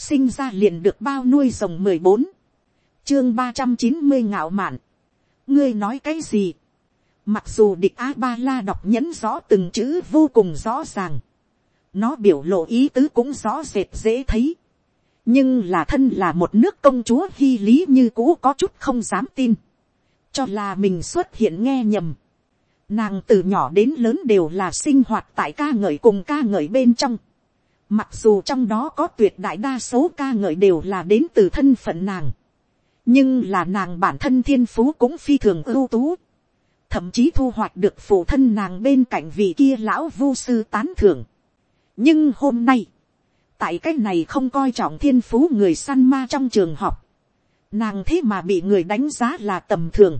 sinh ra liền được bao nuôi rồng mười bốn, chương ba trăm chín mươi ngạo mạn, ngươi nói cái gì, mặc dù địch a ba la đọc nhẫn rõ từng chữ vô cùng rõ ràng, nó biểu lộ ý tứ cũng rõ rệt dễ thấy, nhưng là thân là một nước công chúa hy lý như cũ có chút không dám tin, cho là mình xuất hiện nghe nhầm, Nàng từ nhỏ đến lớn đều là sinh hoạt tại ca ngợi cùng ca ngợi bên trong. Mặc dù trong đó có tuyệt đại đa số ca ngợi đều là đến từ thân phận nàng. Nhưng là nàng bản thân thiên phú cũng phi thường ưu tú. Thậm chí thu hoạch được phụ thân nàng bên cạnh vị kia lão vu sư tán thưởng. Nhưng hôm nay, tại cách này không coi trọng thiên phú người săn ma trong trường học. Nàng thế mà bị người đánh giá là tầm thường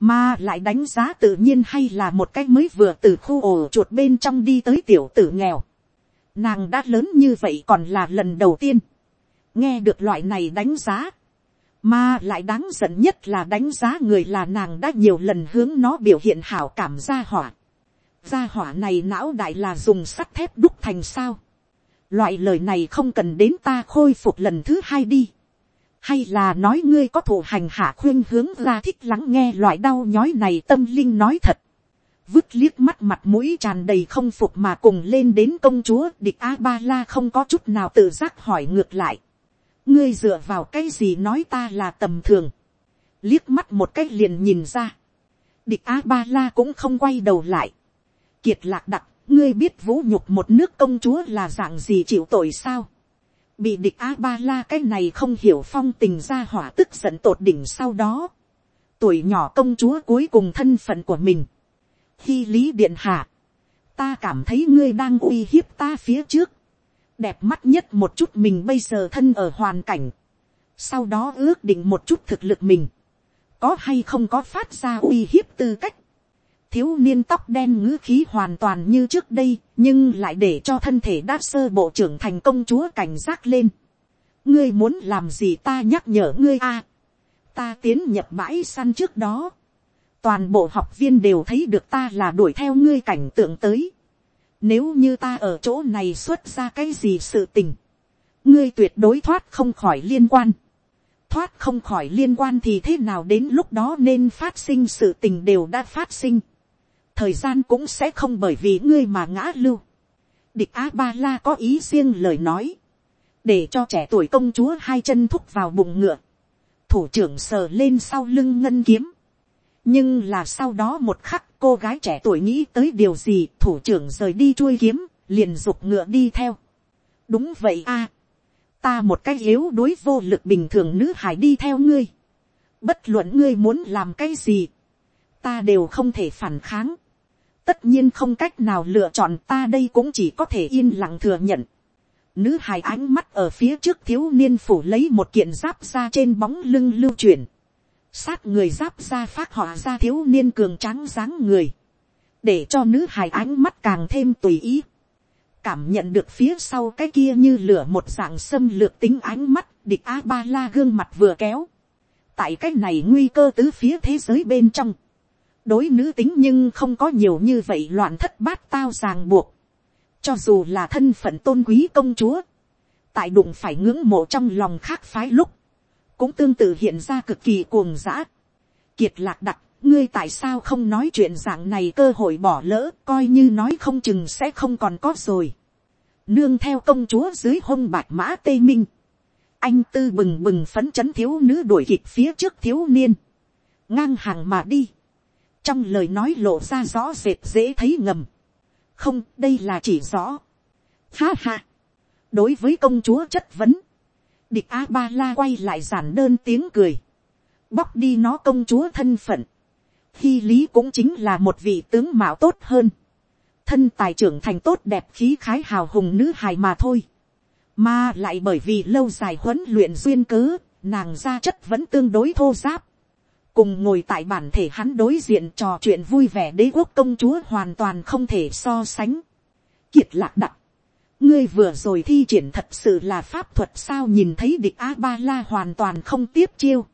mà lại đánh giá tự nhiên hay là một cái mới vừa từ khu ổ chuột bên trong đi tới tiểu tử nghèo. Nàng đã lớn như vậy còn là lần đầu tiên. Nghe được loại này đánh giá. Mà lại đáng giận nhất là đánh giá người là nàng đã nhiều lần hướng nó biểu hiện hảo cảm gia hỏa. Gia hỏa này não đại là dùng sắt thép đúc thành sao. Loại lời này không cần đến ta khôi phục lần thứ hai đi hay là nói ngươi có thủ hành hạ khuyên hướng ra thích lắng nghe loại đau nhói này tâm linh nói thật. Vứt liếc mắt mặt mũi tràn đầy không phục mà cùng lên đến công chúa địch A-ba-la không có chút nào tự giác hỏi ngược lại. Ngươi dựa vào cái gì nói ta là tầm thường. Liếc mắt một cách liền nhìn ra. Địch A-ba-la cũng không quay đầu lại. Kiệt lạc đặc, ngươi biết vũ nhục một nước công chúa là dạng gì chịu tội sao bị địch a ba la cái này không hiểu phong tình ra hỏa tức giận tột đỉnh sau đó, tuổi nhỏ công chúa cuối cùng thân phận của mình, Hy lý điện hạ, ta cảm thấy ngươi đang uy hiếp ta phía trước, đẹp mắt nhất một chút mình bây giờ thân ở hoàn cảnh, sau đó ước định một chút thực lực mình, có hay không có phát ra uy hiếp tư cách, thiếu niên tóc đen ngữ khí hoàn toàn như trước đây, nhưng lại để cho thân thể đáp sơ bộ trưởng thành công chúa cảnh giác lên. ngươi muốn làm gì ta nhắc nhở ngươi a. ta tiến nhập bãi săn trước đó toàn bộ học viên đều thấy được ta là đuổi theo ngươi cảnh tượng tới. nếu như ta ở chỗ này xuất ra cái gì sự tình, ngươi tuyệt đối thoát không khỏi liên quan. thoát không khỏi liên quan thì thế nào đến lúc đó nên phát sinh sự tình đều đã phát sinh thời gian cũng sẽ không bởi vì ngươi mà ngã lưu. địch a ba la có ý riêng lời nói, để cho trẻ tuổi công chúa hai chân thúc vào bụng ngựa, thủ trưởng sờ lên sau lưng ngân kiếm nhưng là sau đó một khắc cô gái trẻ tuổi nghĩ tới điều gì thủ trưởng rời đi chui kiếm liền giục ngựa đi theo. đúng vậy a, ta một cái yếu đối vô lực bình thường nữ hải đi theo ngươi. bất luận ngươi muốn làm cái gì, ta đều không thể phản kháng tất nhiên không cách nào lựa chọn ta đây cũng chỉ có thể yên lặng thừa nhận. Nữ hài ánh mắt ở phía trước thiếu niên phủ lấy một kiện giáp ra trên bóng lưng lưu chuyển. Sát người giáp ra phát họ ra thiếu niên cường tráng dáng người. Để cho nữ hài ánh mắt càng thêm tùy ý. Cảm nhận được phía sau cái kia như lửa một dạng xâm lược tính ánh mắt, địch A-ba-la gương mặt vừa kéo. Tại cái này nguy cơ tứ phía thế giới bên trong đối nữ tính nhưng không có nhiều như vậy loạn thất bát tao ràng buộc. cho dù là thân phận tôn quý công chúa, tại đụng phải ngưỡng mộ trong lòng khác phái lúc, cũng tương tự hiện ra cực kỳ cuồng dã. kiệt lạc đặc, ngươi tại sao không nói chuyện dạng này cơ hội bỏ lỡ, coi như nói không chừng sẽ không còn có rồi. nương theo công chúa dưới hông bạc mã tây minh, anh tư bừng bừng phấn chấn thiếu nữ đuổi kịp phía trước thiếu niên, ngang hàng mà đi trong lời nói lộ ra rõ rệt dễ thấy ngầm. không đây là chỉ rõ. ha ha. đối với công chúa chất vấn, địch a ba la quay lại giản đơn tiếng cười, bóc đi nó công chúa thân phận. Hy lý cũng chính là một vị tướng mạo tốt hơn, thân tài trưởng thành tốt đẹp khí khái hào hùng nữ hài mà thôi. mà lại bởi vì lâu dài huấn luyện duyên cớ, nàng ra chất vẫn tương đối thô giáp cùng ngồi tại bản thể hắn đối diện trò chuyện vui vẻ đế quốc công chúa hoàn toàn không thể so sánh. Kiệt lạc đặc, ngươi vừa rồi thi triển thật sự là pháp thuật sao nhìn thấy địch a ba la hoàn toàn không tiếp chiêu.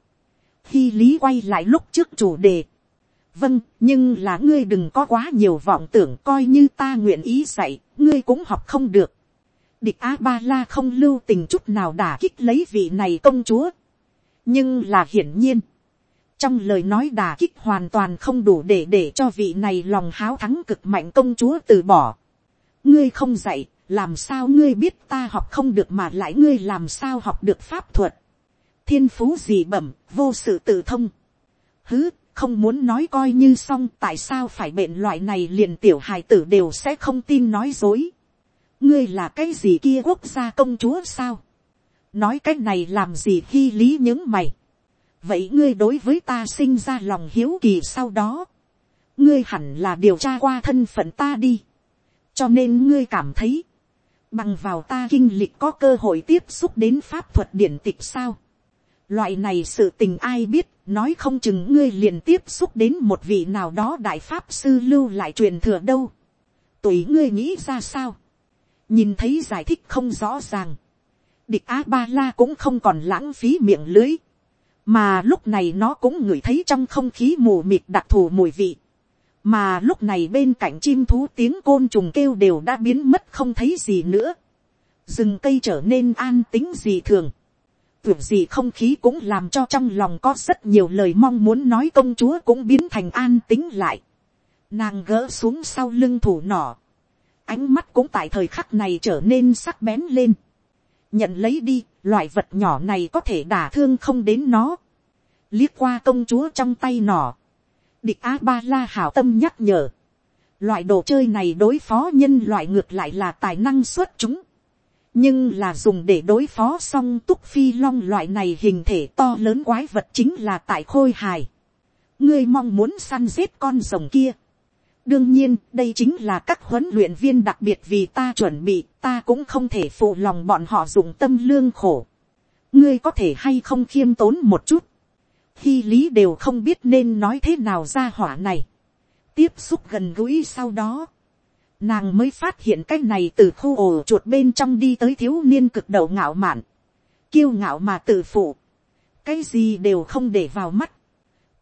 khi lý quay lại lúc trước chủ đề. vâng nhưng là ngươi đừng có quá nhiều vọng tưởng coi như ta nguyện ý dạy ngươi cũng học không được. địch a ba la không lưu tình chút nào đả kích lấy vị này công chúa. nhưng là hiển nhiên, trong lời nói đả kích hoàn toàn không đủ để để cho vị này lòng háo thắng cực mạnh công chúa từ bỏ ngươi không dạy, làm sao ngươi biết ta học không được mà lại ngươi làm sao học được pháp thuật. thiên phú gì bẩm, vô sự tự thông. hứ, không muốn nói coi như xong tại sao phải bệnh loại này liền tiểu hài tử đều sẽ không tin nói dối. ngươi là cái gì kia quốc gia công chúa sao. nói cái này làm gì khi lý những mày. vậy ngươi đối với ta sinh ra lòng hiếu kỳ sau đó. ngươi hẳn là điều tra qua thân phận ta đi cho nên ngươi cảm thấy, bằng vào ta kinh lịch có cơ hội tiếp xúc đến pháp thuật điển tịch sao. Loại này sự tình ai biết, nói không chừng ngươi liền tiếp xúc đến một vị nào đó đại pháp sư lưu lại truyền thừa đâu. Tùy ngươi nghĩ ra sao. Nhìn thấy giải thích không rõ ràng. Địch A-ba-la cũng không còn lãng phí miệng lưới. Mà lúc này nó cũng ngửi thấy trong không khí mù mịt đặc thù mùi vị. Mà lúc này bên cạnh chim thú tiếng côn trùng kêu đều đã biến mất không thấy gì nữa. Rừng cây trở nên an tính gì thường tưởng gì không khí cũng làm cho trong lòng có rất nhiều lời mong muốn nói công chúa cũng biến thành an tính lại. Nàng gỡ xuống sau lưng thủ nỏ. Ánh mắt cũng tại thời khắc này trở nên sắc bén lên. Nhận lấy đi, loại vật nhỏ này có thể đả thương không đến nó. Liếc qua công chúa trong tay nỏ. Địch A-ba-la hảo tâm nhắc nhở. Loại đồ chơi này đối phó nhân loại ngược lại là tài năng xuất chúng nhưng là dùng để đối phó song túc phi long loại này hình thể to lớn quái vật chính là tại khôi hài. ngươi mong muốn săn giết con rồng kia. đương nhiên, đây chính là các huấn luyện viên đặc biệt vì ta chuẩn bị, ta cũng không thể phụ lòng bọn họ dùng tâm lương khổ. ngươi có thể hay không khiêm tốn một chút. Hy lý đều không biết nên nói thế nào ra hỏa này. tiếp xúc gần gũi sau đó. Nàng mới phát hiện cái này từ khu ổ chuột bên trong đi tới thiếu niên cực đầu ngạo mạn, kiêu ngạo mà tự phụ, cái gì đều không để vào mắt,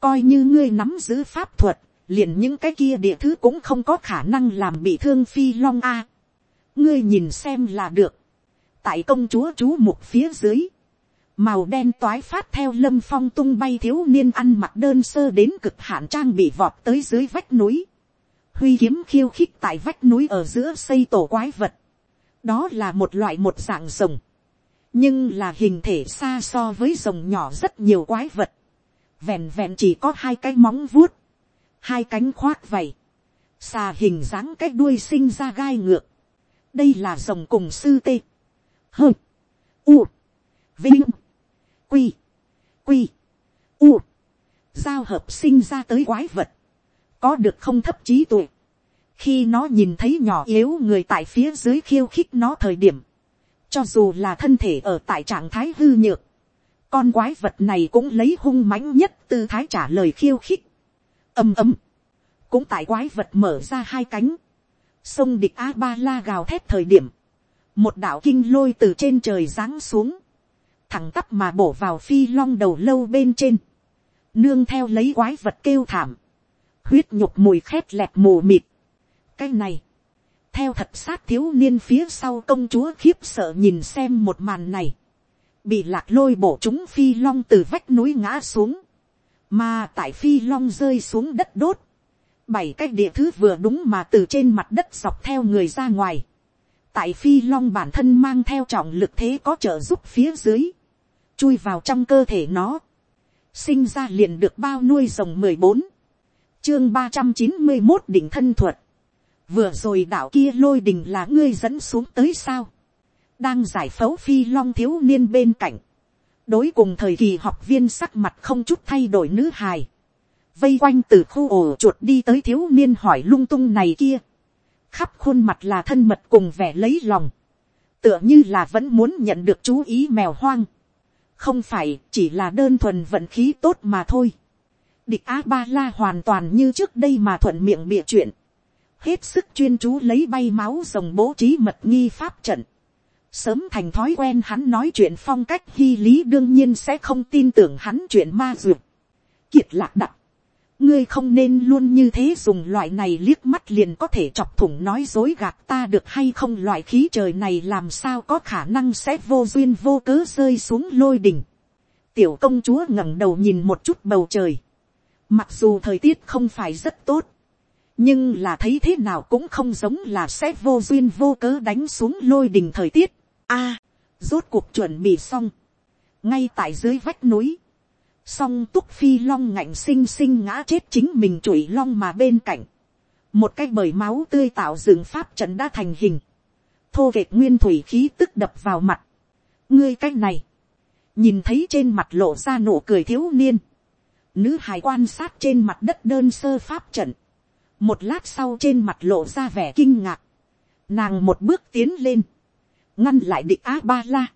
coi như ngươi nắm giữ pháp thuật, liền những cái kia địa thứ cũng không có khả năng làm bị thương phi long a. ngươi nhìn xem là được, tại công chúa chú mục phía dưới, màu đen toái phát theo lâm phong tung bay thiếu niên ăn mặc đơn sơ đến cực hạn trang bị vọt tới dưới vách núi, huy kiếm khiêu khích tại vách núi ở giữa xây tổ quái vật. đó là một loại một dạng rồng. nhưng là hình thể xa so với rồng nhỏ rất nhiều quái vật. vẹn vẹn chỉ có hai cái móng vuốt, hai cánh khoác vầy, xà hình dáng cái đuôi sinh ra gai ngược. đây là rồng cùng sư tê. hơ, u, vinh, quy, quy, u, giao hợp sinh ra tới quái vật. Có được không thấp trí tuệ. khi nó nhìn thấy nhỏ yếu người tại phía dưới khiêu khích nó thời điểm, cho dù là thân thể ở tại trạng thái hư nhược, con quái vật này cũng lấy hung mãnh nhất tư thái trả lời khiêu khích. ầm ầm, cũng tại quái vật mở ra hai cánh, sông địch a ba la gào thét thời điểm, một đạo kinh lôi từ trên trời giáng xuống, thẳng tắp mà bổ vào phi long đầu lâu bên trên, nương theo lấy quái vật kêu thảm, huyết nhục mùi khét lẹt mù mịt. cái này, theo thật sát thiếu niên phía sau công chúa khiếp sợ nhìn xem một màn này, bị lạc lôi bổ chúng phi long từ vách núi ngã xuống, mà tại phi long rơi xuống đất đốt, bảy cái địa thứ vừa đúng mà từ trên mặt đất dọc theo người ra ngoài, tại phi long bản thân mang theo trọng lực thế có trợ giúp phía dưới, chui vào trong cơ thể nó, sinh ra liền được bao nuôi rồng mười bốn, chương ba trăm chín mươi một đỉnh thân thuật. Vừa rồi đạo kia lôi đình là ngươi dẫn xuống tới sao. Đang giải phẫu phi long thiếu niên bên cạnh. Đối cùng thời kỳ học viên sắc mặt không chút thay đổi nữ hài. Vây quanh từ khu ổ chuột đi tới thiếu niên hỏi lung tung này kia. Khắp khuôn mặt là thân mật cùng vẻ lấy lòng. Tựa như là vẫn muốn nhận được chú ý mèo hoang. Không phải chỉ là đơn thuần vận khí tốt mà thôi Địch A-ba-la hoàn toàn như trước đây mà thuận miệng bịa chuyện. Hết sức chuyên chú lấy bay máu rồng bố trí mật nghi pháp trận. Sớm thành thói quen hắn nói chuyện phong cách hy lý đương nhiên sẽ không tin tưởng hắn chuyện ma dược, Kiệt lạc đặc ngươi không nên luôn như thế dùng loại này liếc mắt liền có thể chọc thủng nói dối gạt ta được hay không loại khí trời này làm sao có khả năng sẽ vô duyên vô cớ rơi xuống lôi đỉnh. tiểu công chúa ngẩng đầu nhìn một chút bầu trời. mặc dù thời tiết không phải rất tốt, nhưng là thấy thế nào cũng không giống là sẽ vô duyên vô cớ đánh xuống lôi đỉnh thời tiết. a, rốt cuộc chuẩn bị xong, ngay tại dưới vách núi, song túc phi long ngạnh xinh xinh ngã chết chính mình chửi long mà bên cạnh, một cái bởi máu tươi tạo dựng pháp trận đã thành hình, thô vệt nguyên thủy khí tức đập vào mặt, ngươi cái này, nhìn thấy trên mặt lộ ra nụ cười thiếu niên, nữ hài quan sát trên mặt đất đơn sơ pháp trận, một lát sau trên mặt lộ ra vẻ kinh ngạc, nàng một bước tiến lên, ngăn lại địch a ba la,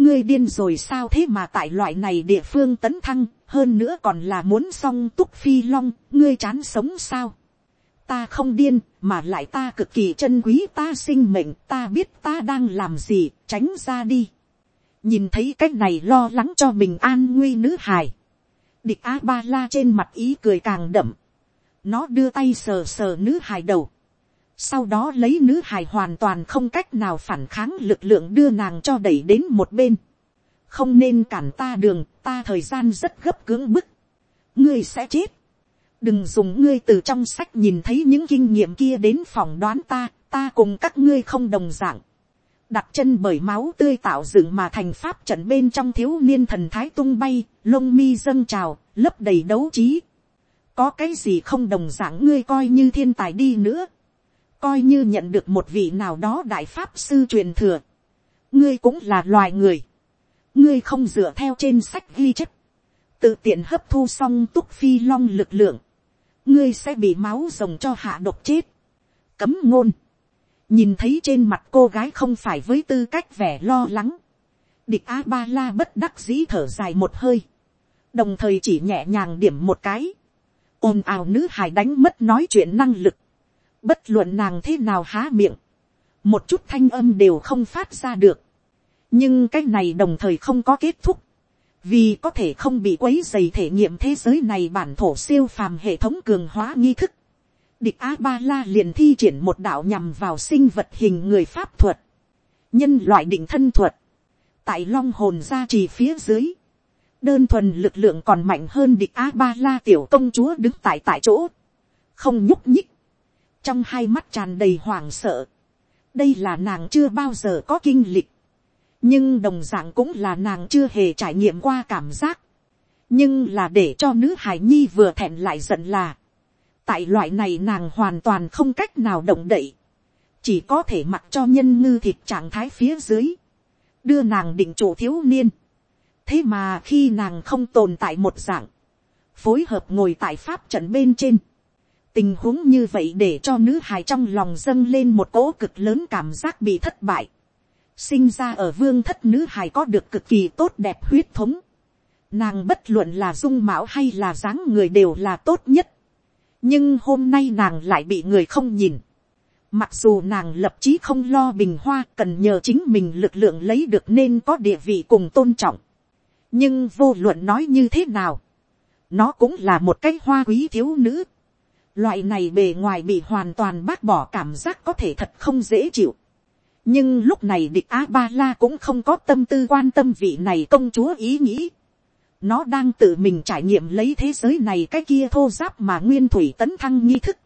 ngươi điên rồi sao thế mà tại loại này địa phương tấn thăng, hơn nữa còn là muốn song túc phi long, ngươi chán sống sao. ta không điên, mà lại ta cực kỳ chân quý ta sinh mệnh, ta biết ta đang làm gì, tránh ra đi. nhìn thấy cái này lo lắng cho mình an nguy nữ hài. địch a ba la trên mặt ý cười càng đậm. nó đưa tay sờ sờ nữ hài đầu sau đó lấy nữ hài hoàn toàn không cách nào phản kháng lực lượng đưa nàng cho đẩy đến một bên. không nên cản ta đường, ta thời gian rất gấp cưỡng bức. ngươi sẽ chết. đừng dùng ngươi từ trong sách nhìn thấy những kinh nghiệm kia đến phỏng đoán ta, ta cùng các ngươi không đồng dạng. đặt chân bởi máu tươi tạo dựng mà thành pháp trận bên trong thiếu niên thần thái tung bay, lông mi dâng trào, lấp đầy đấu trí. có cái gì không đồng dạng ngươi coi như thiên tài đi nữa coi như nhận được một vị nào đó đại pháp sư truyền thừa, ngươi cũng là loài người, ngươi không dựa theo trên sách ghi chép, tự tiện hấp thu xong túc phi long lực lượng, ngươi sẽ bị máu rồng cho hạ độc chết, cấm ngôn, nhìn thấy trên mặt cô gái không phải với tư cách vẻ lo lắng, địch a ba la bất đắc dĩ thở dài một hơi, đồng thời chỉ nhẹ nhàng điểm một cái, ồn ào nữ hài đánh mất nói chuyện năng lực, Bất luận nàng thế nào há miệng. Một chút thanh âm đều không phát ra được. Nhưng cái này đồng thời không có kết thúc. Vì có thể không bị quấy dày thể nghiệm thế giới này bản thổ siêu phàm hệ thống cường hóa nghi thức. Địch A-ba-la liền thi triển một đạo nhằm vào sinh vật hình người pháp thuật. Nhân loại định thân thuật. Tại long hồn gia trì phía dưới đơn thuần lực lượng còn mạnh hơn địch a ba la tiểu công chúa đứng tại tại chỗ, không nhúc nhích, trong hai mắt tràn đầy hoảng sợ, đây là nàng chưa bao giờ có kinh lịch, nhưng đồng d ạ n g cũng là nàng chưa hề trải nghiệm qua cảm giác, nhưng là để cho nữ hải nhi vừa thẹn lại giận là, tại loại này nàng hoàn toàn không cách nào động đậy, chỉ có thể mặc cho nhân ngư thịt trạng thái phía dưới, đưa nàng định chủ thiếu niên, thế mà khi nàng không tồn tại một dạng, phối hợp ngồi tại pháp trận bên trên, tình huống như vậy để cho nữ hài trong lòng dâng lên một cỗ cực lớn cảm giác bị thất bại. sinh ra ở vương thất nữ hài có được cực kỳ tốt đẹp huyết thống. nàng bất luận là dung mạo hay là dáng người đều là tốt nhất. nhưng hôm nay nàng lại bị người không nhìn. mặc dù nàng lập chí không lo bình hoa cần nhờ chính mình lực lượng lấy được nên có địa vị cùng tôn trọng. nhưng vô luận nói như thế nào, nó cũng là một cái hoa quý thiếu nữ Loại này bề ngoài bị hoàn toàn bác bỏ cảm giác có thể thật không dễ chịu. Nhưng lúc này địch A-ba-la cũng không có tâm tư quan tâm vị này công chúa ý nghĩ. Nó đang tự mình trải nghiệm lấy thế giới này cái kia thô giáp mà nguyên thủy tấn thăng nghi thức.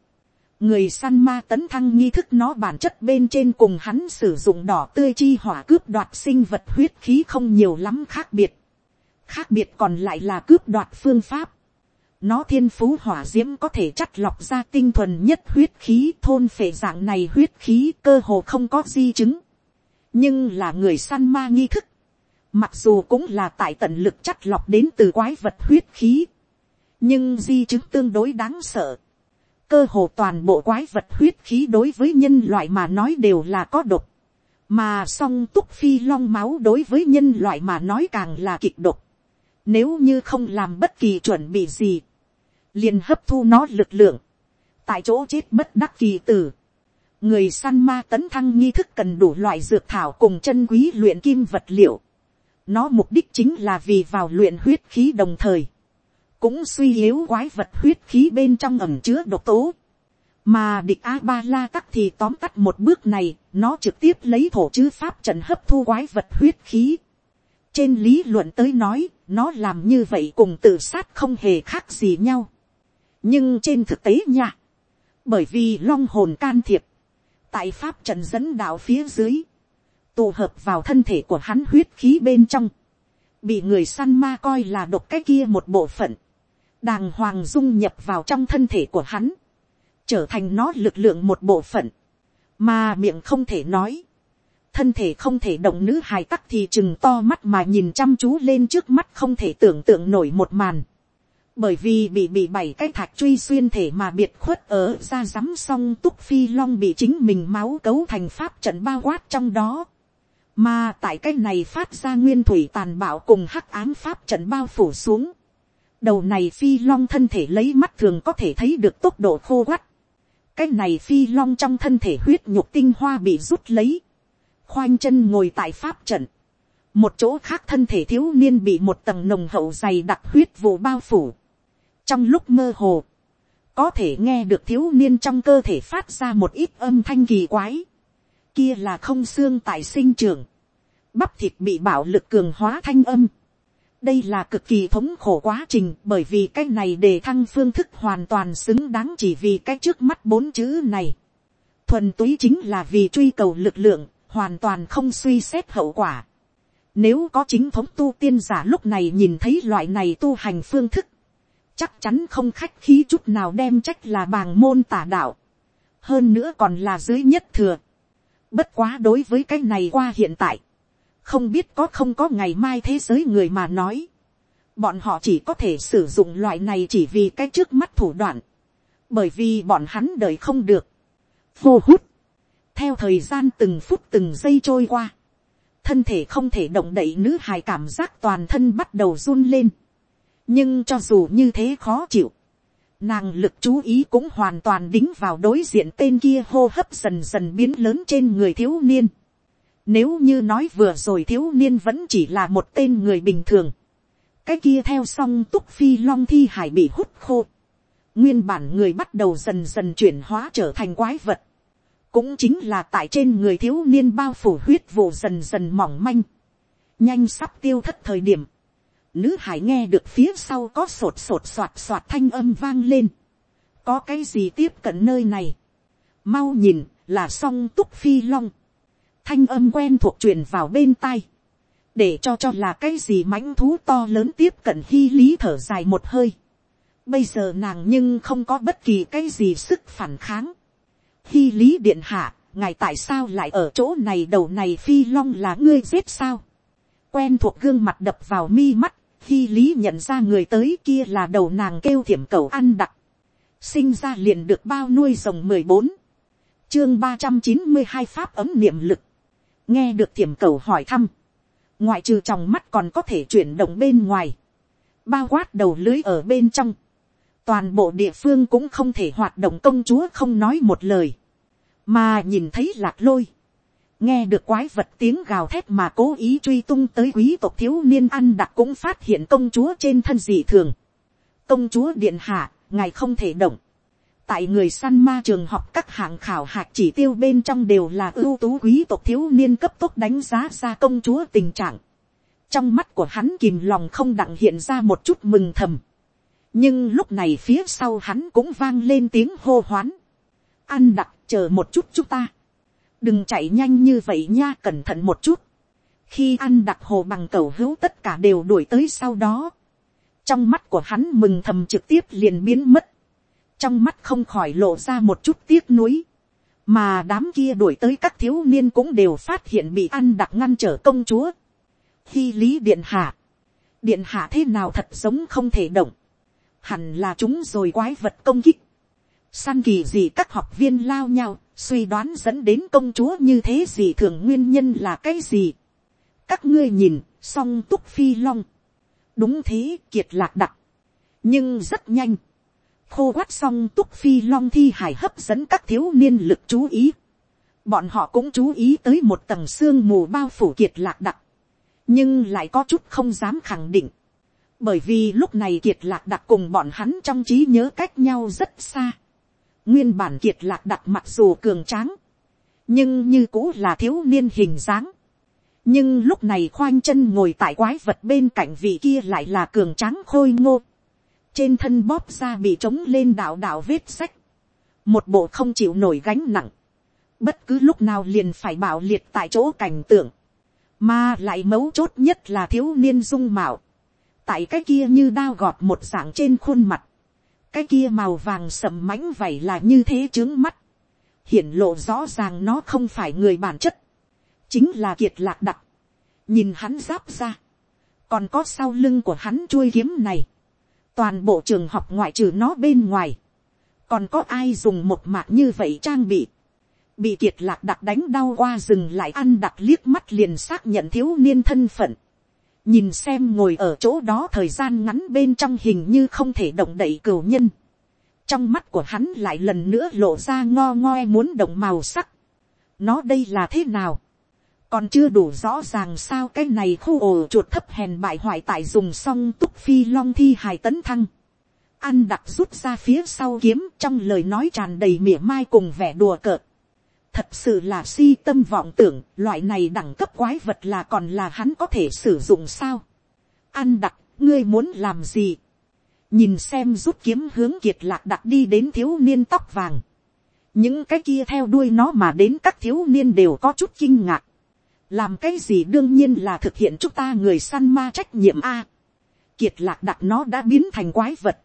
Người săn ma tấn thăng nghi thức nó bản chất bên trên cùng hắn sử dụng đỏ tươi chi hỏa cướp đoạt sinh vật huyết khí không nhiều lắm khác biệt. Khác biệt còn lại là cướp đoạt phương pháp nó thiên phú hỏa diễm có thể chắt lọc ra tinh thuần nhất huyết khí thôn phệ dạng này huyết khí cơ hồ không có di chứng. nhưng là người săn ma nghi thức. mặc dù cũng là tại tận lực chắt lọc đến từ quái vật huyết khí. nhưng di chứng tương đối đáng sợ. cơ hồ toàn bộ quái vật huyết khí đối với nhân loại mà nói đều là có độc. mà song túc phi long máu đối với nhân loại mà nói càng là kịch độc. Nếu như không làm bất kỳ chuẩn bị gì, liền hấp thu nó lực lượng, tại chỗ chết bất đắc kỳ tử. người săn ma tấn thăng nghi thức cần đủ loại dược thảo cùng chân quý luyện kim vật liệu. nó mục đích chính là vì vào luyện huyết khí đồng thời, cũng suy yếu quái vật huyết khí bên trong ẩm chứa độc tố. Mà địch A-ba-la tắc thì tóm tắt một bước này, nó trực tiếp lấy thổ chư pháp trận hấp thu quái vật huyết khí. Trên lý luận tới nói, nó làm như vậy cùng tự sát không hề khác gì nhau. Nhưng trên thực tế nha, bởi vì long hồn can thiệp, tại pháp trận dẫn đạo phía dưới, tụ hợp vào thân thể của hắn huyết khí bên trong, bị người săn ma coi là độc cái kia một bộ phận, đàng hoàng dung nhập vào trong thân thể của hắn, trở thành nó lực lượng một bộ phận, mà miệng không thể nói, thân thể không thể động nữ hài tắc thì chừng to mắt mà nhìn chăm chú lên trước mắt không thể tưởng tượng nổi một màn, bởi vì bị bị bảy cái thạch truy xuyên thể mà biệt khuất ở ra rắm xong túc phi long bị chính mình máu cấu thành pháp trận bao quát trong đó. Mà tại cái này phát ra nguyên thủy tàn bạo cùng hắc ám pháp trận bao phủ xuống. Đầu này phi long thân thể lấy mắt thường có thể thấy được tốc độ khô quắt. Cái này phi long trong thân thể huyết nhục tinh hoa bị rút lấy. Khoanh chân ngồi tại pháp trận. Một chỗ khác thân thể thiếu niên bị một tầng nồng hậu dày đặc huyết vụ bao phủ trong lúc mơ hồ, có thể nghe được thiếu niên trong cơ thể phát ra một ít âm thanh kỳ quái, kia là không xương tại sinh trường, bắp thịt bị bạo lực cường hóa thanh âm. đây là cực kỳ thống khổ quá trình bởi vì cái này đề thăng phương thức hoàn toàn xứng đáng chỉ vì cái trước mắt bốn chữ này. thuần túy chính là vì truy cầu lực lượng, hoàn toàn không suy xét hậu quả. Nếu có chính thống tu tiên giả lúc này nhìn thấy loại này tu hành phương thức, chắc chắn không khách khí chút nào đem trách là bàng môn tả đạo, hơn nữa còn là dưới nhất thừa. Bất quá đối với cái này qua hiện tại, không biết có không có ngày mai thế giới người mà nói, bọn họ chỉ có thể sử dụng loại này chỉ vì cái trước mắt thủ đoạn, bởi vì bọn hắn đời không được, vô hút, theo thời gian từng phút từng giây trôi qua, thân thể không thể động đậy nữ hài cảm giác toàn thân bắt đầu run lên, nhưng cho dù như thế khó chịu, nàng lực chú ý cũng hoàn toàn đính vào đối diện tên kia hô hấp dần dần biến lớn trên người thiếu niên. Nếu như nói vừa rồi thiếu niên vẫn chỉ là một tên người bình thường, cái kia theo song túc phi long thi hải bị hút khô. Nguyên bản người bắt đầu dần dần chuyển hóa trở thành quái vật. Cũng chính là tại trên người thiếu niên bao phủ huyết vụ dần dần mỏng manh. Nhanh sắp tiêu thất thời điểm Nữ hải nghe được phía sau có sột sột soạt soạt thanh âm vang lên. Có cái gì tiếp cận nơi này? Mau nhìn, là song túc phi long. Thanh âm quen thuộc truyền vào bên tai. Để cho cho là cái gì mãnh thú to lớn tiếp cận hy lý thở dài một hơi. Bây giờ nàng nhưng không có bất kỳ cái gì sức phản kháng. Hy lý điện hạ, ngài tại sao lại ở chỗ này đầu này phi long là ngươi giết sao? Quen thuộc gương mặt đập vào mi mắt, khi lý nhận ra người tới kia là đầu nàng kêu thiểm cầu ăn đặc. Sinh ra liền được bao nuôi rồng mười bốn Chương ba trăm chín mươi hai pháp ấm niệm lực. Nghe được thiểm cầu hỏi thăm. Ngoại trừ trong mắt còn có thể chuyển động bên ngoài. Bao quát đầu lưới ở bên trong. Toàn bộ địa phương cũng không thể hoạt động công chúa không nói một lời. Mà nhìn thấy lạc lôi nghe được quái vật tiếng gào thét mà cố ý truy tung tới quý tộc thiếu niên ăn đặc cũng phát hiện công chúa trên thân dị thường. công chúa điện hạ, ngài không thể động. tại người săn ma trường học các hạng khảo hạch chỉ tiêu bên trong đều là ưu tú quý tộc thiếu niên cấp tốc đánh giá ra công chúa tình trạng. trong mắt của hắn kìm lòng không đặng hiện ra một chút mừng thầm. nhưng lúc này phía sau hắn cũng vang lên tiếng hô hoán. ăn đặc chờ một chút chúng ta đừng chạy nhanh như vậy nha cẩn thận một chút. khi ăn đặc hồ bằng cầu hữu tất cả đều đuổi tới sau đó. trong mắt của hắn mừng thầm trực tiếp liền biến mất. trong mắt không khỏi lộ ra một chút tiếc nuối. mà đám kia đuổi tới các thiếu niên cũng đều phát hiện bị ăn đặc ngăn trở công chúa. khi lý điện hạ, điện hạ thế nào thật sống không thể động. hẳn là chúng rồi quái vật công kích săn kỳ gì các học viên lao nhau suy đoán dẫn đến công chúa như thế gì thường nguyên nhân là cái gì. các ngươi nhìn, song túc phi long. đúng thế kiệt lạc đặc. nhưng rất nhanh. khô quát song túc phi long thi hải hấp dẫn các thiếu niên lực chú ý. bọn họ cũng chú ý tới một tầng xương mù bao phủ kiệt lạc đặc. nhưng lại có chút không dám khẳng định. bởi vì lúc này kiệt lạc đặc cùng bọn hắn trong trí nhớ cách nhau rất xa nguyên bản kiệt lạc đặc mặc dù cường tráng, nhưng như cũ là thiếu niên hình dáng. nhưng lúc này khoanh chân ngồi tại quái vật bên cạnh vị kia lại là cường tráng khôi ngô. trên thân bóp ra bị trống lên đạo đạo vết sách. một bộ không chịu nổi gánh nặng. bất cứ lúc nào liền phải bảo liệt tại chỗ cảnh tượng. mà lại mấu chốt nhất là thiếu niên dung mạo tại cái kia như đao gọt một dạng trên khuôn mặt, cái kia màu vàng sầm mánh vảy là như thế trướng mắt, hiển lộ rõ ràng nó không phải người bản chất, chính là kiệt lạc đặc, nhìn hắn giáp ra, còn có sau lưng của hắn chuôi kiếm này, toàn bộ trường học ngoại trừ nó bên ngoài, còn có ai dùng một mạc như vậy trang bị, bị kiệt lạc đặc đánh đau qua rừng lại ăn đặc liếc mắt liền xác nhận thiếu niên thân phận, nhìn xem ngồi ở chỗ đó thời gian ngắn bên trong hình như không thể động đậy cửu nhân. trong mắt của hắn lại lần nữa lộ ra ngo ngoe muốn động màu sắc. nó đây là thế nào. còn chưa đủ rõ ràng sao cái này khu ổ chuột thấp hèn bại hoại tại dùng xong túc phi long thi hài tấn thăng. ăn đặc rút ra phía sau kiếm trong lời nói tràn đầy mỉa mai cùng vẻ đùa cợt thật sự là si tâm vọng tưởng, loại này đẳng cấp quái vật là còn là hắn có thể sử dụng sao. Ăn đặc, ngươi muốn làm gì. nhìn xem rút kiếm hướng kiệt lạc đặc đi đến thiếu niên tóc vàng. những cái kia theo đuôi nó mà đến các thiếu niên đều có chút kinh ngạc. làm cái gì đương nhiên là thực hiện chúng ta người săn ma trách nhiệm a. kiệt lạc đặc nó đã biến thành quái vật.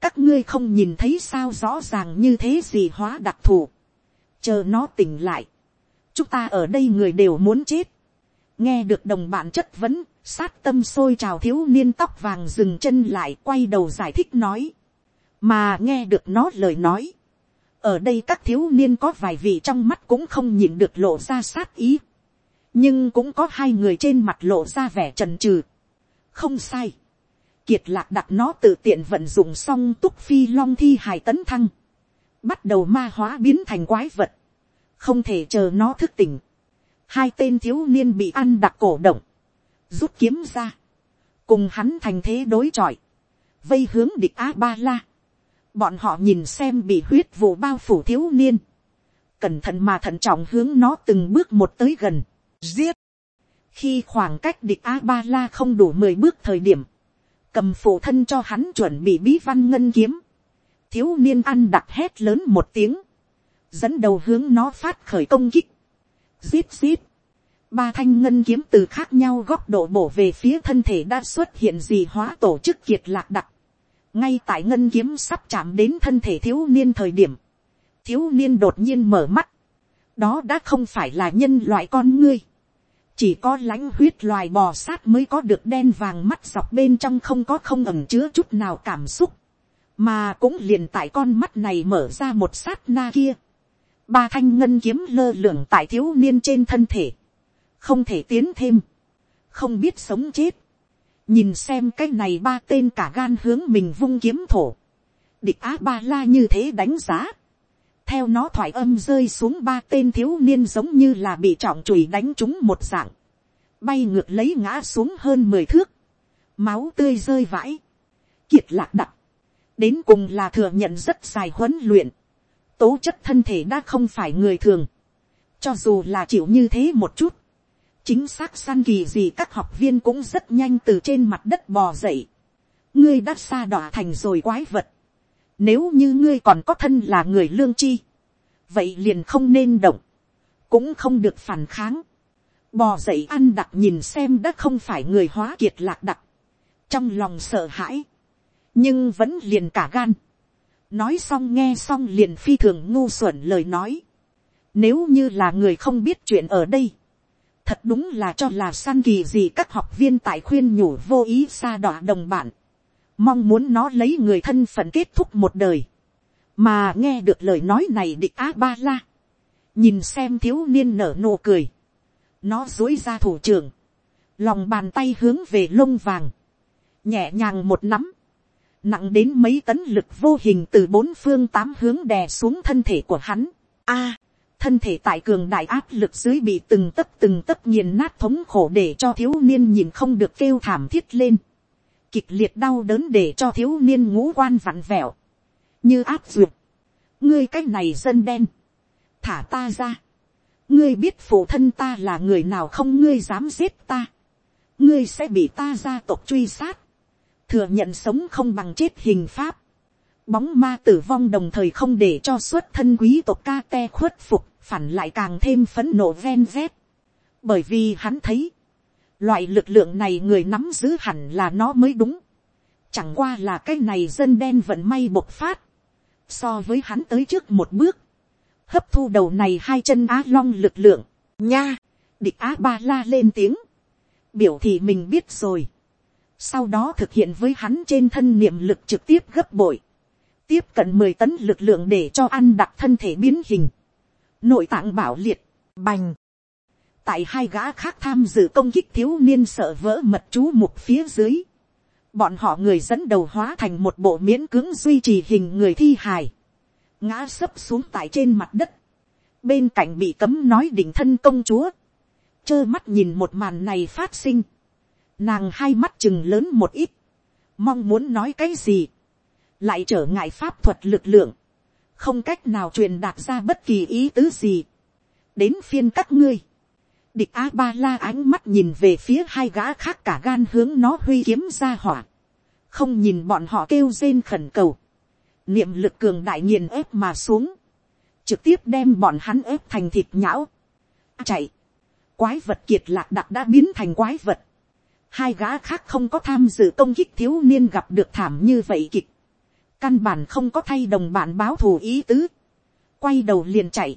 các ngươi không nhìn thấy sao rõ ràng như thế gì hóa đặc thù chờ nó tỉnh lại, chúng ta ở đây người đều muốn chết, nghe được đồng bạn chất vấn, sát tâm sôi trào thiếu niên tóc vàng dừng chân lại quay đầu giải thích nói, mà nghe được nó lời nói, ở đây các thiếu niên có vài vị trong mắt cũng không nhìn được lộ ra sát ý, nhưng cũng có hai người trên mặt lộ ra vẻ trần trừ, không sai, kiệt lạc đặt nó tự tiện vận dụng xong túc phi long thi hài tấn thăng, bắt đầu ma hóa biến thành quái vật, không thể chờ nó thức tỉnh. Hai tên thiếu niên bị ăn đặc cổ động, rút kiếm ra, cùng hắn thành thế đối chọi, vây hướng địch a ba la. Bọn họ nhìn xem bị huyết vụ bao phủ thiếu niên, cẩn thận mà thận trọng hướng nó từng bước một tới gần, giết. khi khoảng cách địch a ba la không đủ mười bước thời điểm, cầm phụ thân cho hắn chuẩn bị bí văn ngân kiếm, thiếu niên ăn đặc hét lớn một tiếng, dẫn đầu hướng nó phát khởi công kích, zip zip, ba thanh ngân kiếm từ khác nhau góc độ bổ về phía thân thể đã xuất hiện gì hóa tổ chức kiệt lạc đặc, ngay tại ngân kiếm sắp chạm đến thân thể thiếu niên thời điểm, thiếu niên đột nhiên mở mắt, đó đã không phải là nhân loại con ngươi, chỉ có lãnh huyết loài bò sát mới có được đen vàng mắt dọc bên trong không có không ẩm chứa chút nào cảm xúc, mà cũng liền tại con mắt này mở ra một sát na kia, ba thanh ngân kiếm lơ lửng tại thiếu niên trên thân thể, không thể tiến thêm, không biết sống chết, nhìn xem cái này ba tên cả gan hướng mình vung kiếm thổ, địch á ba la như thế đánh giá, theo nó thoải âm rơi xuống ba tên thiếu niên giống như là bị trọng chùi đánh trúng một dạng, bay ngược lấy ngã xuống hơn mười thước, máu tươi rơi vãi, kiệt lạc đặc, đến cùng là thừa nhận rất dài huấn luyện, tố chất thân thể đã không phải người thường, cho dù là chịu như thế một chút, chính xác săn kỳ gì các học viên cũng rất nhanh từ trên mặt đất bò dậy, ngươi đã xa đọa thành rồi quái vật, nếu như ngươi còn có thân là người lương chi, vậy liền không nên động, cũng không được phản kháng, bò dậy ăn đặc nhìn xem đã không phải người hóa kiệt lạc đặc, trong lòng sợ hãi, nhưng vẫn liền cả gan, nói xong nghe xong liền phi thường ngu xuẩn lời nói. Nếu như là người không biết chuyện ở đây, thật đúng là cho là săn kỳ gì các học viên tại khuyên nhủ vô ý xa đọa đồng bạn, mong muốn nó lấy người thân phận kết thúc một đời, mà nghe được lời nói này địch á ba la, nhìn xem thiếu niên nở nụ cười, nó dối ra thủ trưởng, lòng bàn tay hướng về lông vàng, nhẹ nhàng một nắm, nặng đến mấy tấn lực vô hình từ bốn phương tám hướng đè xuống thân thể của hắn. A, thân thể tại cường đại áp lực dưới bị từng tấc từng tấc nghiền nát thống khổ để cho thiếu niên nhìn không được kêu thảm thiết lên. kịch liệt đau đớn để cho thiếu niên ngũ quan vặn vẹo, như áp duyệt, ngươi cái này dân đen, thả ta ra, ngươi biết phụ thân ta là người nào không? Ngươi dám giết ta, ngươi sẽ bị ta gia tộc truy sát, thừa nhận sống không bằng chết hình pháp, bóng ma tử vong đồng thời không để cho xuất thân quý tộc ca te khuất phục, phản lại càng thêm phấn nộ ven vét, bởi vì hắn thấy, loại lực lượng này người nắm giữ hẳn là nó mới đúng, chẳng qua là cái này dân đen vận may bộc phát, so với hắn tới trước một bước, hấp thu đầu này hai chân á long lực lượng, nha, địch á ba la lên tiếng, biểu thì mình biết rồi, sau đó thực hiện với hắn trên thân niệm lực trực tiếp gấp bội, tiếp cận mười tấn lực lượng để cho ăn đặt thân thể biến hình, nội tạng bảo liệt, bành, tại hai gã khác tham dự công kích thiếu niên sợ vỡ mật chú mục phía dưới, bọn họ người dẫn đầu hóa thành một bộ miễn cưỡng duy trì hình người thi hài, ngã sấp xuống tại trên mặt đất, bên cạnh bị cấm nói đỉnh thân công chúa, trơ mắt nhìn một màn này phát sinh, nàng hai mắt chừng lớn một ít, mong muốn nói cái gì, lại trở ngại pháp thuật lực lượng, không cách nào truyền đạt ra bất kỳ ý tứ gì, đến phiên các ngươi, địch a ba la ánh mắt nhìn về phía hai gã khác cả gan hướng nó huy kiếm ra hỏa, không nhìn bọn họ kêu rên khẩn cầu, niệm lực cường đại nghiền ép mà xuống, trực tiếp đem bọn hắn ép thành thịt nhão, chạy, quái vật kiệt lạc đặc đã biến thành quái vật, hai gã khác không có tham dự công kích thiếu niên gặp được thảm như vậy kịch, căn bản không có thay đồng bạn báo thù ý tứ, quay đầu liền chạy,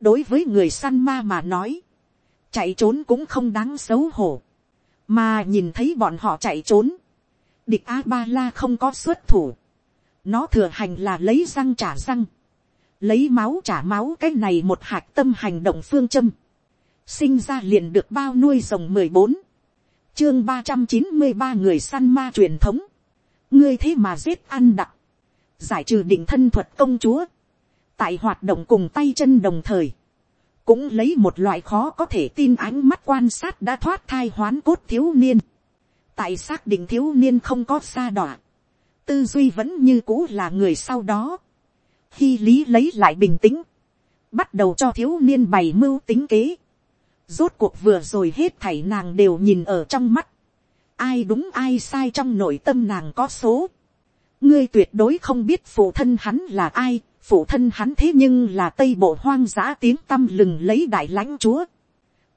đối với người săn ma mà nói, chạy trốn cũng không đáng xấu hổ, mà nhìn thấy bọn họ chạy trốn, địch a ba la không có xuất thủ, nó thừa hành là lấy răng trả răng, lấy máu trả máu cái này một hạt tâm hành động phương châm, sinh ra liền được bao nuôi rồng mười bốn, chương ba trăm chín mươi ba người săn ma truyền thống, ngươi thế mà giết ăn đặc, giải trừ định thân thuật công chúa, tại hoạt động cùng tay chân đồng thời, cũng lấy một loại khó có thể tin ánh mắt quan sát đã thoát thai hoán cốt thiếu niên, tại xác định thiếu niên không có xa đọa, tư duy vẫn như cũ là người sau đó, khi lý lấy lại bình tĩnh, bắt đầu cho thiếu niên bày mưu tính kế, rốt cuộc vừa rồi hết thảy nàng đều nhìn ở trong mắt, ai đúng ai sai trong nội tâm nàng có số, ngươi tuyệt đối không biết phụ thân hắn là ai, phụ thân hắn thế nhưng là tây bộ hoang dã tiếng tâm lừng lấy đại lãnh chúa.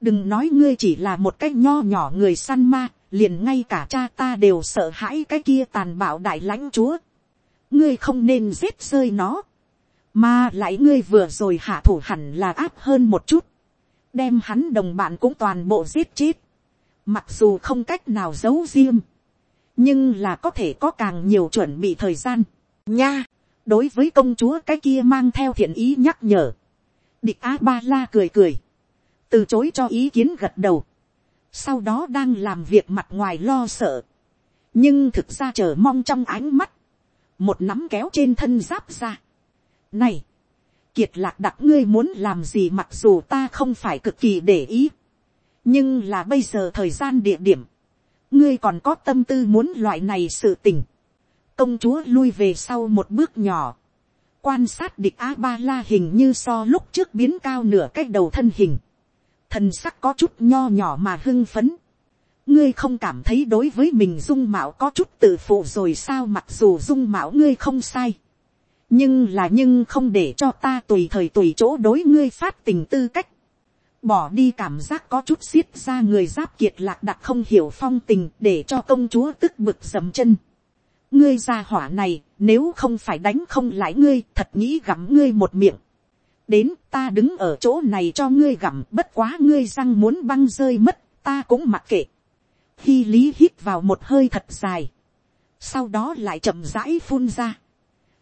đừng nói ngươi chỉ là một cái nho nhỏ người săn ma, liền ngay cả cha ta đều sợ hãi cái kia tàn bạo đại lãnh chúa. ngươi không nên giết rơi nó, mà lại ngươi vừa rồi hạ thủ hẳn là áp hơn một chút, đem hắn đồng bạn cũng toàn bộ giết chết, mặc dù không cách nào giấu riêng, nhưng là có thể có càng nhiều chuẩn bị thời gian, nha, đối với công chúa cái kia mang theo thiện ý nhắc nhở, địch a ba la cười cười, từ chối cho ý kiến gật đầu, sau đó đang làm việc mặt ngoài lo sợ, nhưng thực ra chờ mong trong ánh mắt, một nắm kéo trên thân giáp ra. Này, kiệt lạc đặc ngươi muốn làm gì mặc dù ta không phải cực kỳ để ý, nhưng là bây giờ thời gian địa điểm, ngươi còn có tâm tư muốn loại này sự tình. công chúa lui về sau một bước nhỏ, quan sát địch a ba la hình như so lúc trước biến cao nửa cái đầu thân hình, thần sắc có chút nho nhỏ mà hưng phấn. ngươi không cảm thấy đối với mình dung mạo có chút tự phụ rồi sao mặc dù dung mạo ngươi không sai nhưng là nhưng không để cho ta tùy thời tùy chỗ đối ngươi phát tình tư cách bỏ đi cảm giác có chút xiết ra người giáp kiệt lạc đặc không hiểu phong tình để cho công chúa tức bực dầm chân. ngươi ra hỏa này, nếu không phải đánh không lại ngươi, thật nghĩ gặm ngươi một miệng. đến ta đứng ở chỗ này cho ngươi gặm bất quá ngươi răng muốn băng rơi mất, ta cũng mặc kệ. khi lý hít vào một hơi thật dài, sau đó lại chậm rãi phun ra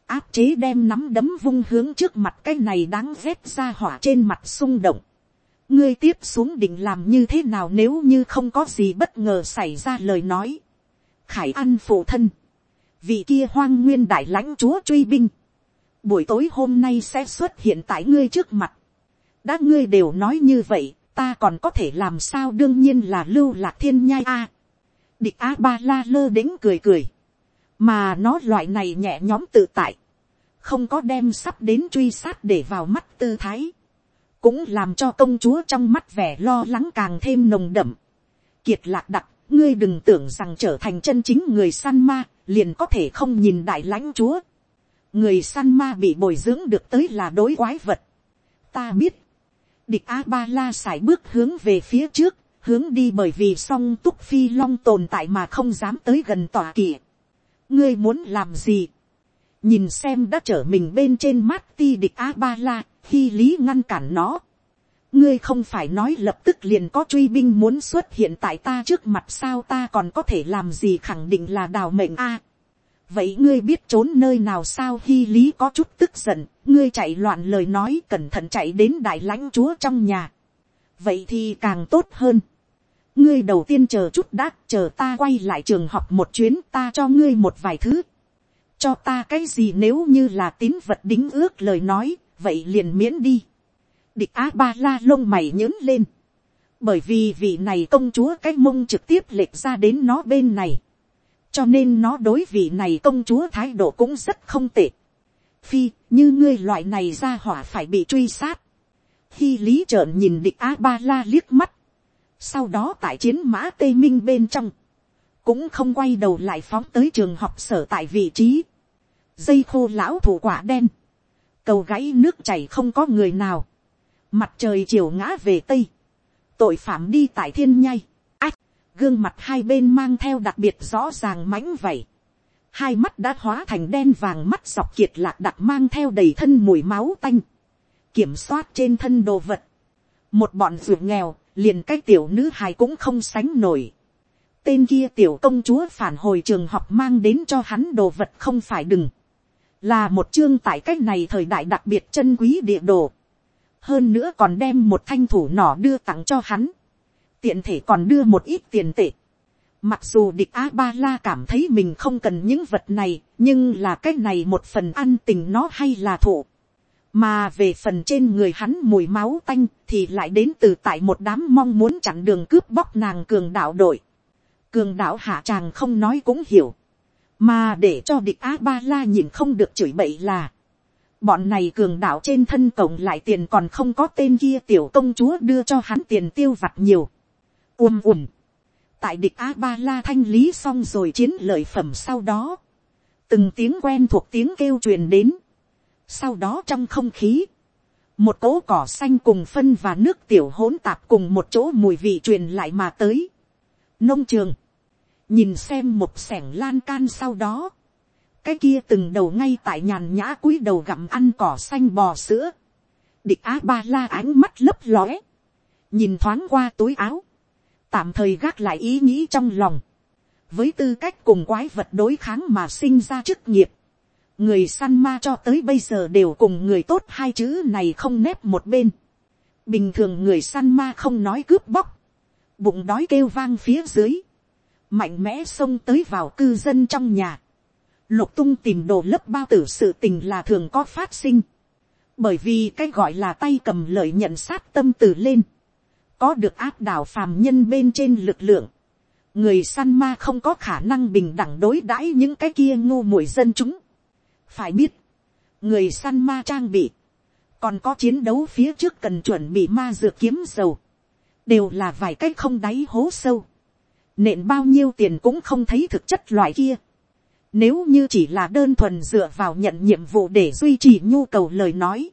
áp chế đem nắm đấm vung hướng trước mặt cái này đáng ghét ra hỏa trên mặt xung động ngươi tiếp xuống định làm như thế nào nếu như không có gì bất ngờ xảy ra lời nói. khải ăn phụ thân, vị kia hoang nguyên đại lãnh chúa truy binh, buổi tối hôm nay sẽ xuất hiện tại ngươi trước mặt. đã ngươi đều nói như vậy, ta còn có thể làm sao đương nhiên là lưu lạc thiên nhai a. địch a ba la lơ đĩnh cười cười, mà nó loại này nhẹ nhóm tự tại, không có đem sắp đến truy sát để vào mắt tư thái, cũng làm cho công chúa trong mắt vẻ lo lắng càng thêm nồng đậm. Kiệt lạc đặc, ngươi đừng tưởng rằng trở thành chân chính người săn ma, liền có thể không nhìn đại lãnh chúa. người săn ma bị bồi dưỡng được tới là đối quái vật. ta biết, địch a ba la sải bước hướng về phía trước, hướng đi bởi vì song túc phi long tồn tại mà không dám tới gần tòa kỳ ngươi muốn làm gì, nhìn xem đã trở mình bên trên mắt ti địch a ba la, khi lý ngăn cản nó. ngươi không phải nói lập tức liền có truy binh muốn xuất hiện tại ta trước mặt sao ta còn có thể làm gì khẳng định là đào mệnh a. vậy ngươi biết trốn nơi nào sao khi lý có chút tức giận, ngươi chạy loạn lời nói cẩn thận chạy đến đại lãnh chúa trong nhà. vậy thì càng tốt hơn ngươi đầu tiên chờ chút đã chờ ta quay lại trường học một chuyến ta cho ngươi một vài thứ cho ta cái gì nếu như là tín vật đính ước lời nói, vậy liền miễn đi. địch á ba la lông mày nhớn lên. bởi vì vị này công chúa cái mông trực tiếp lệch ra đến nó bên này. cho nên nó đối vị này công chúa thái độ cũng rất không tệ. phi, như ngươi loại này ra hỏa phải bị truy sát. khi lý trợn nhìn địch á ba la liếc mắt sau đó tại chiến mã tây minh bên trong cũng không quay đầu lại phóng tới trường học sở tại vị trí. dây khô lão thủ quả đen, cầu gãy nước chảy không có người nào, mặt trời chiều ngã về tây, tội phạm đi tại thiên nhai, ách, gương mặt hai bên mang theo đặc biệt rõ ràng mãnh vậy hai mắt đã hóa thành đen vàng mắt dọc kiệt lạc đặc mang theo đầy thân mùi máu tanh, kiểm soát trên thân đồ vật, một bọn ruột nghèo, liền cái tiểu nữ hài cũng không sánh nổi, tên kia tiểu công chúa phản hồi trường học mang đến cho hắn đồ vật không phải đừng, là một chương tại cách này thời đại đặc biệt chân quý địa đồ, hơn nữa còn đem một thanh thủ nỏ đưa tặng cho hắn, tiện thể còn đưa một ít tiền tệ. Mặc dù địch a ba la cảm thấy mình không cần những vật này, nhưng là cái này một phần ăn tình nó hay là thụ. Mà về phần trên người hắn mùi máu tanh thì lại đến từ tại một đám mong muốn chặn đường cướp bóc nàng cường đạo đội. Cường đạo hạ tràng không nói cũng hiểu, mà để cho địch a ba la nhìn không được chửi bậy là, bọn này cường đạo trên thân cổng lại tiền còn không có tên kia tiểu công chúa đưa cho hắn tiền tiêu vặt nhiều, ùm ùm, tại địch a ba la thanh lý xong rồi chiến lợi phẩm sau đó, từng tiếng quen thuộc tiếng kêu truyền đến, sau đó trong không khí, một cỗ cỏ xanh cùng phân và nước tiểu hỗn tạp cùng một chỗ mùi vị truyền lại mà tới. nông trường, nhìn xem một sẻng lan can sau đó, cái kia từng đầu ngay tại nhàn nhã cúi đầu gặm ăn cỏ xanh bò sữa, địch á ba la ánh mắt lấp lóe, nhìn thoáng qua túi áo, tạm thời gác lại ý nghĩ trong lòng, với tư cách cùng quái vật đối kháng mà sinh ra chức nghiệp, người săn ma cho tới bây giờ đều cùng người tốt hai chữ này không nép một bên, bình thường người săn ma không nói cướp bóc, bụng đói kêu vang phía dưới, mạnh mẽ xông tới vào cư dân trong nhà, lục tung tìm đồ lấp bao tử sự tình là thường có phát sinh, bởi vì cái gọi là tay cầm lợi nhận sát tâm từ lên, có được áp đảo phàm nhân bên trên lực lượng, người săn ma không có khả năng bình đẳng đối đãi những cái kia ngu muội dân chúng phải biết, người săn ma trang bị, còn có chiến đấu phía trước cần chuẩn bị ma dược kiếm dầu, đều là vài cái không đáy hố sâu nện bao nhiêu tiền cũng không thấy thực chất loại kia. Nếu như chỉ là đơn thuần dựa vào nhận nhiệm vụ để duy trì nhu cầu lời nói,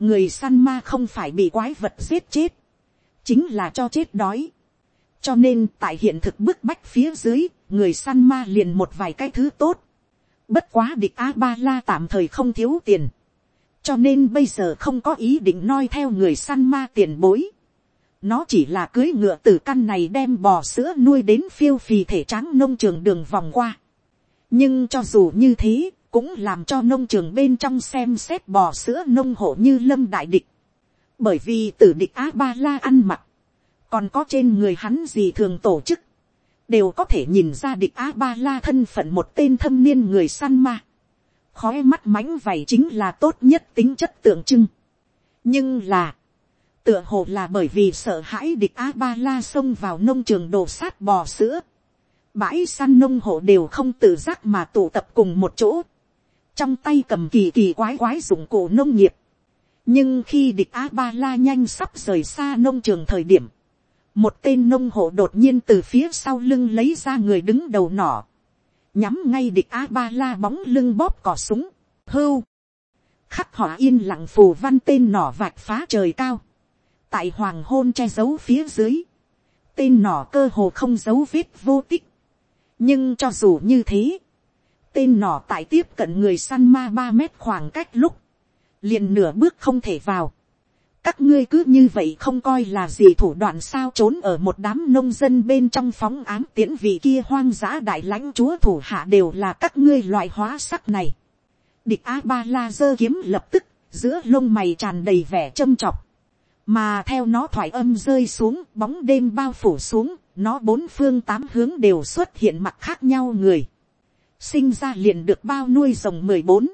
người săn ma không phải bị quái vật giết chết, chính là cho chết đói. cho nên tại hiện thực bức bách phía dưới, người săn ma liền một vài cái thứ tốt bất quá địch a ba la tạm thời không thiếu tiền, cho nên bây giờ không có ý định noi theo người săn ma tiền bối nó chỉ là cưới ngựa từ căn này đem bò sữa nuôi đến phiêu phì thể tráng nông trường đường vòng qua. nhưng cho dù như thế, cũng làm cho nông trường bên trong xem xét bò sữa nông hộ như lâm đại địch. bởi vì tử địch á ba la ăn mặc, còn có trên người hắn gì thường tổ chức, đều có thể nhìn ra địch á ba la thân phận một tên thâm niên người săn ma. khói mắt mánh vảy chính là tốt nhất tính chất tượng trưng. nhưng là, tựa hồ là bởi vì sợ hãi địch a ba la xông vào nông trường đổ sát bò sữa, bãi săn nông hộ đều không tự giác mà tụ tập cùng một chỗ, trong tay cầm kỳ kỳ quái quái dụng cụ nông nghiệp, nhưng khi địch a ba la nhanh sắp rời xa nông trường thời điểm, một tên nông hộ đột nhiên từ phía sau lưng lấy ra người đứng đầu nỏ, nhắm ngay địch a ba la bóng lưng bóp cỏ súng, hưu, khắc họ yên lặng phù văn tên nỏ vạch phá trời cao, tại hoàng hôn che giấu phía dưới, tên nỏ cơ hồ không giấu vết vô tích, nhưng cho dù như thế, tên nỏ tại tiếp cận người săn ma ba mét khoảng cách lúc, liền nửa bước không thể vào các ngươi cứ như vậy không coi là gì thủ đoạn sao trốn ở một đám nông dân bên trong phóng ám tiễn vị kia hoang dã đại lãnh chúa thủ hạ đều là các ngươi loại hóa sắc này. địch a ba la dơ kiếm lập tức, giữa lông mày tràn đầy vẻ châm chọc. mà theo nó thoải âm rơi xuống, bóng đêm bao phủ xuống, nó bốn phương tám hướng đều xuất hiện mặt khác nhau người. sinh ra liền được bao nuôi rồng mười bốn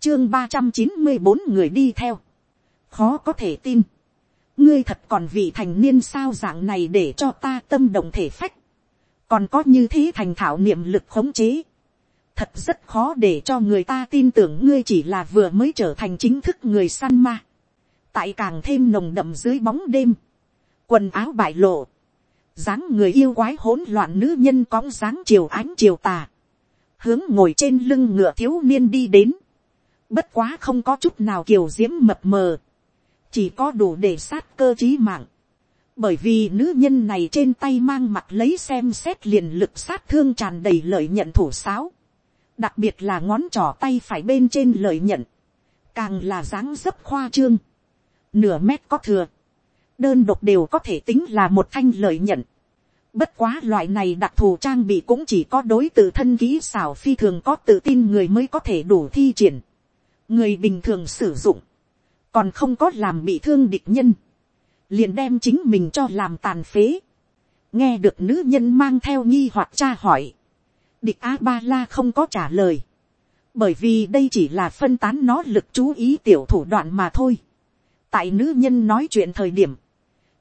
chương ba trăm chín mươi bốn người đi theo khó có thể tin. ngươi thật còn vị thành niên sao dạng này để cho ta tâm động thể phách. còn có như thế thành thảo niệm lực khống chế. thật rất khó để cho người ta tin tưởng ngươi chỉ là vừa mới trở thành chính thức người săn ma. tại càng thêm nồng đậm dưới bóng đêm. quần áo bại lộ. dáng người yêu quái hỗn loạn nữ nhân cõng dáng chiều ánh chiều tà. hướng ngồi trên lưng ngựa thiếu niên đi đến Bất quá không có chút nào kiều diễm mập mờ. Chỉ có đủ để sát cơ trí mạng. Bởi vì nữ nhân này trên tay mang mặt lấy xem xét liền lực sát thương tràn đầy lợi nhận thủ sáo. Đặc biệt là ngón trỏ tay phải bên trên lợi nhận. Càng là dáng dấp khoa trương. Nửa mét có thừa. Đơn độc đều có thể tính là một thanh lợi nhận. Bất quá loại này đặc thù trang bị cũng chỉ có đối tự thân kỹ xảo phi thường có tự tin người mới có thể đủ thi triển người bình thường sử dụng, còn không có làm bị thương địch nhân, liền đem chính mình cho làm tàn phế. nghe được nữ nhân mang theo nghi hoặc cha hỏi, địch a ba la không có trả lời, bởi vì đây chỉ là phân tán nó lực chú ý tiểu thủ đoạn mà thôi. tại nữ nhân nói chuyện thời điểm,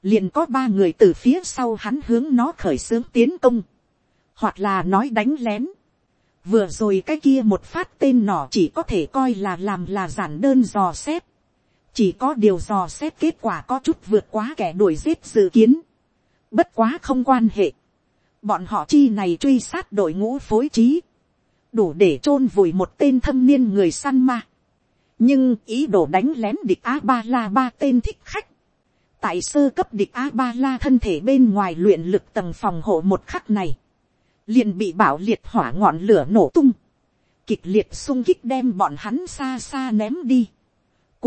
liền có ba người từ phía sau hắn hướng nó khởi xướng tiến công, hoặc là nói đánh lén, vừa rồi cái kia một phát tên nỏ chỉ có thể coi là làm là giản đơn dò xét chỉ có điều dò xét kết quả có chút vượt quá kẻ đuổi giết dự kiến. bất quá không quan hệ. bọn họ chi này truy sát đội ngũ phối trí. đủ để chôn vùi một tên thâm niên người săn ma. nhưng ý đồ đánh lén địch a ba la ba tên thích khách. tại sơ cấp địch a ba la thân thể bên ngoài luyện lực tầng phòng hộ một khắc này liền bị bảo liệt hỏa ngọn lửa nổ tung, kịch liệt sung kích đem bọn hắn xa xa ném đi,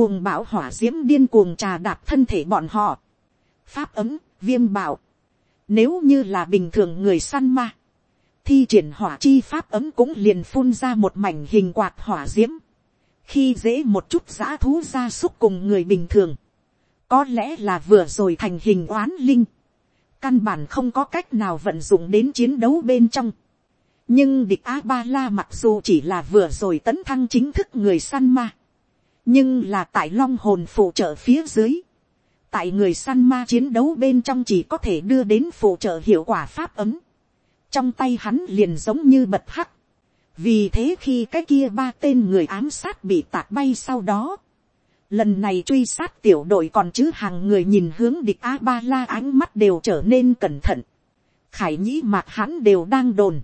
cuồng bão hỏa d i ễ m điên cuồng trà đạp thân thể bọn họ, pháp ấm, viêm bảo, nếu như là bình thường người săn ma, thi triển hỏa chi pháp ấm cũng liền phun ra một mảnh hình quạt hỏa d i ễ m khi dễ một chút giã thú ra súc cùng người bình thường, có lẽ là vừa rồi thành hình oán linh, căn bản không có cách nào vận dụng đến chiến đấu bên trong. nhưng địch a ba la mặc dù chỉ là vừa rồi tấn thăng chính thức người săn ma, nhưng là tại long hồn phụ trợ phía dưới, tại người săn ma chiến đấu bên trong chỉ có thể đưa đến phụ trợ hiệu quả pháp ấm, trong tay hắn liền giống như bật hắc, vì thế khi cái kia ba tên người ám sát bị tạc bay sau đó, Lần này truy sát tiểu đội còn chứ hàng người nhìn hướng địch A-ba-la ánh mắt đều trở nên cẩn thận. Khải nhĩ mạc hắn đều đang đồn.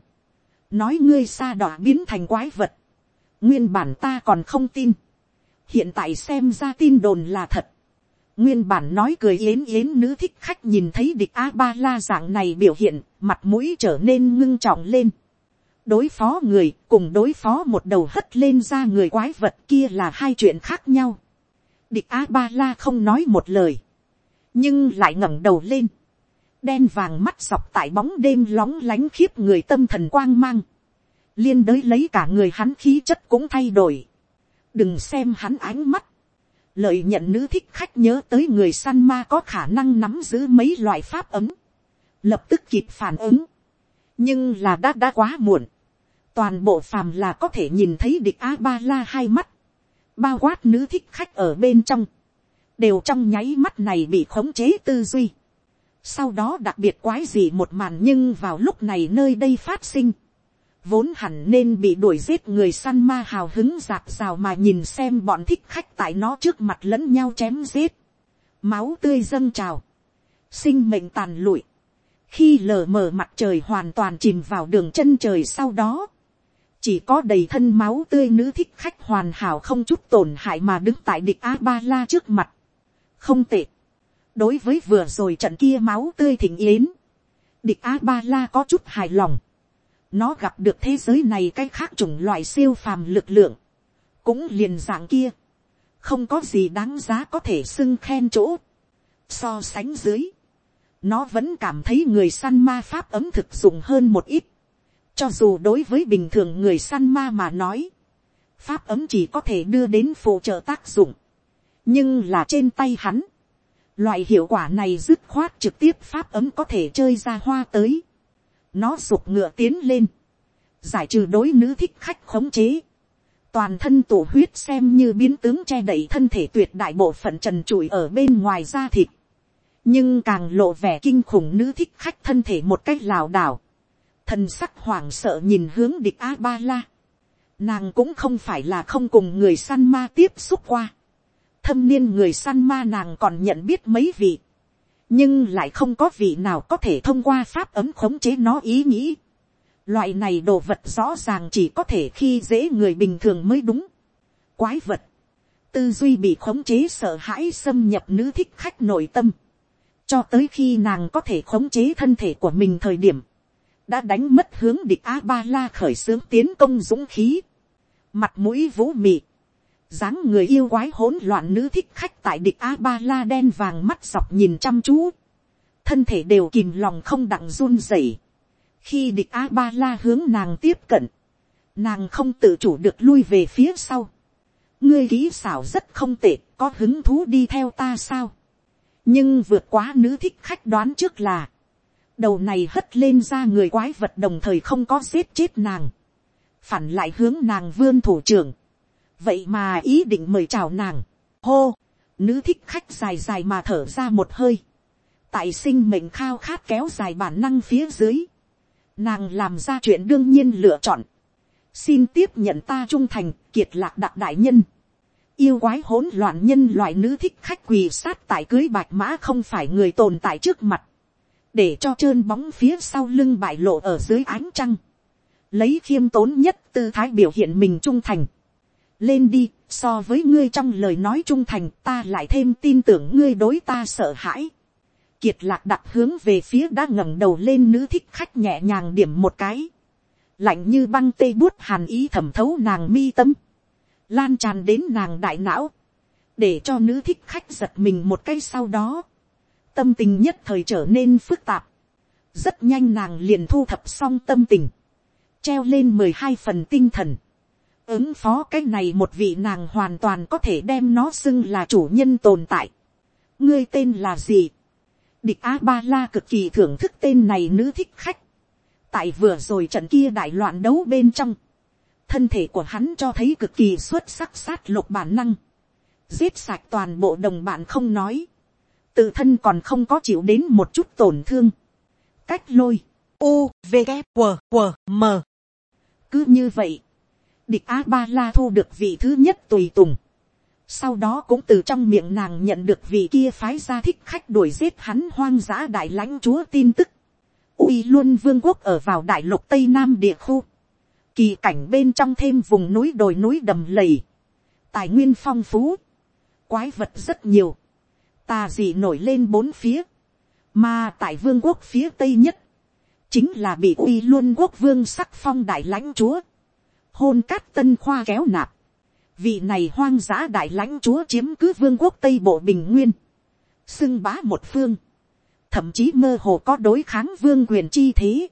Nói ngươi xa đỏ biến thành quái vật. Nguyên bản ta còn không tin. Hiện tại xem ra tin đồn là thật. Nguyên bản nói cười yến yến nữ thích khách nhìn thấy địch A-ba-la dạng này biểu hiện, mặt mũi trở nên ngưng trọng lên. Đối phó người, cùng đối phó một đầu hất lên ra người quái vật kia là hai chuyện khác nhau Địch A Ba La không nói một lời. Nhưng lại ngẩng đầu lên. Đen vàng mắt dọc tại bóng đêm lóng lánh khiếp người tâm thần quang mang. Liên đới lấy cả người hắn khí chất cũng thay đổi. Đừng xem hắn ánh mắt. Lợi nhận nữ thích khách nhớ tới người săn ma có khả năng nắm giữ mấy loại pháp ấm. Lập tức kịp phản ứng. Nhưng là đã đã quá muộn. Toàn bộ phàm là có thể nhìn thấy địch A-ba-la hai mắt bao quát nữ thích khách ở bên trong, đều trong nháy mắt này bị khống chế tư duy. sau đó đặc biệt quái gì một màn nhưng vào lúc này nơi đây phát sinh, vốn hẳn nên bị đuổi giết người săn ma hào hứng rạp rào mà nhìn xem bọn thích khách tại nó trước mặt lẫn nhau chém giết, máu tươi dâng trào, sinh mệnh tàn lụi, khi lờ mờ mặt trời hoàn toàn chìm vào đường chân trời sau đó, chỉ có đầy thân máu tươi nữ thích khách hoàn hảo không chút tổn hại mà đứng tại địch a ba la trước mặt, không tệ, đối với vừa rồi trận kia máu tươi thỉnh yến, địch a ba la có chút hài lòng, nó gặp được thế giới này cái khác chủng loại siêu phàm lực lượng, cũng liền dạng kia, không có gì đáng giá có thể xưng khen chỗ, so sánh dưới, nó vẫn cảm thấy người săn ma pháp ấm thực dụng hơn một ít, cho dù đối với bình thường người săn ma mà nói, pháp ấm chỉ có thể đưa đến phụ trợ tác dụng, nhưng là trên tay hắn, loại hiệu quả này dứt khoát trực tiếp pháp ấm có thể chơi ra hoa tới, nó sụp ngựa tiến lên, giải trừ đối nữ thích khách khống chế, toàn thân tổ huyết xem như biến tướng che đậy thân thể tuyệt đại bộ phận trần trụi ở bên ngoài da thịt, nhưng càng lộ vẻ kinh khủng nữ thích khách thân thể một cách lảo đảo, thần sắc hoảng sợ nhìn hướng địch a ba la, nàng cũng không phải là không cùng người săn ma tiếp xúc qua, thâm niên người săn ma nàng còn nhận biết mấy vị, nhưng lại không có vị nào có thể thông qua pháp ấm khống chế nó ý nghĩ. Loại này đồ vật rõ ràng chỉ có thể khi dễ người bình thường mới đúng. Quái vật, tư duy bị khống chế sợ hãi xâm nhập nữ thích khách nội tâm. cho tới khi nàng có thể khống chế thân thể của mình thời điểm, đã đánh mất hướng địch a ba la khởi xướng tiến công dũng khí, mặt mũi vũ mị, dáng người yêu quái hỗn loạn nữ thích khách tại địch a ba la đen vàng mắt dọc nhìn chăm chú, thân thể đều kìm lòng không đặng run rẩy. khi địch a ba la hướng nàng tiếp cận, nàng không tự chủ được lui về phía sau. ngươi ký xảo rất không tệ, có hứng thú đi theo ta sao. nhưng vượt quá nữ thích khách đoán trước là, đầu này hất lên ra người quái vật đồng thời không có giết chết nàng, phản lại hướng nàng vươn thủ trưởng, vậy mà ý định mời chào nàng, hô, nữ thích khách dài dài mà thở ra một hơi, tại sinh mệnh khao khát kéo dài bản năng phía dưới, nàng làm ra chuyện đương nhiên lựa chọn, xin tiếp nhận ta trung thành kiệt lạc đặc đại nhân, yêu quái hỗn loạn nhân loại nữ thích khách quỳ sát tại cưới bạch mã không phải người tồn tại trước mặt, để cho trơn bóng phía sau lưng bại lộ ở dưới ánh trăng, lấy khiêm tốn nhất tư thái biểu hiện mình trung thành, lên đi, so với ngươi trong lời nói trung thành ta lại thêm tin tưởng ngươi đối ta sợ hãi. Kiệt lạc đặt hướng về phía đã ngẩng đầu lên nữ thích khách nhẹ nhàng điểm một cái. Lạnh như băng tê bút hàn ý thẩm thấu nàng mi tâm. Lan tràn đến nàng đại não. Để cho nữ thích khách giật mình một cái sau đó. Tâm tình nhất thời trở nên phức tạp. Rất nhanh nàng liền thu thập xong tâm tình. Treo lên mười hai phần tinh thần ứng phó cái này một vị nàng hoàn toàn có thể đem nó xưng là chủ nhân tồn tại. ngươi tên là gì. địch a ba la cực kỳ thưởng thức tên này nữ thích khách. tại vừa rồi trận kia đại loạn đấu bên trong, thân thể của hắn cho thấy cực kỳ xuất sắc sát lục bản năng, giết sạch toàn bộ đồng bạn không nói, tự thân còn không có chịu đến một chút tổn thương. cách lôi, u, v, g, q, q, m. cứ như vậy, địch a ba la thu được vị thứ nhất tùy tùng. sau đó cũng từ trong miệng nàng nhận được vị kia phái ra thích khách đuổi giết hắn hoang dã đại lãnh chúa tin tức. uy luôn vương quốc ở vào đại lục tây nam địa khu. kỳ cảnh bên trong thêm vùng núi đồi núi đầm lầy. tài nguyên phong phú. quái vật rất nhiều. tà dị nổi lên bốn phía. mà tại vương quốc phía tây nhất. chính là bị uy luôn quốc vương sắc phong đại lãnh chúa hôn cát tân khoa kéo nạp. Vị này hoang dã đại lãnh chúa chiếm cứ vương quốc Tây Bộ Bình Nguyên. Xưng bá một phương. Thậm chí mơ hồ có đối kháng vương quyền chi thế.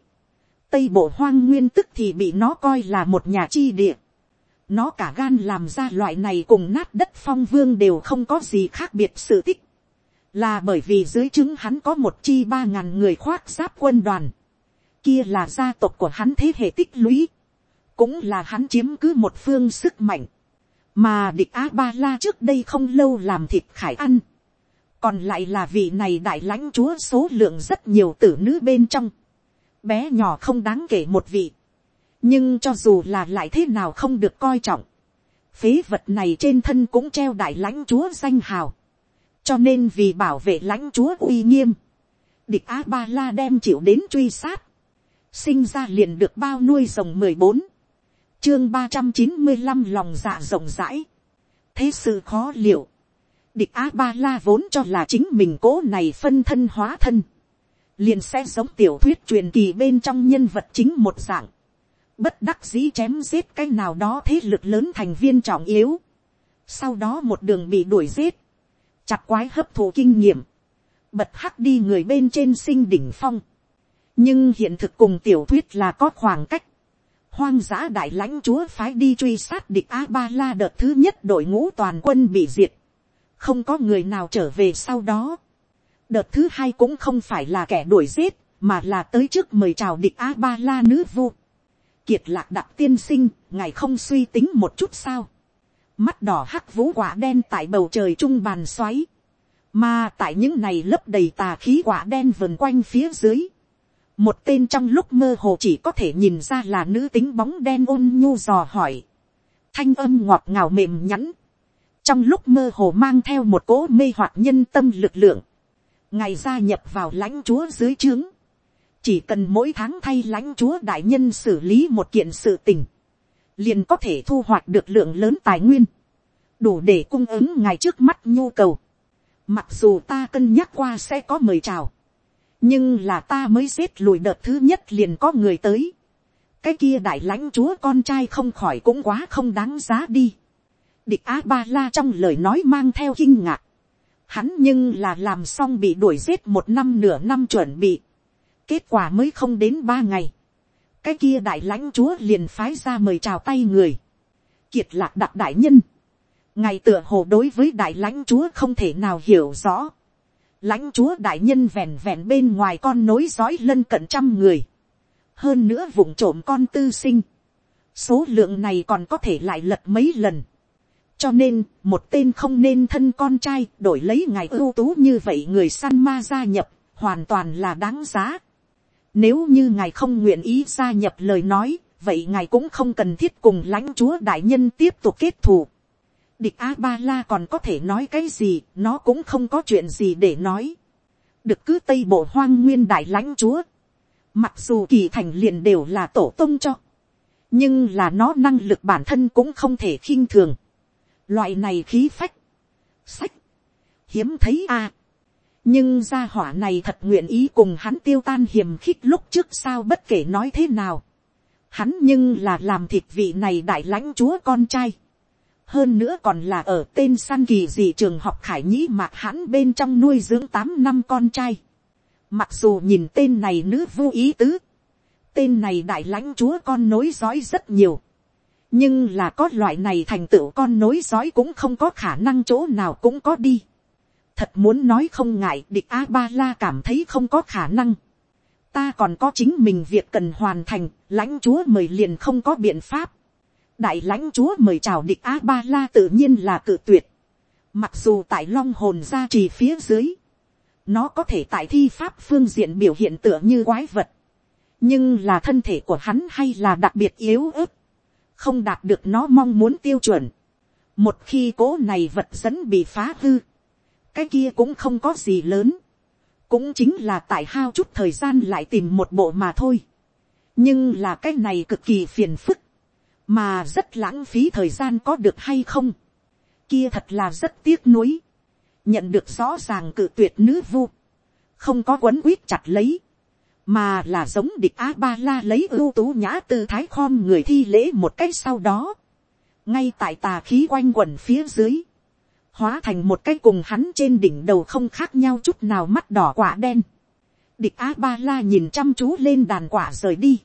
Tây Bộ hoang nguyên tức thì bị nó coi là một nhà chi địa. Nó cả gan làm ra loại này cùng nát đất phong vương đều không có gì khác biệt sự tích. Là bởi vì dưới chứng hắn có một chi ba ngàn người khoác giáp quân đoàn. Kia là gia tộc của hắn thế hệ tích lũy cũng là hắn chiếm cứ một phương sức mạnh, mà địch a ba la trước đây không lâu làm thịt khải ăn, còn lại là vị này đại lãnh chúa số lượng rất nhiều tử nữ bên trong, bé nhỏ không đáng kể một vị, nhưng cho dù là lại thế nào không được coi trọng, phế vật này trên thân cũng treo đại lãnh chúa danh hào, cho nên vì bảo vệ lãnh chúa uy nghiêm, địch a ba la đem chịu đến truy sát, sinh ra liền được bao nuôi rồng mười bốn, chương ba trăm chín mươi năm lòng dạ rộng rãi, thế sự khó liệu, địch a ba la vốn cho là chính mình cố này phân thân hóa thân, liền sẽ giống tiểu thuyết truyền kỳ bên trong nhân vật chính một dạng, bất đắc dĩ chém giết cái nào đó thế lực lớn thành viên trọng yếu, sau đó một đường bị đuổi giết, chặt quái hấp thụ kinh nghiệm, bật hắc đi người bên trên sinh đỉnh phong, nhưng hiện thực cùng tiểu thuyết là có khoảng cách, hoang dã đại lãnh chúa phái đi truy sát địch a ba la đợt thứ nhất đội ngũ toàn quân bị diệt, không có người nào trở về sau đó. đợt thứ hai cũng không phải là kẻ đuổi giết, mà là tới trước mời chào địch a ba la nữ vu. kiệt lạc đặc tiên sinh, ngài không suy tính một chút sao. mắt đỏ hắc vũ quả đen tại bầu trời trung bàn xoáy. mà tại những này lấp đầy tà khí quả đen vần quanh phía dưới một tên trong lúc mơ hồ chỉ có thể nhìn ra là nữ tính bóng đen ôn nhu dò hỏi. thanh âm ngọt ngào mềm nhẵn. Trong lúc mơ hồ mang theo một cỗ mê hoặc nhân tâm lực lượng, ngày gia nhập vào lãnh chúa dưới trướng, chỉ cần mỗi tháng thay lãnh chúa đại nhân xử lý một kiện sự tình, liền có thể thu hoạch được lượng lớn tài nguyên, đủ để cung ứng ngày trước mắt nhu cầu. Mặc dù ta cân nhắc qua sẽ có mời chào, nhưng là ta mới giết lùi đợt thứ nhất liền có người tới. cái kia đại lãnh chúa con trai không khỏi cũng quá không đáng giá đi. Địch Á Ba La trong lời nói mang theo kinh ngạc. Hắn nhưng là làm xong bị đuổi giết một năm nửa năm chuẩn bị. Kết quả mới không đến ba ngày. Cái kia đại lãnh chúa liền phái ra mời chào tay người. Kiệt lạc đặc đại nhân. Ngày tựa hồ đối với đại lãnh chúa không thể nào hiểu rõ. Lãnh chúa đại nhân vẹn vẹn bên ngoài con nối dõi lân cận trăm người. Hơn nữa vùng trộm con tư sinh. Số lượng này còn có thể lại lật mấy lần cho nên một tên không nên thân con trai đổi lấy ngài ưu tú như vậy người săn ma gia nhập hoàn toàn là đáng giá. Nếu như ngài không nguyện ý gia nhập lời nói, vậy ngài cũng không cần thiết cùng lãnh chúa đại nhân tiếp tục kết thù. Địch A-ba-la còn có thể nói cái gì, nó cũng không có chuyện gì để nói. Được cứ tây bộ hoang nguyên đại lãnh chúa. Mặc dù kỳ thành liền đều là tổ tông cho. Nhưng là nó năng lực bản thân cũng không thể khinh thường Loại này khí phách. Sách. Hiếm thấy a Nhưng gia hỏa này thật nguyện ý cùng hắn tiêu tan hiểm khích lúc trước sao bất kể nói thế nào. Hắn nhưng là làm thịt vị này đại lãnh chúa con trai. Hơn nữa còn là ở tên săn kỳ dị trường học khải nhĩ mạc hãn bên trong nuôi dưỡng tám năm con trai. Mặc dù nhìn tên này nữ vô ý tứ. Tên này đại lãnh chúa con nối dõi rất nhiều nhưng là có loại này thành tựu con nối dõi cũng không có khả năng chỗ nào cũng có đi. thật muốn nói không ngại địch a ba la cảm thấy không có khả năng. ta còn có chính mình việc cần hoàn thành, lãnh chúa mời liền không có biện pháp đại lãnh chúa mời chào địch a ba la tự nhiên là cự tuyệt. mặc dù tại long hồn gia trì phía dưới, nó có thể tại thi pháp phương diện biểu hiện tựa như quái vật. nhưng là thân thể của hắn hay là đặc biệt yếu ớt không đạt được nó mong muốn tiêu chuẩn. một khi cố này vật dẫn bị phá hư, cái kia cũng không có gì lớn, cũng chính là tại hao chút thời gian lại tìm một bộ mà thôi. nhưng là cái này cực kỳ phiền phức, mà rất lãng phí thời gian có được hay không. kia thật là rất tiếc nuối, nhận được rõ ràng cự tuyệt nữ vu, không có quấn quýt chặt lấy, mà là giống địch a ba la lấy ưu tú nhã tư thái khom người thi lễ một cách sau đó, ngay tại tà khí quanh quẩn phía dưới, hóa thành một cái cùng hắn trên đỉnh đầu không khác nhau chút nào mắt đỏ quả đen. Địch a ba la nhìn chăm chú lên đàn quả rời đi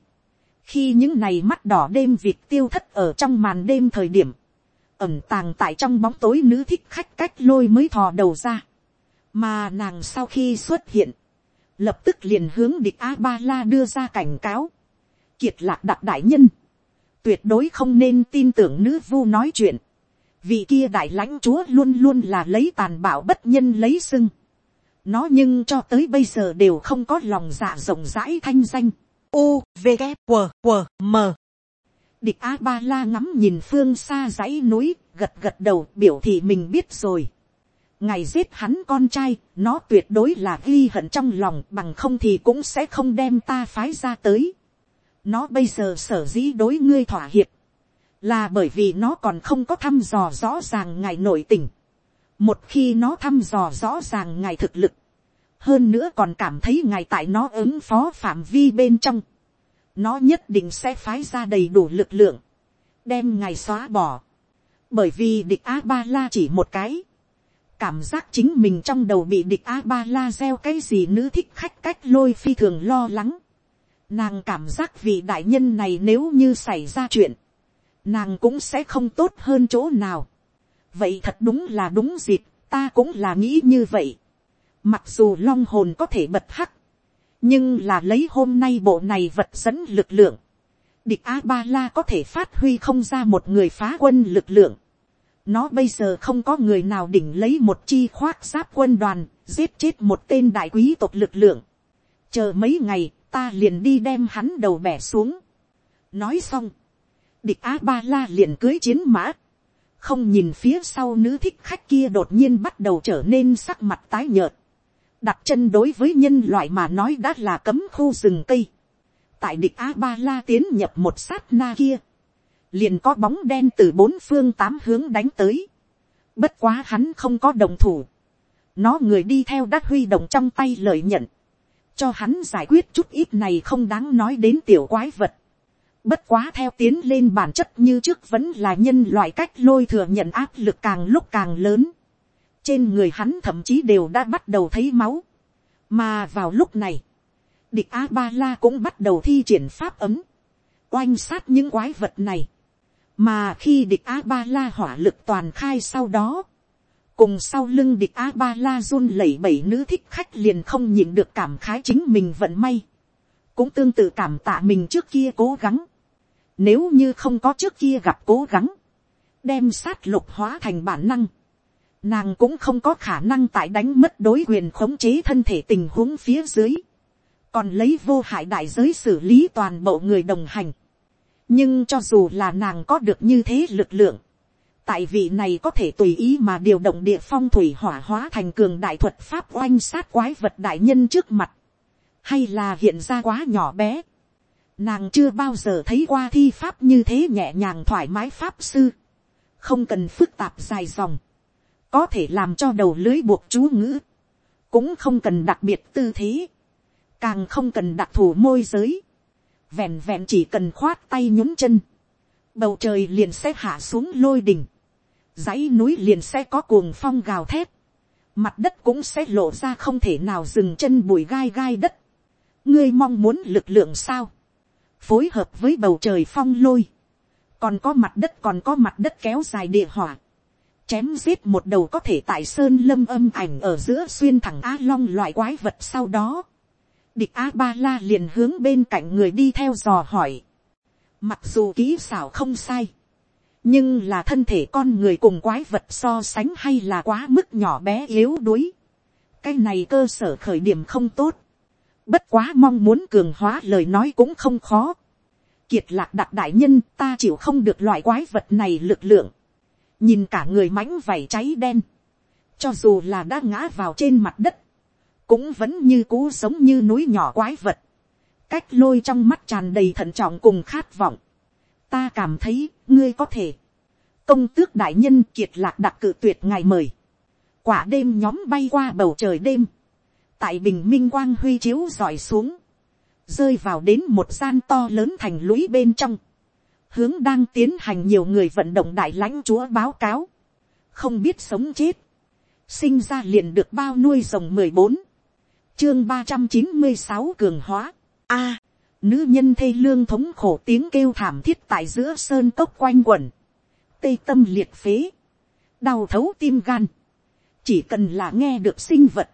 khi những này mắt đỏ đêm việc tiêu thất ở trong màn đêm thời điểm, ẩm tàng tại trong bóng tối nữ thích khách cách lôi mới thò đầu ra. mà nàng sau khi xuất hiện, lập tức liền hướng địch a ba la đưa ra cảnh cáo, kiệt lạc đặc đại nhân, tuyệt đối không nên tin tưởng nữ vu nói chuyện, vì kia đại lãnh chúa luôn luôn là lấy tàn bạo bất nhân lấy sưng, nó nhưng cho tới bây giờ đều không có lòng dạ rộng rãi thanh danh. U, V, K, W, W, M. Địch A Ba La ngắm nhìn phương xa dãy núi, gật gật đầu biểu thị mình biết rồi. Ngày giết hắn con trai, nó tuyệt đối là ghi hận trong lòng bằng không thì cũng sẽ không đem ta phái ra tới. Nó bây giờ sở dĩ đối ngươi thỏa hiệp. Là bởi vì nó còn không có thăm dò rõ ràng ngài nội tình. Một khi nó thăm dò rõ ràng ngài thực lực. Hơn nữa còn cảm thấy ngài tại nó ứng phó phạm vi bên trong. Nó nhất định sẽ phái ra đầy đủ lực lượng. Đem ngài xóa bỏ. Bởi vì địch A-ba-la chỉ một cái cảm giác chính mình trong đầu bị địch a ba la gieo cái gì nữ thích khách cách lôi phi thường lo lắng. Nàng cảm giác vị đại nhân này nếu như xảy ra chuyện, nàng cũng sẽ không tốt hơn chỗ nào. vậy thật đúng là đúng dịp, ta cũng là nghĩ như vậy mặc dù long hồn có thể bật hắc, nhưng là lấy hôm nay bộ này vật dẫn lực lượng, địch a ba la có thể phát huy không ra một người phá quân lực lượng nó bây giờ không có người nào đỉnh lấy một chi khoác giáp quân đoàn, giết chết một tên đại quý tộc lực lượng. Chờ mấy ngày, ta liền đi đem hắn đầu bẻ xuống. Nói xong, địch A-ba-la liền cưới chiến mã. Không nhìn phía sau nữ thích khách kia đột nhiên bắt đầu trở nên sắc mặt tái nhợt. Đặt chân đối với nhân loại mà nói đã là cấm khu rừng cây. Tại địch A-ba-la tiến nhập một sát na kia, liền có bóng đen từ bốn phương tám hướng đánh tới. Bất quá hắn không có đồng thủ. Nó người đi theo đắc huy động trong tay lợi nhận. Cho hắn giải quyết chút ít này không đáng nói đến tiểu quái vật. Bất quá theo tiến lên bản chất như trước vẫn là nhân loại cách lôi thừa nhận áp lực càng lúc càng lớn. Trên người hắn thậm chí đều đã bắt đầu thấy máu. Mà vào lúc này, địch A-ba-la cũng bắt đầu thi triển pháp ấm. Oanh sát những quái vật này mà khi địch a ba la hỏa lực toàn khai sau đó, cùng sau lưng địch a ba la run lẩy bẩy nữ thích khách liền không nhìn được cảm khái chính mình vận may, cũng tương tự cảm tạ mình trước kia cố gắng, nếu như không có trước kia gặp cố gắng, đem sát lục hóa thành bản năng, nàng cũng không có khả năng tại đánh mất đối quyền khống chế thân thể tình huống phía dưới, còn lấy vô hại đại giới xử lý toàn bộ người đồng hành, nhưng cho dù là nàng có được như thế lực lượng, tại vị này có thể tùy ý mà điều động địa phong thủy hỏa hóa thành cường đại thuật pháp oanh sát quái vật đại nhân trước mặt, hay là hiện ra quá nhỏ bé. Nàng chưa bao giờ thấy qua thi pháp như thế nhẹ nhàng thoải mái pháp sư, không cần phức tạp dài dòng, có thể làm cho đầu lưới buộc chú ngữ, cũng không cần đặc biệt tư thế, càng không cần đặc thù môi giới, vẹn vẹn chỉ cần khoát tay nhúng chân, bầu trời liền sẽ hạ xuống lôi đỉnh, dãy núi liền sẽ có cuồng phong gào thét, mặt đất cũng sẽ lộ ra không thể nào dừng chân bụi gai gai đất. ngươi mong muốn lực lượng sao, phối hợp với bầu trời phong lôi, còn có mặt đất còn có mặt đất kéo dài địa hỏa, chém giết một đầu có thể tại sơn lâm âm ảnh ở giữa xuyên thẳng á long loại quái vật sau đó, địch a ba la liền hướng bên cạnh người đi theo dò hỏi. mặc dù kỹ xảo không sai, nhưng là thân thể con người cùng quái vật so sánh hay là quá mức nhỏ bé yếu đuối. cái này cơ sở khởi điểm không tốt. bất quá mong muốn cường hóa lời nói cũng không khó. kiệt lạc đặc đại nhân ta chịu không được loại quái vật này lực lượng nhìn cả người mãnh vảy cháy đen. cho dù là đã ngã vào trên mặt đất cũng vẫn như cú sống như núi nhỏ quái vật, cách lôi trong mắt tràn đầy thận trọng cùng khát vọng. ta cảm thấy, ngươi có thể, công tước đại nhân kiệt lạc đặc cự tuyệt ngày mời, quả đêm nhóm bay qua bầu trời đêm, tại bình minh quang huy chiếu dọi xuống, rơi vào đến một gian to lớn thành lũy bên trong, hướng đang tiến hành nhiều người vận động đại lãnh chúa báo cáo, không biết sống chết, sinh ra liền được bao nuôi rồng mười bốn, chương ba trăm chín mươi sáu cường hóa. A. nữ nhân thê lương thống khổ tiếng kêu thảm thiết tại giữa sơn cốc quanh quẩn. Tây tâm liệt phế. Đau thấu tim gan. Chỉ cần là nghe được sinh vật.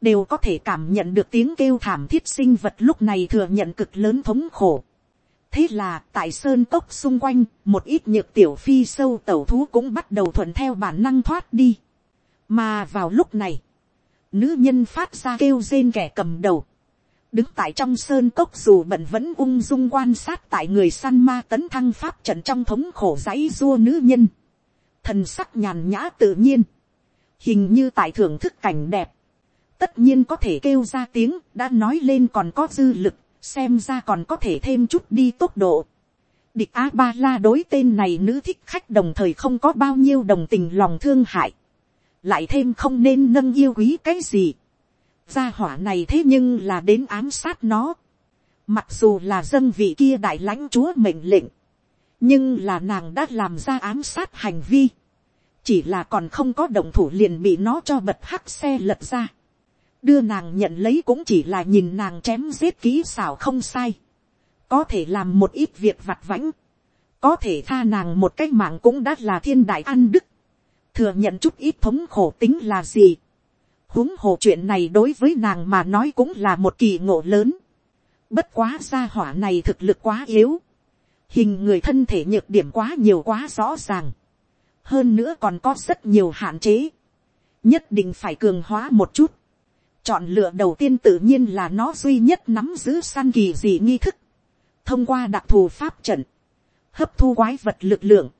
Đều có thể cảm nhận được tiếng kêu thảm thiết sinh vật lúc này thừa nhận cực lớn thống khổ. Thế là tại sơn cốc xung quanh, một ít nhược tiểu phi sâu tẩu thú cũng bắt đầu thuận theo bản năng thoát đi. Mà vào lúc này, nữ nhân phát ra kêu rên kẻ cầm đầu, đứng tại trong sơn cốc dù bận vẫn ung dung quan sát tại người săn ma tấn thăng pháp trận trong thống khổ dãy dua nữ nhân, thần sắc nhàn nhã tự nhiên, hình như tại thưởng thức cảnh đẹp, tất nhiên có thể kêu ra tiếng đã nói lên còn có dư lực xem ra còn có thể thêm chút đi tốc độ. Địch a ba la đối tên này nữ thích khách đồng thời không có bao nhiêu đồng tình lòng thương hại. Lại thêm không nên nâng yêu quý cái gì. Gia hỏa này thế nhưng là đến ám sát nó. Mặc dù là dân vị kia đại lãnh chúa mệnh lệnh, nhưng là nàng đã làm ra ám sát hành vi. Chỉ là còn không có động thủ liền bị nó cho bật hắc xe lật ra đưa nàng nhận lấy cũng chỉ là nhìn nàng chém giết kỹ xảo không sai, có thể làm một ít việc vặt vãnh, có thể tha nàng một cái mạng cũng đã là thiên đại ăn đức, thừa nhận chút ít thống khổ tính là gì, huống hồ chuyện này đối với nàng mà nói cũng là một kỳ ngộ lớn, bất quá gia hỏa này thực lực quá yếu, hình người thân thể nhược điểm quá nhiều quá rõ ràng, hơn nữa còn có rất nhiều hạn chế, nhất định phải cường hóa một chút, Chọn lựa đầu tiên tự nhiên là nó duy nhất nắm giữ săn kỳ dị nghi thức. Thông qua đặc thù pháp trận. Hấp thu quái vật lực lượng.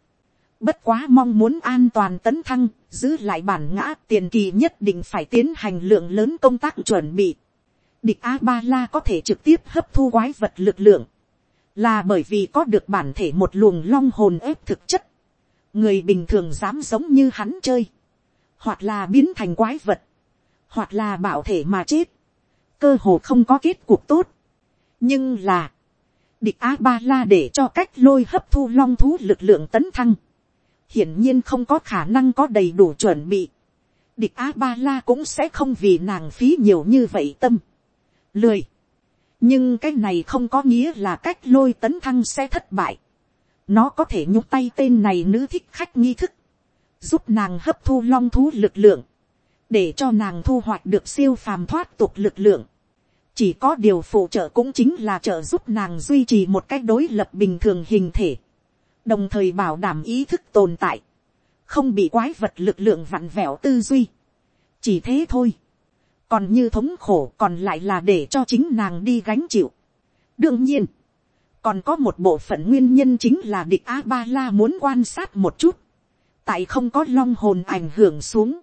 Bất quá mong muốn an toàn tấn thăng, giữ lại bản ngã tiền kỳ nhất định phải tiến hành lượng lớn công tác chuẩn bị. Địch A-ba-la có thể trực tiếp hấp thu quái vật lực lượng. Là bởi vì có được bản thể một luồng long hồn ép thực chất. Người bình thường dám giống như hắn chơi. Hoặc là biến thành quái vật hoặc là bảo thể mà chết, cơ hồ không có kết cuộc tốt. nhưng là, địch a ba la để cho cách lôi hấp thu long thú lực lượng tấn thăng, hiển nhiên không có khả năng có đầy đủ chuẩn bị. địch a ba la cũng sẽ không vì nàng phí nhiều như vậy tâm, lười. nhưng cái này không có nghĩa là cách lôi tấn thăng sẽ thất bại. nó có thể nhúc tay tên này nữ thích khách nghi thức, giúp nàng hấp thu long thú lực lượng, để cho nàng thu hoạch được siêu phàm thoát tục lực lượng. chỉ có điều phụ trợ cũng chính là trợ giúp nàng duy trì một cách đối lập bình thường hình thể, đồng thời bảo đảm ý thức tồn tại, không bị quái vật lực lượng vặn vẹo tư duy. chỉ thế thôi. còn như thống khổ còn lại là để cho chính nàng đi gánh chịu. đương nhiên, còn có một bộ phận nguyên nhân chính là địch a ba la muốn quan sát một chút, tại không có long hồn ảnh hưởng xuống,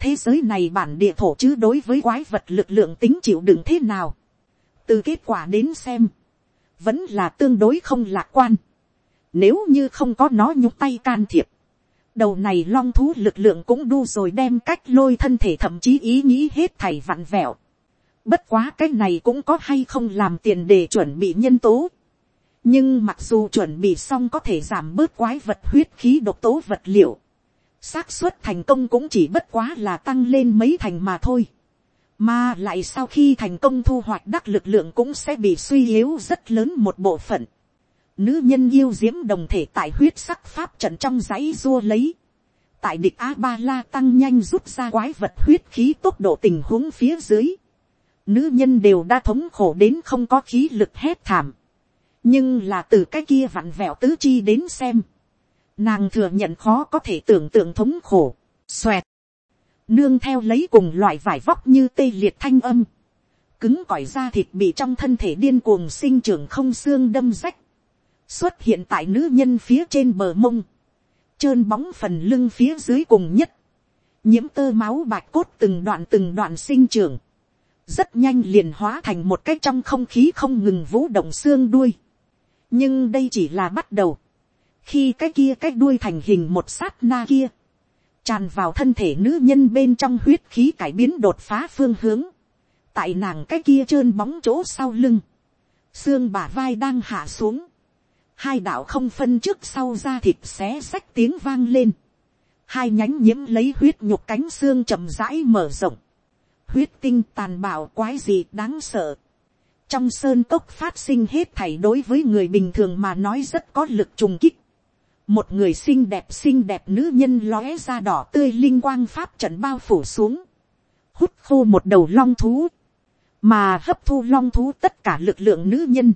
thế giới này bản địa thổ chứ đối với quái vật lực lượng tính chịu đựng thế nào. từ kết quả đến xem, vẫn là tương đối không lạc quan. nếu như không có nó nhúc tay can thiệp, đầu này long thú lực lượng cũng đu rồi đem cách lôi thân thể thậm chí ý nghĩ hết thầy vặn vẹo. bất quá cái này cũng có hay không làm tiền để chuẩn bị nhân tố. nhưng mặc dù chuẩn bị xong có thể giảm bớt quái vật huyết khí độc tố vật liệu xác suất thành công cũng chỉ bất quá là tăng lên mấy thành mà thôi. Mà lại sau khi thành công thu hoạch đắc lực lượng cũng sẽ bị suy yếu rất lớn một bộ phận. Nữ nhân yêu diễm đồng thể tại huyết sắc pháp trận trong giấy rua lấy. Tại địch A-ba-la tăng nhanh rút ra quái vật huyết khí tốc độ tình huống phía dưới. Nữ nhân đều đã thống khổ đến không có khí lực hét thảm. Nhưng là từ cái kia vặn vẹo tứ chi đến xem Nàng thừa nhận khó có thể tưởng tượng thống khổ. Xoẹt. Nương theo lấy cùng loại vải vóc như tê liệt thanh âm. Cứng cỏi da thịt bị trong thân thể điên cuồng sinh trưởng không xương đâm rách. Xuất hiện tại nữ nhân phía trên bờ mông. Trơn bóng phần lưng phía dưới cùng nhất. Nhiễm tơ máu bạch cốt từng đoạn từng đoạn sinh trưởng. Rất nhanh liền hóa thành một cái trong không khí không ngừng vũ động xương đuôi. Nhưng đây chỉ là bắt đầu khi cái kia cái đuôi thành hình một sát na kia, tràn vào thân thể nữ nhân bên trong huyết khí cải biến đột phá phương hướng, tại nàng cái kia trơn bóng chỗ sau lưng, xương bả vai đang hạ xuống, hai đạo không phân trước sau ra thịt xé xách tiếng vang lên, hai nhánh nhiễm lấy huyết nhục cánh xương chậm rãi mở rộng, huyết tinh tàn bạo quái gì đáng sợ, trong sơn cốc phát sinh hết thảy đối với người bình thường mà nói rất có lực trùng kích một người xinh đẹp xinh đẹp nữ nhân lóe ra đỏ tươi linh quang pháp trận bao phủ xuống, hút khô một đầu long thú, mà hấp thu long thú tất cả lực lượng nữ nhân,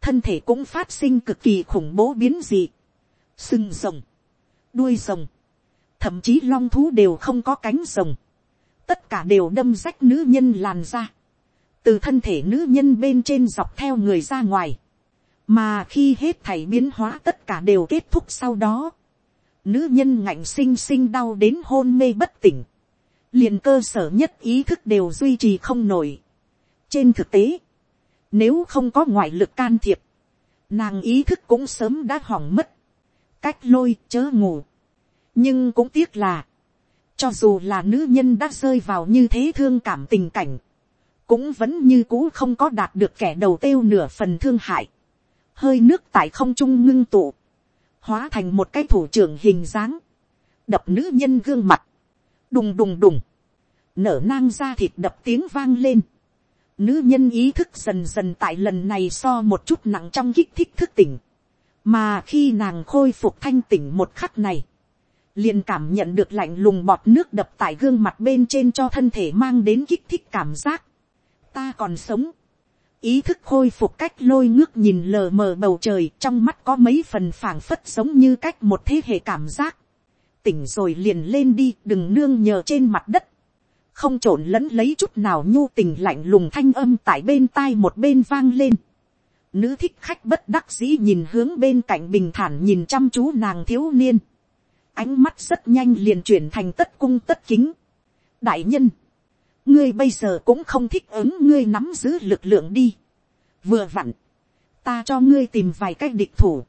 thân thể cũng phát sinh cực kỳ khủng bố biến dị, sưng rồng, đuôi rồng, thậm chí long thú đều không có cánh rồng, tất cả đều đâm rách nữ nhân làn ra, từ thân thể nữ nhân bên trên dọc theo người ra ngoài, mà khi hết thảy biến hóa tất cả đều kết thúc sau đó, nữ nhân ngạnh sinh sinh đau đến hôn mê bất tỉnh, liền cơ sở nhất ý thức đều duy trì không nổi. trên thực tế, nếu không có ngoại lực can thiệp, nàng ý thức cũng sớm đã hỏng mất, cách lôi chớ ngủ. nhưng cũng tiếc là, cho dù là nữ nhân đã rơi vào như thế thương cảm tình cảnh, cũng vẫn như cũ không có đạt được kẻ đầu tiêu nửa phần thương hại hơi nước tại không trung ngưng tụ, hóa thành một cái thủ trưởng hình dáng, đập nữ nhân gương mặt, đùng đùng đùng, nở nang ra thịt đập tiếng vang lên, nữ nhân ý thức dần dần tại lần này so một chút nặng trong kích thích thức tỉnh, mà khi nàng khôi phục thanh tỉnh một khắc này, liền cảm nhận được lạnh lùng bọt nước đập tại gương mặt bên trên cho thân thể mang đến kích thích cảm giác. ta còn sống ý thức khôi phục cách lôi ngước nhìn lờ mờ bầu trời trong mắt có mấy phần phảng phất giống như cách một thế hệ cảm giác. tỉnh rồi liền lên đi đừng nương nhờ trên mặt đất. không trộn lẫn lấy chút nào nhu tình lạnh lùng thanh âm tại bên tai một bên vang lên. nữ thích khách bất đắc dĩ nhìn hướng bên cạnh bình thản nhìn chăm chú nàng thiếu niên ánh mắt rất nhanh liền chuyển thành tất cung tất kính. đại nhân, ngươi bây giờ cũng không thích ứng ngươi nắm giữ lực lượng đi. vừa vặn, ta cho ngươi tìm vài cái địch thủ,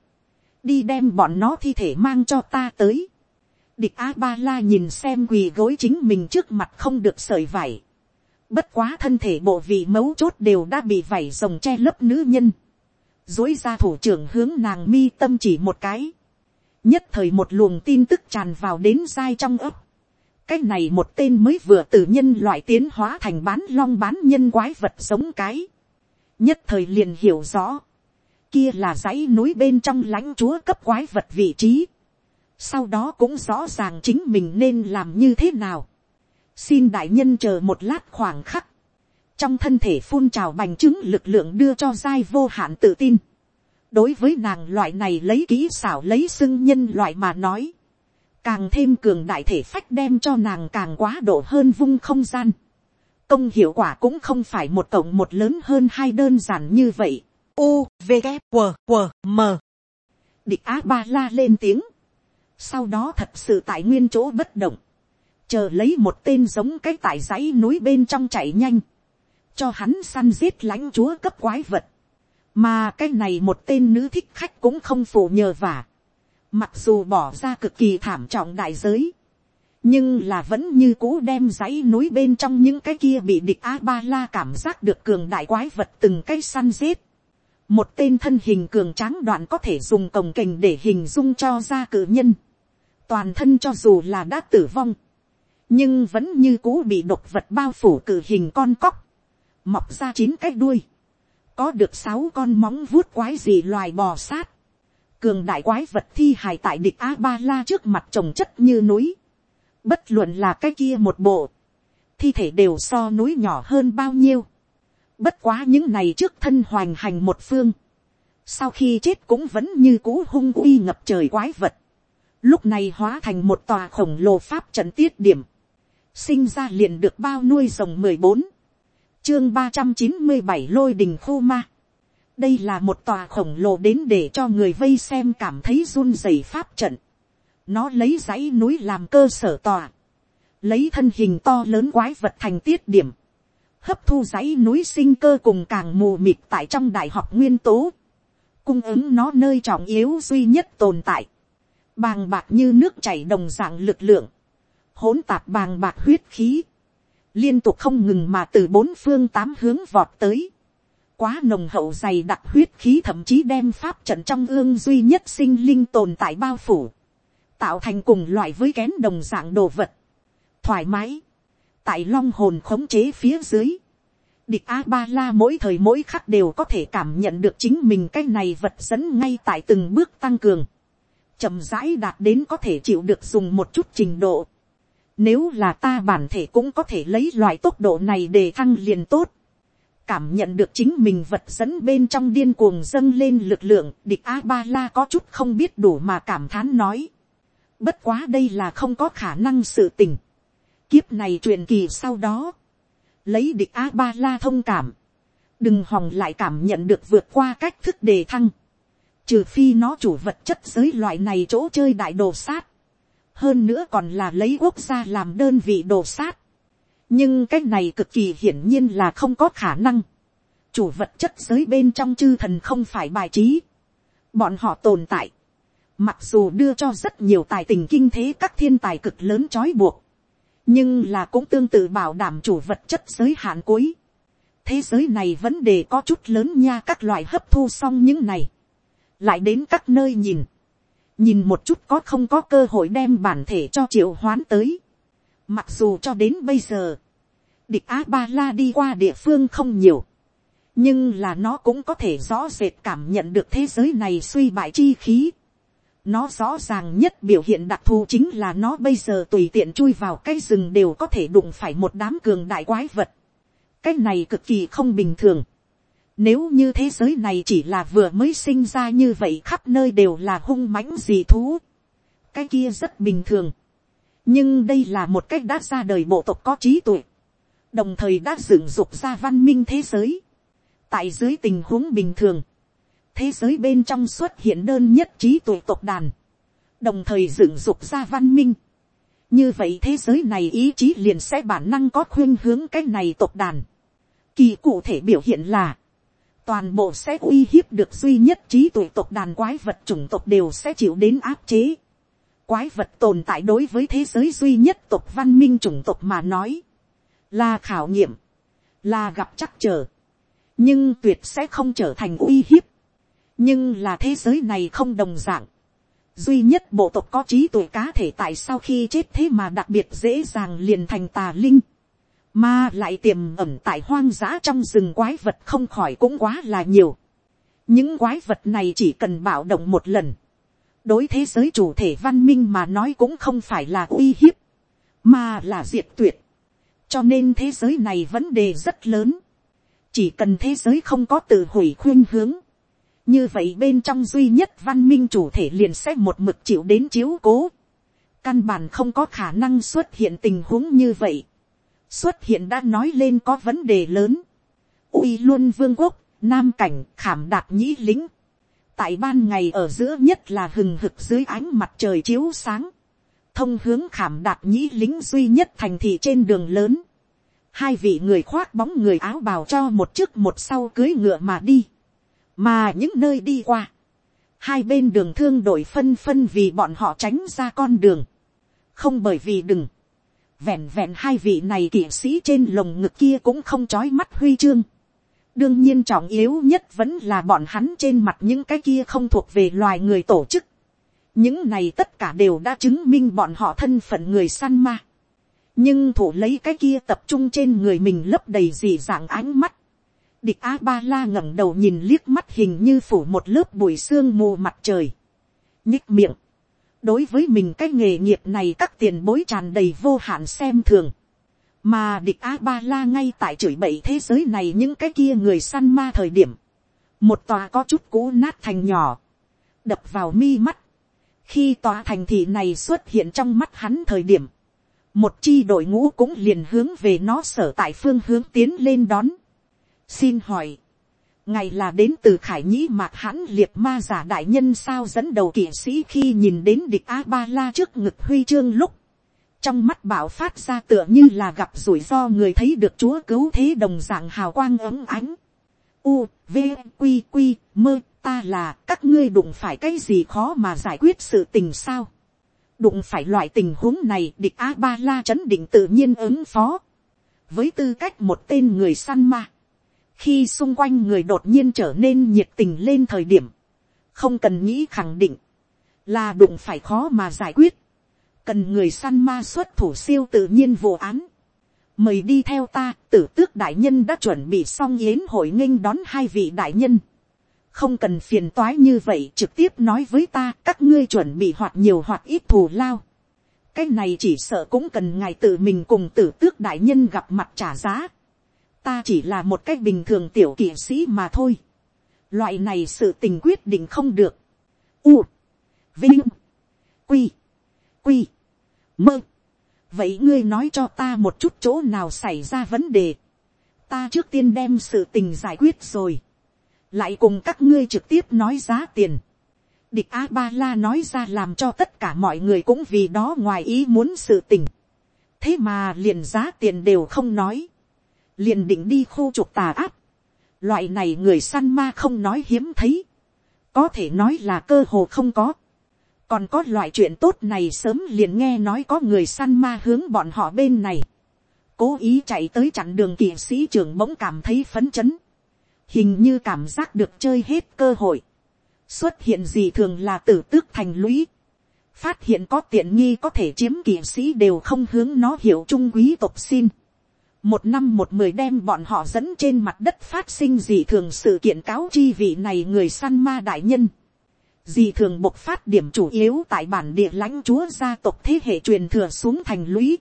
đi đem bọn nó thi thể mang cho ta tới. địch a ba la nhìn xem quỳ gối chính mình trước mặt không được sởi vải. bất quá thân thể bộ vị mấu chốt đều đã bị vảy rồng che lấp nữ nhân. dối ra thủ trưởng hướng nàng mi tâm chỉ một cái nhất thời một luồng tin tức tràn vào đến dai trong ấp cái này một tên mới vừa từ nhân loại tiến hóa thành bán long bán nhân quái vật giống cái. nhất thời liền hiểu rõ. kia là dãy núi bên trong lãnh chúa cấp quái vật vị trí. sau đó cũng rõ ràng chính mình nên làm như thế nào. xin đại nhân chờ một lát khoảng khắc. trong thân thể phun trào bành trướng lực lượng đưa cho giai vô hạn tự tin đối với nàng loại này lấy kỹ xảo lấy xưng nhân loại mà nói, càng thêm cường đại thể phách đem cho nàng càng quá độ hơn vung không gian. công hiệu quả cũng không phải một cộng một lớn hơn hai đơn giản như vậy. U, V, g W, W, M. Địch á ba la lên tiếng. Sau đó thật sự tại nguyên chỗ bất động. Chờ lấy một tên giống cái tại dãy núi bên trong chạy nhanh. Cho hắn săn giết lãnh chúa cấp quái vật mà cái này một tên nữ thích khách cũng không phụ nhờ vả. Mặc dù bỏ ra cực kỳ thảm trọng đại giới. Nhưng là vẫn như cũ đem dãy núi bên trong những cái kia bị địch A-ba-la cảm giác được cường đại quái vật từng cái săn giết. Một tên thân hình cường tráng đoạn có thể dùng cồng kềnh để hình dung cho ra cử nhân. Toàn thân cho dù là đã tử vong. Nhưng vẫn như cũ bị độc vật bao phủ cử hình con cóc. Mọc ra chín cái đuôi có được sáu con móng vuốt quái gì loài bò sát, cường đại quái vật thi hài tại địch a ba la trước mặt trồng chất như núi, bất luận là cái kia một bộ, thi thể đều so núi nhỏ hơn bao nhiêu, bất quá những này trước thân hoành hành một phương, sau khi chết cũng vẫn như cũ hung uy ngập trời quái vật, lúc này hóa thành một tòa khổng lồ pháp trận tiết điểm, sinh ra liền được bao nuôi rồng mười bốn, chương ba trăm chín mươi bảy lôi đình khu ma đây là một tòa khổng lồ đến để cho người vây xem cảm thấy run rẩy pháp trận. nó lấy dãy núi làm cơ sở tòa. lấy thân hình to lớn quái vật thành tiết điểm. hấp thu dãy núi sinh cơ cùng càng mù mịt tại trong đại học nguyên tố. cung ứng nó nơi trọng yếu duy nhất tồn tại. bàng bạc như nước chảy đồng dạng lực lượng. hỗn tạp bàng bạc huyết khí liên tục không ngừng mà từ bốn phương tám hướng vọt tới, quá nồng hậu dày đặc huyết khí thậm chí đem pháp trận trong ương duy nhất sinh linh tồn tại bao phủ, tạo thành cùng loại với kén đồng dạng đồ vật, thoải mái, tại long hồn khống chế phía dưới, địch a ba la mỗi thời mỗi khắc đều có thể cảm nhận được chính mình cái này vật dẫn ngay tại từng bước tăng cường, chậm rãi đạt đến có thể chịu được dùng một chút trình độ, nếu là ta bản thể cũng có thể lấy loại tốc độ này để thăng liền tốt. Cảm nhận được chính mình vật dẫn bên trong điên cuồng dâng lên lực lượng, địch A-ba-la có chút không biết đủ mà cảm thán nói. Bất quá đây là không có khả năng sự tình. kiếp này truyền kỳ sau đó, lấy địch a ba la thông cảm, đừng hòng lại cảm nhận được vượt qua cách thức đề thăng, trừ phi nó chủ vật chất giới loại này chỗ chơi đại đồ sát, hơn nữa còn là lấy quốc gia làm đơn vị đồ sát, nhưng cái này cực kỳ hiển nhiên là không có khả năng, chủ vật chất giới bên trong chư thần không phải bài trí, bọn họ tồn tại, mặc dù đưa cho rất nhiều tài tình kinh thế các thiên tài cực lớn trói buộc, nhưng là cũng tương tự bảo đảm chủ vật chất giới hạn cuối. thế giới này vấn đề có chút lớn nha các loại hấp thu xong những này, lại đến các nơi nhìn, nhìn một chút có không có cơ hội đem bản thể cho triệu hoán tới. mặc dù cho đến bây giờ, địch á ba la đi qua địa phương không nhiều, nhưng là nó cũng có thể rõ rệt cảm nhận được thế giới này suy bại chi khí. nó rõ ràng nhất biểu hiện đặc thù chính là nó bây giờ tùy tiện chui vào cái rừng đều có thể đụng phải một đám cường đại quái vật. cái này cực kỳ không bình thường. Nếu như thế giới này chỉ là vừa mới sinh ra như vậy khắp nơi đều là hung mãnh dị thú. Cái kia rất bình thường. Nhưng đây là một cách đã ra đời bộ tộc có trí tuệ. Đồng thời đã dựng dục ra văn minh thế giới tại dưới tình huống bình thường, thế giới bên trong xuất hiện đơn nhất trí tuổi tộc đàn, đồng thời dựng dục ra văn minh. như vậy thế giới này ý chí liền sẽ bản năng có khuyên hướng cái này tộc đàn. kỳ cụ thể biểu hiện là, toàn bộ sẽ uy hiếp được duy nhất trí tuổi tộc đàn quái vật chủng tộc đều sẽ chịu đến áp chế. quái vật tồn tại đối với thế giới duy nhất tộc văn minh chủng tộc mà nói, là khảo nghiệm, là gặp chắc trở nhưng tuyệt sẽ không trở thành uy hiếp. nhưng là thế giới này không đồng dạng. duy nhất bộ tộc có trí tuệ cá thể tại sau khi chết thế mà đặc biệt dễ dàng liền thành tà linh. mà lại tiềm ẩm tại hoang dã trong rừng quái vật không khỏi cũng quá là nhiều. những quái vật này chỉ cần bạo động một lần. đối thế giới chủ thể văn minh mà nói cũng không phải là uy hiếp, mà là diệt tuyệt cho nên thế giới này vấn đề rất lớn. Chỉ cần thế giới không có tự hủy khuyên hướng, như vậy bên trong duy nhất văn minh chủ thể liền sẽ một mực chịu đến chiếu cố, căn bản không có khả năng xuất hiện tình huống như vậy, xuất hiện đã nói lên có vấn đề lớn, uy luôn vương quốc, nam cảnh khảm đạt nhĩ lính, tại ban ngày ở giữa nhất là hừng hực dưới ánh mặt trời chiếu sáng, thông hướng khảm đạt nhĩ lính duy nhất thành thị trên đường lớn, hai vị người khoác bóng người áo bào cho một trước một sau cưới ngựa mà đi, mà những nơi đi qua, hai bên đường thương đội phân phân vì bọn họ tránh ra con đường, không bởi vì đừng, vẹn vẹn hai vị này kỵ sĩ trên lồng ngực kia cũng không trói mắt huy chương, đương nhiên trọng yếu nhất vẫn là bọn hắn trên mặt những cái kia không thuộc về loài người tổ chức, những này tất cả đều đã chứng minh bọn họ thân phận người săn ma nhưng thủ lấy cái kia tập trung trên người mình lấp đầy dị dạng ánh mắt. địch a ba la ngẩng đầu nhìn liếc mắt hình như phủ một lớp bụi sương mù mặt trời. nhích miệng. đối với mình cái nghề nghiệp này các tiền bối tràn đầy vô hạn xem thường. mà địch a ba la ngay tại chửi bậy thế giới này những cái kia người săn ma thời điểm. một tòa có chút cũ nát thành nhỏ. đập vào mi mắt khi tòa thành thị này xuất hiện trong mắt hắn thời điểm một chi đội ngũ cũng liền hướng về nó sở tại phương hướng tiến lên đón. xin hỏi, ngày là đến từ khải nhĩ mạc hãn liệt ma giả đại nhân sao dẫn đầu kỵ sĩ khi nhìn đến địch a ba la trước ngực huy chương lúc, trong mắt bảo phát ra tựa như là gặp rủi ro người thấy được chúa cứu thế đồng dạng hào quang ấm ánh. U, V, q q mơ, ta là các ngươi đụng phải cái gì khó mà giải quyết sự tình sao đụng phải loại tình huống này địch a ba la chấn định tự nhiên ứng phó. với tư cách một tên người săn ma, khi xung quanh người đột nhiên trở nên nhiệt tình lên thời điểm, không cần nghĩ khẳng định, là đụng phải khó mà giải quyết, cần người săn ma xuất thủ siêu tự nhiên vụ án. mời đi theo ta, tử tước đại nhân đã chuẩn bị xong yến hội nghênh đón hai vị đại nhân không cần phiền toái như vậy trực tiếp nói với ta các ngươi chuẩn bị hoặc nhiều hoặc ít thù lao. cái này chỉ sợ cũng cần ngài tự mình cùng tử tước đại nhân gặp mặt trả giá. ta chỉ là một cách bình thường tiểu kỵ sĩ mà thôi. loại này sự tình quyết định không được. u, vinh, quy, quy, mơ. vậy ngươi nói cho ta một chút chỗ nào xảy ra vấn đề, ta trước tiên đem sự tình giải quyết rồi, lại cùng các ngươi trực tiếp nói giá tiền, địch a ba la nói ra làm cho tất cả mọi người cũng vì đó ngoài ý muốn sự tình, thế mà liền giá tiền đều không nói, liền định đi khu trục tà áp, loại này người săn ma không nói hiếm thấy, có thể nói là cơ hồ không có, còn có loại chuyện tốt này sớm liền nghe nói có người săn ma hướng bọn họ bên này, cố ý chạy tới chặn đường kỵ sĩ trưởng bỗng cảm thấy phấn chấn, hình như cảm giác được chơi hết cơ hội, xuất hiện gì thường là tử tước thành lũy, phát hiện có tiện nghi có thể chiếm kỵ sĩ đều không hướng nó hiểu trung quý tộc xin, một năm một mười đem bọn họ dẫn trên mặt đất phát sinh gì thường sự kiện cáo chi vị này người săn ma đại nhân, gì thường bộc phát điểm chủ yếu tại bản địa lãnh chúa gia tộc thế hệ truyền thừa xuống thành lũy.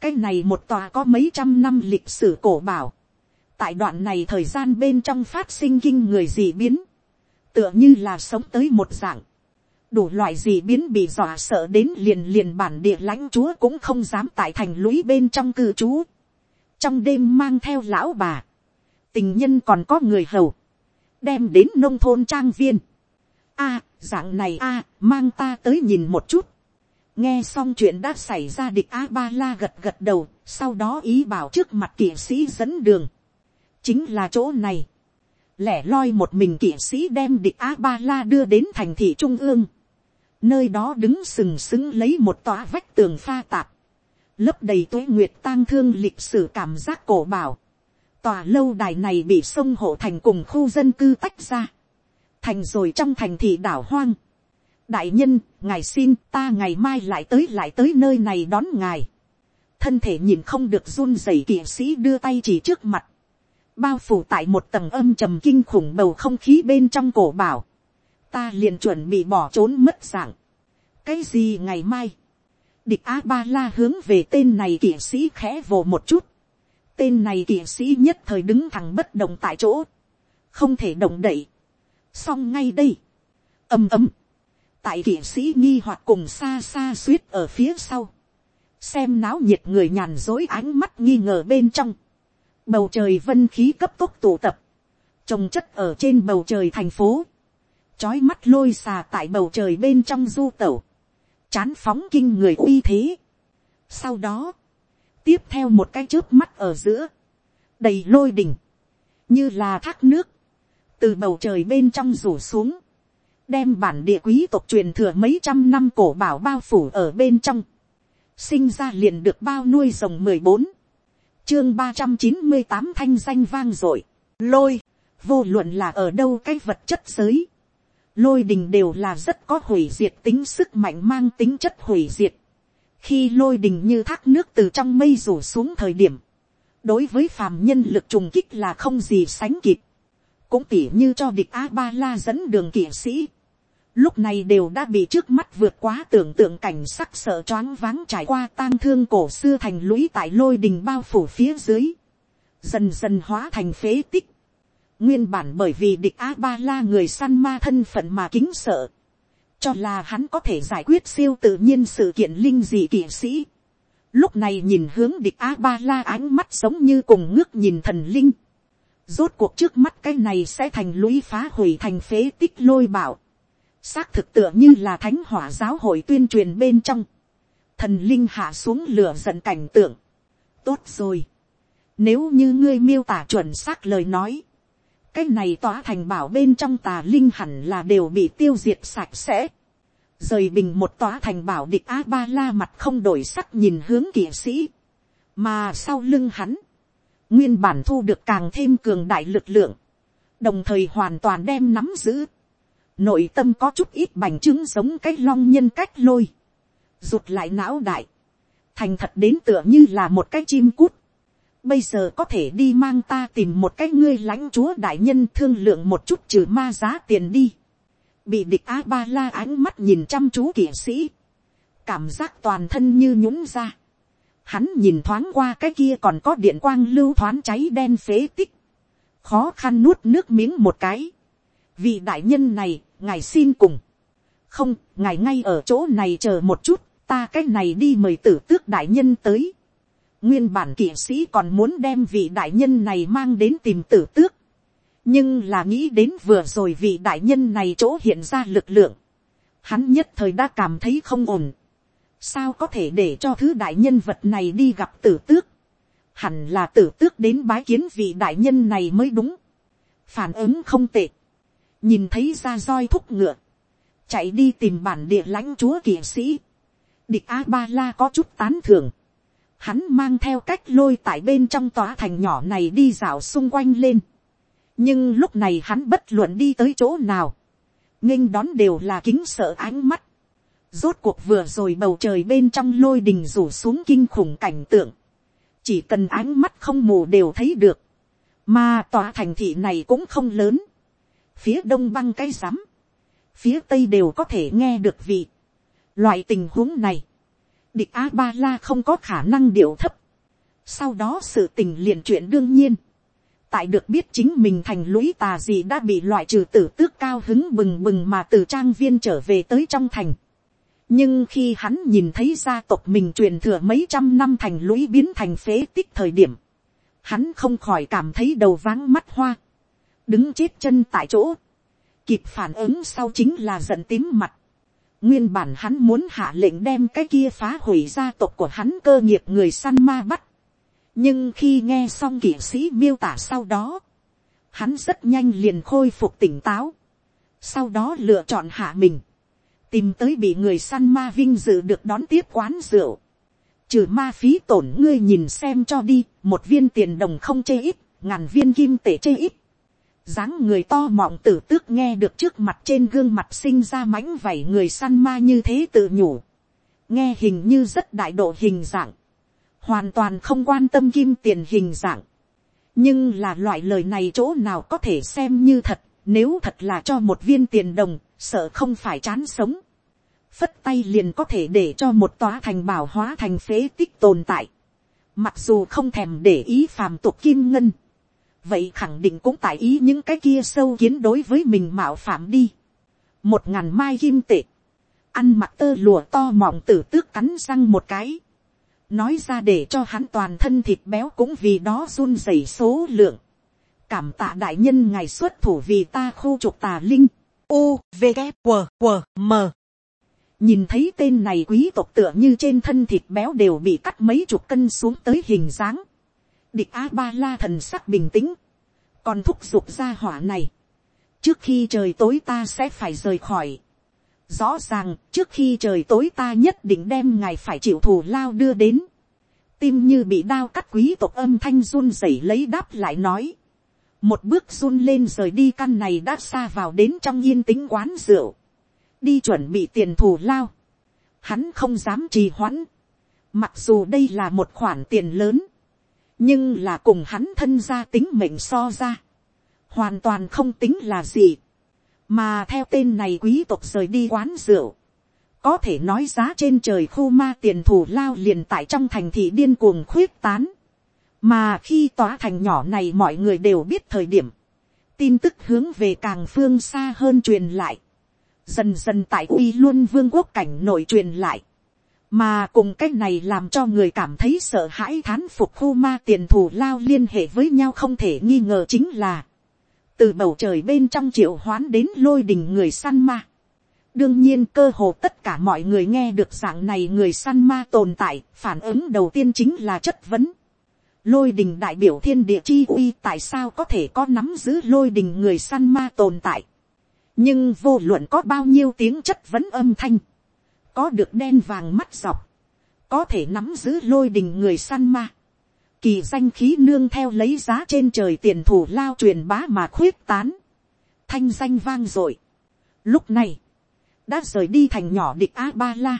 Cái này một tòa có mấy trăm năm lịch sử cổ bảo. Tại đoạn này thời gian bên trong phát sinh kinh người dị biến. Tựa như là sống tới một dạng. Đủ loại dị biến bị dọa sợ đến liền liền bản địa lãnh chúa cũng không dám tại thành lũy bên trong cư trú. Trong đêm mang theo lão bà. Tình nhân còn có người hầu. Đem đến nông thôn trang viên a, dạng này a, mang ta tới nhìn một chút. nghe xong chuyện đã xảy ra địch a ba la gật gật đầu, sau đó ý bảo trước mặt kỵ sĩ dẫn đường chính là chỗ này. lẻ loi một mình kỵ sĩ đem địch a ba la đưa đến thành thị trung ương. nơi đó đứng sừng sững lấy một tòa vách tường pha tạp. lấp đầy tuế nguyệt tang thương lịch sử cảm giác cổ bảo. tòa lâu đài này bị sông hộ thành cùng khu dân cư tách ra thành rồi trong thành thị đảo hoang. đại nhân, ngài xin ta ngày mai lại tới lại tới nơi này đón ngài. thân thể nhìn không được run rẩy kỵ sĩ đưa tay chỉ trước mặt bao phủ tại một tầng âm trầm kinh khủng bầu không khí bên trong cổ bảo. ta liền chuẩn bị bỏ trốn mất dạng. cái gì ngày mai. địch a ba la hướng về tên này kỵ sĩ khẽ vồ một chút. tên này kỵ sĩ nhất thời đứng thẳng bất động tại chỗ. không thể động đậy xong ngay đây, ầm ầm, tại kỵ sĩ nghi hoặc cùng xa xa suýt ở phía sau, xem náo nhiệt người nhàn dối ánh mắt nghi ngờ bên trong, bầu trời vân khí cấp tốc tụ tập, trồng chất ở trên bầu trời thành phố, trói mắt lôi xà tại bầu trời bên trong du tẩu, chán phóng kinh người uy thế. Sau đó, tiếp theo một cái chớp mắt ở giữa, đầy lôi đỉnh, như là thác nước, từ bầu trời bên trong rủ xuống, đem bản địa quý tộc truyền thừa mấy trăm năm cổ bảo bao phủ ở bên trong, sinh ra liền được bao nuôi rồng mười bốn, chương ba trăm chín mươi tám thanh danh vang dội, lôi, vô luận là ở đâu cái vật chất giới, lôi đình đều là rất có hủy diệt tính sức mạnh mang tính chất hủy diệt, khi lôi đình như thác nước từ trong mây rủ xuống thời điểm, đối với phàm nhân lực trùng kích là không gì sánh kịp, cũng tỉ như cho địch a ba la dẫn đường kỵ sĩ, lúc này đều đã bị trước mắt vượt quá tưởng tượng cảnh sắc sợ choáng váng trải qua tang thương cổ xưa thành lũy tại lôi đình bao phủ phía dưới, dần dần hóa thành phế tích. Nguyên bản bởi vì địch a ba la người săn ma thân phận mà kính sợ, cho là hắn có thể giải quyết siêu tự nhiên sự kiện linh dị kỵ sĩ. Lúc này nhìn hướng địch a ba la ánh mắt giống như cùng ngước nhìn thần linh Rốt cuộc trước mắt cái này sẽ thành lũy phá hủy thành phế tích lôi bảo. Xác thực tựa như là thánh hỏa giáo hội tuyên truyền bên trong. Thần linh hạ xuống lửa giận cảnh tượng. Tốt rồi. Nếu như ngươi miêu tả chuẩn xác lời nói. Cái này tỏa thành bảo bên trong tà linh hẳn là đều bị tiêu diệt sạch sẽ. Rời bình một tòa thành bảo địch A-ba-la mặt không đổi sắc nhìn hướng kỵ sĩ. Mà sau lưng hắn nguyên bản thu được càng thêm cường đại lực lượng, đồng thời hoàn toàn đem nắm giữ. Nội tâm có chút ít bành trướng giống cái long nhân cách lôi, rụt lại não đại, thành thật đến tựa như là một cái chim cút. Bây giờ có thể đi mang ta tìm một cái ngươi lãnh chúa đại nhân thương lượng một chút trừ ma giá tiền đi. Bị địch A-ba-la ánh mắt nhìn chăm chú kỵ sĩ. Cảm giác toàn thân như nhũng ra hắn nhìn thoáng qua cái kia còn có điện quang lưu thoáng cháy đen phế tích, khó khăn nuốt nước miếng một cái, vì đại nhân này, ngài xin cùng, không, ngài ngay ở chỗ này chờ một chút, ta cái này đi mời tử tước đại nhân tới. nguyên bản kỵ sĩ còn muốn đem vị đại nhân này mang đến tìm tử tước. nhưng là nghĩ đến vừa rồi vị đại nhân này chỗ hiện ra lực lượng. hắn nhất thời đã cảm thấy không ổn. sao có thể để cho thứ đại nhân vật này đi gặp tử tước. hẳn là tử tước đến bái kiến vị đại nhân này mới đúng. phản ứng không tệ nhìn thấy ra roi thúc ngựa, chạy đi tìm bản địa lãnh chúa kỵ sĩ. Địch A Ba La có chút tán thưởng. Hắn mang theo cách lôi tại bên trong tòa thành nhỏ này đi dạo xung quanh lên. Nhưng lúc này hắn bất luận đi tới chỗ nào. nghênh đón đều là kính sợ ánh mắt. Rốt cuộc vừa rồi bầu trời bên trong lôi đình rủ xuống kinh khủng cảnh tượng. Chỉ cần ánh mắt không mù đều thấy được. Mà tòa thành thị này cũng không lớn. Phía đông băng cái rắm phía tây đều có thể nghe được vị. Loại tình huống này, địch a ba la không có khả năng điệu thấp. Sau đó sự tình liền chuyện đương nhiên. Tại được biết chính mình thành lũy tà gì đã bị loại trừ tử tước cao hứng bừng bừng mà từ trang viên trở về tới trong thành. Nhưng khi hắn nhìn thấy gia tộc mình truyền thừa mấy trăm năm thành lũy biến thành phế tích thời điểm, hắn không khỏi cảm thấy đầu váng mắt hoa, đứng chết chân tại chỗ kịp phản ứng sau chính là giận tím mặt. Nguyên bản hắn muốn hạ lệnh đem cái kia phá hủy gia tộc của hắn cơ nghiệp người săn ma bắt. Nhưng khi nghe xong kỵ sĩ miêu tả sau đó, hắn rất nhanh liền khôi phục tỉnh táo. Sau đó lựa chọn hạ mình. Tìm tới bị người săn ma vinh dự được đón tiếp quán rượu. Trừ ma phí tổn ngươi nhìn xem cho đi, một viên tiền đồng không chê ít, ngàn viên kim tể chê ít dáng người to mọng tử tước nghe được trước mặt trên gương mặt sinh ra mãnh vảy người săn ma như thế tự nhủ. nghe hình như rất đại độ hình dạng. hoàn toàn không quan tâm kim tiền hình dạng. nhưng là loại lời này chỗ nào có thể xem như thật, nếu thật là cho một viên tiền đồng, sợ không phải chán sống. phất tay liền có thể để cho một tòa thành bảo hóa thành phế tích tồn tại. mặc dù không thèm để ý phàm tục kim ngân vậy khẳng định cũng tại ý những cái kia sâu kiến đối với mình mạo phạm đi. một ngàn mai kim tệ, ăn mặc tơ lùa to mọng tử tước cắn răng một cái, nói ra để cho hắn toàn thân thịt béo cũng vì đó run rẩy số lượng. cảm tạ đại nhân ngày xuất thủ vì ta khu trục tà linh. U, V, g W, W, M. nhìn thấy tên này quý tộc tựa như trên thân thịt béo đều bị cắt mấy chục cân xuống tới hình dáng địch a ba la thần sắc bình tĩnh, còn thúc giục ra hỏa này, trước khi trời tối ta sẽ phải rời khỏi. rõ ràng trước khi trời tối ta nhất định đem ngài phải chịu thù lao đưa đến. tim như bị đao cắt quý tộc âm thanh run rẩy lấy đáp lại nói. một bước run lên rời đi căn này đã xa vào đến trong yên tĩnh quán rượu. đi chuẩn bị tiền thù lao. hắn không dám trì hoãn. mặc dù đây là một khoản tiền lớn nhưng là cùng hắn thân gia tính mệnh so ra, hoàn toàn không tính là gì, mà theo tên này quý tộc rời đi quán rượu, có thể nói giá trên trời khu ma tiền thù lao liền tại trong thành thị điên cuồng khuyết tán, mà khi tòa thành nhỏ này mọi người đều biết thời điểm, tin tức hướng về càng phương xa hơn truyền lại, dần dần tại uy luôn vương quốc cảnh nội truyền lại, mà cùng cái này làm cho người cảm thấy sợ hãi thán phục khu ma tiền thù lao liên hệ với nhau không thể nghi ngờ chính là từ bầu trời bên trong triệu hoán đến lôi đình người săn ma. đương nhiên cơ hồ tất cả mọi người nghe được dạng này người săn ma tồn tại, phản ứng đầu tiên chính là chất vấn. lôi đình đại biểu thiên địa chi uy tại sao có thể có nắm giữ lôi đình người săn ma tồn tại. nhưng vô luận có bao nhiêu tiếng chất vấn âm thanh có được đen vàng mắt dọc, có thể nắm giữ lôi đình người săn ma, kỳ danh khí nương theo lấy giá trên trời tiền thủ lao truyền bá mà khuyết tán, thanh danh vang dội. Lúc này, đã rời đi thành nhỏ địch a ba la,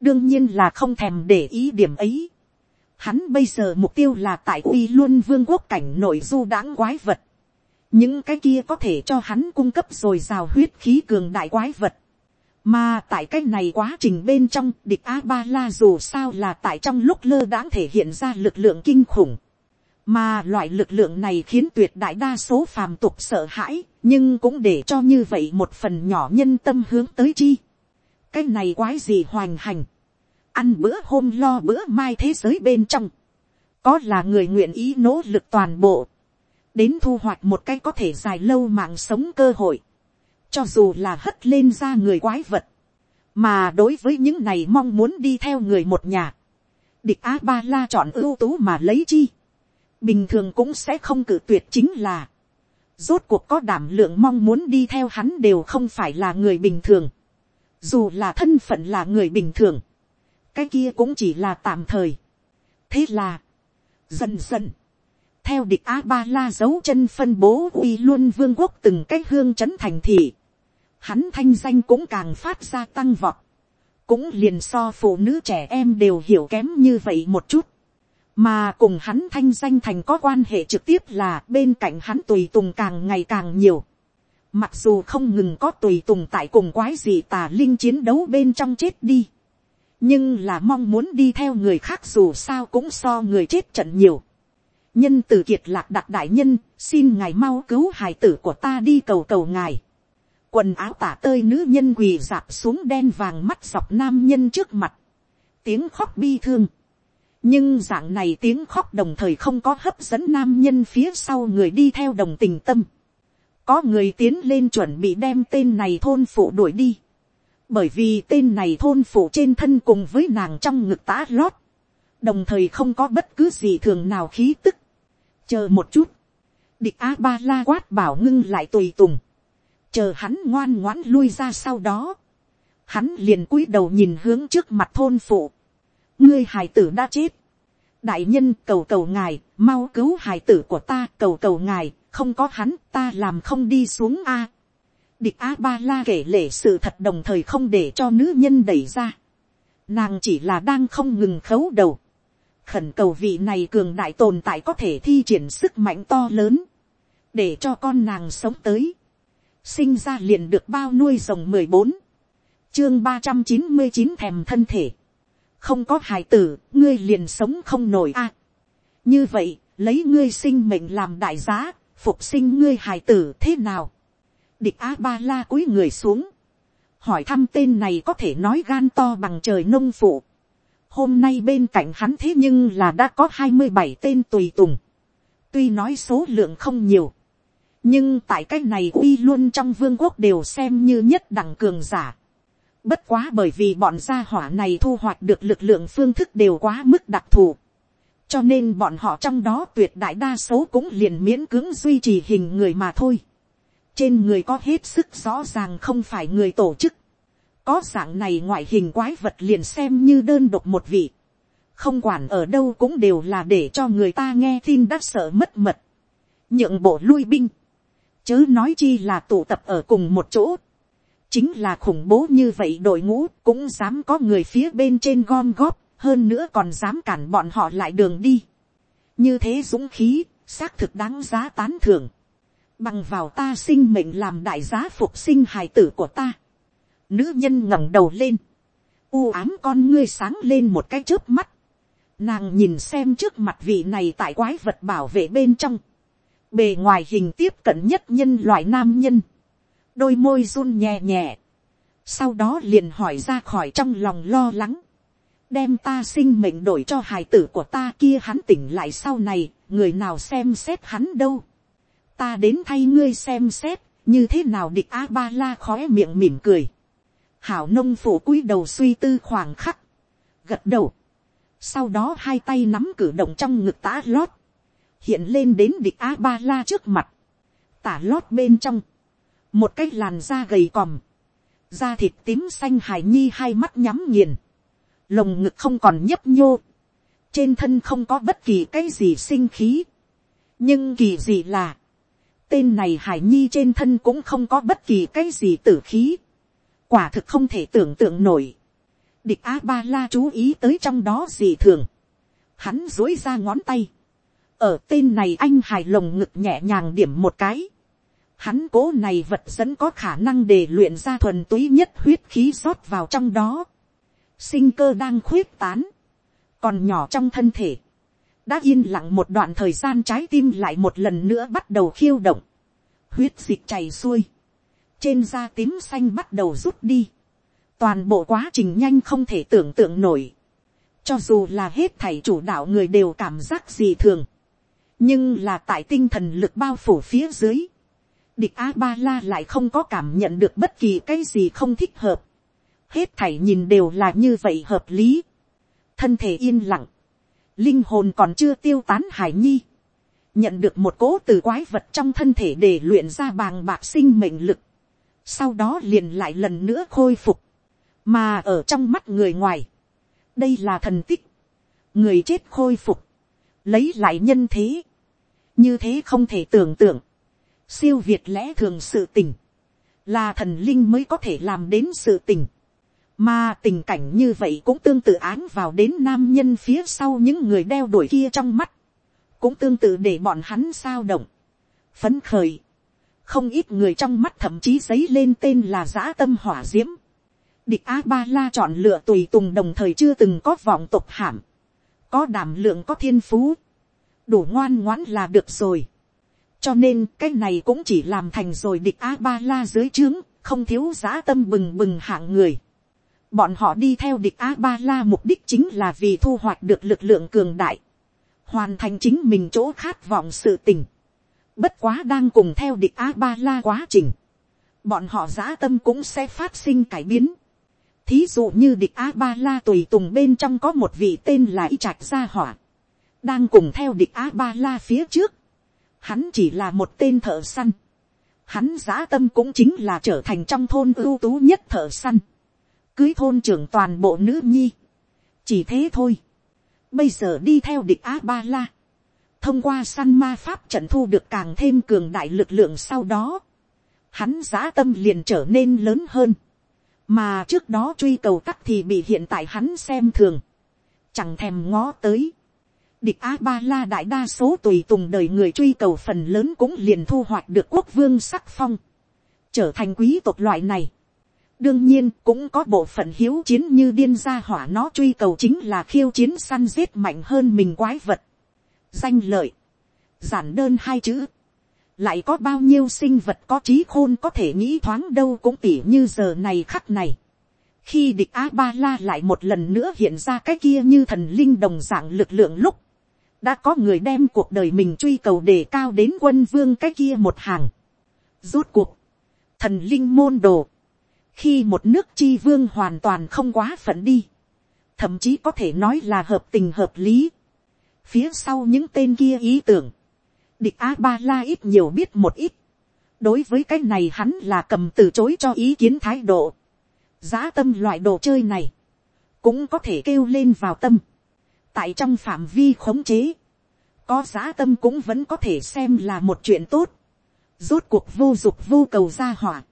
đương nhiên là không thèm để ý điểm ấy. Hắn bây giờ mục tiêu là tại uy luôn vương quốc cảnh nội du đãng quái vật. những cái kia có thể cho hắn cung cấp rồi rào huyết khí cường đại quái vật mà tại cái này quá trình bên trong địch a ba la dù sao là tại trong lúc lơ đãng thể hiện ra lực lượng kinh khủng. Mà loại lực lượng này khiến tuyệt đại đa số phàm tục sợ hãi nhưng cũng để cho như vậy một phần nhỏ nhân tâm hướng tới chi. Cái này quái gì hoành hành? Ăn bữa hôm lo bữa mai thế giới bên trong, có là người nguyện ý nỗ lực toàn bộ, đến thu hoạch một cái có thể dài lâu mạng sống cơ hội, cho dù là hất lên ra người quái vật, mà đối với những này mong muốn đi theo người một nhà, địch a ba la chọn ưu tú mà lấy chi, bình thường cũng sẽ không cử tuyệt chính là, rốt cuộc có đảm lượng mong muốn đi theo hắn đều không phải là người bình thường, dù là thân phận là người bình thường, cái kia cũng chỉ là tạm thời. thế là, dần dần, theo địch a ba la giấu chân phân bố uy luôn vương quốc từng cái hương c h ấ n thành thị, hắn thanh danh cũng càng phát ra tăng vọt, cũng liền so phụ nữ trẻ em đều hiểu kém như vậy một chút, mà cùng hắn thanh danh thành có quan hệ trực tiếp là bên cạnh hắn tùy tùng càng ngày càng nhiều, mặc dù không ngừng có tùy tùng tại cùng quái gì tà linh chiến đấu bên trong chết đi, nhưng là mong muốn đi theo người khác dù sao cũng so người chết trận nhiều, nhân từ kiệt lạc đặc đại nhân, xin ngài mau cứu hài tử của ta đi cầu cầu ngài quần áo tả tơi nữ nhân quỳ dạp xuống đen vàng mắt dọc nam nhân trước mặt. tiếng khóc bi thương. nhưng dạng này tiếng khóc đồng thời không có hấp dẫn nam nhân phía sau người đi theo đồng tình tâm. có người tiến lên chuẩn bị đem tên này thôn phụ đuổi đi. bởi vì tên này thôn phụ trên thân cùng với nàng trong ngực tá lót đồng thời không có bất cứ gì thường nào khí tức chờ một chút, địch a ba la quát bảo ngưng lại tùy tùng, chờ hắn ngoan ngoãn lui ra sau đó, hắn liền cúi đầu nhìn hướng trước mặt thôn phụ, ngươi hài tử đã chết, đại nhân cầu cầu ngài, mau cứu hài tử của ta cầu cầu ngài, không có hắn ta làm không đi xuống a. địch a ba la kể lể sự thật đồng thời không để cho nữ nhân đẩy ra. nàng chỉ là đang không ngừng khấu đầu. Khẩn cầu vị này cường đại tồn tại có thể thi triển sức mạnh to lớn, để cho con nàng sống tới, sinh ra liền được bao nuôi rồng mười bốn, chương ba trăm chín mươi chín thèm thân thể, không có hài tử, ngươi liền sống không nổi a. như vậy, lấy ngươi sinh mệnh làm đại giá, phục sinh ngươi hài tử thế nào. địch a ba la cúi người xuống, hỏi thăm tên này có thể nói gan to bằng trời nông phụ, Hôm nay bên cạnh hắn thế nhưng là đã có hai mươi bảy tên tùy tùng. Tuy nói số lượng không nhiều. Nhưng tại cái này uy luôn trong vương quốc đều xem như nhất đẳng cường giả. Bất quá bởi vì bọn gia hỏa này thu hoạch được lực lượng phương thức đều quá mức đặc thù. Cho nên bọn họ trong đó tuyệt đại đa số cũng liền miễn cưỡng duy trì hình người mà thôi. Trên người có hết sức rõ ràng không phải người tổ chức có dạng này ngoại hình quái vật liền xem như đơn độc một vị, không quản ở đâu cũng đều là để cho người ta nghe tin đắc sợ mất mật, nhượng bộ lui binh, chớ nói chi là tụ tập ở cùng một chỗ, chính là khủng bố như vậy đội ngũ cũng dám có người phía bên trên gom góp, hơn nữa còn dám cản bọn họ lại đường đi. như thế dũng khí, xác thực đáng giá tán thưởng, bằng vào ta sinh mệnh làm đại giá phục sinh hài tử của ta Nữ nhân ngẩng đầu lên. U ám con ngươi sáng lên một cái chớp mắt. Nàng nhìn xem trước mặt vị này tại quái vật bảo vệ bên trong. Bề ngoài hình tiếp cận nhất nhân loại nam nhân. Đôi môi run nhẹ nhẹ. Sau đó liền hỏi ra khỏi trong lòng lo lắng. Đem ta sinh mệnh đổi cho hài tử của ta kia hắn tỉnh lại sau này. Người nào xem xét hắn đâu. Ta đến thay ngươi xem xét. Như thế nào địch A-ba-la khói miệng mỉm cười hảo nông phủ cúi đầu suy tư khoảng khắc, gật đầu, sau đó hai tay nắm cử động trong ngực tã lót, hiện lên đến địch a ba la trước mặt, tả lót bên trong, một cái làn da gầy còm, da thịt tím xanh hải nhi hai mắt nhắm nghiền, lồng ngực không còn nhấp nhô, trên thân không có bất kỳ cái gì sinh khí, nhưng kỳ gì là, tên này hải nhi trên thân cũng không có bất kỳ cái gì tử khí, quả thực không thể tưởng tượng nổi. địch a ba la chú ý tới trong đó gì thường. hắn dối ra ngón tay ở tên này anh hài lồng ngực nhẹ nhàng điểm một cái. hắn cố này vật dẫn có khả năng để luyện ra thuần túy nhất huyết khí rót vào trong đó. sinh cơ đang khuyết tán. còn nhỏ trong thân thể. đã yên lặng một đoạn thời gian trái tim lại một lần nữa bắt đầu khiêu động. huyết dịch chảy xuôi trên da tím xanh bắt đầu rút đi, toàn bộ quá trình nhanh không thể tưởng tượng nổi, cho dù là hết thảy chủ đạo người đều cảm giác gì thường, nhưng là tại tinh thần lực bao phủ phía dưới, địch a ba la lại không có cảm nhận được bất kỳ cái gì không thích hợp, hết thảy nhìn đều là như vậy hợp lý, thân thể yên lặng, linh hồn còn chưa tiêu tán hải nhi, nhận được một cỗ từ quái vật trong thân thể để luyện ra bàng bạc sinh mệnh lực, sau đó liền lại lần nữa khôi phục, mà ở trong mắt người ngoài, đây là thần tích, người chết khôi phục, lấy lại nhân thế, như thế không thể tưởng tượng, siêu việt lẽ thường sự tình, là thần linh mới có thể làm đến sự tình, mà tình cảnh như vậy cũng tương tự án vào đến nam nhân phía sau những người đeo đuổi kia trong mắt, cũng tương tự để bọn hắn sao động, phấn khởi, không ít người trong mắt thậm chí giấy lên tên là giã tâm hỏa d i ễ m địch a ba la chọn lựa tùy tùng đồng thời chưa từng có vọng tục hàm, có đảm lượng có thiên phú, đủ ngoan ngoãn là được rồi. cho nên cái này cũng chỉ làm thành rồi địch a ba la dưới trướng, không thiếu giá tâm bừng bừng hạng người. bọn họ đi theo địch a ba la mục đích chính là vì thu hoạch được lực lượng cường đại, hoàn thành chính mình chỗ khát vọng sự tình Bất quá đang cùng theo địch A-ba-la quá trình. Bọn họ giá tâm cũng sẽ phát sinh cải biến. Thí dụ như địch A-ba-la tùy tùng bên trong có một vị tên là Y Trạch Gia Hỏa. Đang cùng theo địch A-ba-la phía trước. Hắn chỉ là một tên thợ săn. Hắn giá tâm cũng chính là trở thành trong thôn ưu tú nhất thợ săn. Cưới thôn trưởng toàn bộ nữ nhi. Chỉ thế thôi. Bây giờ đi theo địch A-ba-la thông qua săn ma pháp trận thu được càng thêm cường đại lực lượng sau đó, hắn giá tâm liền trở nên lớn hơn, mà trước đó truy cầu tắc thì bị hiện tại hắn xem thường, chẳng thèm ngó tới. Địch A Ba La đại đa số tùy tùng đời người truy cầu phần lớn cũng liền thu hoạch được quốc vương sắc phong, trở thành quý tộc loại này. đương nhiên cũng có bộ phận hiếu chiến như điên gia hỏa nó truy cầu chính là khiêu chiến săn giết mạnh hơn mình quái vật. Danh lợi, giản đơn hai chữ, lại có bao nhiêu sinh vật có trí khôn có thể nghĩ thoáng đâu cũng tỉ như giờ này khắc này. khi địch a ba la lại một lần nữa hiện ra cái kia như thần linh đồng dạng lực lượng lúc, đã có người đem cuộc đời mình truy cầu đề cao đến quân vương cái kia một hàng. rút cuộc, thần linh môn đồ, khi một nước chi vương hoàn toàn không quá phận đi, thậm chí có thể nói là hợp tình hợp lý, phía sau những tên kia ý tưởng, địch a ba la ít nhiều biết một ít, đối với cái này hắn là cầm từ chối cho ý kiến thái độ, giá tâm loại đồ chơi này, cũng có thể kêu lên vào tâm, tại trong phạm vi khống chế, có giá tâm cũng vẫn có thể xem là một chuyện tốt, rốt cuộc vô dục vô cầu ra hỏa,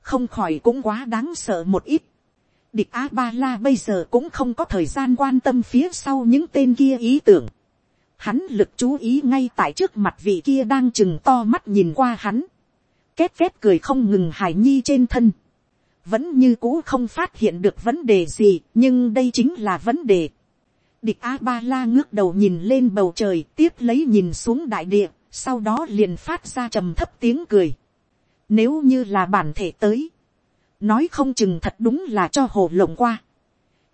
không khỏi cũng quá đáng sợ một ít. Địch A Ba La bây giờ cũng không có thời gian quan tâm phía sau những tên kia ý tưởng hắn lực chú ý ngay tại trước mặt vị kia đang chừng to mắt nhìn qua hắn, két két cười không ngừng hài nhi trên thân, vẫn như cũ không phát hiện được vấn đề gì, nhưng đây chính là vấn đề. Địch a ba la ngước đầu nhìn lên bầu trời, tiếp lấy nhìn xuống đại địa, sau đó liền phát ra trầm thấp tiếng cười. Nếu như là bản thể tới, nói không chừng thật đúng là cho hồ lộng qua.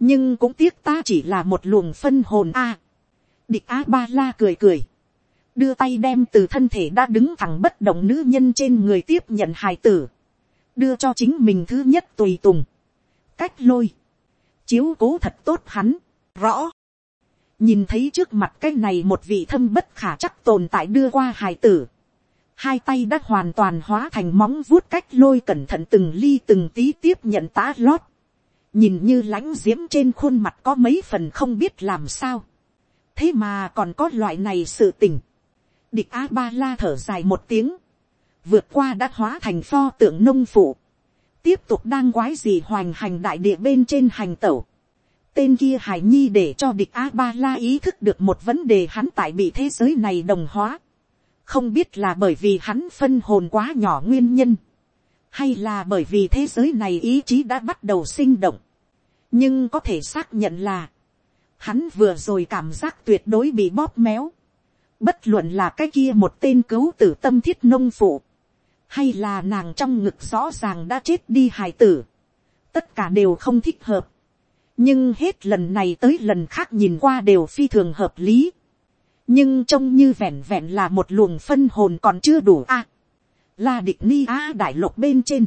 nhưng cũng tiếc ta chỉ là một luồng phân hồn a. Địch A Ba La cười cười. Đưa tay đem từ thân thể đã đứng thẳng bất động nữ nhân trên người tiếp nhận hài tử. Đưa cho chính mình thứ nhất tùy tùng. Cách lôi. Chiếu cố thật tốt hắn. Rõ. Nhìn thấy trước mặt cái này một vị thâm bất khả chắc tồn tại đưa qua hài tử. Hai tay đã hoàn toàn hóa thành móng vuốt cách lôi cẩn thận từng ly từng tí tiếp nhận tá lót. Nhìn như lãnh diễm trên khuôn mặt có mấy phần không biết làm sao thế mà còn có loại này sự tình. địch a ba la thở dài một tiếng, vượt qua đã hóa thành pho tượng nông phụ, tiếp tục đang quái gì hoành hành đại địa bên trên hành tẩu. tên kia hải nhi để cho địch a ba la ý thức được một vấn đề hắn tại bị thế giới này đồng hóa. không biết là bởi vì hắn phân hồn quá nhỏ nguyên nhân, hay là bởi vì thế giới này ý chí đã bắt đầu sinh động. nhưng có thể xác nhận là, Hắn vừa rồi cảm giác tuyệt đối bị bóp méo. Bất luận là cái kia một tên cứu tử tâm thiết nông phụ. Hay là nàng trong ngực rõ ràng đã chết đi hài tử. Tất cả đều không thích hợp. nhưng hết lần này tới lần khác nhìn qua đều phi thường hợp lý, nhưng trông như vẹn vẹn là một luồng phân hồn còn chưa đủ a. là địch ni a đại lục bên trên,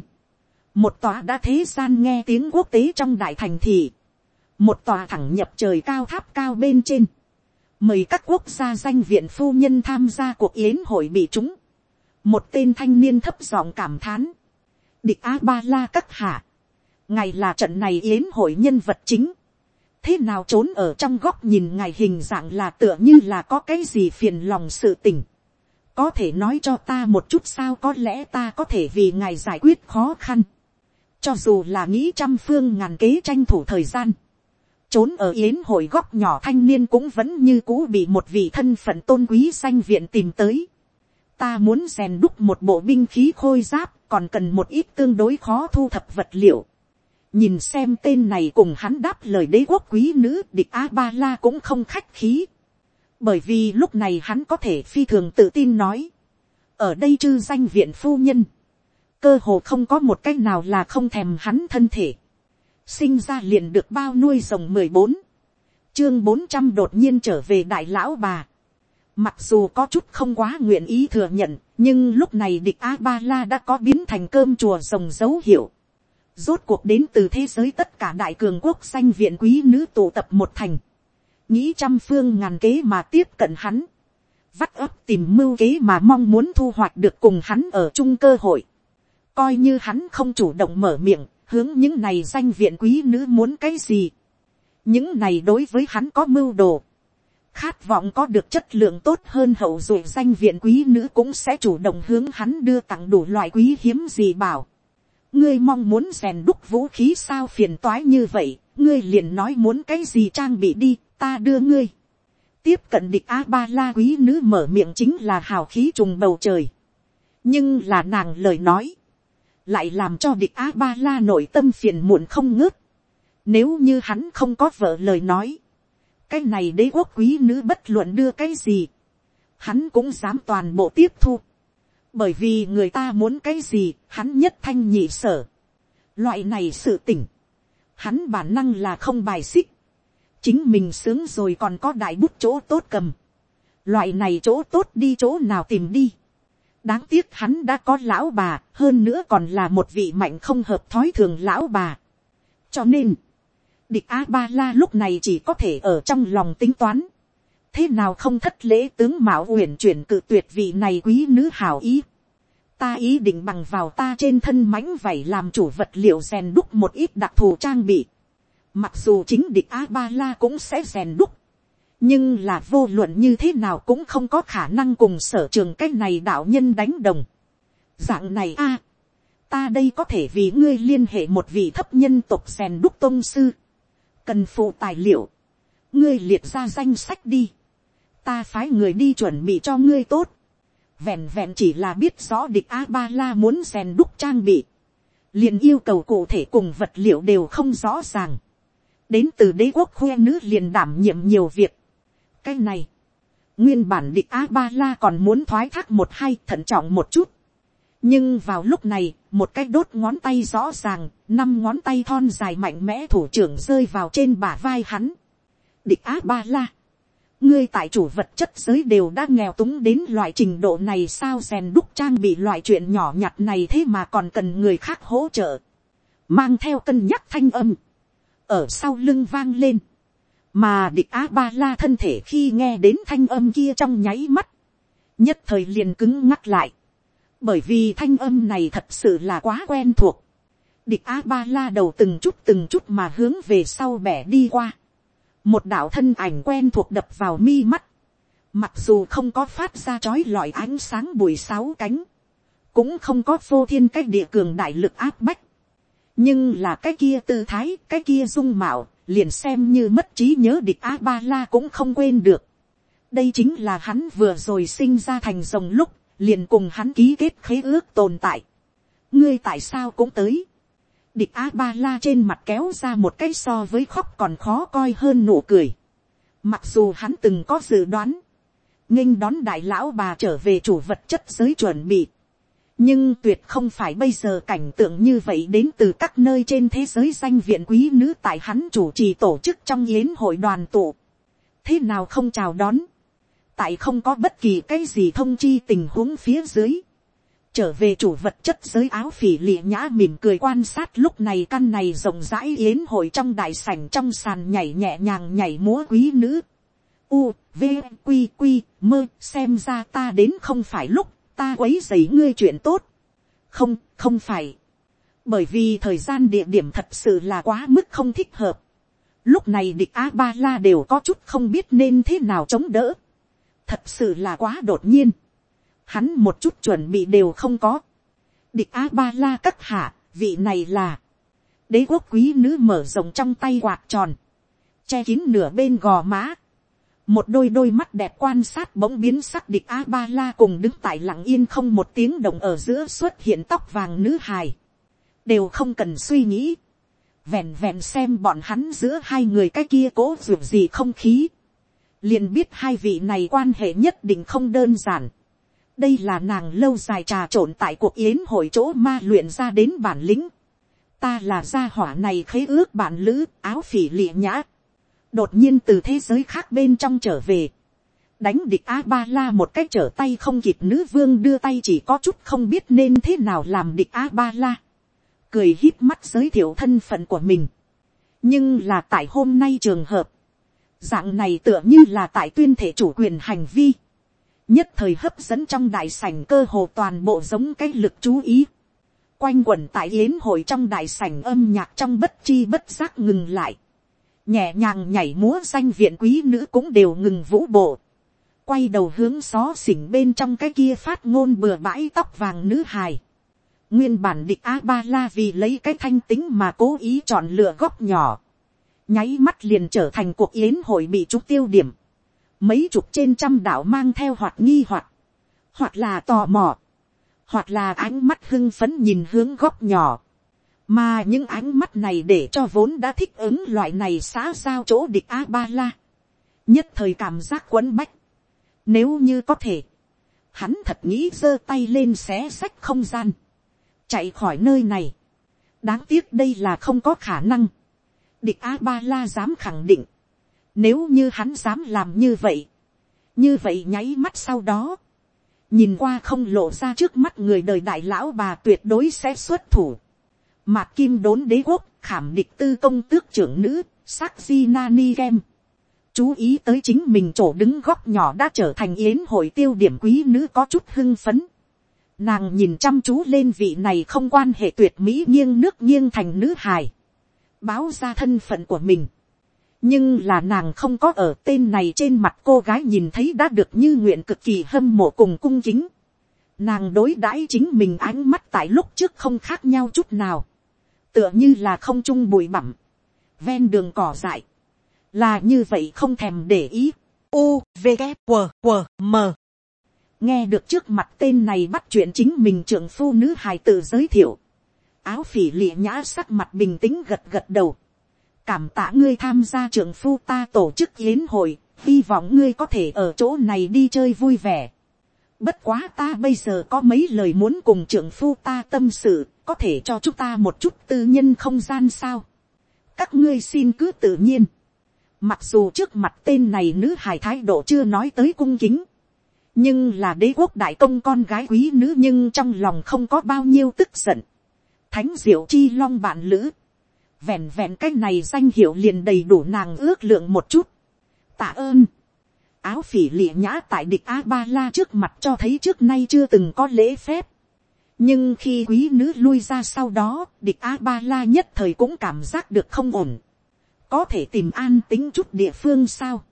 một tòa đã thế gian nghe tiếng quốc tế trong đại thành thị, một tòa thẳng nhập trời cao tháp cao bên trên, mời các quốc gia danh viện phu nhân tham gia cuộc yến hội bị chúng. Một tên thanh niên thấp giọng cảm thán, địch a ba la các hạ, ngài là trận này yến hội nhân vật chính, thế nào trốn ở trong góc nhìn ngài hình dạng là tựa như là có cái gì phiền lòng sự tình, có thể nói cho ta một chút sao có lẽ ta có thể vì ngài giải quyết khó khăn, cho dù là nghĩ trăm phương ngàn kế tranh thủ thời gian, trốn ở yến hội góc nhỏ thanh niên cũng vẫn như cũ bị một vị thân phận tôn quý danh viện tìm tới. ta muốn rèn đúc một bộ binh khí khôi giáp, còn cần một ít tương đối khó thu thập vật liệu. nhìn xem tên này cùng hắn đáp lời đế quốc quý nữ, địch a ba la cũng không khách khí. bởi vì lúc này hắn có thể phi thường tự tin nói. ở đây chư danh viện phu nhân. cơ hồ không có một cách nào là không thèm hắn thân thể sinh ra liền được bao nuôi rồng mười bốn, chương bốn trăm đột nhiên trở về đại lão bà. Mặc dù có chút không quá nguyện ý thừa nhận, nhưng lúc này địch A-ba-la đã có biến thành cơm chùa rồng dấu hiệu. Rốt cuộc đến từ thế giới tất cả đại cường quốc danh viện quý nữ tụ tập một thành. Nghĩ trăm phương ngàn kế mà tiếp cận hắn. Vắt ấp tìm mưu kế mà mong muốn thu hoạch được cùng hắn ở chung cơ hội. Coi như hắn không chủ động mở miệng, hướng những này danh viện quý nữ muốn cái gì. những này đối với hắn có mưu đồ. khát vọng có được chất lượng tốt hơn hậu dụ danh viện quý nữ cũng sẽ chủ động hướng hắn đưa tặng đủ loại quý hiếm gì bảo. ngươi mong muốn rèn đúc vũ khí sao phiền toái như vậy, ngươi liền nói muốn cái gì trang bị đi, ta đưa ngươi. tiếp cận địch a ba la quý nữ mở miệng chính là hào khí trùng bầu trời. nhưng là nàng lời nói lại làm cho địch a ba la nội tâm phiền muộn không ngớt. Nếu như hắn không có vợ lời nói, cái này đế quốc quý nữ bất luận đưa cái gì, hắn cũng dám toàn bộ tiếp thu. Bởi vì người ta muốn cái gì, hắn nhất thanh nhị sở. Loại này sự tỉnh, hắn bản năng là không bài xích. Chính mình sướng rồi còn có đại bút chỗ tốt cầm. Loại này chỗ tốt đi chỗ nào tìm đi đáng tiếc hắn đã có lão bà, hơn nữa còn là một vị mạnh không hợp thói thường lão bà. cho nên, địch a ba la lúc này chỉ có thể ở trong lòng tính toán. thế nào không thất lễ tướng mạo uyển chuyển cự tuyệt vị này quý nữ hảo ý. ta ý định bằng vào ta trên thân mãnh vảy làm chủ vật liệu rèn đúc một ít đặc thù trang bị. mặc dù chính địch a ba la cũng sẽ rèn đúc nhưng là vô luận như thế nào cũng không có khả năng cùng sở trường cái này đạo nhân đánh đồng. dạng này a, ta đây có thể vì ngươi liên hệ một vị thấp nhân tộc rèn đúc tôn sư, cần phụ tài liệu, ngươi liệt ra danh sách đi, ta phái người đi chuẩn bị cho ngươi tốt, vẹn vẹn chỉ là biết rõ địch a ba la muốn rèn đúc trang bị, liền yêu cầu cụ thể cùng vật liệu đều không rõ ràng, đến từ đế quốc khoe nữ liền đảm nhiệm nhiều việc, cái này, nguyên bản địch a ba la còn muốn thoái thác một hai thận trọng một chút. nhưng vào lúc này, một cái đốt ngón tay rõ ràng, năm ngón tay thon dài mạnh mẽ thủ trưởng rơi vào trên bả vai hắn. địch a ba la, ngươi tại chủ vật chất giới đều đã nghèo túng đến loại trình độ này sao rèn đúc trang bị loại chuyện nhỏ nhặt này thế mà còn cần người khác hỗ trợ. mang theo cân nhắc thanh âm, ở sau lưng vang lên mà địch Á ba la thân thể khi nghe đến thanh âm kia trong nháy mắt, nhất thời liền cứng ngắt lại, bởi vì thanh âm này thật sự là quá quen thuộc, địch Á ba la đầu từng chút từng chút mà hướng về sau bẻ đi qua, một đạo thân ảnh quen thuộc đập vào mi mắt, mặc dù không có phát ra trói lọi ánh sáng buổi sáu cánh, cũng không có vô thiên cách địa cường đại lực áp bách, nhưng là cái kia tư thái, cái kia dung mạo, liền xem như mất trí nhớ địch a ba la cũng không quên được. đây chính là hắn vừa rồi sinh ra thành rồng lúc, liền cùng hắn ký kết khế ước tồn tại. ngươi tại sao cũng tới. địch a ba la trên mặt kéo ra một cái so với khóc còn khó coi hơn nụ cười. mặc dù hắn từng có dự đoán, nghênh đón đại lão bà trở về chủ vật chất giới chuẩn bị nhưng tuyệt không phải bây giờ cảnh tượng như vậy đến từ các nơi trên thế giới danh viện quý nữ tại hắn chủ trì tổ chức trong yến hội đoàn tụ. thế nào không chào đón, tại không có bất kỳ cái gì thông chi tình huống phía dưới, trở về chủ vật chất giới áo phỉ lịa nhã mỉm cười quan sát lúc này căn này rộng rãi yến hội trong đại sảnh trong sàn nhảy nhẹ nhàng nhảy múa quý nữ. U, V, q q mơ, xem ra ta đến không phải lúc ta quấy dày ngươi chuyện tốt. không, không phải. bởi vì thời gian địa điểm thật sự là quá mức không thích hợp. lúc này địch a ba la đều có chút không biết nên thế nào chống đỡ. thật sự là quá đột nhiên. hắn một chút chuẩn bị đều không có. địch a ba la cất hạ, vị này là đế quốc quý nữ mở rộng trong tay quạt tròn, che kín nửa bên gò má, một đôi đôi mắt đẹp quan sát bỗng biến sắc địch a ba la cùng đứng tại lặng yên không một tiếng động ở giữa xuất hiện tóc vàng nữ hài, đều không cần suy nghĩ, vẹn vẹn xem bọn hắn giữa hai người cái kia cố ruột gì không khí, liền biết hai vị này quan hệ nhất định không đơn giản. đây là nàng lâu dài trà trộn tại cuộc yến hội chỗ ma luyện ra đến bản lĩnh. ta là gia hỏa này khế ước bản lữ áo phỉ lịa nhã đột nhiên từ thế giới khác bên trong trở về, đánh địch a ba la một cách trở tay không kịp nữ vương đưa tay chỉ có chút không biết nên thế nào làm địch a ba la, cười hít mắt giới thiệu thân phận của mình, nhưng là tại hôm nay trường hợp, dạng này tựa như là tại tuyên thể chủ quyền hành vi, nhất thời hấp dẫn trong đại sảnh cơ hồ toàn bộ giống cái lực chú ý, quanh quẩn tại yến hội trong đại sảnh âm nhạc trong bất chi bất giác ngừng lại, nhẹ nhàng nhảy múa danh viện quý nữ cũng đều ngừng vũ bộ, quay đầu hướng xó xỉnh bên trong cái kia phát ngôn bừa bãi tóc vàng nữ hài. nguyên bản địch a ba la vì lấy cái thanh tính mà cố ý chọn lựa góc nhỏ, nháy mắt liền trở thành cuộc yến hội bị trúc tiêu điểm, mấy chục trên trăm đạo mang theo hoạt nghi hoạt. Hoặc là tò mò, hoặc là ánh mắt hưng phấn nhìn hướng góc nhỏ, mà những ánh mắt này để cho vốn đã thích ứng loại này xã giao chỗ địch a ba la, nhất thời cảm giác quấn bách, nếu như có thể, hắn thật nghĩ giơ tay lên xé sách không gian, chạy khỏi nơi này, đáng tiếc đây là không có khả năng, địch a ba la dám khẳng định, nếu như hắn dám làm như vậy, như vậy nháy mắt sau đó, nhìn qua không lộ ra trước mắt người đời đại lão bà tuyệt đối sẽ xuất thủ. Mạc kim đốn đế quốc, khảm địch tư công tước trưởng nữ, sắc di nani kem. Chú ý tới chính mình chỗ đứng góc nhỏ đã trở thành yến hội tiêu điểm quý nữ có chút hưng phấn. Nàng nhìn chăm chú lên vị này không quan hệ tuyệt mỹ nghiêng nước nghiêng thành nữ hài. Báo ra thân phận của mình. Nhưng là nàng không có ở tên này trên mặt cô gái nhìn thấy đã được như nguyện cực kỳ hâm mộ cùng cung kính. Nàng đối đãi chính mình ánh mắt tại lúc trước không khác nhau chút nào tựa như là không trung bụi bặm, ven đường cỏ dại, là như vậy không thèm để ý. U, V, K, W, W, M. nghe được trước mặt tên này bắt chuyện chính mình trưởng phu nữ hài tự giới thiệu. áo phỉ lịa nhã sắc mặt bình tĩnh gật gật đầu. cảm tạ ngươi tham gia trưởng phu ta tổ chức yến hội, hy vọng ngươi có thể ở chỗ này đi chơi vui vẻ. Bất quá ta bây giờ có mấy lời muốn cùng trưởng phu ta tâm sự, có thể cho chúng ta một chút tư nhân không gian sao. các ngươi xin cứ tự nhiên. mặc dù trước mặt tên này nữ hài thái độ chưa nói tới cung kính. nhưng là đế quốc đại công con gái quý nữ nhưng trong lòng không có bao nhiêu tức giận. thánh diệu chi long bạn lữ. vẹn vẹn cái này danh hiệu liền đầy đủ nàng ước lượng một chút. tạ ơn áo phỉ lịa nhã tại địch a ba la trước mặt cho thấy trước nay chưa từng có lễ phép nhưng khi quý nữ lui ra sau đó, địch a ba la nhất thời cũng cảm giác được không ổn. có thể tìm an tính chút địa phương sao.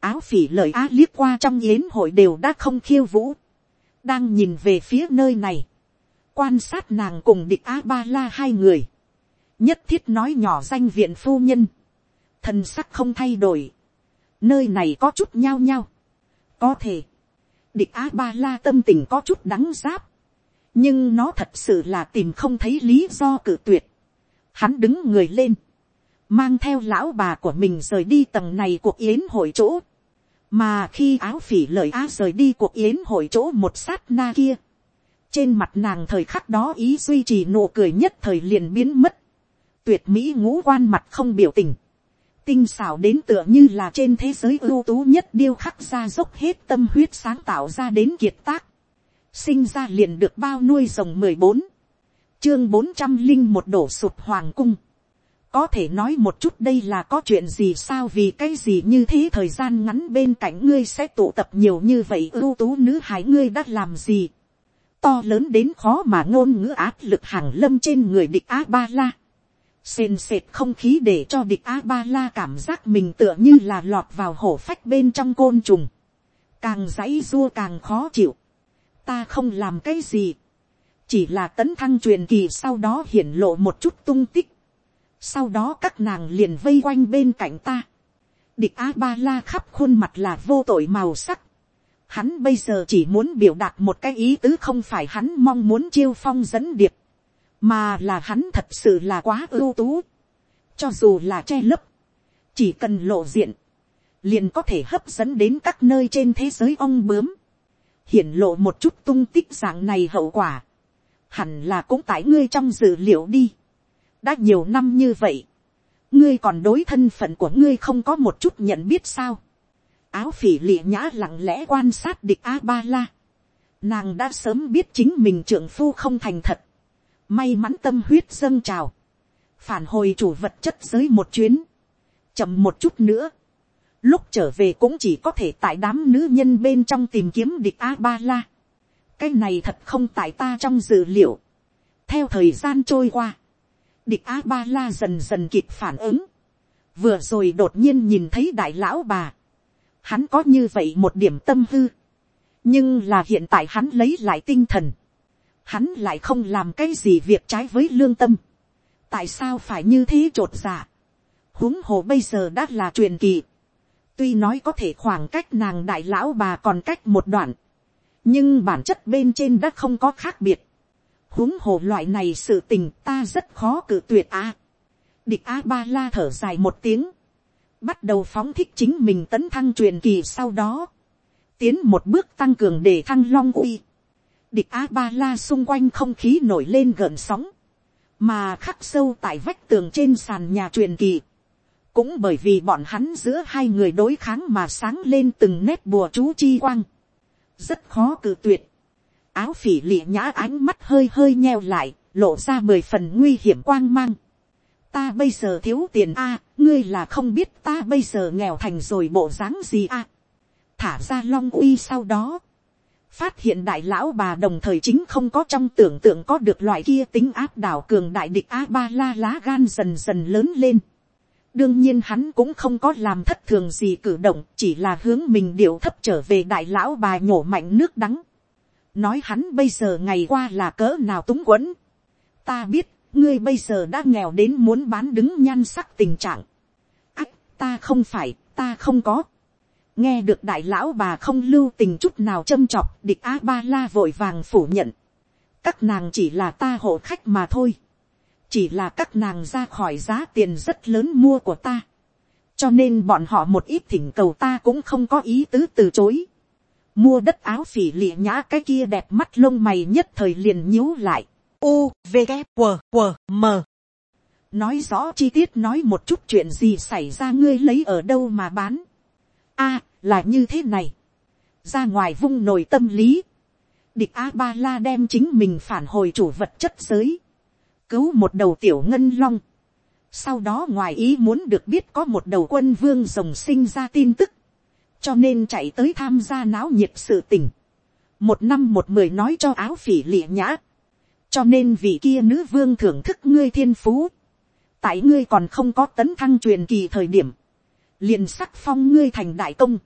áo phỉ lời a liếc qua trong yến hội đều đã không khiêu vũ. đang nhìn về phía nơi này. quan sát nàng cùng địch a ba la hai người. nhất thiết nói nhỏ danh viện phu nhân. thần sắc không thay đổi. nơi này có chút nhao nhao. có thể. địch a ba la tâm tình có chút đắng giáp nhưng nó thật sự là tìm không thấy lý do cử tuyệt. Hắn đứng người lên, mang theo lão bà của mình rời đi tầng này cuộc yến hội chỗ. Mà khi áo phỉ lời á rời đi cuộc yến hội chỗ một sát na kia, trên mặt nàng thời khắc đó ý duy trì nụ cười nhất thời liền biến mất, tuyệt mỹ ngũ quan mặt không biểu tình, tinh xảo đến tựa như là trên thế giới ưu tú nhất điêu khắc ra dốc hết tâm huyết sáng tạo ra đến kiệt tác, sinh ra liền được bao nuôi rồng mười bốn, chương bốn trăm linh một đổ sụt hoàng cung, có thể nói một chút đây là có chuyện gì sao vì cái gì như thế thời gian ngắn bên cạnh ngươi sẽ tụ tập nhiều như vậy ưu tú nữ hải ngươi đã làm gì? To lớn đến khó mà ngôn ngữ áp lực hàng lâm trên người địch a ba la sền sệt không khí để cho địch a ba la cảm giác mình tựa như là lọt vào hổ phách bên trong côn trùng. Càng dãy dua càng khó chịu ta không làm cái gì chỉ là tấn thăng truyền kỳ sau đó hiển lộ một chút tung tích sau đó các nàng liền vây quanh bên cạnh ta. địch a ba la khắp khuôn mặt là vô tội màu sắc. hắn bây giờ chỉ muốn biểu đạt một cái ý tứ không phải hắn mong muốn chiêu phong dẫn điệp, mà là hắn thật sự là quá ưu tú. cho dù là che lấp, chỉ cần lộ diện, liền có thể hấp dẫn đến các nơi trên thế giới ong bướm, hiển lộ một chút tung tích dạng này hậu quả, hẳn là cũng tại ngươi trong dự liệu đi đã nhiều năm như vậy, ngươi còn đối thân phận của ngươi không có một chút nhận biết sao. áo phỉ lịa nhã lặng lẽ quan sát địch a ba la. nàng đã sớm biết chính mình trưởng phu không thành thật. may mắn tâm huyết dâng trào. phản hồi chủ vật chất giới một chuyến. chậm một chút nữa lúc trở về cũng chỉ có thể tại đám nữ nhân bên trong tìm kiếm địch a ba la. cái này thật không tại ta trong dự liệu. theo thời gian trôi qua địch a ba la dần dần kịp phản ứng, vừa rồi đột nhiên nhìn thấy đại lão bà, hắn có như vậy một điểm tâm hư, nhưng là hiện tại hắn lấy lại tinh thần, hắn lại không làm cái gì việc trái với lương tâm, tại sao phải như thế t r ộ t dạ, huống hồ bây giờ đã là truyền kỳ, tuy nói có thể khoảng cách nàng đại lão bà còn cách một đoạn, nhưng bản chất bên trên đã không có khác biệt, huống hồ loại này sự tình ta rất khó cự tuyệt a. địch a ba la thở dài một tiếng, bắt đầu phóng thích chính mình tấn thăng truyền kỳ sau đó, tiến một bước tăng cường để thăng long uy. địch a ba la xung quanh không khí nổi lên gợn sóng, mà khắc sâu tại vách tường trên sàn nhà truyền kỳ cũng bởi vì bọn hắn giữa hai người đối kháng mà sáng lên từng nét bùa chú chi quang, rất khó cự tuyệt áo phỉ lịa nhã ánh mắt hơi hơi nheo lại, lộ ra mười phần nguy hiểm quang mang. ta bây giờ thiếu tiền a, ngươi là không biết ta bây giờ nghèo thành rồi bộ dáng gì a. thả ra long uy sau đó, phát hiện đại lão bà đồng thời chính không có trong tưởng tượng có được loại kia tính áp đảo cường đại địch a ba la lá gan dần dần lớn lên đương nhiên hắn cũng không có làm thất thường gì cử động chỉ là hướng mình điệu thấp trở về đại lão bà nhổ mạnh nước đắng nói hắn bây giờ ngày qua là cỡ nào túng quẫn. ta biết, ngươi bây giờ đã nghèo đến muốn bán đứng nhan sắc tình trạng. ách, ta không phải, ta không có. nghe được đại lão bà không lưu tình chút nào châm chọc, địch a ba la vội vàng phủ nhận. các nàng chỉ là ta hộ khách mà thôi chỉ là các nàng ra khỏi giá tiền rất lớn mua của ta. cho nên bọn họ một ít thỉnh cầu ta cũng không có ý tứ từ chối mua đất áo phỉ lịa nhã cái kia đẹp mắt lông mày nhất thời liền nhíu lại. U, V, G, W, W, M. Nói rõ chi tiết nói một chút chuyện gì xảy ra ngươi lấy ở đâu mà bán. a là như thế này. Ra ngoài vung nồi tâm lý. Địch A-ba-la đem chính mình phản hồi chủ vật chất giới. Cứu một đầu tiểu ngân long. Sau đó ngoài ý muốn được biết có một đầu quân vương rồng sinh ra tin tức cho nên chạy tới tham gia náo nhiệt sự tình. một năm một mười nói cho áo phỉ lịa nhã. cho nên vị kia nữ vương thưởng thức ngươi thiên phú. tại ngươi còn không có tấn thăng truyền kỳ thời điểm. liền sắc phong ngươi thành đại công.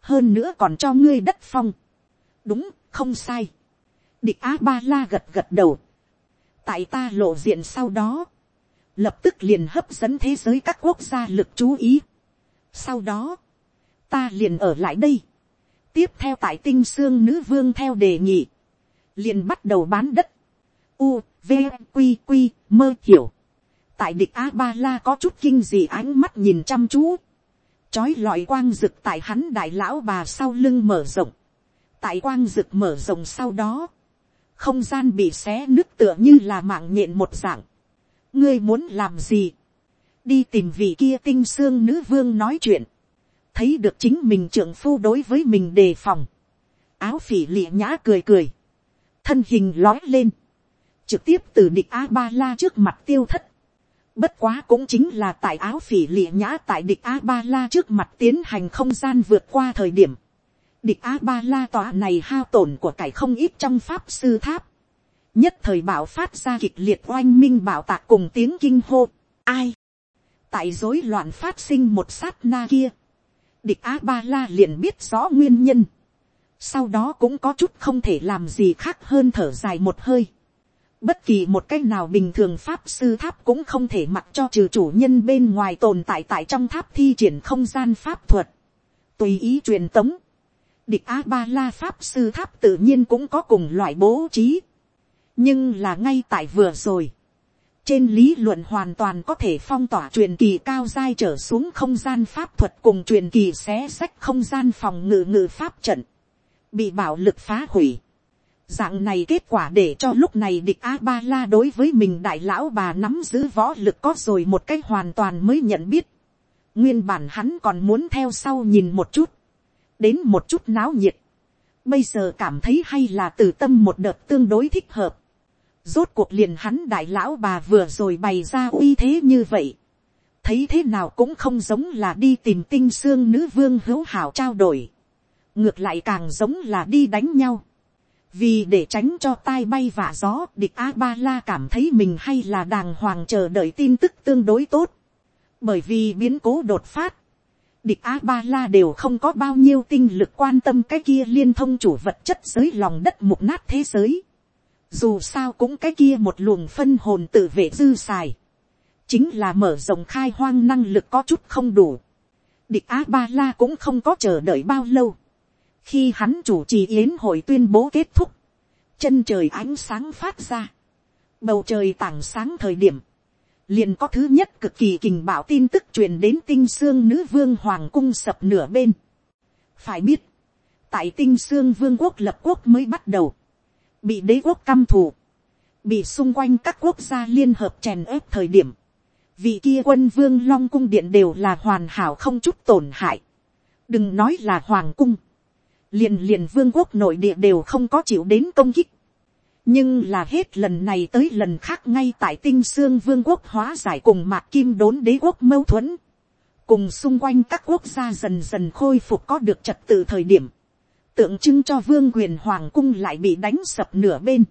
hơn nữa còn cho ngươi đất phong. đúng, không sai. địch á ba la gật gật đầu tại ta lộ diện sau đó. lập tức liền hấp dẫn thế giới các quốc gia lực chú ý. sau đó, ta liền ở lại đây. tiếp theo tại tinh xương nữ vương theo đề nghị, liền bắt đầu bán đất. U, v, q q mơ hiểu. tại địch a ba la có chút kinh gì ánh mắt nhìn chăm chú. chói lọi quang rực tại hắn đại lão bà sau lưng mở rộng. tại quang rực mở rộng sau đó, không gian bị xé nứt tựa như là mạng nhện một dạng, ngươi muốn làm gì, đi tìm vị kia tinh xương nữ vương nói chuyện, thấy được chính mình trưởng phu đối với mình đề phòng, áo phỉ lịa nhã cười cười, thân hình lói lên, trực tiếp từ địch a ba la trước mặt tiêu thất, Bất quá cũng chính là tại áo phỉ lịa nhã tại địch A-ba-la trước mặt tiến hành không gian vượt qua thời điểm. Địch A-ba-la tòa này hao tổn của cải không ít trong pháp sư tháp. Nhất thời bảo phát ra kịch liệt oanh minh bảo tạc cùng tiếng kinh hô. Ai? Tại rối loạn phát sinh một sát na kia. Địch A-ba-la liền biết rõ nguyên nhân. Sau đó cũng có chút không thể làm gì khác hơn thở dài một hơi Bất kỳ một cách nào bình thường pháp sư tháp cũng không thể mặc cho trừ chủ nhân bên ngoài tồn tại tại trong tháp thi triển không gian pháp thuật. Tùy ý truyền tống. Địch A-ba-la pháp sư tháp tự nhiên cũng có cùng loại bố trí. Nhưng là ngay tại vừa rồi. Trên lý luận hoàn toàn có thể phong tỏa truyền kỳ cao dai trở xuống không gian pháp thuật cùng truyền kỳ xé sách không gian phòng ngự ngự pháp trận. Bị bạo lực phá hủy Dạng này kết quả để cho lúc này địch A-ba-la đối với mình đại lão bà nắm giữ võ lực có rồi một cách hoàn toàn mới nhận biết. Nguyên bản hắn còn muốn theo sau nhìn một chút. Đến một chút náo nhiệt. Bây giờ cảm thấy hay là từ tâm một đợt tương đối thích hợp. Rốt cuộc liền hắn đại lão bà vừa rồi bày ra uy thế như vậy. Thấy thế nào cũng không giống là đi tìm tinh xương nữ vương hữu hảo trao đổi. Ngược lại càng giống là đi đánh nhau vì để tránh cho tai bay vả gió, địch a ba la cảm thấy mình hay là đàng hoàng chờ đợi tin tức tương đối tốt bởi vì biến cố đột phát địch a ba la đều không có bao nhiêu tinh lực quan tâm cái kia liên thông chủ vật chất giới lòng đất mục nát thế giới. Dù sao cũng cái kia một luồng phân hồn tự vệ dư xài. Chính là mở rộng khai hoang năng lực có chút không đủ. Địch a ba la cũng không có chờ đợi bao lâu. Khi hắn chủ trì yến hội tuyên bố kết thúc, chân trời ánh sáng phát ra, bầu trời tảng sáng thời điểm, liền có thứ nhất cực kỳ kình bảo tin tức truyền đến tinh xương nữ vương hoàng cung sập nửa bên. phải biết, tại tinh xương vương quốc lập quốc mới bắt đầu, bị đế quốc căm thù, bị xung quanh các quốc gia liên hợp chèn ép thời điểm, vị kia quân vương long cung điện đều là hoàn hảo không chút tổn hại, đừng nói là hoàng cung, liền liền vương quốc nội địa đều không có chịu đến công kích nhưng là hết lần này tới lần khác ngay tại tinh xương vương quốc hóa giải cùng mạc kim đốn đế quốc mâu thuẫn. cùng xung quanh các quốc gia dần dần khôi phục có được trật tự thời điểm. tượng trưng cho vương quyền hoàng cung lại bị đánh sập nửa bên.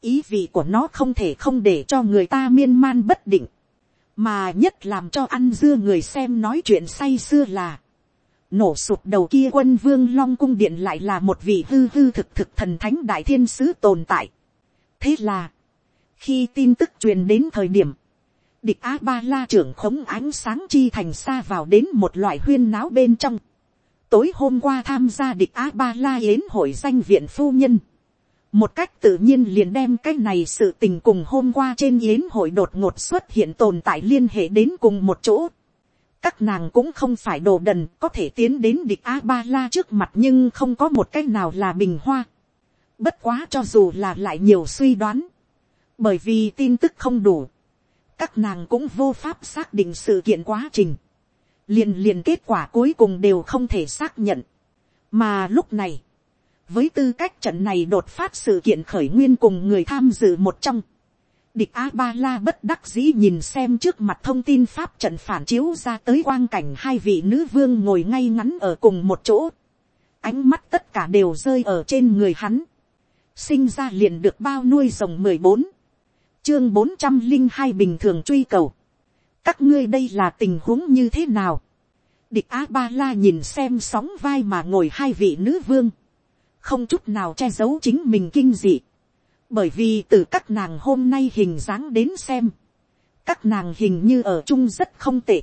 ý vị của nó không thể không để cho người ta miên man bất định. mà nhất làm cho ăn dưa người xem nói chuyện say xưa là nổ sụp đầu kia quân vương long cung điện lại là một vị hư hư thực thực thần thánh đại thiên sứ tồn tại thế là, khi tin tức truyền đến thời điểm, địch a ba la trưởng khống ánh sáng chi thành xa vào đến một loại huyên náo bên trong. tối hôm qua tham gia địch a ba la yến hội danh viện phu nhân. một cách tự nhiên liền đem cái này sự tình cùng hôm qua trên yến hội đột ngột xuất hiện tồn tại liên hệ đến cùng một chỗ các nàng cũng không phải đồ đần có thể tiến đến địch a ba la trước mặt nhưng không có một cách nào là bình hoa bất quá cho dù là lại nhiều suy đoán, bởi vì tin tức không đủ, các nàng cũng vô pháp xác định sự kiện quá trình, liền liền kết quả cuối cùng đều không thể xác nhận. mà lúc này, với tư cách trận này đột phát sự kiện khởi nguyên cùng người tham dự một trong, Địch A-ba-la bất đắc dĩ nhìn xem trước mặt thông tin pháp trận phản chiếu ra tới quang cảnh hai vị nữ vương ngồi ngay ngắn ở cùng một chỗ. Ánh mắt tất cả đều rơi ở trên người hắn. Sinh ra liền được bao nuôi rồng mười bốn Chương bốn trăm linh hai bình thường truy cầu. Các ngươi đây là tình huống như thế nào? Địch A-ba-la nhìn xem sóng vai mà ngồi hai vị nữ vương. Không chút nào che giấu chính mình kinh dị bởi vì từ các nàng hôm nay hình dáng đến xem, các nàng hình như ở chung rất không tệ.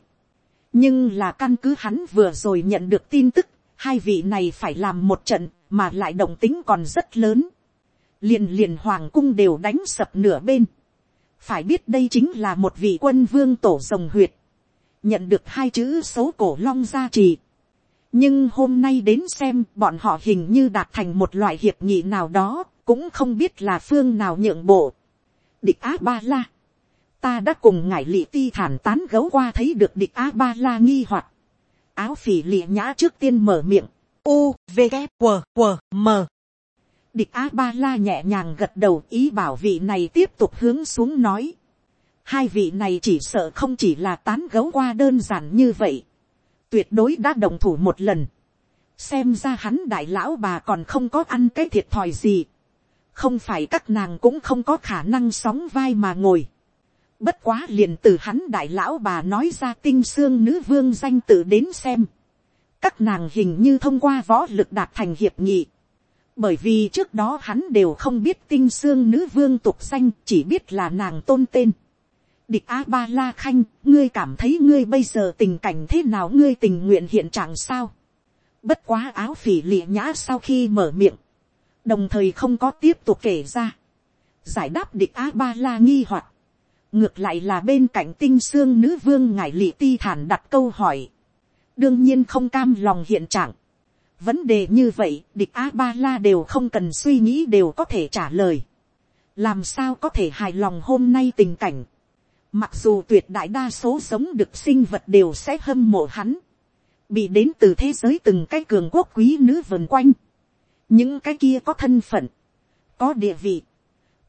nhưng là căn cứ hắn vừa rồi nhận được tin tức, hai vị này phải làm một trận mà lại động tính còn rất lớn liền liền hoàng cung đều đánh sập nửa bên. phải biết đây chính là một vị quân vương tổ rồng huyệt. nhận được hai chữ xấu cổ long gia trì. nhưng hôm nay đến xem bọn họ hình như đạt thành một loại hiệp nghị nào đó cũng không biết là phương nào nhượng bộ. địch á ba la, ta đã cùng ngài lị ti thản tán gấu qua thấy được địch á ba la nghi hoặc áo phỉ lị nhã trước tiên mở miệng, u v g q q m địch a ba la nhẹ nhàng gật đầu ý bảo vị này tiếp tục hướng xuống nói. hai vị này chỉ sợ không chỉ là tán gấu qua đơn giản như vậy. tuyệt đối đã đồng thủ một lần. xem ra hắn đại lão bà còn không có ăn cái thiệt thòi gì. không phải các nàng cũng không có khả năng sóng vai mà ngồi. bất quá liền từ hắn đại lão bà nói ra tinh xương nữ vương danh tự đến xem. các nàng hình như thông qua võ lực đạt thành hiệp nghị bởi vì trước đó hắn đều không biết tinh xương nữ vương tục danh chỉ biết là nàng tôn tên. địch a ba la khanh ngươi cảm thấy ngươi bây giờ tình cảnh thế nào ngươi tình nguyện hiện trạng sao. bất quá áo phỉ lịa nhã sau khi mở miệng, đồng thời không có tiếp tục kể ra. giải đáp địch a ba la nghi hoặc, ngược lại là bên cạnh tinh xương nữ vương ngải lị ti thản đặt câu hỏi. đương nhiên không cam lòng hiện trạng vấn đề như vậy, địch a ba la đều không cần suy nghĩ đều có thể trả lời. Làm sao có thể hài lòng hôm nay tình cảnh? Mặc dù tuyệt đại đa số sống được sinh vật đều sẽ hâm mộ hắn. Bị đến từ thế giới từng cái cường quốc quý nữ vần quanh. Những cái kia có thân phận, có địa vị,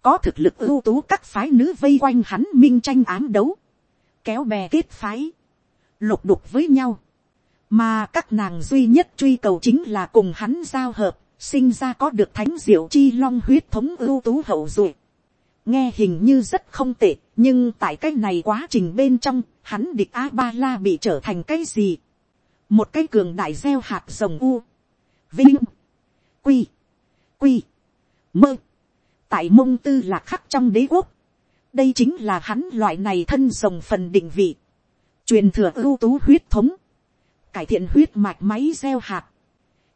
có thực lực ưu tú các phái nữ vây quanh hắn minh tranh ám đấu. Kéo bè kết phái. Lục đục với nhau mà các nàng duy nhất truy cầu chính là cùng hắn giao hợp, sinh ra có được thánh diệu chi long huyết thống ưu tú hậu duệ. nghe hình như rất không tệ, nhưng tại cái này quá trình bên trong, hắn địch a ba la bị trở thành cái gì. một cái cường đại gieo hạt rồng u, vinh, quy, quy, mơ, tại mông tư là khắc trong đế quốc. đây chính là hắn loại này thân rồng phần định vị, truyền thừa ưu tú huyết thống, cải thiện huyết mạch máy gieo hạt.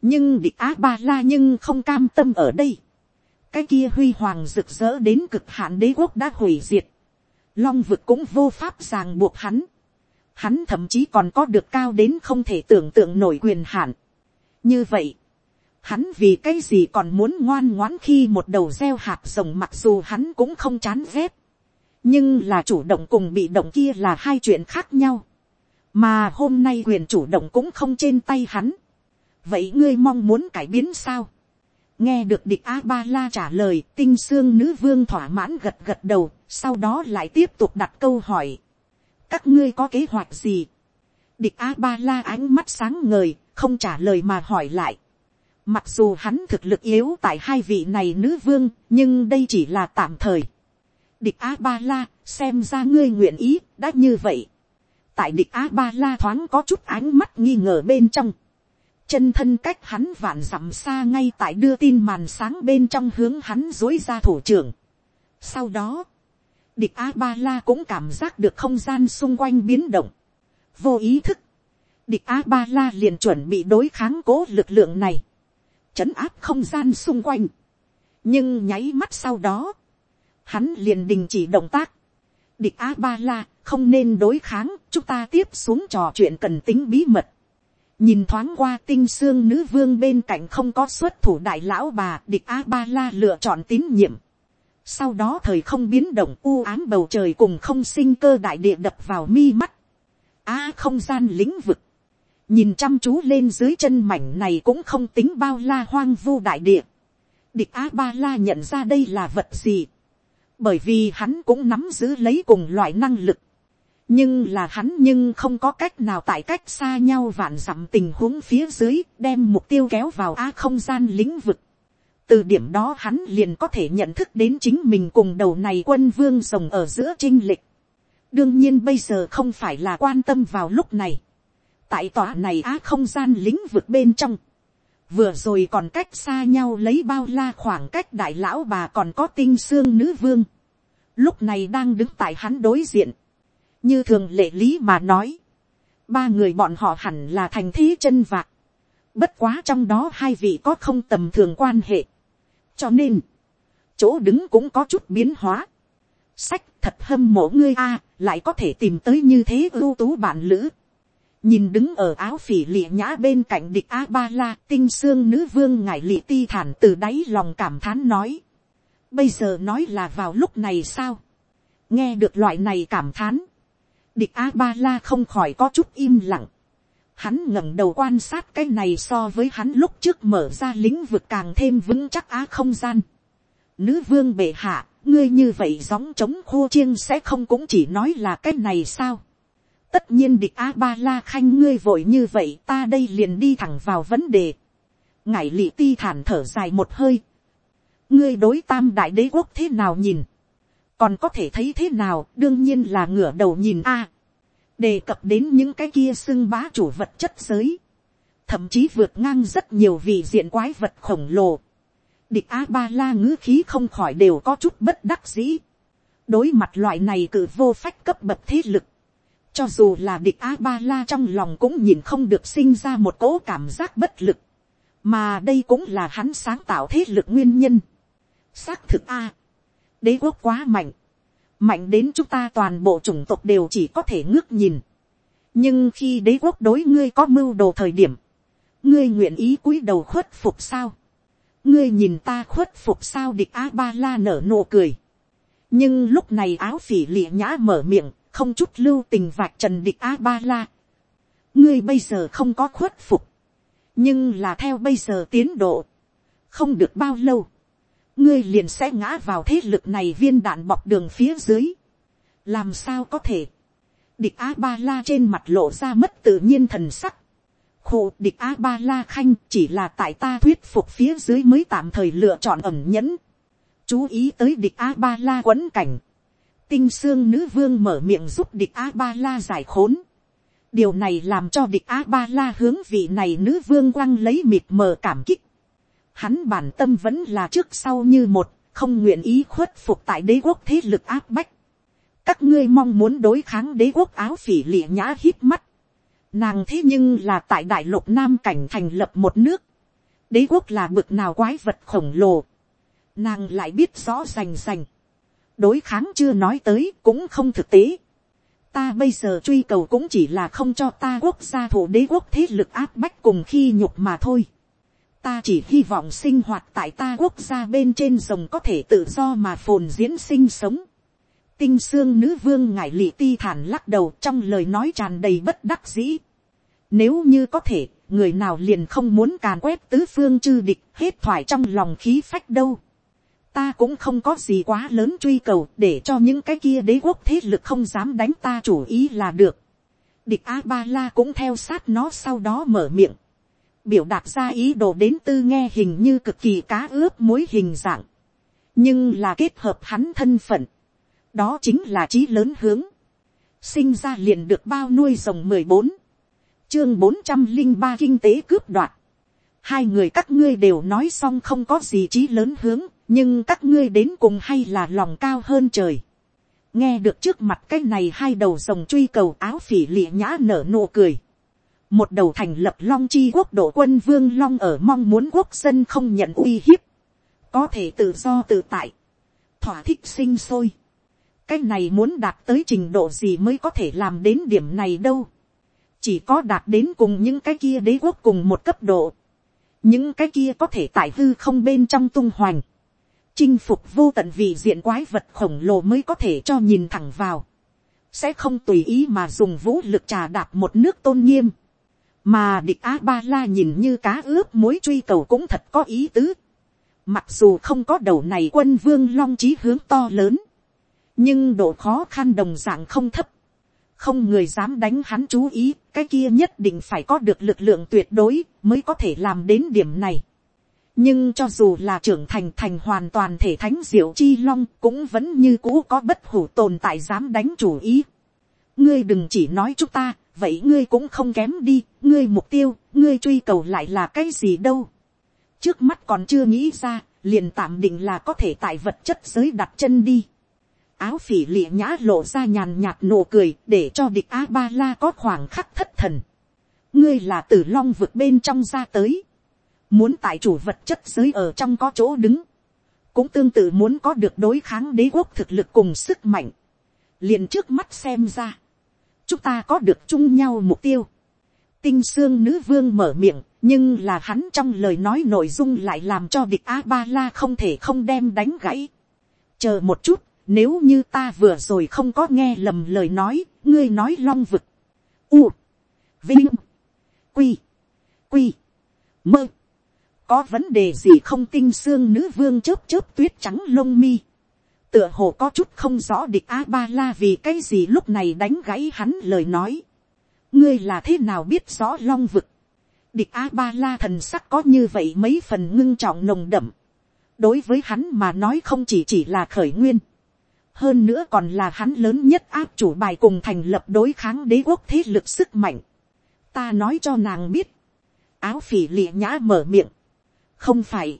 nhưng địch á ba la nhưng không cam tâm ở đây. cái kia huy hoàng rực rỡ đến cực hạn đế quốc đã hủy diệt. long vực cũng vô pháp ràng buộc hắn. hắn thậm chí còn có được cao đến không thể tưởng tượng nổi quyền hạn. như vậy, hắn vì cái gì còn muốn ngoan ngoãn khi một đầu gieo hạt rồng mặc dù hắn cũng không chán ghét. nhưng là chủ động cùng bị động kia là hai chuyện khác nhau mà hôm nay quyền chủ động cũng không trên tay hắn. vậy ngươi mong muốn cải biến sao. nghe được địch a ba la trả lời, tinh xương nữ vương thỏa mãn gật gật đầu, sau đó lại tiếp tục đặt câu hỏi. các ngươi có kế hoạch gì. địch a ba la ánh mắt sáng ngời, không trả lời mà hỏi lại. mặc dù hắn thực lực yếu tại hai vị này nữ vương, nhưng đây chỉ là tạm thời. địch a ba la xem ra ngươi nguyện ý, đã như vậy tại địch a ba la thoáng có chút ánh mắt nghi ngờ bên trong. chân thân cách hắn vạn dặm xa ngay tại đưa tin màn sáng bên trong hướng hắn dối ra thủ trưởng. sau đó, địch a ba la cũng cảm giác được không gian xung quanh biến động. vô ý thức, địch a ba la liền chuẩn bị đối kháng cố lực lượng này, chấn áp không gian xung quanh. nhưng nháy mắt sau đó, hắn liền đình chỉ động tác địch a ba la không nên đối kháng, chúng ta tiếp xuống trò chuyện cần tính bí mật. nhìn thoáng qua tinh xương nữ vương bên cạnh không có xuất thủ đại lão bà địch a ba la lựa chọn tín nhiệm. sau đó thời không biến động u ám bầu trời cùng không sinh cơ đại địa đập vào mi mắt. a không gian lĩnh vực. nhìn chăm chú lên dưới chân mảnh này cũng không tính bao la hoang vu đại địa. địch a ba la nhận ra đây là vật gì bởi vì hắn cũng nắm giữ lấy cùng loại năng lực nhưng là hắn nhưng không có cách nào tại cách xa nhau vạn dặm tình huống phía dưới đem mục tiêu kéo vào a không gian lĩnh vực. từ điểm đó hắn liền có thể nhận thức đến chính mình cùng đầu này quân vương rồng ở giữa trinh lịch. đương nhiên bây giờ không phải là quan tâm vào lúc này. tại tòa này á không gian lĩnh vực bên trong vừa rồi còn cách xa nhau lấy bao la khoảng cách đại lão bà còn có tinh xương nữ vương. lúc này đang đứng tại hắn đối diện. Như thường lệ lý mà nói, ba người bọn họ hẳn là thành thế chân vạc, bất quá trong đó hai vị có không tầm thường quan hệ, cho nên, chỗ đứng cũng có chút biến hóa, sách thật hâm mộ ngươi a, lại có thể tìm tới như thế ưu tú bạn lữ, nhìn đứng ở áo phỉ lịa nhã bên cạnh địch a ba la tinh xương nữ vương ngải lịa ti thản từ đáy lòng cảm thán nói bây giờ nói là vào lúc này sao, nghe được loại này cảm thán, địch a ba la không khỏi có chút im lặng, hắn ngẩng đầu quan sát cái này so với hắn lúc trước mở ra lĩnh vực càng thêm vững chắc á không gian. Nữ vương bệ hạ, ngươi như vậy gióng trống khô chiêng sẽ không cũng chỉ nói là cái này sao tất nhiên địch a ba la khanh ngươi vội như vậy ta đây liền đi thẳng vào vấn đề. ngải lị ti thản thở dài một hơi. ngươi đối tam đại đế quốc thế nào nhìn. còn có thể thấy thế nào đương nhiên là ngửa đầu nhìn a đề cập đến những cái kia xưng bá chủ vật chất giới, thậm chí vượt ngang rất nhiều vị diện quái vật khổng lồ. Địch a ba la ngữ khí không khỏi đều có chút bất đắc dĩ. đối mặt loại này cử vô phách cấp bậc thế lực cho dù là địch a ba la trong lòng cũng nhìn không được sinh ra một cỗ cảm giác bất lực. mà đây cũng là hắn sáng tạo thế lực nguyên nhân. xác thực a. đế quốc quá mạnh mạnh đến chúng ta toàn bộ chủng tộc đều chỉ có thể ngước nhìn. nhưng khi đế quốc đối ngươi có mưu đồ thời điểm, ngươi nguyện ý cúi đầu khuất phục sao. ngươi nhìn ta khuất phục sao địch a ba la nở nụ cười. nhưng lúc này áo phỉ lịa nhã mở miệng, không chút lưu tình vạch trần địch a ba la. ngươi bây giờ không có khuất phục, nhưng là theo bây giờ tiến độ, không được bao lâu, ngươi liền sẽ ngã vào thế lực này viên đạn bọc đường phía dưới. làm sao có thể. địch a ba la trên mặt lộ ra mất tự nhiên thần sắc. khổ địch a ba la khanh chỉ là tại ta thuyết phục phía dưới mới tạm thời lựa chọn ẩm nhẫn. chú ý tới địch a ba la quấn cảnh tinh xương nữ vương mở miệng giúp địch a ba la giải khốn. điều này làm cho địch a ba la hướng vị này nữ vương quăng lấy mịt mờ cảm kích hắn bản tâm vẫn là trước sau như một, không nguyện ý khuất phục tại đế quốc thế lực áp bách. các ngươi mong muốn đối kháng đế quốc áo phỉ lịa nhã hít mắt. nàng thế nhưng là tại đại lục nam cảnh thành lập một nước. đế quốc là bực nào quái vật khổng lồ. nàng lại biết rõ rành rành đối kháng chưa nói tới cũng không thực tế. ta bây giờ truy cầu cũng chỉ là không cho ta quốc gia thủ đế quốc thế lực áp bách cùng khi nhục mà thôi ta chỉ hy vọng sinh hoạt tại ta quốc gia bên trên rồng có thể tự do mà phồn diễn sinh sống. tinh xương nữ vương ngải lị ti thản lắc đầu trong lời nói tràn đầy bất đắc dĩ. nếu như có thể, người nào liền không muốn càn quét tứ phương chư địch hết thoải trong lòng khí phách đâu ta cũng không có gì quá lớn truy cầu để cho những cái kia đế quốc thế lực không dám đánh ta chủ ý là được. địch a ba la cũng theo sát nó sau đó mở miệng. Biểu đạt ra ý đồ đến tư nghe hình như cực kỳ cá ướp mối hình dạng, nhưng là kết hợp hắn thân phận, đó chính là trí lớn hướng, sinh ra liền được bao nuôi rồng mười bốn, chương bốn trăm linh ba kinh tế cướp đoạt, hai người các ngươi đều nói xong không có gì trí lớn hướng, nhưng các ngươi đến cùng hay là lòng cao hơn trời. nghe được trước mặt cái này hai đầu rồng truy cầu áo phỉ lịa nhã nở nụ cười một đầu thành lập long chi quốc độ quân vương long ở mong muốn quốc dân không nhận uy hiếp, có thể tự do tự tại, thỏa thích sinh sôi. cái này muốn đạt tới trình độ gì mới có thể làm đến điểm này đâu. chỉ có đạt đến cùng những cái kia đế quốc cùng một cấp độ. những cái kia có thể tại hư không bên trong tung hoành chinh phục vô tận vị diện quái vật khổng lồ mới có thể cho nhìn thẳng vào. sẽ không tùy ý mà dùng vũ lực trà đạp một nước tôn nghiêm mà địch a ba la nhìn như cá ướp mối truy cầu cũng thật có ý tứ. mặc dù không có đầu này quân vương long trí hướng to lớn, nhưng độ khó khăn đồng dạng không thấp. không người dám đánh hắn chú ý, cái kia nhất định phải có được lực lượng tuyệt đối mới có thể làm đến điểm này nhưng cho dù là trưởng thành thành hoàn toàn thể thánh diệu chi long cũng vẫn như cũ có bất hủ tồn tại dám đánh chủ ý. ngươi đừng chỉ nói chúng ta vậy ngươi cũng không kém đi, ngươi mục tiêu, ngươi truy cầu lại là cái gì đâu. trước mắt còn chưa nghĩ ra, liền tạm định là có thể tại vật chất giới đặt chân đi. áo phỉ lịa nhã lộ ra nhàn nhạt nụ cười để cho địch a ba la có khoảng khắc thất thần. ngươi là tử long vực bên trong ra tới muốn tại chủ vật chất giới ở trong có chỗ đứng. cũng tương tự muốn có được đối kháng đế quốc thực lực cùng sức mạnh. liền trước mắt xem ra chúng ta có được chung nhau mục tiêu. tinh xương nữ vương mở miệng, nhưng là hắn trong lời nói nội dung lại làm cho địch a ba la không thể không đem đánh gãy. chờ một chút, nếu như ta vừa rồi không có nghe lầm lời nói, ngươi nói long vực, u, vinh, quy, quy, mơ, có vấn đề gì không tinh xương nữ vương chớp chớp tuyết trắng lông mi, tựa hồ có chút không rõ địch a ba la vì cái gì lúc này đánh gãy hắn lời nói, ngươi là thế nào biết rõ long vực, địch a ba la thần sắc có như vậy mấy phần ngưng trọng nồng đậm, đối với hắn mà nói không chỉ chỉ là khởi nguyên, hơn nữa còn là hắn lớn nhất áp chủ bài cùng thành lập đối kháng đế quốc thế lực sức mạnh. ta nói cho nàng biết, áo phỉ lịa nhã mở miệng, không phải,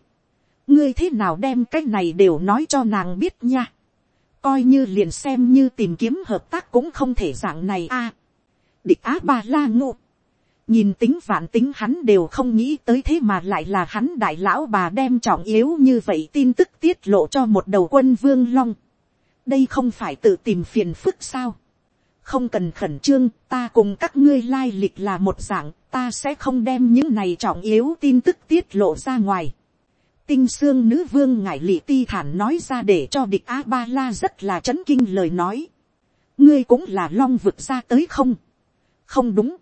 ngươi thế nào đem cái này đều nói cho nàng biết nha, coi như liền xem như tìm kiếm hợp tác cũng không thể dạng này a, địch á ba la ngộ, nhìn tính vạn tính hắn đều không nghĩ tới thế mà lại là hắn đại lão bà đem trọng yếu như vậy tin tức tiết lộ cho một đầu quân vương long. đây không phải tự tìm phiền phức sao không cần khẩn trương, ta cùng các ngươi lai lịch là một dạng, ta sẽ không đem những này trọng yếu tin tức tiết lộ ra ngoài. tinh xương nữ vương ngải lị ti thản nói ra để cho địch a ba la rất là chấn kinh lời nói. ngươi cũng là long vực ra tới không. không đúng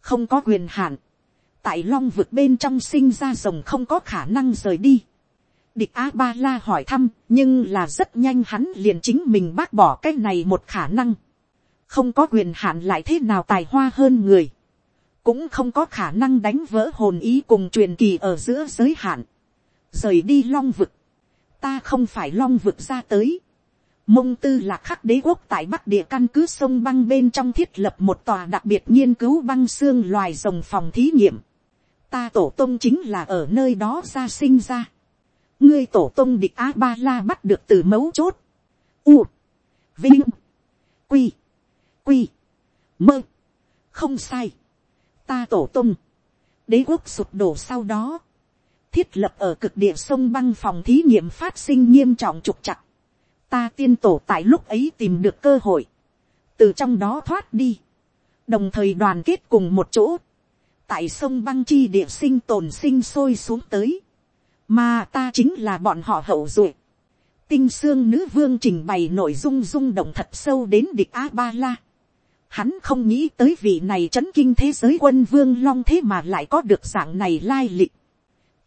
không có quyền hạn, tại long vực bên trong sinh ra rồng không có khả năng rời đi. Địch a ba la hỏi thăm, nhưng là rất nhanh hắn liền chính mình bác bỏ cái này một khả năng không có quyền hạn lại thế nào tài hoa hơn người. cũng không có khả năng đánh vỡ hồn ý cùng truyền kỳ ở giữa giới hạn. rời đi long vực. ta không phải long vực ra tới Mông tư là khắc đế quốc tại bắc địa căn cứ sông băng bên trong thiết lập một tòa đặc biệt nghiên cứu băng xương loài rồng phòng thí nghiệm. Ta tổ tông chính là ở nơi đó ra sinh ra. Ngươi tổ tông địch A-ba-la bắt được từ mấu chốt. U. Vinh. Quy. Quy. Mơ. Không sai. Ta tổ tông. Đế quốc sụp đổ sau đó. Thiết lập ở cực địa sông băng phòng thí nghiệm phát sinh nghiêm trọng trục chặt ta tiên tổ tại lúc ấy tìm được cơ hội, từ trong đó thoát đi, đồng thời đoàn kết cùng một chỗ, tại sông băng chi địa sinh tồn sinh sôi xuống tới, mà ta chính là bọn họ hậu duệ. tinh xương nữ vương trình bày nội dung rung động thật sâu đến địch a ba la. Hắn không nghĩ tới vị này chấn kinh thế giới quân vương long thế mà lại có được dạng này lai lịch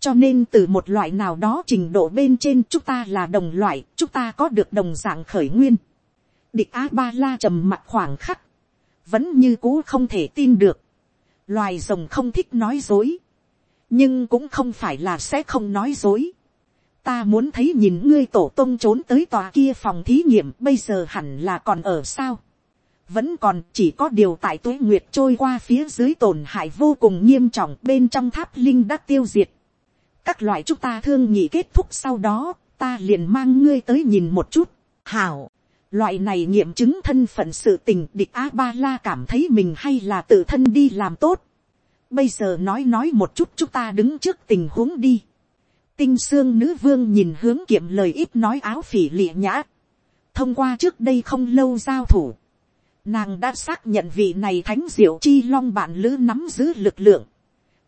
cho nên từ một loại nào đó trình độ bên trên chúng ta là đồng loại, chúng ta có được đồng dạng khởi nguyên. Địch A Ba La trầm mặt khoảng khắc, vẫn như cũ không thể tin được. Loài rồng không thích nói dối, nhưng cũng không phải là sẽ không nói dối. Ta muốn thấy nhìn ngươi tổ tông trốn tới tòa kia phòng thí nghiệm bây giờ hẳn là còn ở sao. Vẫn còn chỉ có điều tại tuế nguyệt trôi qua phía dưới tổn hại vô cùng nghiêm trọng bên trong tháp linh đã tiêu diệt các loại chúng ta thương nhị kết thúc sau đó, ta liền mang ngươi tới nhìn một chút. hảo, loại này nghiệm chứng thân phận sự tình địch a ba la cảm thấy mình hay là tự thân đi làm tốt. bây giờ nói nói một chút chúng ta đứng trước tình huống đi. tinh xương nữ vương nhìn hướng kiệm lời ít nói áo phỉ lịa nhã. thông qua trước đây không lâu giao thủ. Nàng đã xác nhận vị này thánh diệu chi long bạn lữ nắm giữ lực lượng.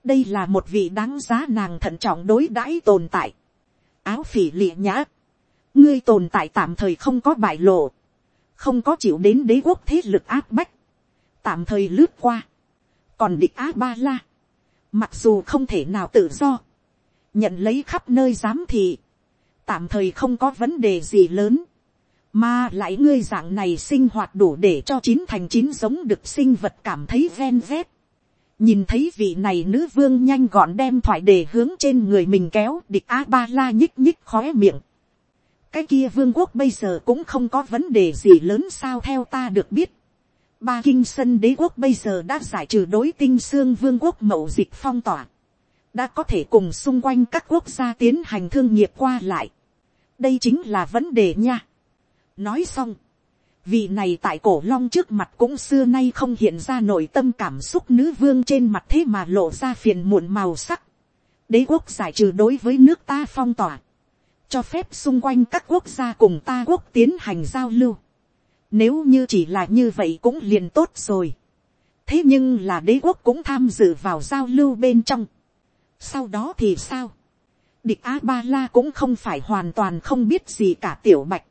Đây là một vị đáng giá nàng thận trọng đối đãi tồn tại. áo phỉ lịa nhã, ngươi tồn tại tạm thời không có bại lộ, không có chịu đến đế quốc thế lực áp bách, tạm thời lướt qua, còn địch á ba la, mặc dù không thể nào tự do, nhận lấy khắp nơi giám thị, tạm thời không có vấn đề gì lớn, mà lại ngươi dạng này sinh hoạt đủ để cho chín thành chín giống được sinh vật cảm thấy ven vét, nhìn thấy vị này nữ vương nhanh gọn đem thoại đề hướng trên người mình kéo địch a ba la nhích nhích khóe miệng. cái kia vương quốc bây giờ cũng không có vấn đề gì lớn sao theo ta được biết. ba kinh sân đế quốc bây giờ đã giải trừ đối tinh xương vương quốc mậu dịch phong tỏa. đã có thể cùng xung quanh các quốc gia tiến hành thương nghiệp qua lại. đây chính là vấn đề nha nói xong Vị này tại cổ long trước mặt cũng xưa nay không hiện ra nội tâm cảm xúc nữ vương trên mặt thế mà lộ ra phiền muộn màu sắc. Đế quốc giải trừ đối với nước ta phong tỏa. Cho phép xung quanh các quốc gia cùng ta quốc tiến hành giao lưu. Nếu như chỉ là như vậy cũng liền tốt rồi. Thế nhưng là đế quốc cũng tham dự vào giao lưu bên trong. Sau đó thì sao? Địch A-ba-la cũng không phải hoàn toàn không biết gì cả tiểu bạch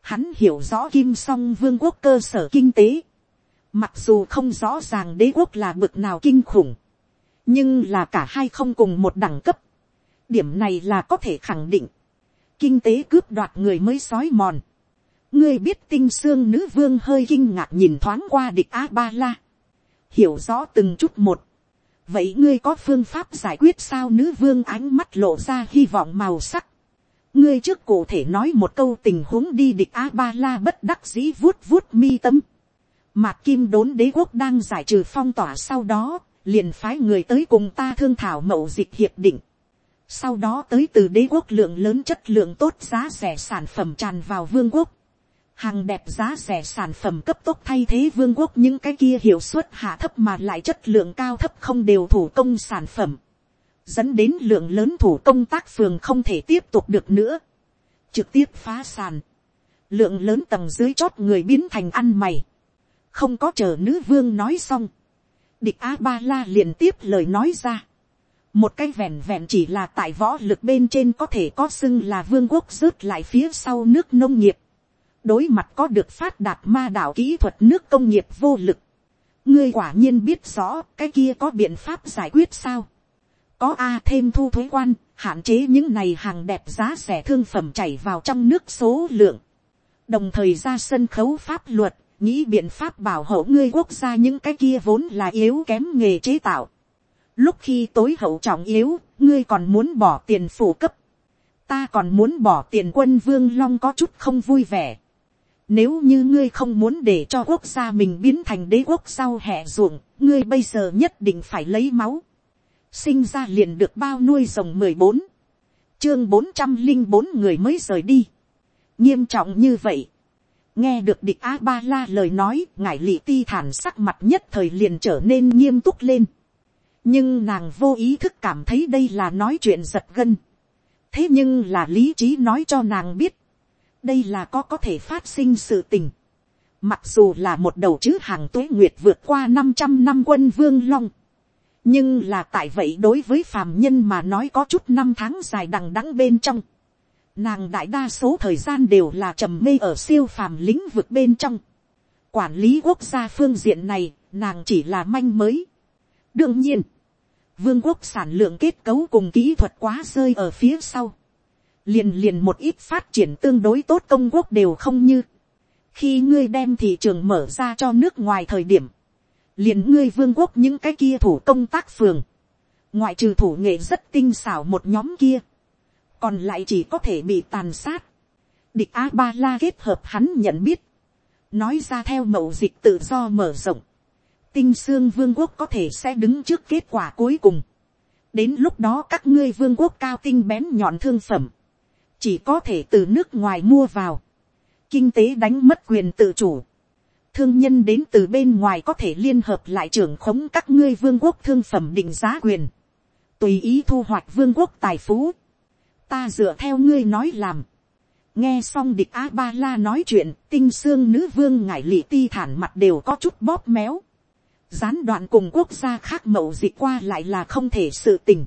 Hắn hiểu rõ kim song vương quốc cơ sở kinh tế. Mặc dù không rõ ràng đế quốc là bực nào kinh khủng. Nhưng là cả hai không cùng một đẳng cấp. Điểm này là có thể khẳng định. Kinh tế cướp đoạt người mới sói mòn. Ngươi biết tinh xương nữ vương hơi kinh ngạc nhìn thoáng qua địch A-ba-la. Hiểu rõ từng chút một. Vậy ngươi có phương pháp giải quyết sao nữ vương ánh mắt lộ ra hy vọng màu sắc ngươi trước cụ thể nói một câu tình huống đi địch a ba la bất đắc dĩ vuốt vuốt mi tâm. mạc kim đốn đế quốc đang giải trừ phong tỏa sau đó, liền phái người tới cùng ta thương thảo mậu dịch hiệp định. sau đó tới từ đế quốc lượng lớn chất lượng tốt giá rẻ sản phẩm tràn vào vương quốc. hàng đẹp giá rẻ sản phẩm cấp tốc thay thế vương quốc những cái kia hiệu suất hạ thấp mà lại chất lượng cao thấp không đều thủ công sản phẩm dẫn đến lượng lớn thủ công tác phường không thể tiếp tục được nữa, trực tiếp phá sàn, lượng lớn tầng dưới chót người biến thành ăn mày, không có chờ nữ vương nói xong, địch a ba la liền tiếp lời nói ra, một cái vẹn vẹn chỉ là tại võ lực bên trên có thể có xưng là vương quốc rớt lại phía sau nước nông nghiệp, đối mặt có được phát đạt ma đạo kỹ thuật nước công nghiệp vô lực, ngươi quả nhiên biết rõ cái kia có biện pháp giải quyết sao, có a thêm thu thuế quan, hạn chế những này hàng đẹp giá rẻ thương phẩm chảy vào trong nước số lượng. đồng thời ra sân khấu pháp luật, nghĩ biện pháp bảo hộ ngươi quốc gia những cái kia vốn là yếu kém nghề chế tạo. lúc khi tối hậu trọng yếu, ngươi còn muốn bỏ tiền phủ cấp. ta còn muốn bỏ tiền quân vương long có chút không vui vẻ. Nếu như ngươi không muốn để cho quốc gia mình biến thành đế quốc sau hẹ ruộng, ngươi bây giờ nhất định phải lấy máu sinh ra liền được bao nuôi rồng mười bốn, chương bốn trăm linh bốn người mới rời đi, nghiêm trọng như vậy, nghe được địch a ba la lời nói ngải lị ti thản sắc mặt nhất thời liền trở nên nghiêm túc lên, nhưng nàng vô ý thức cảm thấy đây là nói chuyện giật gân, thế nhưng là lý trí nói cho nàng biết, đây là có có thể phát sinh sự tình, mặc dù là một đầu chữ hàng tuế nguyệt vượt qua năm trăm năm quân vương long, nhưng là tại vậy đối với phàm nhân mà nói có chút năm tháng dài đằng đẵng bên trong. Nàng đại đa số thời gian đều là trầm mê ở siêu phàm lĩnh vực bên trong. Quản lý quốc gia phương diện này, nàng chỉ là manh mới. đương nhiên, vương quốc sản lượng kết cấu cùng kỹ thuật quá rơi ở phía sau. liền liền một ít phát triển tương đối tốt công quốc đều không như. khi ngươi đem thị trường mở ra cho nước ngoài thời điểm, liền ngươi vương quốc những cái kia thủ công tác phường, ngoại trừ thủ nghệ rất tinh xảo một nhóm kia, còn lại chỉ có thể bị tàn sát. Địch a ba la kết hợp hắn nhận biết, nói ra theo mậu dịch tự do mở rộng, tinh xương vương quốc có thể sẽ đứng trước kết quả cuối cùng. đến lúc đó các ngươi vương quốc cao tinh bén nhọn thương phẩm, chỉ có thể từ nước ngoài mua vào, kinh tế đánh mất quyền tự chủ, thương nhân đến từ bên ngoài có thể liên hợp lại trưởng khống các ngươi vương quốc thương phẩm định giá quyền, tùy ý thu hoạch vương quốc tài phú, ta dựa theo ngươi nói làm, nghe xong địch a ba la nói chuyện, tinh xương nữ vương ngải lị ti thản mặt đều có chút bóp méo, gián đoạn cùng quốc gia khác mậu dịch qua lại là không thể sự tình.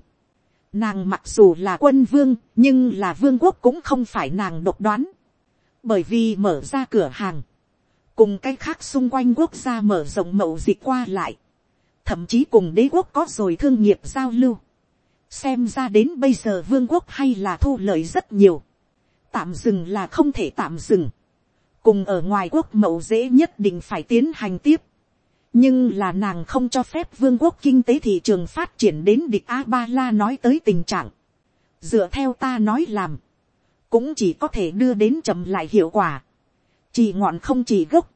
Nàng mặc dù là quân vương, nhưng là vương quốc cũng không phải nàng độc đoán. Bởi vì mở ra cửa hàng, cùng cái khác xung quanh quốc gia mở rộng mậu dịch qua lại, thậm chí cùng đế quốc có rồi thương nghiệp giao lưu, xem ra đến bây giờ vương quốc hay là thu lợi rất nhiều, tạm dừng là không thể tạm dừng, cùng ở ngoài quốc mậu dễ nhất định phải tiến hành tiếp, nhưng là nàng không cho phép vương quốc kinh tế thị trường phát triển đến địch a ba la nói tới tình trạng, dựa theo ta nói làm, cũng chỉ có thể đưa đến chậm lại hiệu quả, chỉ ngọn không chỉ gốc,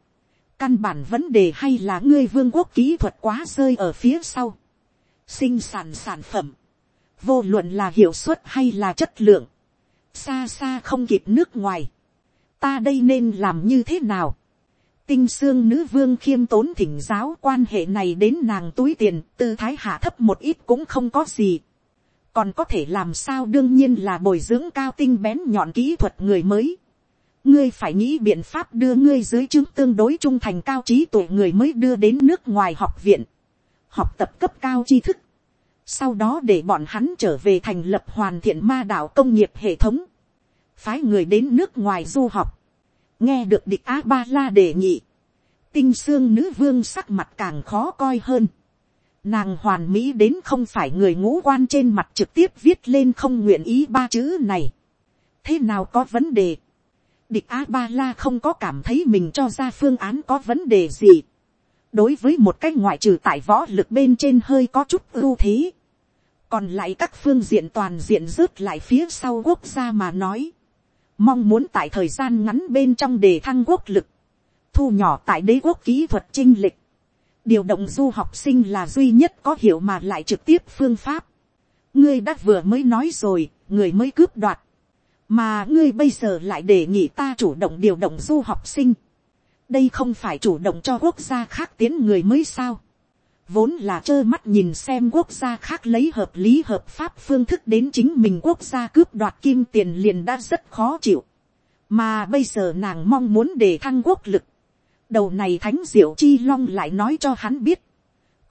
căn bản vấn đề hay là ngươi vương quốc kỹ thuật quá rơi ở phía sau, sinh sản sản phẩm, vô luận là hiệu suất hay là chất lượng, xa xa không kịp nước ngoài, ta đây nên làm như thế nào, tinh xương nữ vương khiêm tốn thỉnh giáo quan hệ này đến nàng túi tiền tư thái hạ thấp một ít cũng không có gì. Còn có thể làm sao đương nhiên là bồi dưỡng cao tinh bén nhọn kỹ thuật người mới ngươi phải nghĩ biện pháp đưa ngươi dưới chứng tương đối trung thành cao trí tuổi người mới đưa đến nước ngoài học viện, học tập cấp cao tri thức, sau đó để bọn hắn trở về thành lập hoàn thiện ma đạo công nghiệp hệ thống, phái người đến nước ngoài du học, nghe được địch a ba la đề nghị, tinh xương nữ vương sắc mặt càng khó coi hơn. Nàng hoàn mỹ đến không phải người ngũ quan trên mặt trực tiếp viết lên không nguyện ý ba chữ này. thế nào có vấn đề địch a ba la không có cảm thấy mình cho ra phương án có vấn đề gì. đối với một cái ngoại trừ tại võ lực bên trên hơi có chút ưu thế. còn lại các phương diện toàn diện rớt lại phía sau quốc gia mà nói. mong muốn tại thời gian ngắn bên trong đề thăng quốc lực thu nhỏ tại đế quốc kỹ thuật trinh lịch. Điều động du học sinh là duy nhất có hiểu mà lại trực tiếp phương pháp. Ngươi đã vừa mới nói rồi, người mới cướp đoạt. Mà ngươi bây giờ lại đề nghị ta chủ động điều động du học sinh. Đây không phải chủ động cho quốc gia khác tiến người mới sao. Vốn là trơ mắt nhìn xem quốc gia khác lấy hợp lý hợp pháp phương thức đến chính mình quốc gia cướp đoạt kim tiền liền đã rất khó chịu. Mà bây giờ nàng mong muốn để thăng quốc lực đầu này thánh diệu chi long lại nói cho hắn biết,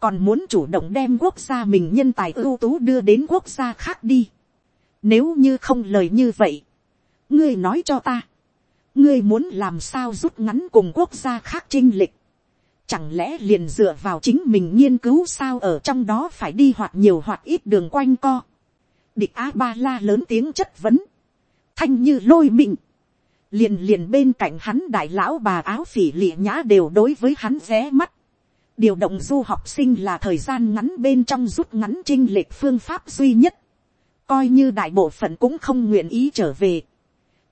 còn muốn chủ động đem quốc gia mình nhân tài ưu tú đưa đến quốc gia khác đi. Nếu như không lời như vậy, ngươi nói cho ta, ngươi muốn làm sao rút ngắn cùng quốc gia khác chinh lịch, chẳng lẽ liền dựa vào chính mình nghiên cứu sao ở trong đó phải đi hoặc nhiều hoặc ít đường quanh co. địch a ba la lớn tiếng chất vấn, thanh như lôi mình, liền liền bên cạnh hắn đại lão bà áo phỉ lịa nhã đều đối với hắn ré mắt. điều động du học sinh là thời gian ngắn bên trong rút ngắn chinh lệch phương pháp duy nhất. coi như đại bộ phận cũng không nguyện ý trở về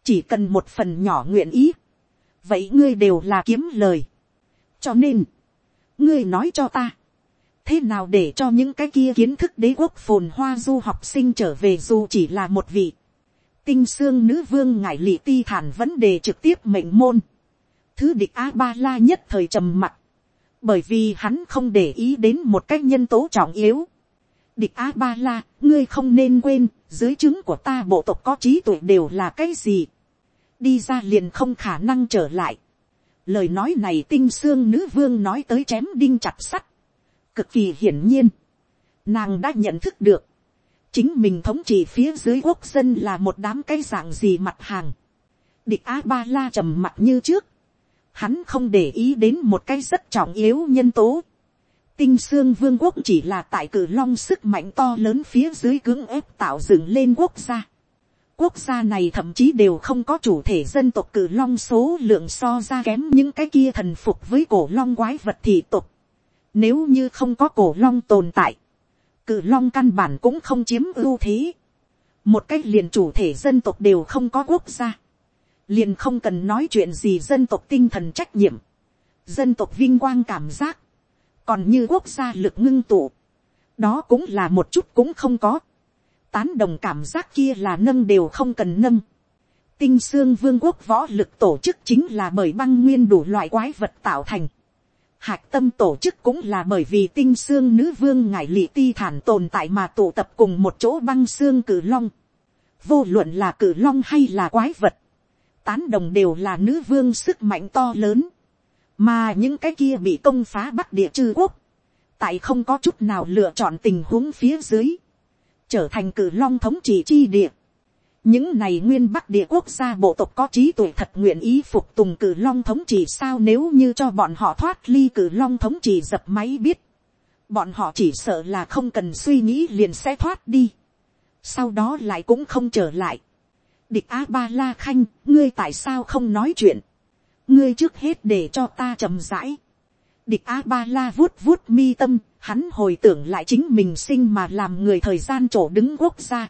chỉ cần một phần nhỏ nguyện ý. vậy ngươi đều là kiếm lời. cho nên, ngươi nói cho ta. thế nào để cho những cái kia kiến thức đế quốc phồn hoa du học sinh trở về dù chỉ là một vị tinh xương nữ vương ngải lị ti thản vấn đề trực tiếp mệnh môn. Thứ địch A-ba-la nhất thời trầm mặt. Bởi vì hắn không để ý đến một cách nhân tố trọng yếu. Địch A-ba-la, ngươi không nên quên, dưới chứng của ta bộ tộc có trí tuệ đều là cái gì. Đi ra liền không khả năng trở lại. Lời nói này tinh xương nữ vương nói tới chém đinh chặt sắt. Cực kỳ hiển nhiên. Nàng đã nhận thức được chính mình thống trị phía dưới quốc dân là một đám cái dạng gì mặt hàng. địch a ba la trầm mặt như trước. hắn không để ý đến một cái rất trọng yếu nhân tố. tinh xương vương quốc chỉ là tại cử long sức mạnh to lớn phía dưới cưỡng ép tạo dựng lên quốc gia quốc gia này thậm chí đều không có chủ thể dân tộc cử long số lượng so ra kém những cái kia thần phục với cổ long quái vật thị tục. nếu như không có cổ long tồn tại, cử long căn bản cũng không chiếm ưu thế. một cách liền chủ thể dân tộc đều không có quốc gia. liền không cần nói chuyện gì dân tộc tinh thần trách nhiệm. dân tộc vinh quang cảm giác. còn như quốc gia lực ngưng tụ. đó cũng là một chút cũng không có tán đồng cảm giác kia là nâng đều không cần nâng. tinh xương vương quốc võ lực tổ chức chính là bởi băng nguyên đủ loại quái vật tạo thành Hạc tâm tổ chức cũng là bởi vì tinh xương nữ vương ngải lị ti thản tồn tại mà tụ tập cùng một chỗ băng xương cử long. Vô luận là cử long hay là quái vật. Tán đồng đều là nữ vương sức mạnh to lớn. Mà những cái kia bị công phá bắc địa chư quốc. Tại không có chút nào lựa chọn tình huống phía dưới. Trở thành cử long thống trị chi địa những này nguyên bắc địa quốc gia bộ tộc có trí tuệ thật nguyện ý phục tùng cử long thống trị sao nếu như cho bọn họ thoát ly cử long thống trị dập máy biết. bọn họ chỉ sợ là không cần suy nghĩ liền sẽ thoát đi. sau đó lại cũng không trở lại. địch a ba la khanh, ngươi tại sao không nói chuyện. ngươi trước hết để cho ta trầm rãi. địch a ba la vuốt vuốt mi tâm hắn hồi tưởng lại chính mình sinh mà làm người thời gian chỗ đứng quốc gia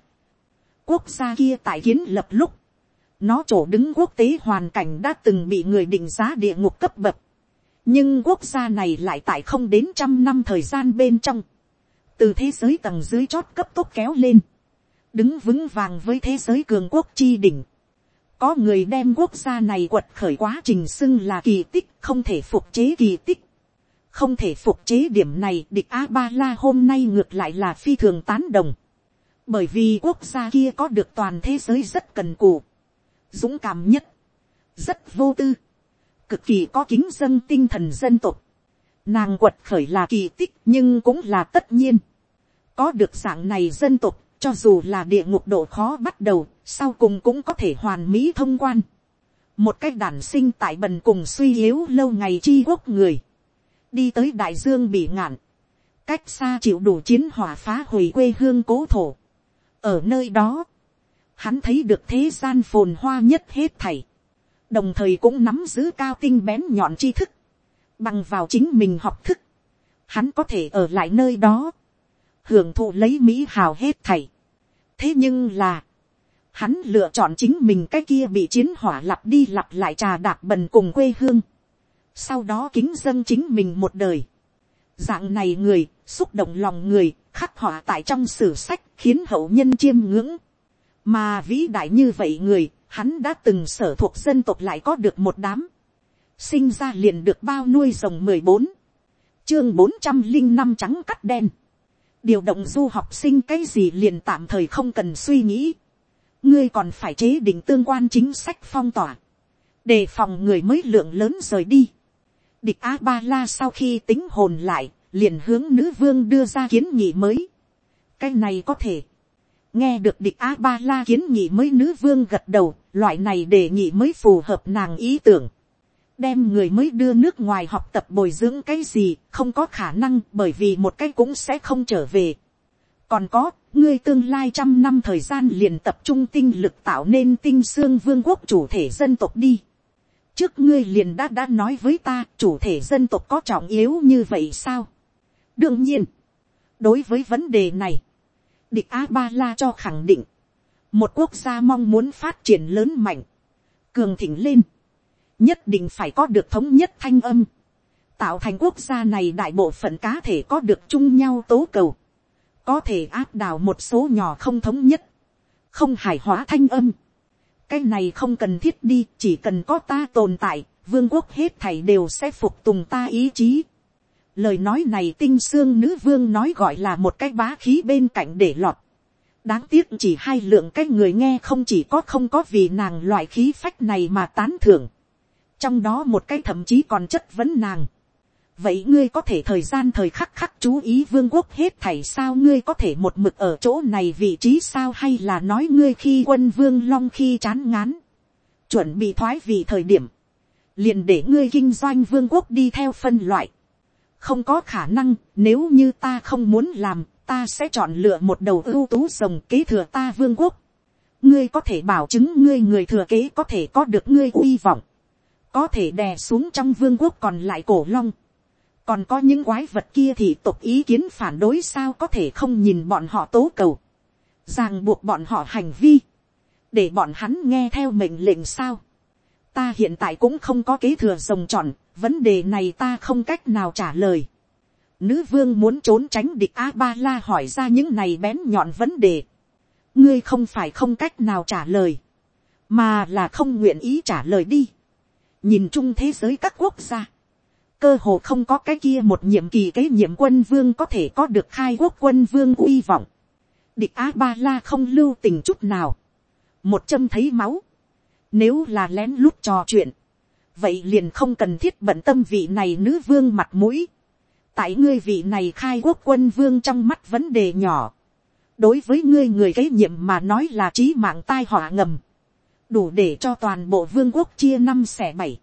quốc gia kia tại kiến lập lúc, nó chỗ đứng quốc tế hoàn cảnh đã từng bị người định giá địa ngục cấp bậc. nhưng quốc gia này lại tại không đến trăm năm thời gian bên trong, từ thế giới tầng dưới chót cấp tốc kéo lên, đứng vững vàng với thế giới cường quốc chi đỉnh. có người đem quốc gia này quật khởi quá trình xưng là kỳ tích không thể phục chế kỳ tích không thể phục chế điểm này địch a ba la hôm nay ngược lại là phi thường tán đồng bởi vì quốc gia kia có được toàn thế giới rất cần cù, dũng cảm nhất, rất vô tư, cực kỳ có kính dân tinh thần dân tộc. Nàng quật khởi là kỳ tích nhưng cũng là tất nhiên. Có được dạng này dân tộc, cho dù là địa ngục độ khó bắt đầu, sau cùng cũng có thể hoàn mỹ thông quan. một cách đản sinh tại bần cùng suy yếu lâu ngày chi quốc người, đi tới đại dương bị ngạn, cách xa chịu đủ chiến hỏa phá hủy quê hương cố thổ. ở nơi đó, hắn thấy được thế gian phồn hoa nhất hết thảy, đồng thời cũng nắm giữ cao tinh bén nhọn tri thức, bằng vào chính mình học thức, hắn có thể ở lại nơi đó, hưởng thụ lấy mỹ hào hết thảy. thế nhưng là, hắn lựa chọn chính mình cái kia bị chiến hỏa lặp đi lặp lại trà đạp bần cùng quê hương, sau đó kính dâng chính mình một đời. dạng này người, xúc động lòng người, khắc họa tại trong sử sách khiến hậu nhân chiêm ngưỡng. mà vĩ đại như vậy người, hắn đã từng sở thuộc dân tộc lại có được một đám. sinh ra liền được bao nuôi rồng mười bốn, chương bốn trăm linh năm trắng cắt đen. điều động du học sinh cái gì liền tạm thời không cần suy nghĩ. ngươi còn phải chế định tương quan chính sách phong tỏa, đề phòng người mới lượng lớn rời đi địch a ba la sau khi tính hồn lại, liền hướng nữ vương đưa ra kiến nghị mới. cái này có thể. nghe được địch a ba la kiến nghị mới nữ vương gật đầu, loại này đề nghị mới phù hợp nàng ý tưởng. đem người mới đưa nước ngoài học tập bồi dưỡng cái gì, không có khả năng bởi vì một cái cũng sẽ không trở về. còn có, ngươi tương lai trăm năm thời gian liền tập trung tinh lực tạo nên tinh xương vương quốc chủ thể dân tộc đi trước ngươi liền đã đã nói với ta chủ thể dân tộc có trọng yếu như vậy sao? Đương nhiên, đối với vấn đề này, địch a ba la cho khẳng định, một quốc gia mong muốn phát triển lớn mạnh, cường thịnh lên, nhất định phải có được thống nhất thanh âm, tạo thành quốc gia này đại bộ phận cá thể có được chung nhau tố cầu, có thể áp đảo một số nhỏ không thống nhất, không hài hóa thanh âm cái này không cần thiết đi, chỉ cần có ta tồn tại, vương quốc hết thảy đều sẽ phục tùng ta ý chí lời nói này tinh xương nữ vương nói gọi là một cái bá khí bên cạnh để lọt. đáng tiếc chỉ hai lượng cái người nghe không chỉ có không có vì nàng loại khí phách này mà tán thưởng. trong đó một cái thậm chí còn chất vấn nàng vậy ngươi có thể thời gian thời khắc khắc chú ý vương quốc hết thảy sao ngươi có thể một mực ở chỗ này vị trí sao hay là nói ngươi khi quân vương long khi chán ngán. chuẩn bị thoái vì thời điểm. liền để ngươi kinh doanh vương quốc đi theo phân loại không có khả năng, nếu như ta không muốn làm, ta sẽ chọn lựa một đầu ưu tú rồng kế thừa ta vương quốc. ngươi có thể bảo chứng ngươi người thừa kế có thể có được ngươi uy vọng, có thể đè xuống trong vương quốc còn lại cổ long còn có những quái vật kia thì tục ý kiến phản đối sao có thể không nhìn bọn họ tố cầu, ràng buộc bọn họ hành vi, để bọn hắn nghe theo mệnh lệnh sao. ta hiện tại cũng không có kế thừa rồng tròn, vấn đề này ta không cách nào trả lời. Nữ vương muốn trốn tránh địch a ba la hỏi ra những này bén nhọn vấn đề. ngươi không phải không cách nào trả lời, mà là không nguyện ý trả lời đi. nhìn chung thế giới các quốc gia, cơ hồ không có cái kia một nhiệm kỳ cái nhiệm quân vương có thể có được khai quốc quân vương uy vọng. địch a ba la không lưu tình chút nào. một châm thấy máu. nếu là lén lút trò chuyện, vậy liền không cần thiết bận tâm vị này nữ vương mặt mũi. tại ngươi vị này khai quốc quân vương trong mắt vấn đề nhỏ. đối với ngươi người kế nhiệm mà nói là trí mạng tai họa ngầm. đủ để cho toàn bộ vương quốc chia năm xẻ bảy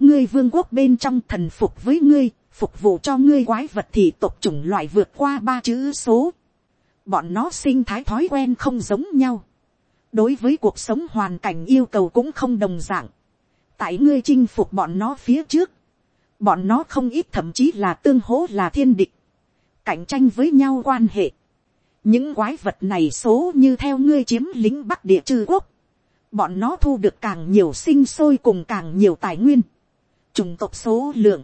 ngươi vương quốc bên trong thần phục với ngươi, phục vụ cho ngươi quái vật thì tộc chủng loại vượt qua ba chữ số. bọn nó sinh thái thói quen không giống nhau. đối với cuộc sống hoàn cảnh yêu cầu cũng không đồng dạng tại ngươi chinh phục bọn nó phía trước, bọn nó không ít thậm chí là tương hố là thiên địch, cạnh tranh với nhau quan hệ. những quái vật này số như theo ngươi chiếm lính bắc địa trừ quốc, bọn nó thu được càng nhiều sinh sôi cùng càng nhiều tài nguyên, chủng tộc số lượng,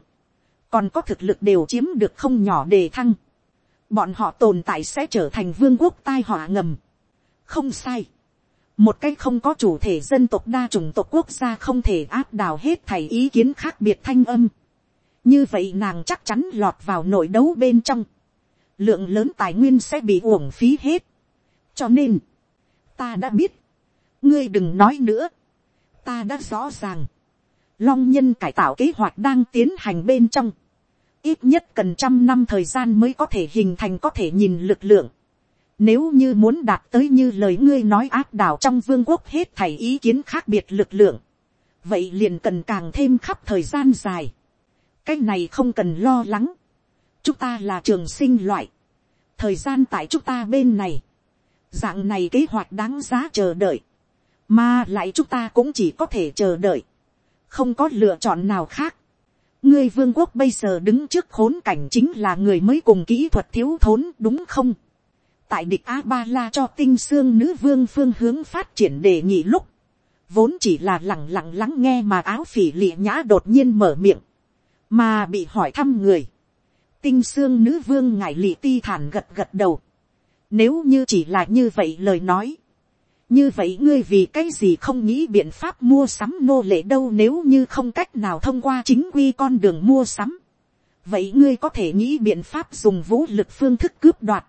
còn có thực lực đều chiếm được không nhỏ đề thăng, bọn họ tồn tại sẽ trở thành vương quốc tai họa ngầm. không sai, một cái không có chủ thể dân tộc đa chủng tộc quốc gia không thể áp đảo hết thầy ý kiến khác biệt thanh âm. như vậy nàng chắc chắn lọt vào nội đấu bên trong. lượng lớn tài nguyên sẽ bị uổng phí hết. cho nên, ta đã biết, ngươi đừng nói nữa. ta đã rõ ràng, long nhân cải tạo kế hoạch đang tiến hành bên trong. ít nhất cần trăm năm thời gian mới có thể hình thành có thể nhìn lực lượng nếu như muốn đạt tới như lời ngươi nói áp đảo trong vương quốc hết thảy ý kiến khác biệt lực lượng. vậy liền cần càng thêm khắp thời gian dài. cái này không cần lo lắng. chúng ta là trường sinh loại. thời gian tại chúng ta bên này. dạng này kế hoạch đáng giá chờ đợi. mà lại chúng ta cũng chỉ có thể chờ đợi không có lựa chọn nào khác. ngươi vương quốc bây giờ đứng trước khốn cảnh chính là người mới cùng kỹ thuật thiếu thốn đúng không. tại địch a ba la cho tinh xương nữ vương phương hướng phát triển đề nghị lúc vốn chỉ là lẳng lặng lắng nghe mà áo phỉ lịa nhã đột nhiên mở miệng, mà bị hỏi thăm người, tinh xương nữ vương ngài lị ti thản gật gật đầu, nếu như chỉ là như vậy lời nói, như vậy ngươi vì cái gì không nghĩ biện pháp mua sắm nô lệ đâu nếu như không cách nào thông qua chính quy con đường mua sắm, vậy ngươi có thể nghĩ biện pháp dùng vũ lực phương thức cướp đoạt,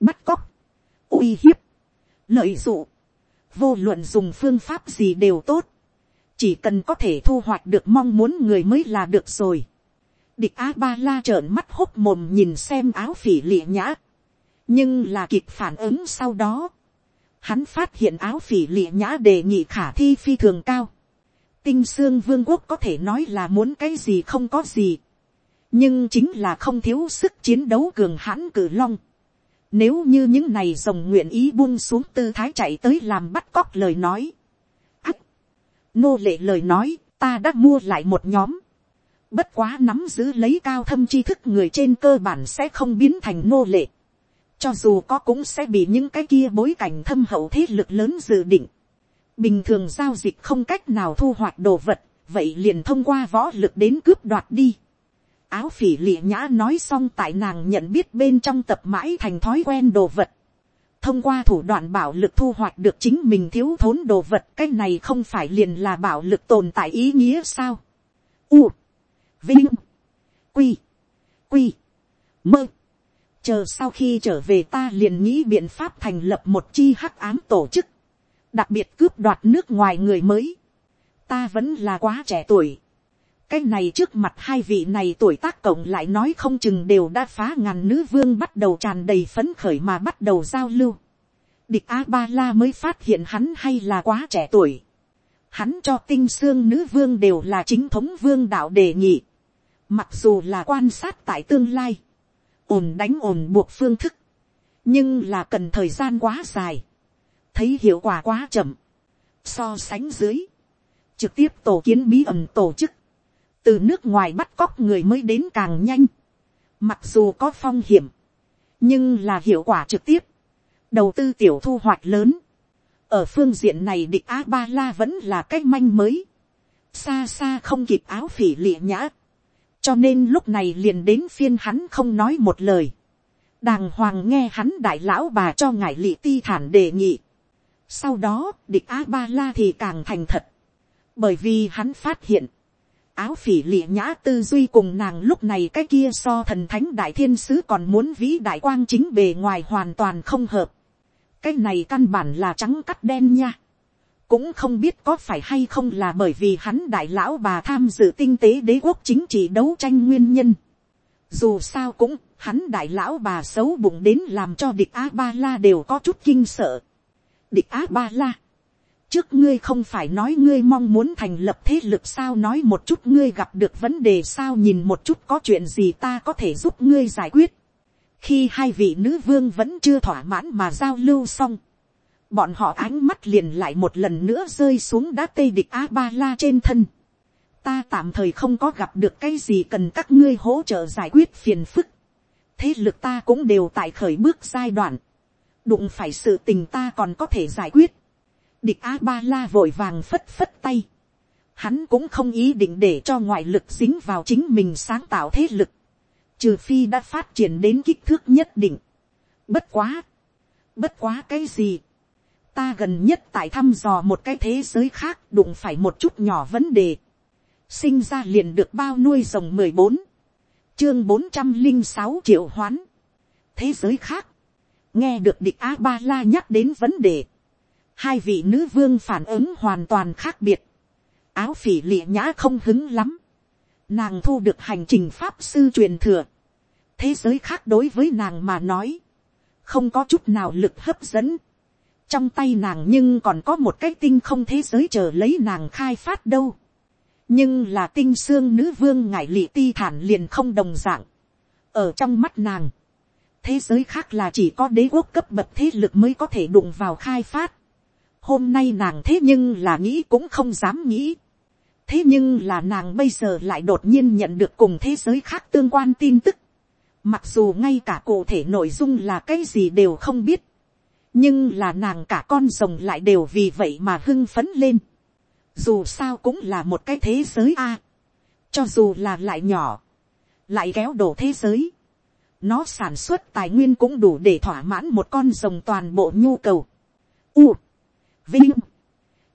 bắt cóc, uy hiếp, lợi dụng, vô luận dùng phương pháp gì đều tốt, chỉ cần có thể thu hoạch được mong muốn người mới là được rồi. địch a ba la trợn mắt h ố t mồm nhìn xem áo phỉ lịa nhã, nhưng là kịp phản ứng sau đó, hắn phát hiện áo phỉ lịa nhã đề nghị khả thi phi thường cao. tinh xương vương quốc có thể nói là muốn cái gì không có gì, nhưng chính là không thiếu sức chiến đấu cường hãn cử long nếu như những này rồng nguyện ý buông xuống tư thái chạy tới làm bắt cóc lời nói. Ách! Nô lệ lời nói, ta đã mua lại một nhóm. Bất quá nắm giữ lấy cao thâm tri thức người trên cơ bản sẽ không biến thành nô lệ. Cho dù có cũng sẽ bị những cái kia bối cảnh thâm hậu thế lực lớn dự định. Bình thường giao dịch không cách nào thu hoạch đồ vật, vậy liền thông qua võ lực đến cướp đoạt đi áo phỉ lịa nhã nói xong tại nàng nhận biết bên trong tập mãi thành thói quen đồ vật. thông qua thủ đoạn bảo lực thu hoạch được chính mình thiếu thốn đồ vật cái này không phải liền là bảo lực tồn tại ý nghĩa sao. u, vinh, quy, quy, mơ chờ sau khi trở về ta liền nghĩ biện pháp thành lập một chi hắc ám tổ chức, đặc biệt cướp đoạt nước ngoài người mới. ta vẫn là quá trẻ tuổi cái này trước mặt hai vị này tuổi tác cộng lại nói không chừng đều đã phá ngàn nữ vương bắt đầu tràn đầy phấn khởi mà bắt đầu giao lưu. Địch A Ba La mới phát hiện hắn hay là quá trẻ tuổi. Hắn cho tinh xương nữ vương đều là chính thống vương đạo đề nghị. Mặc dù là quan sát tại tương lai ổn đánh ổn buộc phương thức. Nhưng là cần thời gian quá dài. Thấy hiệu quả quá chậm. So sánh dưới. Trực tiếp tổ kiến bí ẩn tổ chức từ nước ngoài bắt cóc người mới đến càng nhanh, mặc dù có phong hiểm, nhưng là hiệu quả trực tiếp, đầu tư tiểu thu hoạch lớn, ở phương diện này địch a ba la vẫn là cái manh mới, xa xa không kịp áo phỉ lịa nhã, cho nên lúc này liền đến phiên hắn không nói một lời, đàng hoàng nghe hắn đại lão bà cho ngài lị ti thản đề nghị, sau đó địch a ba la thì càng thành thật, bởi vì hắn phát hiện, áo phỉ lịa nhã tư duy cùng nàng lúc này cái kia so thần thánh đại thiên sứ còn muốn vĩ đại quang chính bề ngoài hoàn toàn không hợp. cái này căn bản là trắng cắt đen nha cũng không biết có phải hay không là bởi vì hắn đại lão bà tham dự tinh tế đế quốc chính trị đấu tranh nguyên nhân. dù sao cũng, hắn đại lão bà xấu bụng đến làm cho địch a ba la đều có chút kinh sợ. địch a ba la trước ngươi không phải nói ngươi mong muốn thành lập thế lực sao nói một chút ngươi gặp được vấn đề sao nhìn một chút có chuyện gì ta có thể giúp ngươi giải quyết. khi hai vị nữ vương vẫn chưa thỏa mãn mà giao lưu xong, bọn họ ánh mắt liền lại một lần nữa rơi xuống đá tây địch a ba la trên thân. ta tạm thời không có gặp được cái gì cần các ngươi hỗ trợ giải quyết phiền phức. thế lực ta cũng đều tại khởi bước giai đoạn. đụng phải sự tình ta còn có thể giải quyết Địch A-ba-la vội vàng phất phất tay. Hắn cũng không ý định để cho ngoại lực dính vào chính mình sáng tạo thế lực. Trừ phi đã phát triển đến kích thước nhất định. Bất quá. Bất quá cái gì? Ta gần nhất tại thăm dò một cái thế giới khác đụng phải một chút nhỏ vấn đề. Sinh ra liền được bao nuôi rồng mười bốn Chương bốn trăm linh sáu triệu hoán. Thế giới khác. Nghe được địch A-ba-la nhắc đến vấn đề hai vị nữ vương phản ứng hoàn toàn khác biệt, áo phỉ lịa nhã không hứng lắm, nàng thu được hành trình pháp sư truyền thừa, thế giới khác đối với nàng mà nói, không có chút nào lực hấp dẫn, trong tay nàng nhưng còn có một cái tinh không thế giới chờ lấy nàng khai phát đâu. nhưng là tinh xương nữ vương ngải lị ti thản liền không đồng dạng. ở trong mắt nàng, thế giới khác là chỉ có đế quốc cấp bậc thế lực mới có thể đụng vào khai phát. hôm nay nàng thế nhưng là nghĩ cũng không dám nghĩ. thế nhưng là nàng bây giờ lại đột nhiên nhận được cùng thế giới khác tương quan tin tức. mặc dù ngay cả cụ thể nội dung là cái gì đều không biết nhưng là nàng cả con rồng lại đều vì vậy mà hưng phấn lên. dù sao cũng là một cái thế giới a. cho dù là lại nhỏ, lại kéo đổ thế giới. nó sản xuất tài nguyên cũng đủ để thỏa mãn một con rồng toàn bộ nhu cầu. U, vinh,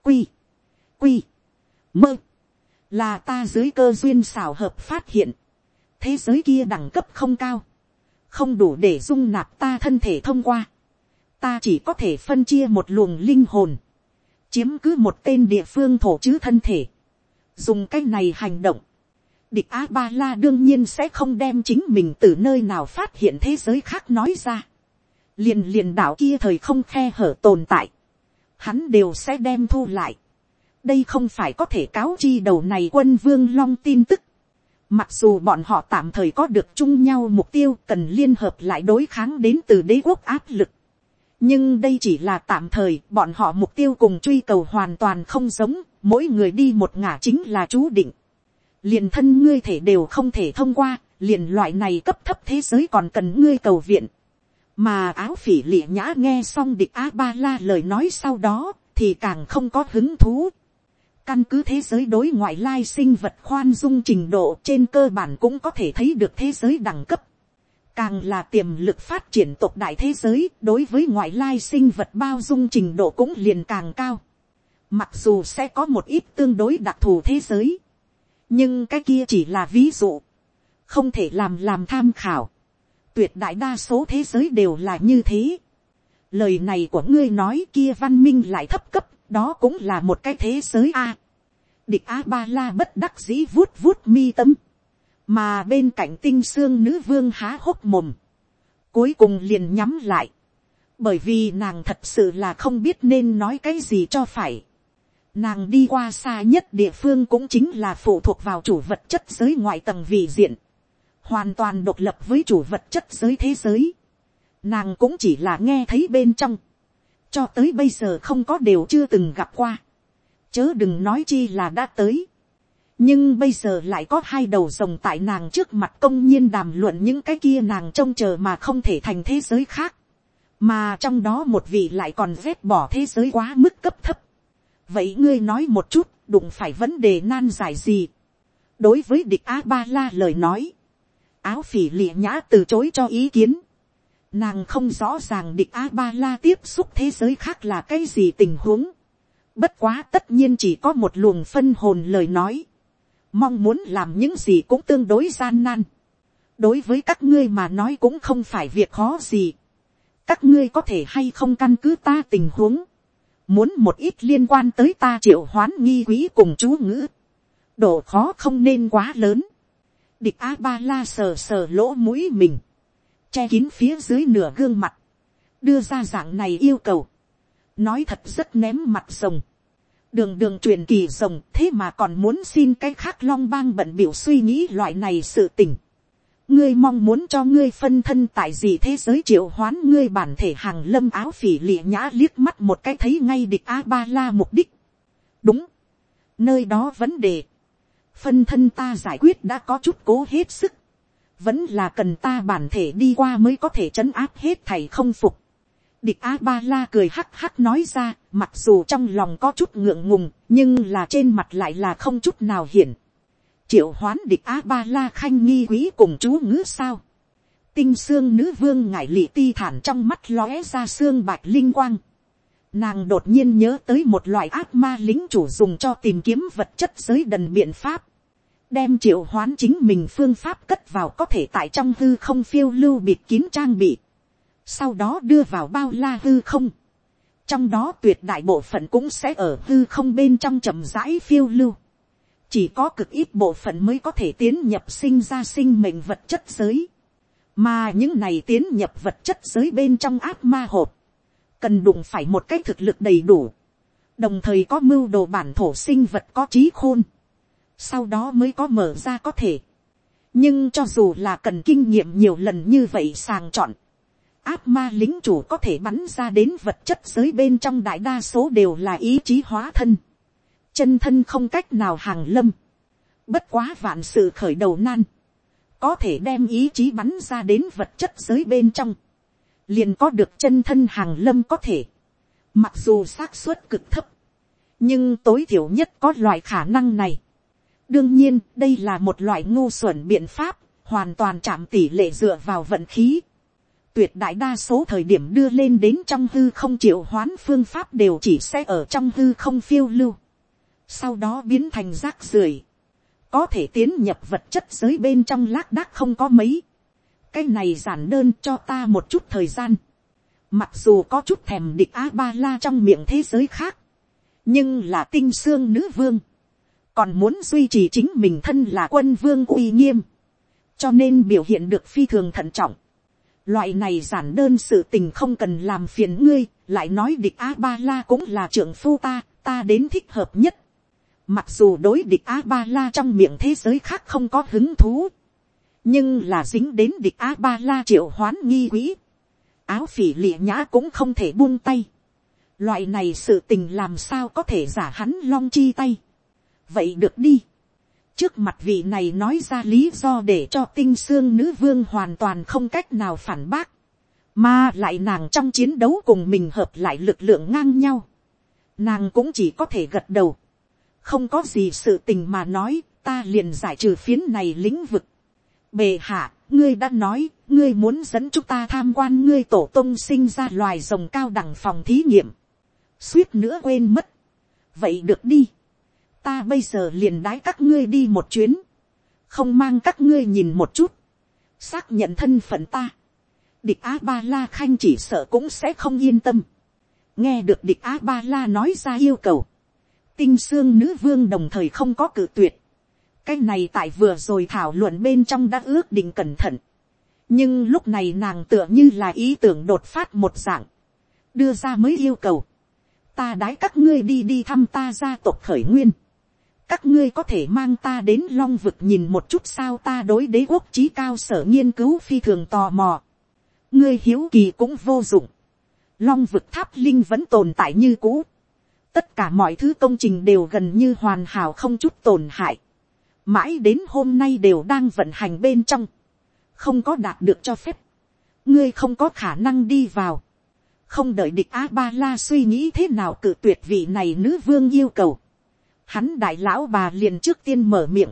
quy, quy, mơ, là ta dưới cơ duyên xảo hợp phát hiện. thế giới kia đẳng cấp không cao, không đủ để dung nạp ta thân thể thông qua ta chỉ có thể phân chia một luồng linh hồn, chiếm cứ một tên địa phương thổ chứ thân thể, dùng cái này hành động, địch a ba la đương nhiên sẽ không đem chính mình từ nơi nào phát hiện thế giới khác nói ra, liền liền đảo kia thời không khe hở tồn tại, hắn đều sẽ đem thu lại, đây không phải có thể cáo chi đầu này quân vương long tin tức, Mặc dù bọn họ tạm thời có được chung nhau mục tiêu cần liên hợp lại đối kháng đến từ đế quốc áp lực nhưng đây chỉ là tạm thời, bọn họ mục tiêu cùng truy cầu hoàn toàn không giống, mỗi người đi một ngả chính là chú định. Liền thân ngươi thể đều không thể thông qua, liền loại này cấp thấp thế giới còn cần ngươi cầu viện. Mà áo phỉ lịa nhã nghe xong địch a ba la lời nói sau đó, thì càng không có hứng thú. Căn cứ thế giới đối ngoại lai sinh vật khoan dung trình độ trên cơ bản cũng có thể thấy được thế giới đẳng cấp càng là tiềm lực phát triển tộc đại thế giới đối với ngoại lai sinh vật bao dung trình độ cũng liền càng cao. Mặc dù sẽ có một ít tương đối đặc thù thế giới, nhưng cái kia chỉ là ví dụ, không thể làm làm tham khảo. Tuyệt đại đa số thế giới đều là như thế. Lời này của ngươi nói kia văn minh lại thấp cấp, đó cũng là một cái thế giới a. Địch a ba la bất đắc dĩ vuốt vuốt mi tâm mà bên cạnh tinh xương nữ vương há hốc mồm, cuối cùng liền nhắm lại, bởi vì nàng thật sự là không biết nên nói cái gì cho phải. Nàng đi qua xa nhất địa phương cũng chính là phụ thuộc vào chủ vật chất giới ngoại tầng vị diện, hoàn toàn độc lập với chủ vật chất giới thế giới. Nàng cũng chỉ là nghe thấy bên trong, cho tới bây giờ không có đều chưa từng gặp qua, chớ đừng nói chi là đã tới nhưng bây giờ lại có hai đầu rồng tại nàng trước mặt công nhiên đàm luận những cái kia nàng trông chờ mà không thể thành thế giới khác, mà trong đó một vị lại còn vét bỏ thế giới quá mức cấp thấp. vậy ngươi nói một chút, đụng phải vấn đề nan giải gì. đối với địch a ba la lời nói, áo phỉ lịa nhã từ chối cho ý kiến. nàng không rõ ràng địch a ba la tiếp xúc thế giới khác là cái gì tình huống. bất quá tất nhiên chỉ có một luồng phân hồn lời nói mong muốn làm những gì cũng tương đối gian nan. đối với các ngươi mà nói cũng không phải việc khó gì. các ngươi có thể hay không căn cứ ta tình huống. muốn một ít liên quan tới ta triệu hoán nghi quý cùng chú ngữ. độ khó không nên quá lớn. địch a ba la sờ sờ lỗ mũi mình. che kín phía dưới nửa gương mặt. đưa ra dạng này yêu cầu. nói thật rất ném mặt rồng đường đường truyền kỳ rồng thế mà còn muốn xin cái khác long bang bận biểu suy nghĩ loại này sự tình. ngươi mong muốn cho ngươi phân thân tại gì thế giới triệu hoán ngươi bản thể hàng lâm áo phỉ lịa nhã liếc mắt một cái thấy ngay địch a ba la mục đích. đúng, nơi đó vấn đề, phân thân ta giải quyết đã có chút cố hết sức, vẫn là cần ta bản thể đi qua mới có thể chấn áp hết thầy không phục Địch A-ba-la cười hắc hắc nói ra, mặc dù trong lòng có chút ngượng ngùng, nhưng là trên mặt lại là không chút nào hiển. Triệu hoán địch A-ba-la khanh nghi quý cùng chú ngữ sao. Tinh xương nữ vương ngải lị ti thản trong mắt lóe ra xương bạch linh quang. Nàng đột nhiên nhớ tới một loại ác ma lính chủ dùng cho tìm kiếm vật chất giới đần biện pháp. Đem triệu hoán chính mình phương pháp cất vào có thể tại trong hư không phiêu lưu bịt kín trang bị sau đó đưa vào bao la hư không, trong đó tuyệt đại bộ phận cũng sẽ ở hư không bên trong chậm rãi phiêu lưu, chỉ có cực ít bộ phận mới có thể tiến nhập sinh ra sinh mệnh vật chất giới, mà những này tiến nhập vật chất giới bên trong ác ma hộp, cần đụng phải một cái thực lực đầy đủ, đồng thời có mưu đồ bản thổ sinh vật có trí khôn, sau đó mới có mở ra có thể. nhưng cho dù là cần kinh nghiệm nhiều lần như vậy sàng chọn, áp ma lính chủ có thể bắn ra đến vật chất giới bên trong đại đa số đều là ý chí hóa thân, chân thân không cách nào hàng lâm, bất quá vạn sự khởi đầu nan, có thể đem ý chí bắn ra đến vật chất giới bên trong, liền có được chân thân hàng lâm có thể, mặc dù xác suất cực thấp, nhưng tối thiểu nhất có loại khả năng này. đương nhiên đây là một loại ngu xuẩn biện pháp, hoàn toàn chạm tỷ lệ dựa vào vận khí tuyệt đại đa số thời điểm đưa lên đến trong hư không triệu hoán phương pháp đều chỉ sẽ ở trong hư không phiêu lưu. sau đó biến thành rác rưởi. có thể tiến nhập vật chất giới bên trong lác đác không có mấy. cái này giản đơn cho ta một chút thời gian. mặc dù có chút thèm địch a ba la trong miệng thế giới khác nhưng là tinh xương nữ vương, còn muốn duy trì chính mình thân là quân vương uy nghiêm, cho nên biểu hiện được phi thường thận trọng. Loại này giản đơn sự tình không cần làm phiền ngươi, lại nói địch a ba la cũng là trưởng phu ta, ta đến thích hợp nhất. Mặc dù đối địch a ba la trong miệng thế giới khác không có hứng thú, nhưng là dính đến địch a ba la triệu hoán nghi quỹ, áo phỉ lịa nhã cũng không thể buông tay Loại này sự tình làm sao có thể giả hắn long chi tay. Vậy được đi. Trước mặt vị này nói ra lý do để cho tinh xương nữ vương hoàn toàn không cách nào phản bác. Mà lại nàng trong chiến đấu cùng mình hợp lại lực lượng ngang nhau. Nàng cũng chỉ có thể gật đầu. Không có gì sự tình mà nói, ta liền giải trừ phiến này lĩnh vực. Bề hạ, ngươi đã nói, ngươi muốn dẫn chúng ta tham quan ngươi tổ tông sinh ra loài rồng cao đẳng phòng thí nghiệm suýt nữa quên mất. vậy được đi ta bây giờ liền đái các ngươi đi một chuyến. không mang các ngươi nhìn một chút. xác nhận thân phận ta. địch a ba la khanh chỉ sợ cũng sẽ không yên tâm. nghe được địch a ba la nói ra yêu cầu. tinh xương nữ vương đồng thời không có cử tuyệt. cái này tại vừa rồi thảo luận bên trong đã ước định cẩn thận. nhưng lúc này nàng tựa như là ý tưởng đột phát một dạng. đưa ra mới yêu cầu ta đái các ngươi đi đi thăm ta gia tộc khởi nguyên các ngươi có thể mang ta đến long vực nhìn một chút sao ta đối đế quốc trí cao sở nghiên cứu phi thường tò mò. ngươi hiếu kỳ cũng vô dụng. long vực tháp linh vẫn tồn tại như cũ. tất cả mọi thứ công trình đều gần như hoàn hảo không chút tổn hại. mãi đến hôm nay đều đang vận hành bên trong. không có đạt được cho phép. ngươi không có khả năng đi vào không đợi địch a ba la suy nghĩ thế nào cự tuyệt vị này nữ vương yêu cầu hắn đại lão bà liền trước tiên mở miệng.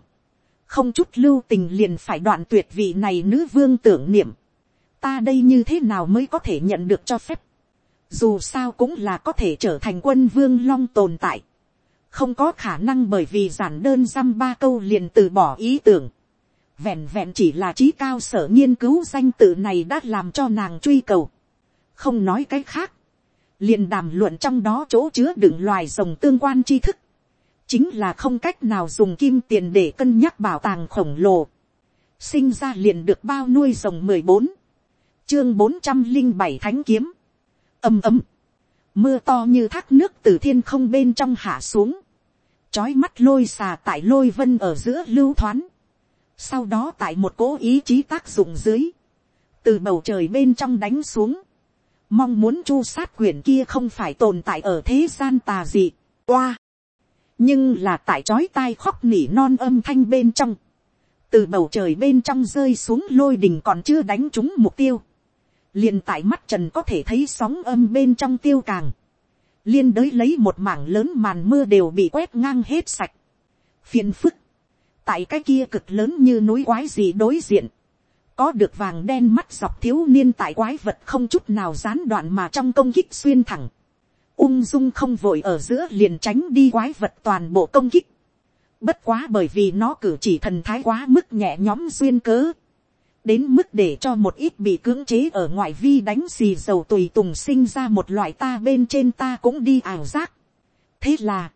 không chút lưu tình liền phải đoạn tuyệt vị này nữ vương tưởng niệm. ta đây như thế nào mới có thể nhận được cho phép. dù sao cũng là có thể trở thành quân vương long tồn tại. không có khả năng bởi vì giản đơn dăm ba câu liền từ bỏ ý tưởng. vẹn vẹn chỉ là trí cao sở nghiên cứu danh tự này đã làm cho nàng truy cầu không nói cái khác, liền đàm luận trong đó chỗ chứa đựng loài rồng tương quan tri thức, chính là không cách nào dùng kim tiền để cân nhắc bảo tàng khổng lồ, sinh ra liền được bao nuôi rồng mười bốn, chương bốn trăm linh bảy thánh kiếm, ầm ầm, mưa to như thác nước từ thiên không bên trong hạ xuống, trói mắt lôi xà tại lôi vân ở giữa lưu thoáng, sau đó tại một cố ý chí tác dụng dưới, từ bầu trời bên trong đánh xuống, mong muốn chu sát quyển kia không phải tồn tại ở thế gian tà dị, qua nhưng là tại chói tai khóc nỉ non âm thanh bên trong, từ bầu trời bên trong rơi xuống lôi đình còn chưa đánh trúng mục tiêu, liền tại mắt trần có thể thấy sóng âm bên trong tiêu càng, liên đới lấy một mảng lớn màn mưa đều bị quét ngang hết sạch, phiền phức, tại cái kia cực lớn như núi quái gì đối diện, có được vàng đen mắt dọc thiếu niên tại quái vật không chút nào gián đoạn mà trong công kích xuyên thẳng. Ung dung không vội ở giữa liền tránh đi quái vật toàn bộ công kích. Bất quá bởi vì nó cử chỉ thần thái quá mức nhẹ nhõm duyên cớ. Đến mức để cho một ít bị cưỡng chế ở ngoại vi đánh xì dầu tùy tùng sinh ra một loại ta bên trên ta cũng đi ảo giác. Thế là,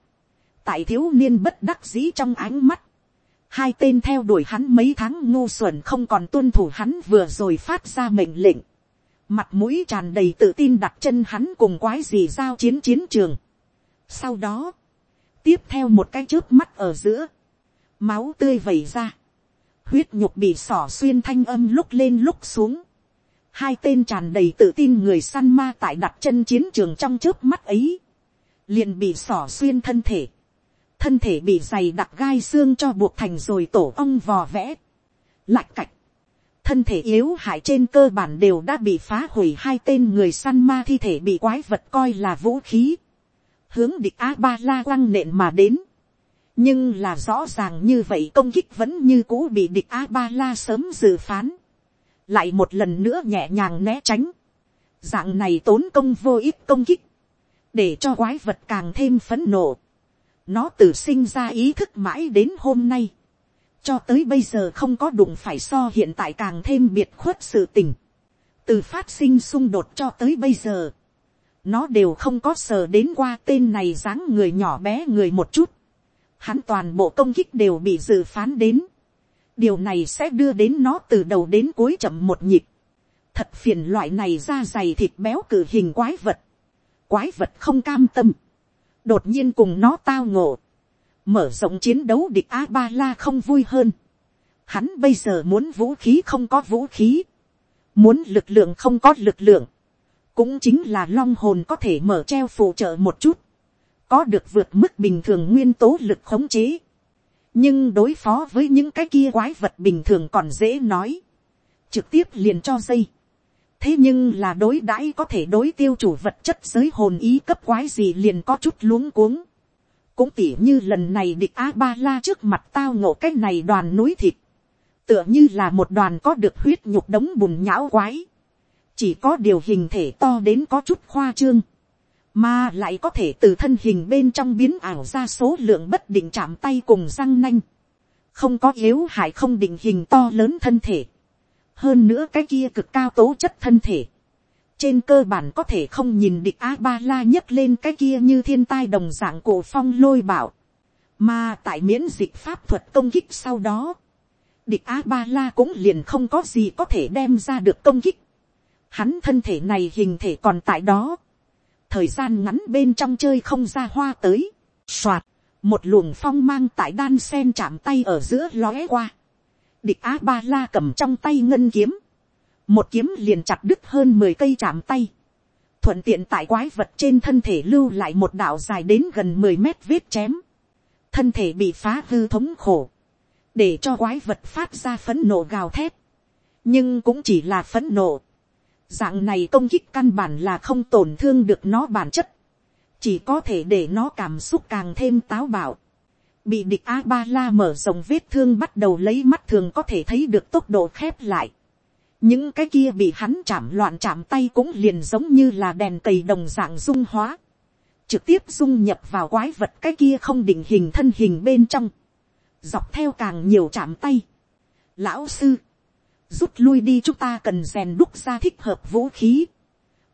tại thiếu niên bất đắc dĩ trong ánh mắt, hai tên theo đuổi hắn mấy tháng ngu xuẩn không còn tuân thủ hắn vừa rồi phát ra mệnh lệnh, mặt mũi tràn đầy tự tin đặt chân hắn cùng quái gì giao chiến chiến trường. sau đó, tiếp theo một cái trước mắt ở giữa, máu tươi vẩy ra, huyết nhục bị sỏ xuyên thanh âm lúc lên lúc xuống, hai tên tràn đầy tự tin người săn ma tại đặt chân chiến trường trong trước mắt ấy, liền bị sỏ xuyên thân thể, thân thể bị dày đặc gai xương cho buộc thành rồi tổ ong vò vẽ, lạch cạch, thân thể yếu hại trên cơ bản đều đã bị phá hủy hai tên người săn ma thi thể bị quái vật coi là vũ khí, hướng địch a ba la quăng nện mà đến, nhưng là rõ ràng như vậy công kích vẫn như cũ bị địch a ba la sớm dự phán, lại một lần nữa nhẹ nhàng né tránh, dạng này tốn công vô ích công kích, để cho quái vật càng thêm phấn nộ, nó tự sinh ra ý thức mãi đến hôm nay, cho tới bây giờ không có đụng phải so hiện tại càng thêm biệt khuất sự tình, từ phát sinh xung đột cho tới bây giờ, nó đều không có sờ đến qua tên này dáng người nhỏ bé người một chút, hắn toàn bộ công kích đều bị dự phán đến, điều này sẽ đưa đến nó từ đầu đến cuối chậm một nhịp, thật phiền loại này da dày thịt béo cử hình quái vật, quái vật không cam tâm, đột nhiên cùng nó tao ngộ, mở rộng chiến đấu địch a ba la không vui hơn, hắn bây giờ muốn vũ khí không có vũ khí, muốn lực lượng không có lực lượng, cũng chính là long hồn có thể mở treo phụ trợ một chút, có được vượt mức bình thường nguyên tố lực khống chế, nhưng đối phó với những cái kia quái vật bình thường còn dễ nói, trực tiếp liền cho dây. thế nhưng là đối đãi có thể đối tiêu chủ vật chất giới hồn ý cấp quái gì liền có chút luống cuống cũng tỉ như lần này địch a ba la trước mặt tao ngộ cái này đoàn núi thịt, tựa như là một đoàn có được huyết nhục đống bùn nhão quái, chỉ có điều hình thể to đến có chút khoa trương. Mà lại có thể từ thân hình bên trong biến ảo ra số lượng bất định chạm tay cùng răng nanh, không có yếu hại không định hình to lớn thân thể, hơn nữa cái kia cực cao tố chất thân thể, trên cơ bản có thể không nhìn địch a ba la nhấc lên cái kia như thiên tai đồng dạng cổ phong lôi bảo, mà tại miễn dịch pháp thuật công kích sau đó, địch a ba la cũng liền không có gì có thể đem ra được công kích, hắn thân thể này hình thể còn tại đó, thời gian ngắn bên trong chơi không ra hoa tới, soạt, một luồng phong mang tại đan sen chạm tay ở giữa lóe qua, địch á ba la cầm trong tay ngân kiếm, một kiếm liền chặt đứt hơn mười cây chạm tay, thuận tiện tại quái vật trên thân thể lưu lại một đạo dài đến gần mười mét vết chém, thân thể bị phá hư thống khổ, để cho quái vật phát ra phấn nộ gào thét, nhưng cũng chỉ là phấn nộ, Dạng này công kích căn bản là không tổn thương được nó bản chất. Chỉ có thể để nó cảm xúc càng thêm táo bạo. Bị địch A-ba-la mở rộng vết thương bắt đầu lấy mắt thường có thể thấy được tốc độ khép lại. Những cái kia bị hắn chạm loạn chạm tay cũng liền giống như là đèn cầy đồng dạng dung hóa. Trực tiếp dung nhập vào quái vật cái kia không định hình thân hình bên trong. Dọc theo càng nhiều chạm tay. Lão sư rút lui đi chúng ta cần rèn đúc ra thích hợp vũ khí,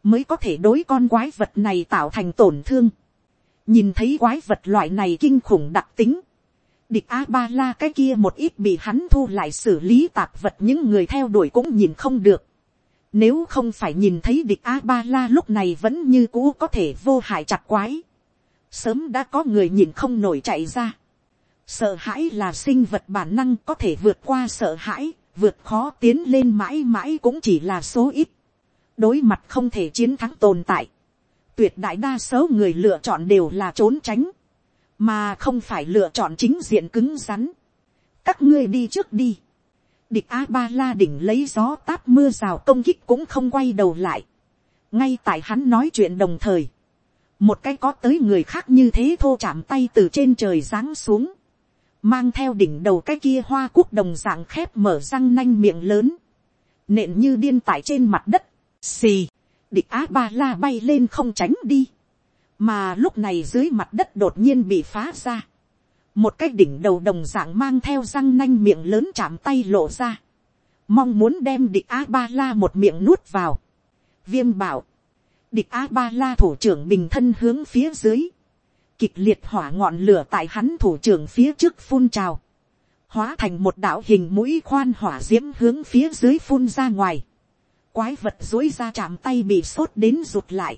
mới có thể đối con quái vật này tạo thành tổn thương. nhìn thấy quái vật loại này kinh khủng đặc tính, địch a ba la cái kia một ít bị hắn thu lại xử lý tạp vật những người theo đuổi cũng nhìn không được. Nếu không phải nhìn thấy địch a ba la lúc này vẫn như cũ có thể vô hại chặt quái. Sớm đã có người nhìn không nổi chạy ra. Sợ hãi là sinh vật bản năng có thể vượt qua sợ hãi vượt khó tiến lên mãi mãi cũng chỉ là số ít, đối mặt không thể chiến thắng tồn tại, tuyệt đại đa số người lựa chọn đều là trốn tránh, mà không phải lựa chọn chính diện cứng rắn. các ngươi đi trước đi, địch a ba la đỉnh lấy gió táp mưa rào công kích cũng không quay đầu lại, ngay tại hắn nói chuyện đồng thời, một cái có tới người khác như thế thô chạm tay từ trên trời giáng xuống, mang theo đỉnh đầu cái kia hoa quốc đồng dạng khép mở răng nanh miệng lớn, nện như điên tải trên mặt đất, xì, địch á ba la bay lên không tránh đi, mà lúc này dưới mặt đất đột nhiên bị phá ra, một cái đỉnh đầu đồng dạng mang theo răng nanh miệng lớn chạm tay lộ ra, mong muốn đem địch á ba la một miệng nuốt vào, viêm bảo, địch á ba la thủ trưởng bình thân hướng phía dưới, kịch liệt hỏa ngọn lửa tại hắn thủ trưởng phía trước phun trào, hóa thành một đạo hình mũi khoan hỏa d i ễ m hướng phía dưới phun ra ngoài, quái vật dối ra chạm tay bị sốt đến rụt lại,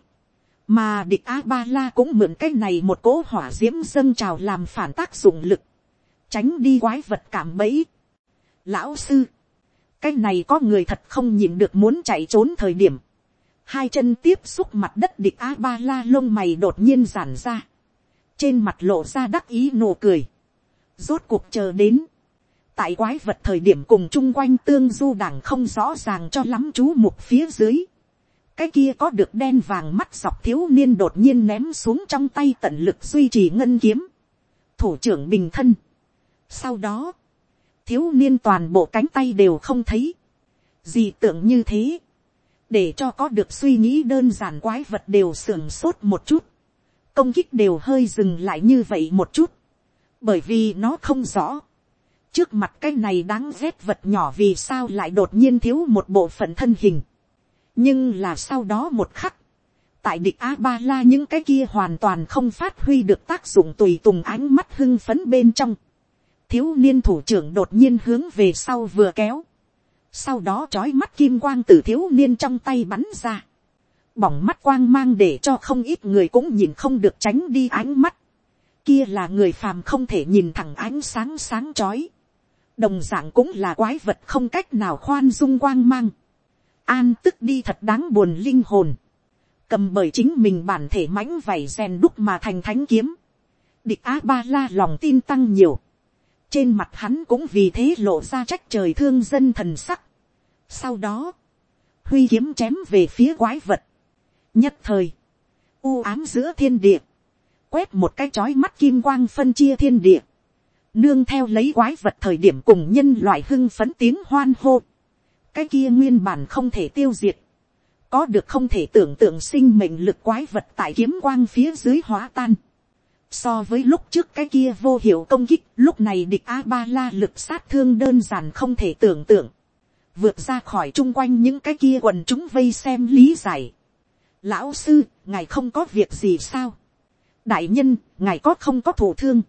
mà địch a ba la cũng mượn cái này một cỗ hỏa d i ễ m dâng trào làm phản tác dụng lực, tránh đi quái vật cảm bẫy. Lão sư, cái này có người thật không nhìn được muốn chạy trốn thời điểm, hai chân tiếp xúc mặt đất địch a ba la lông mày đột nhiên giản ra, trên mặt lộ ra đắc ý nụ cười, rốt cuộc chờ đến, tại quái vật thời điểm cùng chung quanh tương du đảng không rõ ràng cho lắm chú mục phía dưới cái kia có được đen vàng mắt dọc thiếu niên đột nhiên ném xuống trong tay tận lực duy trì ngân kiếm. thủ trưởng bình thân. sau đó, thiếu niên toàn bộ cánh tay đều không thấy. gì tưởng như thế. để cho có được suy nghĩ đơn giản quái vật đều sưởng sốt một chút. công kích đều hơi dừng lại như vậy một chút. bởi vì nó không rõ trước mặt cái này đáng ghét vật nhỏ vì sao lại đột nhiên thiếu một bộ phận thân hình nhưng là sau đó một khắc, tại địch a ba la những cái kia hoàn toàn không phát huy được tác dụng tùy tùng ánh mắt hưng phấn bên trong. thiếu niên thủ trưởng đột nhiên hướng về sau vừa kéo. sau đó trói mắt kim quang từ thiếu niên trong tay bắn ra. bỏng mắt quang mang để cho không ít người cũng nhìn không được tránh đi ánh mắt. kia là người phàm không thể nhìn thẳng ánh sáng sáng trói đồng dạng cũng là quái vật không cách nào khoan dung quang mang, an tức đi thật đáng buồn linh hồn, cầm bởi chính mình bản thể mãnh vảy rèn đúc mà thành thánh kiếm, địch a ba la lòng tin tăng nhiều, trên mặt hắn cũng vì thế lộ ra trách trời thương dân thần sắc. sau đó, huy kiếm chém về phía quái vật, nhất thời, u ám giữa thiên địa, quét một cái chói mắt kim quang phân chia thiên địa, nương theo lấy quái vật thời điểm cùng nhân loại hưng phấn tiếng hoan hô, cái kia nguyên bản không thể tiêu diệt, có được không thể tưởng tượng sinh mệnh lực quái vật tại kiếm quang phía dưới hóa tan. So với lúc trước cái kia vô hiệu công kích, lúc này địch A-ba-la lực sát thương đơn giản không thể tưởng tượng. Vượt ra khỏi chung quanh những cái kia quần chúng vây xem lý giải. Lão sư, ngài không có việc gì sao? Đại nhân, ngài có không có thủ thương?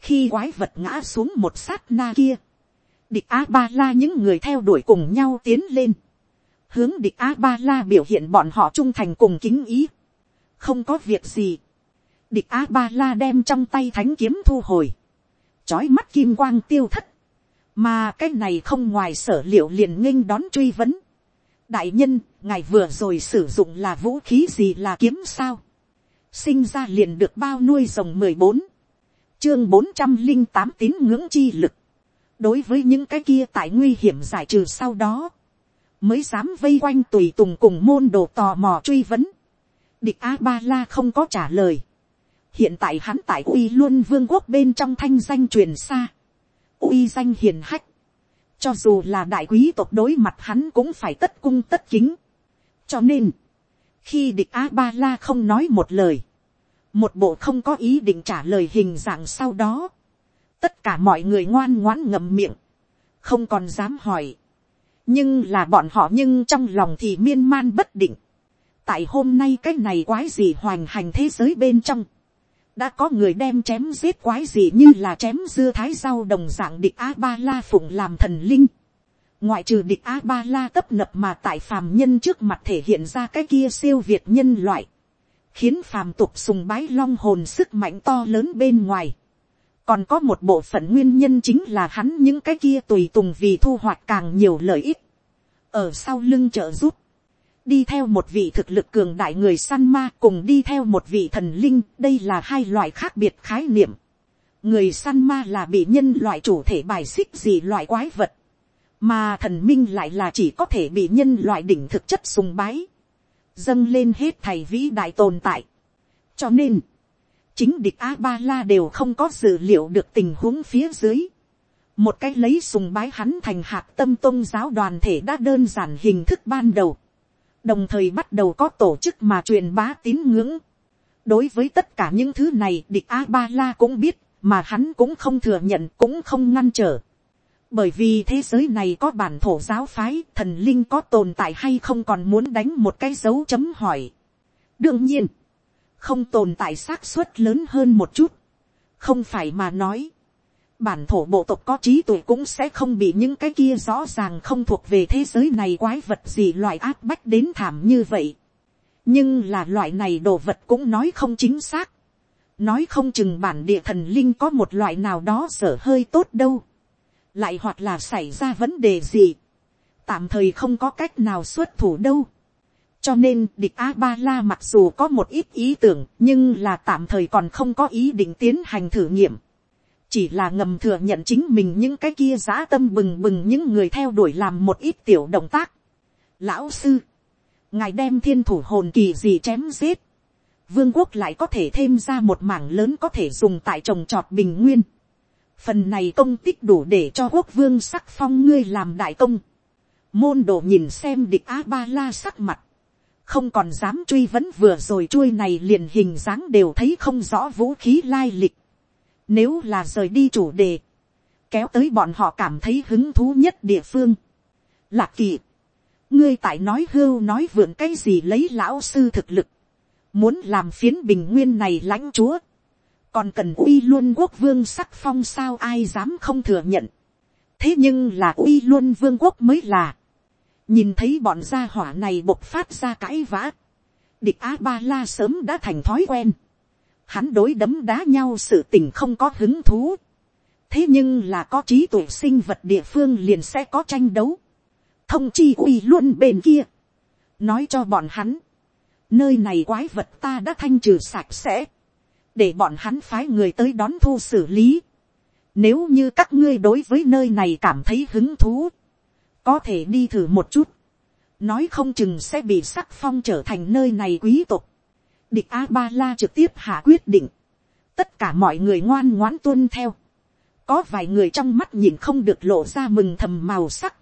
khi quái vật ngã xuống một sát na kia, địch a ba la những người theo đuổi cùng nhau tiến lên, hướng địch a ba la biểu hiện bọn họ trung thành cùng kính ý, không có việc gì, địch a ba la đem trong tay thánh kiếm thu hồi, trói mắt kim quang tiêu thất, mà cái này không ngoài sở liệu liền nghênh đón truy vấn. đại nhân, ngài vừa rồi sử dụng là vũ khí gì là kiếm sao, sinh ra liền được bao nuôi rồng mười bốn, chương bốn trăm linh tám tín ngưỡng chi lực đối với những cái kia tại nguy hiểm giải trừ sau đó, mới dám vây quanh tùy tùng cùng môn đồ tò mò truy vấn. địch a ba la không có trả lời. hiện tại hắn tại uy luôn vương quốc bên trong thanh danh truyền xa. uy danh hiền hách. cho dù là đại quý tộc đối mặt hắn cũng phải tất cung tất kính. cho nên, khi địch a ba la không nói một lời, một bộ không có ý định trả lời hình dạng sau đó, tất cả mọi người ngoan ngoãn ngậm miệng, không còn dám hỏi, nhưng là bọn họ nhưng trong lòng thì miên man bất định, tại hôm nay cái này quái gì hoành hành thế giới bên trong, đã có người đem chém giết quái gì như là chém dưa thái rau đồng dạng địch a ba la phụng làm thần linh, ngoại trừ địch a ba la tấp nập mà tại phàm nhân trước mặt thể hiện ra cái kia siêu việt nhân loại, khiến phàm tục sùng bái long hồn sức mạnh to lớn bên ngoài còn có một bộ phận nguyên nhân chính là hắn những cái kia tùy tùng vì thu hoạch càng nhiều lợi ích. ở sau lưng trợ giúp, đi theo một vị thực lực cường đại người săn ma cùng đi theo một vị thần linh, đây là hai loại khác biệt khái niệm. người săn ma là bị nhân loại chủ thể bài xích gì loại quái vật, mà thần minh lại là chỉ có thể bị nhân loại đỉnh thực chất sùng bái dâng lên hết thầy vĩ đại tồn tại. cho nên, chính địch a ba la đều không có dự liệu được tình huống phía dưới. một cách lấy sùng bái hắn thành hạt tâm tôn giáo đoàn thể đã đơn giản hình thức ban đầu. đồng thời bắt đầu có tổ chức mà truyền bá tín ngưỡng. đối với tất cả những thứ này địch a ba la cũng biết mà hắn cũng không thừa nhận cũng không ngăn trở bởi vì thế giới này có bản thổ giáo phái thần linh có tồn tại hay không còn muốn đánh một cái dấu chấm hỏi. đương nhiên, không tồn tại xác suất lớn hơn một chút, không phải mà nói. bản thổ bộ tộc có trí tuệ cũng sẽ không bị những cái kia rõ ràng không thuộc về thế giới này quái vật gì loại áp bách đến thảm như vậy. nhưng là loại này đồ vật cũng nói không chính xác. nói không chừng bản địa thần linh có một loại nào đó sở hơi tốt đâu. lại hoặc là xảy ra vấn đề gì. tạm thời không có cách nào xuất thủ đâu cho nên địch a ba la mặc dù có một ít ý tưởng nhưng là tạm thời còn không có ý định tiến hành thử nghiệm chỉ là ngầm thừa nhận chính mình những cái kia giã tâm bừng bừng những người theo đuổi làm một ít tiểu động tác. Lão sư, ngài đem thiên thủ hồn kỳ gì chém giết, vương quốc lại có thể thêm ra một mảng lớn có thể dùng tại trồng trọt bình nguyên. Phần này công tích đủ để cho quốc vương sắc phong ngươi làm đại công. Môn đồ nhìn xem địch A-ba-la sắc mặt. Không còn dám truy vấn vừa rồi chui này liền hình dáng đều thấy không rõ vũ khí lai lịch nếu là rời đi chủ đề, kéo tới bọn họ cảm thấy hứng thú nhất địa phương. Lạc kỳ, ngươi tại nói hưu nói vượn cái gì lấy lão sư thực lực, muốn làm phiến bình nguyên này lãnh chúa, còn cần uy luôn quốc vương sắc phong sao ai dám không thừa nhận. thế nhưng là uy luôn vương quốc mới là, nhìn thấy bọn gia hỏa này bộc phát ra cãi vã, địch a ba la sớm đã thành thói quen, hắn đối đấm đá nhau sự tình không có hứng thú. thế nhưng là có trí tuệ sinh vật địa phương liền sẽ có tranh đấu. thông chi uy luôn bên kia. nói cho bọn hắn. nơi này quái vật ta đã thanh trừ sạch sẽ. để bọn hắn phái người tới đón thu xử lý. nếu như các ngươi đối với nơi này cảm thấy hứng thú, có thể đi thử một chút. nói không chừng sẽ bị sắc phong trở thành nơi này quý tộc Địch A-ba-la trực tiếp hạ quyết định. Tất cả mọi người ngoan ngoãn tuân theo. Có vài người trong mắt nhìn không được lộ ra mừng thầm màu sắc.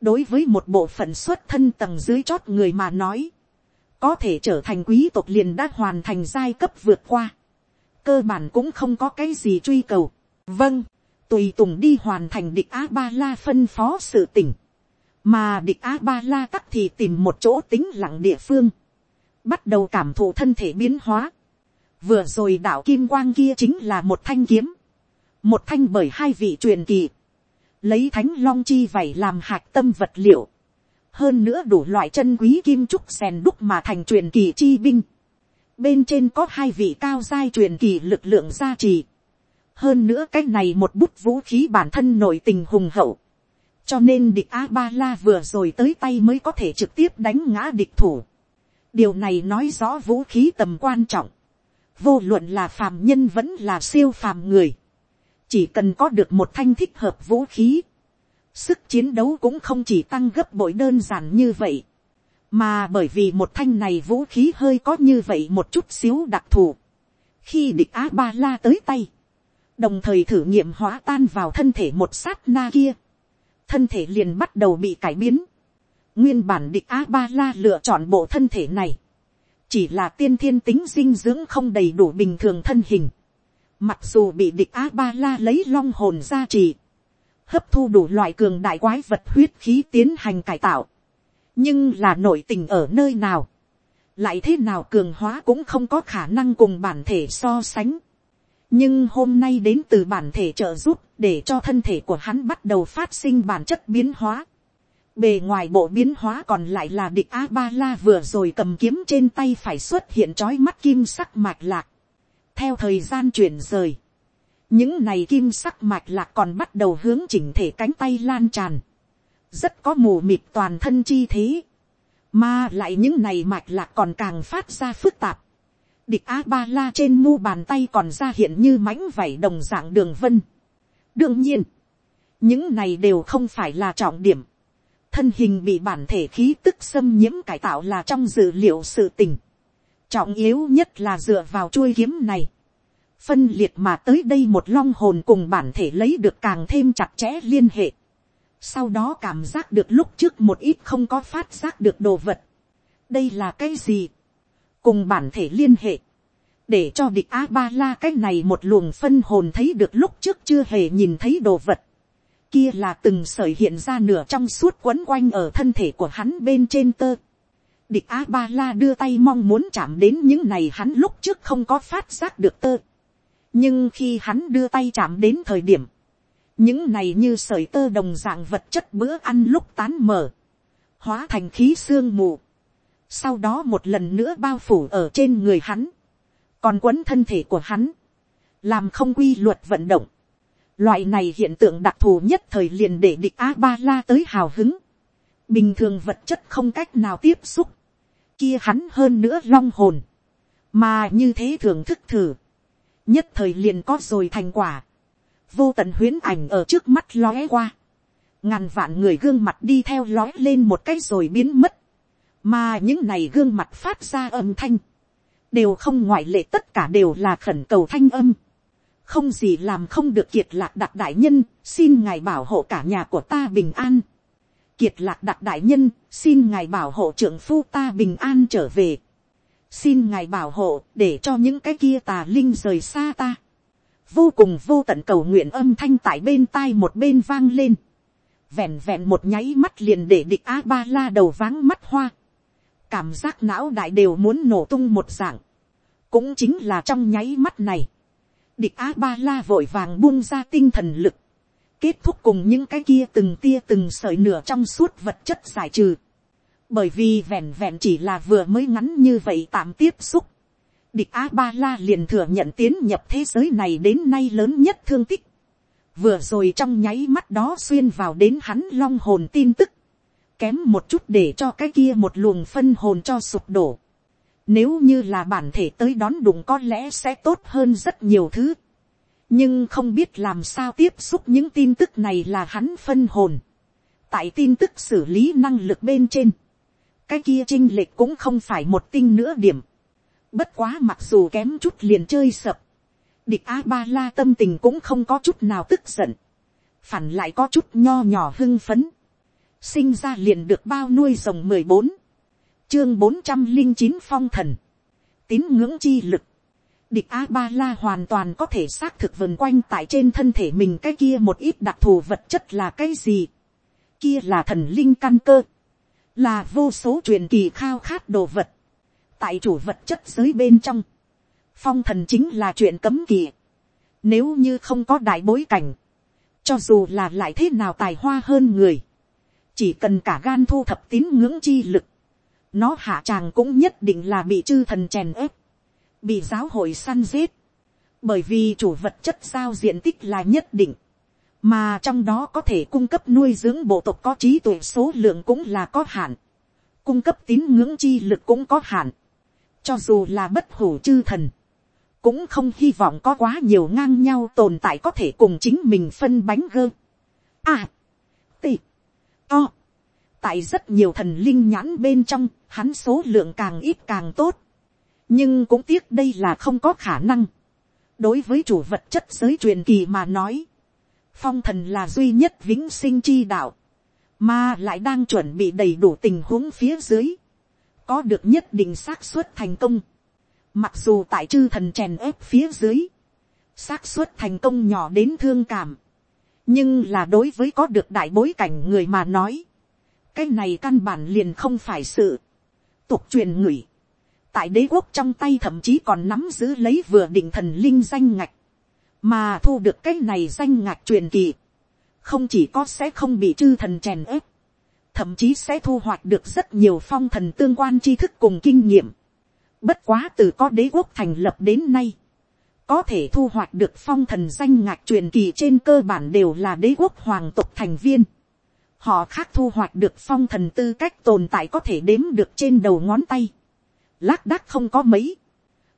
Đối với một bộ phận xuất thân tầng dưới chót người mà nói. Có thể trở thành quý tộc liền đã hoàn thành giai cấp vượt qua. Cơ bản cũng không có cái gì truy cầu. Vâng, tùy tùng đi hoàn thành địch A-ba-la phân phó sự tỉnh. Mà địch A-ba-la tắc thì tìm một chỗ tính lặng địa phương bắt đầu cảm thụ thân thể biến hóa. Vừa rồi đạo kim quang kia chính là một thanh kiếm, một thanh bởi hai vị truyền kỳ, lấy thánh long chi vảy làm hạt tâm vật liệu, hơn nữa đủ loại chân quý kim trúc rèn đúc mà thành truyền kỳ chi binh. Bên trên có hai vị cao giai truyền kỳ lực lượng gia trì. Hơn nữa cái này một bút vũ khí bản thân nội tình hùng hậu. Cho nên địch A-ba-la vừa rồi tới tay mới có thể trực tiếp đánh ngã địch thủ. Điều này nói rõ vũ khí tầm quan trọng, vô luận là phàm nhân vẫn là siêu phàm người, chỉ cần có được một thanh thích hợp vũ khí, sức chiến đấu cũng không chỉ tăng gấp bội đơn giản như vậy, mà bởi vì một thanh này vũ khí hơi có như vậy một chút xíu đặc thù, khi địch á ba la tới tay, đồng thời thử nghiệm hóa tan vào thân thể một sát na kia, thân thể liền bắt đầu bị cải biến, Nguyên bản địch A-ba-la lựa chọn bộ thân thể này. Chỉ là tiên thiên tính dinh dưỡng không đầy đủ bình thường thân hình. Mặc dù bị địch A-ba-la lấy long hồn ra trì. Hấp thu đủ loại cường đại quái vật huyết khí tiến hành cải tạo. Nhưng là nội tình ở nơi nào. Lại thế nào cường hóa cũng không có khả năng cùng bản thể so sánh. Nhưng hôm nay đến từ bản thể trợ giúp để cho thân thể của hắn bắt đầu phát sinh bản chất biến hóa Bề ngoài bộ biến hóa còn lại là địch A-ba-la vừa rồi cầm kiếm trên tay phải xuất hiện trói mắt kim sắc mạch lạc. Theo thời gian chuyển rời. Những này kim sắc mạch lạc còn bắt đầu hướng chỉnh thể cánh tay lan tràn. Rất có mù mịt toàn thân chi thế. Mà lại những này mạch lạc còn càng phát ra phức tạp. Địch A-ba-la trên mu bàn tay còn ra hiện như mãnh vảy đồng dạng đường vân. Đương nhiên. Những này đều không phải là trọng điểm thân hình bị bản thể khí tức xâm nhiễm cải tạo là trong dự liệu sự tình. Trọng yếu nhất là dựa vào chuôi kiếm này. Phân liệt mà tới đây một long hồn cùng bản thể lấy được càng thêm chặt chẽ liên hệ. Sau đó cảm giác được lúc trước một ít không có phát giác được đồ vật. Đây là cái gì? Cùng bản thể liên hệ. Để cho địch A-ba-la cái này một luồng phân hồn thấy được lúc trước chưa hề nhìn thấy đồ vật kia là từng sởi hiện ra nửa trong suốt quấn quanh ở thân thể của hắn bên trên tơ. Địch A Ba La đưa tay mong muốn chạm đến những này hắn lúc trước không có phát giác được tơ. Nhưng khi hắn đưa tay chạm đến thời điểm, những này như sởi tơ đồng dạng vật chất bữa ăn lúc tán mở, hóa thành khí sương mù, sau đó một lần nữa bao phủ ở trên người hắn, còn quấn thân thể của hắn, làm không quy luật vận động. Loại này hiện tượng đặc thù nhất thời liền để địch a ba la tới hào hứng, bình thường vật chất không cách nào tiếp xúc, kia hắn hơn nữa long hồn, mà như thế thường thức thử, nhất thời liền có rồi thành quả, vô tận huyến ảnh ở trước mắt lóe qua, ngàn vạn người gương mặt đi theo lóe lên một cái rồi biến mất, mà những này gương mặt phát ra âm thanh, đều không ngoại lệ tất cả đều là khẩn cầu thanh âm, không gì làm không được kiệt lạc đặc đại nhân, xin ngài bảo hộ cả nhà của ta bình an. Kiệt lạc đặc đại nhân, xin ngài bảo hộ trưởng phu ta bình an trở về. Xin ngài bảo hộ, để cho những cái kia tà linh rời xa ta. Vô cùng vô tận cầu nguyện âm thanh tại bên tai một bên vang lên. Vẹn vẹn một nháy mắt liền để địch A-ba-la đầu váng mắt hoa. Cảm giác não đại đều muốn nổ tung một dạng. Cũng chính là trong nháy mắt này. Địch a ba la vội vàng buông ra tinh thần lực, kết thúc cùng những cái kia từng tia từng sợi nửa trong suốt vật chất giải trừ, bởi vì vẹn vẹn chỉ là vừa mới ngắn như vậy tạm tiếp xúc, địch a ba la liền thừa nhận tiến nhập thế giới này đến nay lớn nhất thương tích, vừa rồi trong nháy mắt đó xuyên vào đến hắn long hồn tin tức, kém một chút để cho cái kia một luồng phân hồn cho sụp đổ. Nếu như là bản thể tới đón đụng có lẽ sẽ tốt hơn rất nhiều thứ. Nhưng không biết làm sao tiếp xúc những tin tức này là hắn phân hồn. Tại tin tức xử lý năng lực bên trên. Cái kia trinh lệch cũng không phải một tinh nữa điểm. Bất quá mặc dù kém chút liền chơi sập. Địch A-ba-la tâm tình cũng không có chút nào tức giận. Phản lại có chút nho nhỏ hưng phấn. Sinh ra liền được bao nuôi rồng mười bốn chương bốn trăm linh chín phong thần, tín ngưỡng chi lực, địch a ba la hoàn toàn có thể xác thực vần quanh tại trên thân thể mình cái kia một ít đặc thù vật chất là cái gì, kia là thần linh căn cơ, là vô số truyền kỳ khao khát đồ vật, tại chủ vật chất giới bên trong, phong thần chính là chuyện cấm kỳ, nếu như không có đại bối cảnh, cho dù là lại thế nào tài hoa hơn người, chỉ cần cả gan thu thập tín ngưỡng chi lực, nó hạ tràng cũng nhất định là bị chư thần chèn ép, bị giáo hội săn giết, bởi vì chủ vật chất giao diện tích là nhất định, mà trong đó có thể cung cấp nuôi dưỡng bộ tộc có trí tuệ số lượng cũng là có hạn, cung cấp tín ngưỡng chi lực cũng có hạn, cho dù là bất hủ chư thần, cũng không hy vọng có quá nhiều ngang nhau tồn tại có thể cùng chính mình phân bánh gơ. À, to, tại rất nhiều thần linh nhãn bên trong, hắn số lượng càng ít càng tốt. nhưng cũng tiếc đây là không có khả năng. đối với chủ vật chất giới truyền kỳ mà nói, phong thần là duy nhất vĩnh sinh chi đạo, mà lại đang chuẩn bị đầy đủ tình huống phía dưới, có được nhất định xác suất thành công. mặc dù tại chư thần chèn ép phía dưới, xác suất thành công nhỏ đến thương cảm, nhưng là đối với có được đại bối cảnh người mà nói, cái này căn bản liền không phải sự tục truyền ngửi. tại đế quốc trong tay thậm chí còn nắm giữ lấy vừa định thần linh danh ngạch, mà thu được cái này danh ngạch truyền kỳ, không chỉ có sẽ không bị chư thần chèn ép, thậm chí sẽ thu hoạch được rất nhiều phong thần tương quan tri thức cùng kinh nghiệm. Bất quá từ có đế quốc thành lập đến nay, có thể thu hoạch được phong thần danh ngạch truyền kỳ trên cơ bản đều là đế quốc hoàng tộc thành viên họ khác thu hoạch được phong thần tư cách tồn tại có thể đếm được trên đầu ngón tay, lác đác không có mấy,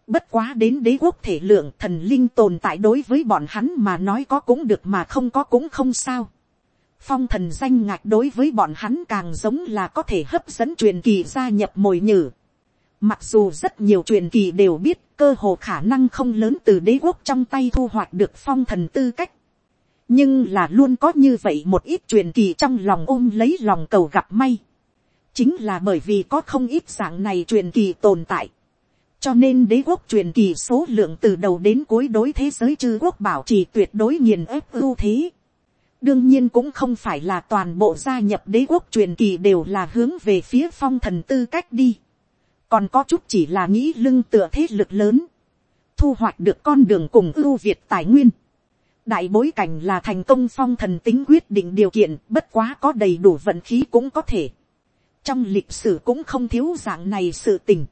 bất quá đến đế quốc thể lượng thần linh tồn tại đối với bọn hắn mà nói có cũng được mà không có cũng không sao. phong thần danh ngạch đối với bọn hắn càng giống là có thể hấp dẫn truyền kỳ gia nhập mồi nhử mặc dù rất nhiều truyền kỳ đều biết cơ hồ khả năng không lớn từ đế quốc trong tay thu hoạch được phong thần tư cách nhưng là luôn có như vậy một ít truyền kỳ trong lòng ôm lấy lòng cầu gặp may. chính là bởi vì có không ít dạng này truyền kỳ tồn tại. cho nên đế quốc truyền kỳ số lượng từ đầu đến cuối đối thế giới chư quốc bảo trì tuyệt đối nghiền ép ưu thế. đương nhiên cũng không phải là toàn bộ gia nhập đế quốc truyền kỳ đều là hướng về phía phong thần tư cách đi còn có chút chỉ là nghĩ lưng tựa thế lực lớn. thu hoạch được con đường cùng ưu việt tài nguyên. Đại bối cảnh là thành công phong thần tính quyết định điều kiện, bất quá có đầy đủ vận khí cũng có thể. Trong lịch sử cũng không thiếu dạng này sự tình.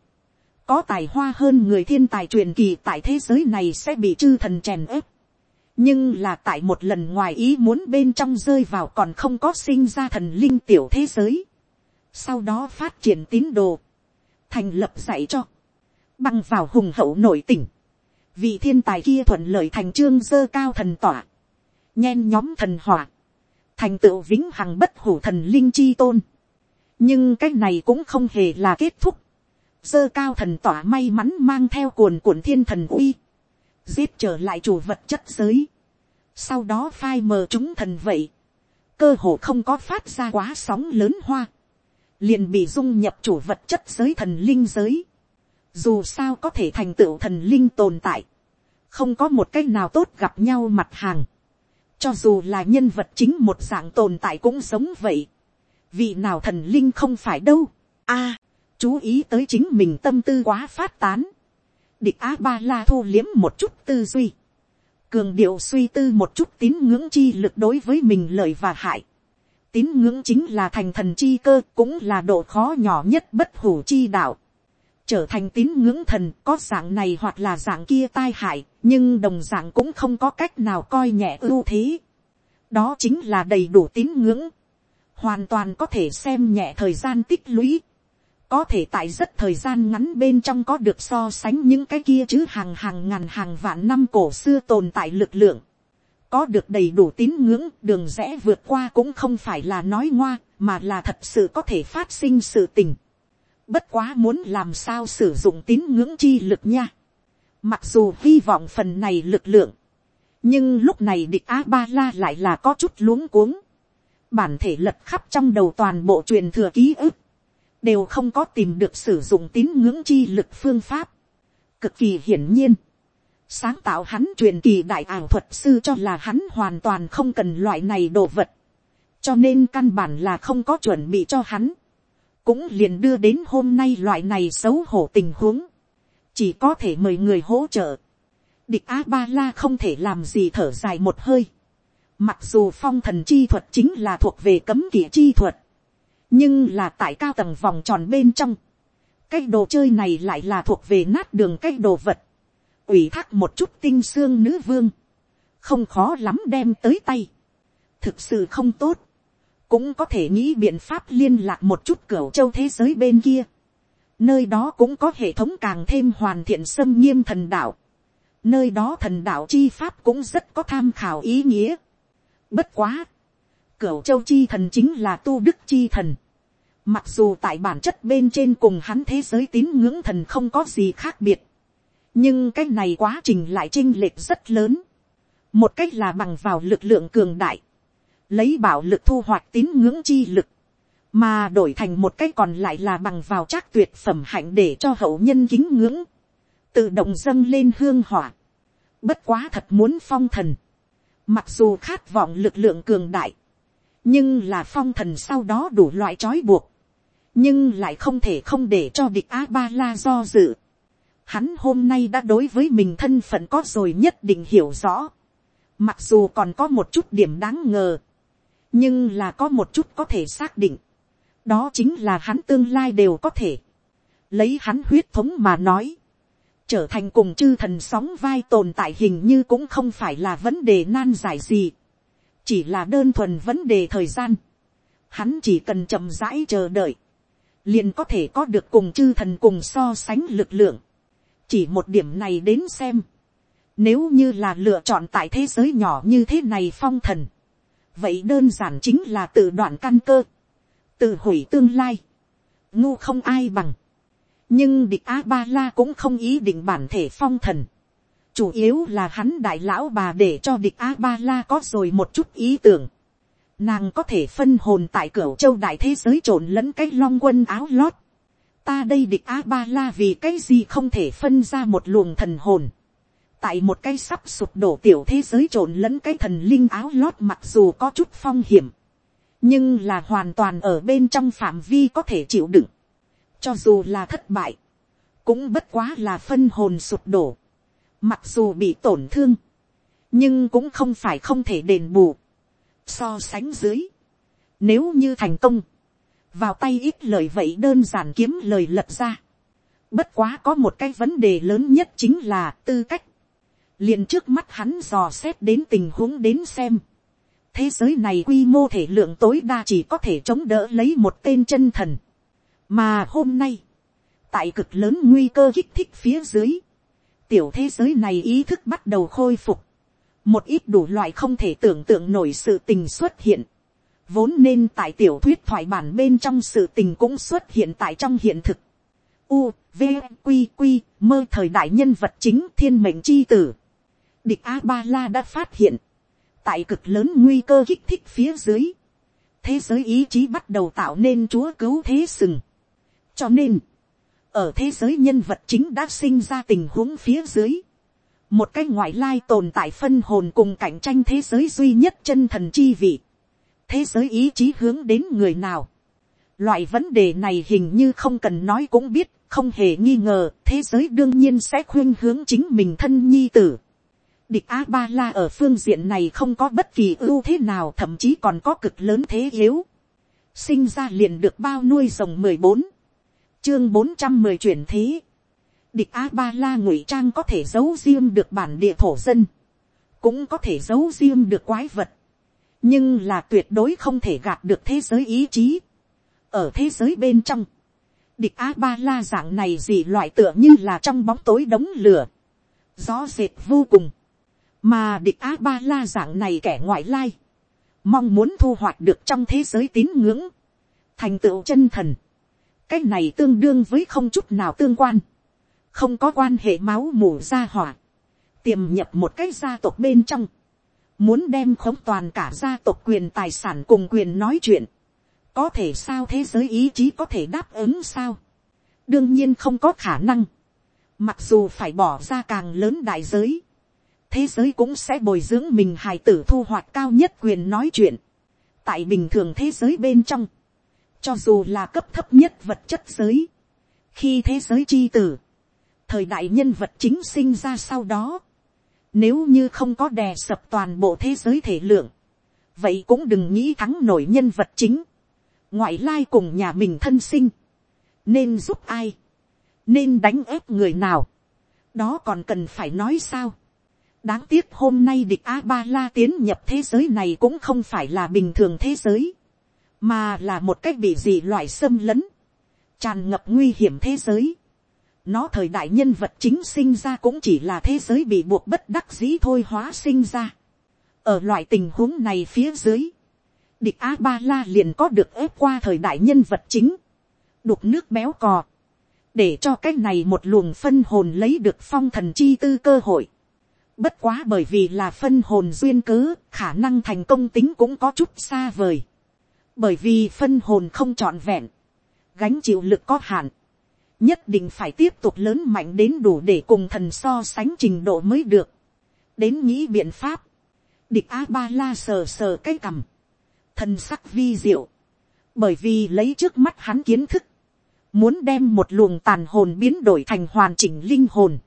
Có tài hoa hơn người thiên tài truyền kỳ tại thế giới này sẽ bị chư thần chèn ép. Nhưng là tại một lần ngoài ý muốn bên trong rơi vào còn không có sinh ra thần linh tiểu thế giới. Sau đó phát triển tín đồ thành lập dạy cho. Bằng vào hùng hậu nội tỉnh vì thiên tài kia thuận lợi thành trương dơ cao thần tỏa, nhen nhóm thần hỏa, thành tựu vĩnh hằng bất hủ thần linh chi tôn. nhưng cái này cũng không hề là kết thúc. dơ cao thần tỏa may mắn mang theo cuồn cuộn thiên thần uy, giết trở lại chủ vật chất giới. sau đó phai mờ chúng thần vậy, cơ hồ không có phát ra quá sóng lớn hoa, liền bị dung nhập chủ vật chất giới thần linh giới. Dù sao có thể thành tựu thần linh tồn tại, không có một cách nào tốt gặp nhau mặt hàng, cho dù là nhân vật chính một dạng tồn tại cũng giống vậy, vị nào thần linh không phải đâu, a, chú ý tới chính mình tâm tư quá phát tán, địch a ba la thu liếm một chút tư duy, cường điệu suy tư một chút tín ngưỡng chi lực đối với mình lợi và hại, tín ngưỡng chính là thành thần chi cơ cũng là độ khó nhỏ nhất bất hủ chi đạo. Trở thành tín ngưỡng thần có dạng này hoặc là dạng kia tai hại, nhưng đồng dạng cũng không có cách nào coi nhẹ ưu thế. đó chính là đầy đủ tín ngưỡng, hoàn toàn có thể xem nhẹ thời gian tích lũy, có thể tại rất thời gian ngắn bên trong có được so sánh những cái kia chứ hàng hàng ngàn hàng vạn năm cổ xưa tồn tại lực lượng, có được đầy đủ tín ngưỡng, đường rẽ vượt qua cũng không phải là nói ngoa, mà là thật sự có thể phát sinh sự tình Bất quá muốn làm sao sử dụng tín ngưỡng chi lực nha. Mặc dù hy vọng phần này lực lượng. Nhưng lúc này địch A-ba-la lại là có chút luống cuống. Bản thể lật khắp trong đầu toàn bộ truyền thừa ký ức. Đều không có tìm được sử dụng tín ngưỡng chi lực phương pháp. Cực kỳ hiển nhiên. Sáng tạo hắn truyền kỳ đại ảo thuật sư cho là hắn hoàn toàn không cần loại này đồ vật. Cho nên căn bản là không có chuẩn bị cho hắn cũng liền đưa đến hôm nay loại này xấu hổ tình huống, chỉ có thể mời người hỗ trợ. Địch a ba la không thể làm gì thở dài một hơi. Mặc dù phong thần chi thuật chính là thuộc về cấm kỵ chi thuật, nhưng là tại cao tầng vòng tròn bên trong, cái đồ chơi này lại là thuộc về nát đường cái đồ vật, ủy thác một chút tinh xương nữ vương, không khó lắm đem tới tay, thực sự không tốt, cũng có thể nghĩ biện pháp liên lạc một chút cửa châu thế giới bên kia. Nơi đó cũng có hệ thống càng thêm hoàn thiện xâm nghiêm thần đạo. Nơi đó thần đạo chi pháp cũng rất có tham khảo ý nghĩa. Bất quá. Cửu châu chi thần chính là tu đức chi thần. Mặc dù tại bản chất bên trên cùng hắn thế giới tín ngưỡng thần không có gì khác biệt. Nhưng cái này quá trình lại chinh lệch rất lớn. Một cách là bằng vào lực lượng cường đại. Lấy bảo lực thu hoạch tín ngưỡng chi lực, mà đổi thành một cách còn lại là bằng vào trác tuyệt phẩm hạnh để cho hậu nhân kính ngưỡng, tự động dâng lên hương hỏa, bất quá thật muốn phong thần, mặc dù khát vọng lực lượng cường đại, nhưng là phong thần sau đó đủ loại trói buộc, nhưng lại không thể không để cho địch a ba la do dự. Hắn hôm nay đã đối với mình thân phận có rồi nhất định hiểu rõ, mặc dù còn có một chút điểm đáng ngờ, nhưng là có một chút có thể xác định, đó chính là hắn tương lai đều có thể, lấy hắn huyết thống mà nói, trở thành cùng chư thần sóng vai tồn tại hình như cũng không phải là vấn đề nan giải gì, chỉ là đơn thuần vấn đề thời gian, hắn chỉ cần chậm rãi chờ đợi, liền có thể có được cùng chư thần cùng so sánh lực lượng, chỉ một điểm này đến xem, nếu như là lựa chọn tại thế giới nhỏ như thế này phong thần, vậy đơn giản chính là tự đoạn căn cơ, tự hủy tương lai, ngu không ai bằng. nhưng địch a ba la cũng không ý định bản thể phong thần, chủ yếu là hắn đại lão bà để cho địch a ba la có rồi một chút ý tưởng, nàng có thể phân hồn tại cửa châu đại thế giới trộn lẫn cái long quân áo lót, ta đây địch a ba la vì cái gì không thể phân ra một luồng thần hồn, tại một cái sắp sụp đổ tiểu thế giới trộn lẫn cái thần linh áo lót mặc dù có chút phong hiểm, nhưng là hoàn toàn ở bên trong phạm vi có thể chịu đựng, cho dù là thất bại, cũng bất quá là phân hồn sụp đổ, mặc dù bị tổn thương, nhưng cũng không phải không thể đền bù. So sánh dưới, nếu như thành công, vào tay ít lời vậy đơn giản kiếm lời lật ra. Bất quá có một cái vấn đề lớn nhất chính là tư cách. liền trước mắt hắn dò xét đến tình huống đến xem. thế giới này quy mô thể lượng tối đa chỉ có thể chống đỡ lấy một tên chân thần. mà hôm nay, tại cực lớn nguy cơ kích thích phía dưới, tiểu thế giới này ý thức bắt đầu khôi phục, một ít đủ loại không thể tưởng tượng nổi sự tình xuất hiện, vốn nên tại tiểu thuyết thoại bản bên trong sự tình cũng xuất hiện tại trong hiện thực. U, V, Q, Q, mơ thời đại nhân vật chính thiên mệnh chi tử. Địch A-ba-la đã phát hiện, tại cực lớn nguy cơ kích thích phía dưới, thế giới ý chí bắt đầu tạo nên chúa cứu thế sừng. cho nên, ở thế giới nhân vật chính đã sinh ra tình huống phía dưới, một cái ngoại lai tồn tại phân hồn cùng cạnh tranh thế giới duy nhất chân thần chi vị, thế giới ý chí hướng đến người nào, loại vấn đề này hình như không cần nói cũng biết, không hề nghi ngờ, thế giới đương nhiên sẽ khuyên hướng chính mình thân nhi tử. Địch A-ba-la ở phương diện này không có bất kỳ ưu thế nào thậm chí còn có cực lớn thế yếu. Sinh ra liền được bao nuôi rồng mười bốn chương bốn trăm mười chuyển thế. Địch A-ba-la ngụy trang có thể giấu riêng được bản địa thổ dân. Cũng có thể giấu riêng được quái vật. Nhưng là tuyệt đối không thể gạt được thế giới ý chí. Ở thế giới bên trong. Địch A-ba-la dạng này gì loại tựa như là trong bóng tối đống lửa. Gió dệt vô cùng. Mà địch A-ba-la dạng này kẻ ngoại lai. Mong muốn thu hoạch được trong thế giới tín ngưỡng. Thành tựu chân thần cái này tương đương với không chút nào tương quan, không có quan hệ máu mủ gia hỏa, tiềm nhập một cái gia tộc bên trong, muốn đem khống toàn cả gia tộc quyền tài sản cùng quyền nói chuyện, có thể sao thế giới ý chí có thể đáp ứng sao, đương nhiên không có khả năng, mặc dù phải bỏ ra càng lớn đại giới, thế giới cũng sẽ bồi dưỡng mình hài tử thu hoạch cao nhất quyền nói chuyện, tại bình thường thế giới bên trong, cho dù là cấp thấp nhất vật chất giới, khi thế giới chi tử, thời đại nhân vật chính sinh ra sau đó, nếu như không có đè sập toàn bộ thế giới thể lượng, vậy cũng đừng nghĩ thắng nổi nhân vật chính, ngoại lai cùng nhà mình thân sinh, nên giúp ai, nên đánh ép người nào, đó còn cần phải nói sao. đáng tiếc hôm nay địch a ba la tiến nhập thế giới này cũng không phải là bình thường thế giới, mà là một cách bị dị loại xâm lấn, tràn ngập nguy hiểm thế giới nó thời đại nhân vật chính sinh ra cũng chỉ là thế giới bị buộc bất đắc dĩ thôi hóa sinh ra. ở loại tình huống này phía dưới, địch a ba la liền có được ép qua thời đại nhân vật chính, đục nước béo cò, để cho cái này một luồng phân hồn lấy được phong thần chi tư cơ hội. Bất quá bởi vì là phân hồn duyên cớ, khả năng thành công tính cũng có chút xa vời. Bởi vì phân hồn không trọn vẹn, gánh chịu lực có hạn, nhất định phải tiếp tục lớn mạnh đến đủ để cùng thần so sánh trình độ mới được, đến nghĩ biện pháp, địch a ba la sờ sờ cái cằm, thần sắc vi diệu, bởi vì lấy trước mắt hắn kiến thức, muốn đem một luồng tàn hồn biến đổi thành hoàn chỉnh linh hồn,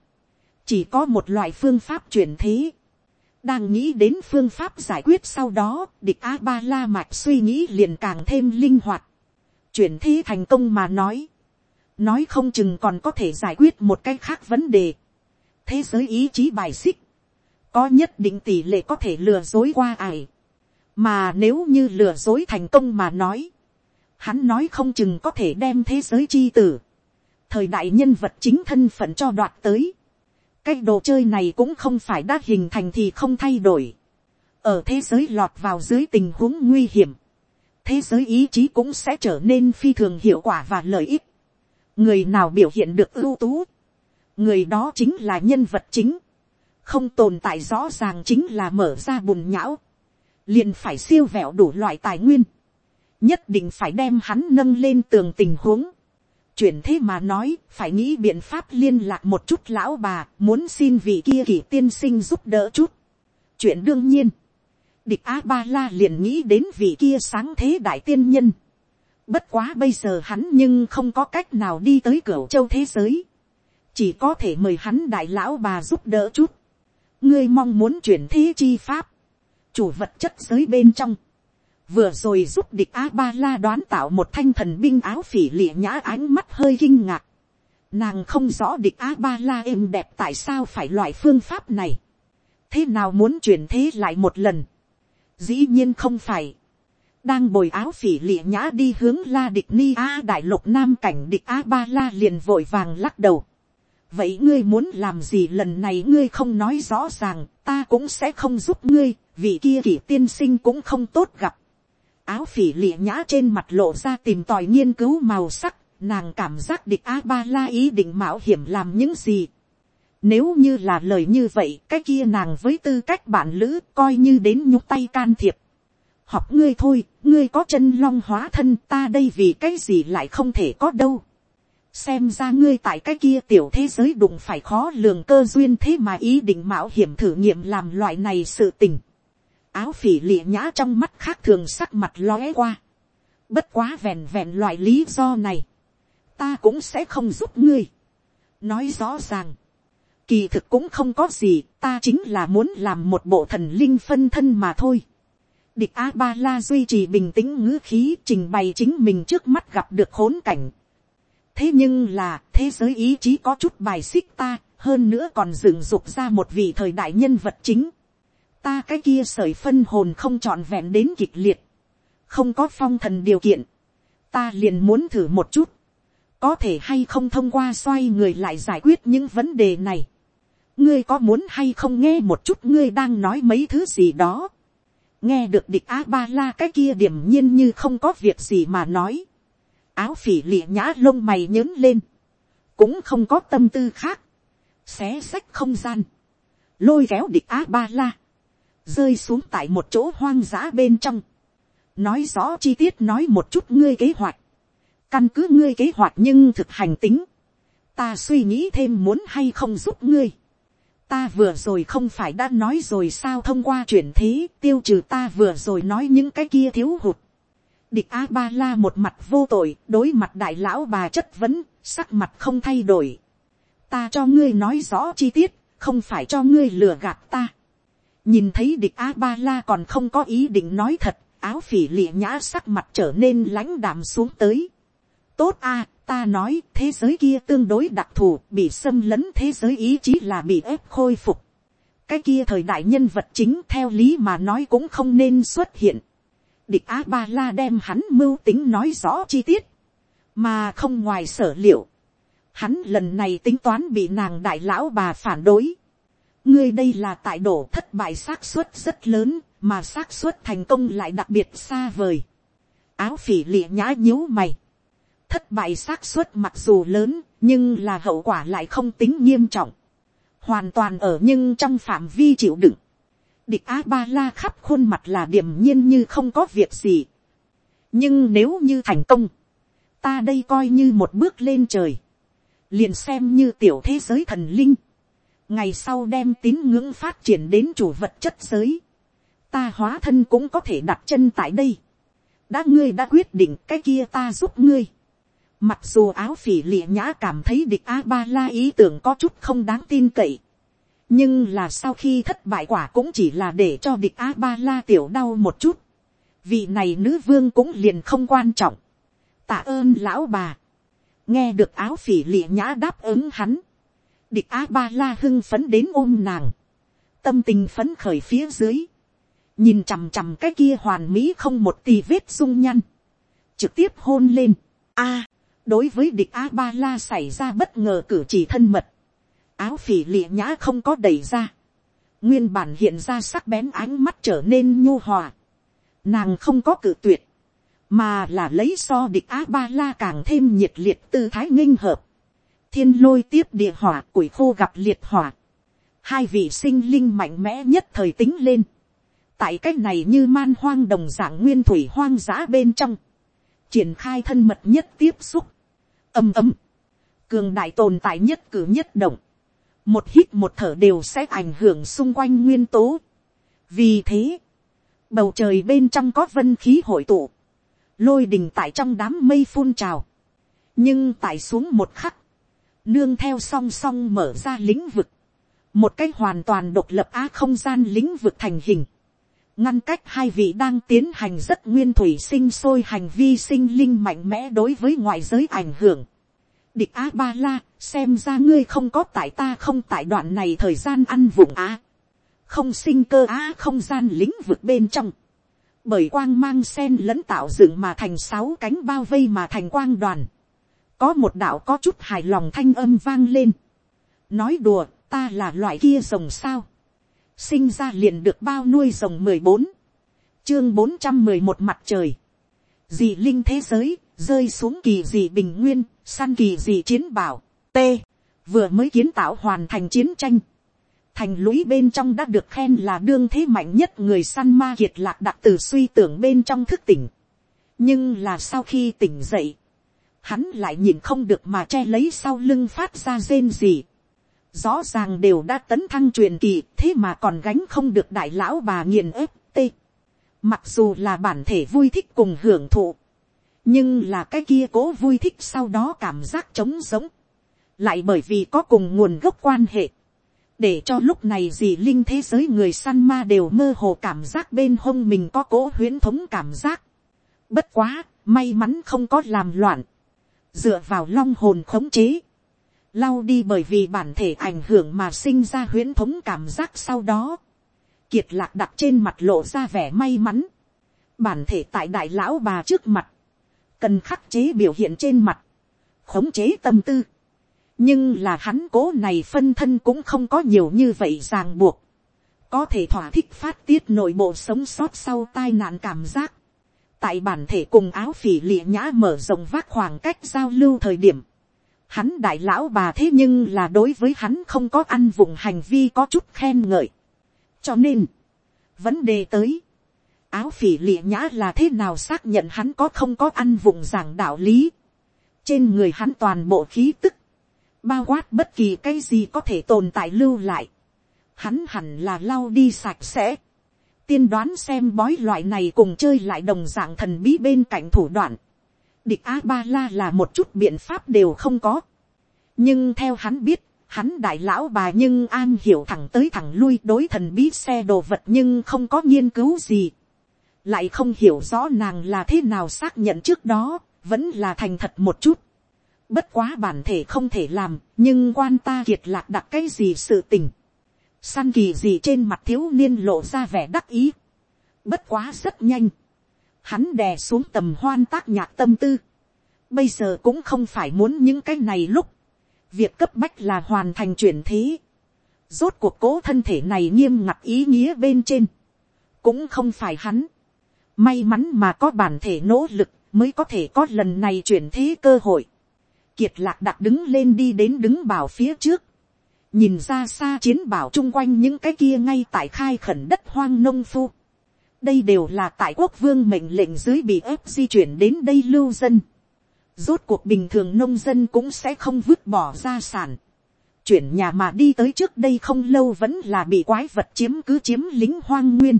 chỉ có một loại phương pháp chuyển thế, đang nghĩ đến phương pháp giải quyết sau đó, địch a ba la mạch suy nghĩ liền càng thêm linh hoạt. chuyển thế thành công mà nói nói không chừng còn có thể giải quyết một cái khác vấn đề. thế giới ý chí bài xích. có nhất định tỷ lệ có thể lừa dối qua ải. mà nếu như lừa dối thành công mà nói. hắn nói không chừng có thể đem thế giới chi tử. thời đại nhân vật chính thân phận cho đoạt tới cái đồ chơi này cũng không phải đã hình thành thì không thay đổi. ở thế giới lọt vào dưới tình huống nguy hiểm, thế giới ý chí cũng sẽ trở nên phi thường hiệu quả và lợi ích người nào biểu hiện được ưu tú, người đó chính là nhân vật chính, không tồn tại rõ ràng chính là mở ra bùn nhão, liền phải siêu vẹo đủ loại tài nguyên, nhất định phải đem hắn nâng lên tường tình huống, chuyển thế mà nói, phải nghĩ biện pháp liên lạc một chút lão bà, muốn xin vị kia kỳ tiên sinh giúp đỡ chút. chuyện đương nhiên, địch a ba la liền nghĩ đến vị kia sáng thế đại tiên nhân bất quá bây giờ hắn nhưng không có cách nào đi tới cửa châu thế giới. chỉ có thể mời hắn đại lão bà giúp đỡ chút. ngươi mong muốn chuyển thế chi pháp, chủ vật chất giới bên trong, vừa rồi giúp địch a ba la đoán tạo một thanh thần binh áo phỉ lịa nhã ánh mắt hơi kinh ngạc, nàng không rõ địch a ba la êm đẹp tại sao phải loại phương pháp này, thế nào muốn chuyển thế lại một lần, dĩ nhiên không phải, đang bồi áo phỉ lịa nhã đi hướng la địch ni a đại lục nam cảnh địch a ba la liền vội vàng lắc đầu. vậy ngươi muốn làm gì lần này ngươi không nói rõ ràng, ta cũng sẽ không giúp ngươi, vì kia kỷ tiên sinh cũng không tốt gặp. áo phỉ lịa nhã trên mặt lộ ra tìm tòi nghiên cứu màu sắc, nàng cảm giác địch a ba la ý định mạo hiểm làm những gì. Nếu như là lời như vậy, cái kia nàng với tư cách bạn lữ coi như đến nhúc tay can thiệp học ngươi thôi, ngươi có chân long hóa thân ta đây vì cái gì lại không thể có đâu. xem ra ngươi tại cái kia tiểu thế giới đụng phải khó lường cơ duyên thế mà ý định mạo hiểm thử nghiệm làm loại này sự tình. áo phỉ lịa nhã trong mắt khác thường sắc mặt lóe qua. bất quá vẹn vẹn loại lý do này. ta cũng sẽ không giúp ngươi. nói rõ ràng. kỳ thực cũng không có gì, ta chính là muốn làm một bộ thần linh phân thân mà thôi Địch A-ba-la duy trì bình tĩnh ngữ khí trình bày chính mình trước mắt gặp được khốn cảnh. Thế nhưng là thế giới ý chí có chút bài xích ta, hơn nữa còn dựng dục ra một vị thời đại nhân vật chính. Ta cái kia sởi phân hồn không trọn vẹn đến kịch liệt. Không có phong thần điều kiện. Ta liền muốn thử một chút. Có thể hay không thông qua xoay người lại giải quyết những vấn đề này. Ngươi có muốn hay không nghe một chút ngươi đang nói mấy thứ gì đó nghe được địch a ba la cái kia điểm nhiên như không có việc gì mà nói. áo phỉ lịa nhã lông mày nhớn lên. cũng không có tâm tư khác. xé xách không gian. lôi kéo địch a ba la. rơi xuống tại một chỗ hoang dã bên trong. nói rõ chi tiết nói một chút ngươi kế hoạch. căn cứ ngươi kế hoạch nhưng thực hành tính. ta suy nghĩ thêm muốn hay không giúp ngươi ta vừa rồi không phải đã nói rồi sao thông qua chuyển thế, tiêu trừ ta vừa rồi nói những cái kia thiếu hụt. địch a ba la một mặt vô tội, đối mặt đại lão bà chất vấn, sắc mặt không thay đổi. ta cho ngươi nói rõ chi tiết, không phải cho ngươi lừa gạt ta. nhìn thấy địch a ba la còn không có ý định nói thật, áo phỉ lịa nhã sắc mặt trở nên lãnh đạm xuống tới tốt a ta nói thế giới kia tương đối đặc thù bị xâm lấn thế giới ý chí là bị ép khôi phục. cái kia thời đại nhân vật chính theo lý mà nói cũng không nên xuất hiện. địch á ba la đem hắn mưu tính nói rõ chi tiết, mà không ngoài sở liệu. hắn lần này tính toán bị nàng đại lão bà phản đối. ngươi đây là tại đổ thất bại xác suất rất lớn, mà xác suất thành công lại đặc biệt xa vời. áo phỉ lịa nhã nhíu mày thất bại xác suất mặc dù lớn, nhưng là hậu quả lại không tính nghiêm trọng. Hoàn toàn ở nhưng trong phạm vi chịu đựng. Địch A-ba-la khắp khuôn mặt là điềm nhiên như không có việc gì. Nhưng nếu như thành công, ta đây coi như một bước lên trời. Liền xem như tiểu thế giới thần linh. Ngày sau đem tín ngưỡng phát triển đến chủ vật chất giới. Ta hóa thân cũng có thể đặt chân tại đây. Đã ngươi đã quyết định cái kia ta giúp ngươi Mặc dù áo phỉ lịa nhã cảm thấy địch A-ba-la ý tưởng có chút không đáng tin cậy. Nhưng là sau khi thất bại quả cũng chỉ là để cho địch A-ba-la tiểu đau một chút. Vị này nữ vương cũng liền không quan trọng. Tạ ơn lão bà. Nghe được áo phỉ lịa nhã đáp ứng hắn. Địch A-ba-la hưng phấn đến ôm nàng. Tâm tình phấn khởi phía dưới. Nhìn chằm chằm cái kia hoàn mỹ không một tì vết dung nhăn. Trực tiếp hôn lên. a đối với địch a ba la xảy ra bất ngờ cử chỉ thân mật, áo phỉ lịa nhã không có đẩy ra, nguyên bản hiện ra sắc bén ánh mắt trở nên nhu hòa, nàng không có cử tuyệt, mà là lấy so địch a ba la càng thêm nhiệt liệt tư thái nghinh hợp, thiên lôi tiếp địa hỏa củi khô gặp liệt hỏa, hai vị sinh linh mạnh mẽ nhất thời tính lên, tại c á c h này như man hoang đồng dạng nguyên thủy hoang dã bên trong, triển khai thân mật nhất tiếp xúc, âm ấm, cường đại tồn tại nhất cử nhất động, một hít một thở đều sẽ ảnh hưởng xung quanh nguyên tố. vì thế, bầu trời bên trong có vân khí hội tụ, lôi đình tại trong đám mây phun trào, nhưng tại xuống một khắc, nương theo song song mở ra lĩnh vực, một cái hoàn toàn độc lập á không gian lĩnh vực thành hình, ngăn cách hai vị đang tiến hành rất nguyên thủy sinh sôi hành vi sinh linh mạnh mẽ đối với ngoại giới ảnh hưởng. Địch a ba la, xem ra ngươi không có tại ta không tại đoạn này thời gian ăn vùng á. Không sinh cơ á không gian lĩnh vực bên trong. Bởi quang mang sen lẫn tạo dựng mà thành sáu cánh bao vây mà thành quang đoàn. Có một đạo có chút hài lòng thanh âm vang lên. Nói đùa, ta là loại kia rồng sao sinh ra liền được bao nuôi rồng mười bốn, chương bốn trăm mười một mặt trời, dị linh thế giới, rơi xuống kỳ dị bình nguyên, săn kỳ dị chiến bảo, t, vừa mới kiến tạo hoàn thành chiến tranh, thành lũy bên trong đã được khen là đương thế mạnh nhất người săn ma kiệt lạc đặc từ suy tưởng bên trong thức tỉnh, nhưng là sau khi tỉnh dậy, hắn lại nhìn không được mà che lấy sau lưng phát ra rên gì rõ ràng đều đã tấn thăng truyền kỳ thế mà còn gánh không được đại lão bà nghiền ép t. mặc dù là bản thể vui thích cùng hưởng thụ, nhưng là cái kia cố vui thích sau đó cảm giác trống giống, lại bởi vì có cùng nguồn gốc quan hệ, để cho lúc này gì linh thế giới người săn ma đều mơ hồ cảm giác bên hông mình có cố huyễn thống cảm giác. Bất quá, may mắn không có làm loạn, dựa vào long hồn khống chế, lau đi bởi vì bản thể ảnh hưởng mà sinh ra huyễn thống cảm giác sau đó, kiệt lạc đặt trên mặt lộ ra vẻ may mắn, bản thể tại đại lão bà trước mặt, cần khắc chế biểu hiện trên mặt, khống chế tâm tư, nhưng là hắn cố này phân thân cũng không có nhiều như vậy ràng buộc, có thể thỏa thích phát tiết nội bộ sống sót sau tai nạn cảm giác, tại bản thể cùng áo phỉ lịa nhã mở rộng vác khoảng cách giao lưu thời điểm, Hắn đại lão bà thế nhưng là đối với hắn không có ăn vùng hành vi có chút khen ngợi. Cho nên, vấn đề tới, áo phỉ lịa nhã là thế nào xác nhận hắn có không có ăn vùng giảng đạo lý. Trên người hắn toàn bộ khí tức, bao quát bất kỳ cái gì có thể tồn tại lưu lại. Hắn hẳn là lau đi sạch sẽ. Tiên đoán xem bói loại này cùng chơi lại đồng dạng thần bí bên cạnh thủ đoạn địch a ba la là một chút biện pháp đều không có. nhưng theo hắn biết, hắn đại lão bà nhưng an hiểu thẳng tới thẳng lui đối thần bí xe đồ vật nhưng không có nghiên cứu gì. lại không hiểu rõ nàng là thế nào xác nhận trước đó, vẫn là thành thật một chút. bất quá bản thể không thể làm, nhưng quan ta kiệt lạc đặt cái gì sự tình. săn kỳ gì trên mặt thiếu niên lộ ra vẻ đắc ý. bất quá rất nhanh hắn đè xuống tầm hoan tác nhạc tâm tư. Bây giờ cũng không phải muốn những cái này lúc. Việc cấp bách là hoàn thành chuyển thế. Rốt cuộc cố thân thể này nghiêm ngặt ý nghĩa bên trên. Cũng không phải hắn. May mắn mà có bản thể nỗ lực mới có thể có lần này chuyển thế cơ hội. Kiệt lạc đặt đứng lên đi đến đứng bảo phía trước. Nhìn ra xa chiến bảo chung quanh những cái kia ngay tại khai khẩn đất hoang nông phu đây đều là tại quốc vương mệnh lệnh dưới bị ép di chuyển đến đây lưu dân. Rốt cuộc bình thường nông dân cũng sẽ không vứt bỏ gia sản. Chuyển nhà mà đi tới trước đây không lâu vẫn là bị quái vật chiếm cứ chiếm lính hoang nguyên.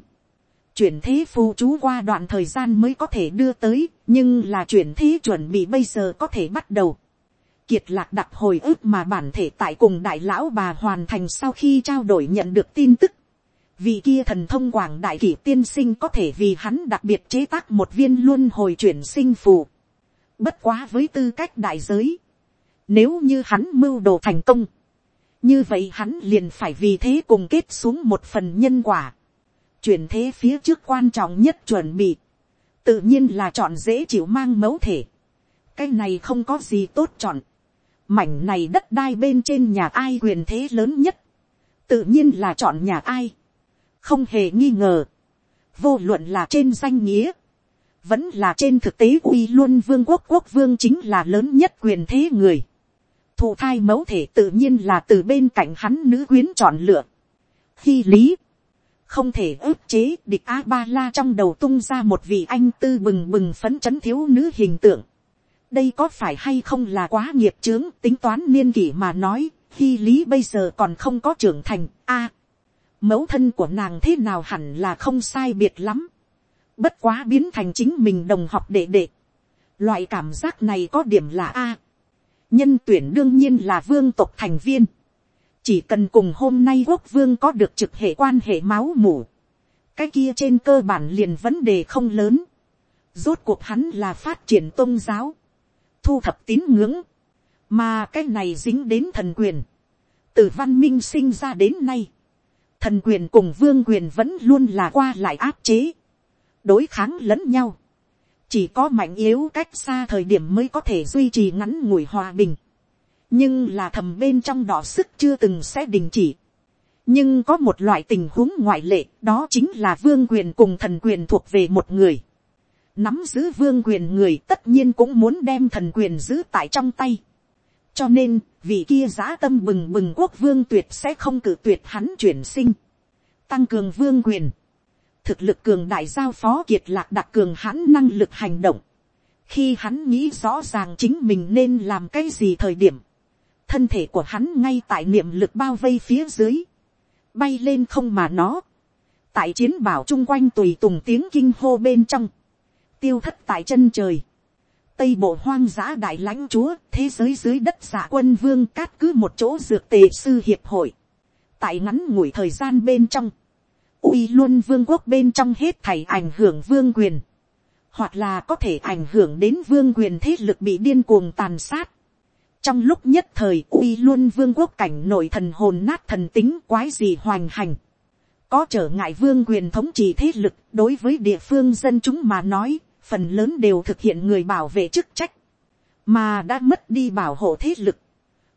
Chuyển thế phù chú qua đoạn thời gian mới có thể đưa tới, nhưng là chuyển thế chuẩn bị bây giờ có thể bắt đầu. Kiệt lạc đặt hồi ức mà bản thể tại cùng đại lão bà hoàn thành sau khi trao đổi nhận được tin tức vì kia thần thông quảng đại kỷ tiên sinh có thể vì hắn đặc biệt chế tác một viên luân hồi chuyển sinh phù. Bất quá với tư cách đại giới. Nếu như hắn mưu đồ thành công. Như vậy hắn liền phải vì thế cùng kết xuống một phần nhân quả. Chuyển thế phía trước quan trọng nhất chuẩn bị. Tự nhiên là chọn dễ chịu mang mẫu thể. Cái này không có gì tốt chọn. Mảnh này đất đai bên trên nhà ai quyền thế lớn nhất. Tự nhiên là chọn nhà ai không hề nghi ngờ, vô luận là trên danh nghĩa, vẫn là trên thực tế uy luôn vương quốc quốc vương chính là lớn nhất quyền thế người. Thụ thai mẫu thể tự nhiên là từ bên cạnh hắn nữ quyến chọn lựa. Khi lý, không thể ức chế địch A-ba-la trong đầu tung ra một vị anh tư bừng bừng phấn chấn thiếu nữ hình tượng. đây có phải hay không là quá nghiệp chướng tính toán niên kỷ mà nói, khi lý bây giờ còn không có trưởng thành, a mẫu thân của nàng thế nào hẳn là không sai biệt lắm, bất quá biến thành chính mình đồng học đệ đệ, loại cảm giác này có điểm là a, nhân tuyển đương nhiên là vương tộc thành viên, chỉ cần cùng hôm nay quốc vương có được trực hệ quan hệ máu mủ, cái kia trên cơ bản liền vấn đề không lớn, rốt cuộc hắn là phát triển tôn giáo, thu thập tín ngưỡng, mà cái này dính đến thần quyền, từ văn minh sinh ra đến nay, thần quyền cùng vương quyền vẫn luôn là qua lại áp chế, đối kháng lẫn nhau, chỉ có mạnh yếu cách xa thời điểm mới có thể duy trì ngắn ngủi hòa bình, nhưng là thầm bên trong đỏ sức chưa từng sẽ đình chỉ. nhưng có một loại tình huống ngoại lệ đó chính là vương quyền cùng thần quyền thuộc về một người. nắm giữ vương quyền người tất nhiên cũng muốn đem thần quyền giữ tại trong tay. cho nên vị kia giã tâm bừng bừng quốc vương tuyệt sẽ không cử tuyệt hắn chuyển sinh. tăng cường vương quyền. thực lực cường đại giao phó kiệt lạc đặc cường hắn năng lực hành động. khi hắn nghĩ rõ ràng chính mình nên làm cái gì thời điểm thân thể của hắn ngay tại niệm lực bao vây phía dưới, bay lên không mà nó, tại chiến bảo chung quanh tùy tùng tiếng kinh hô bên trong, tiêu thất tại chân trời, tây bộ hoang dã đại lãnh chúa, thế giới dưới đất giả quân vương cát cứ một chỗ dược tề sư hiệp hội, tại ngắn ngủi thời gian bên trong, uy luôn vương quốc bên trong hết thảy ảnh hưởng vương quyền, hoặc là có thể ảnh hưởng đến vương quyền thế lực bị điên cuồng tàn sát, trong lúc nhất thời uy luôn vương quốc cảnh nội thần hồn nát thần tính quái gì hoành hành. có trở ngại vương quyền thống trị thế lực đối với địa phương dân chúng mà nói, phần lớn đều thực hiện người bảo vệ chức trách, mà đã mất đi bảo hộ thế lực.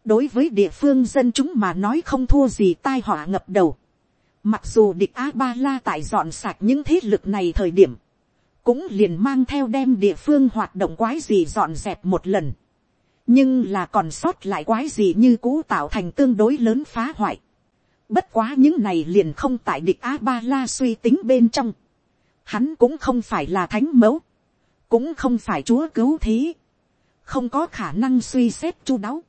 đối với địa phương dân chúng mà nói không thua gì tai họa ngập đầu. mặc dù địch a ba la tại dọn sạch những thế lực này thời điểm, cũng liền mang theo đem địa phương hoạt động quái gì dọn dẹp một lần nhưng là còn sót lại quái gì như cũ tạo thành tương đối lớn phá hoại. Bất quá những này liền không tại địch A-ba-la suy tính bên trong. Hắn cũng không phải là thánh mẫu. Cũng không phải chúa cứu thế. Không có khả năng suy xét chu đáo.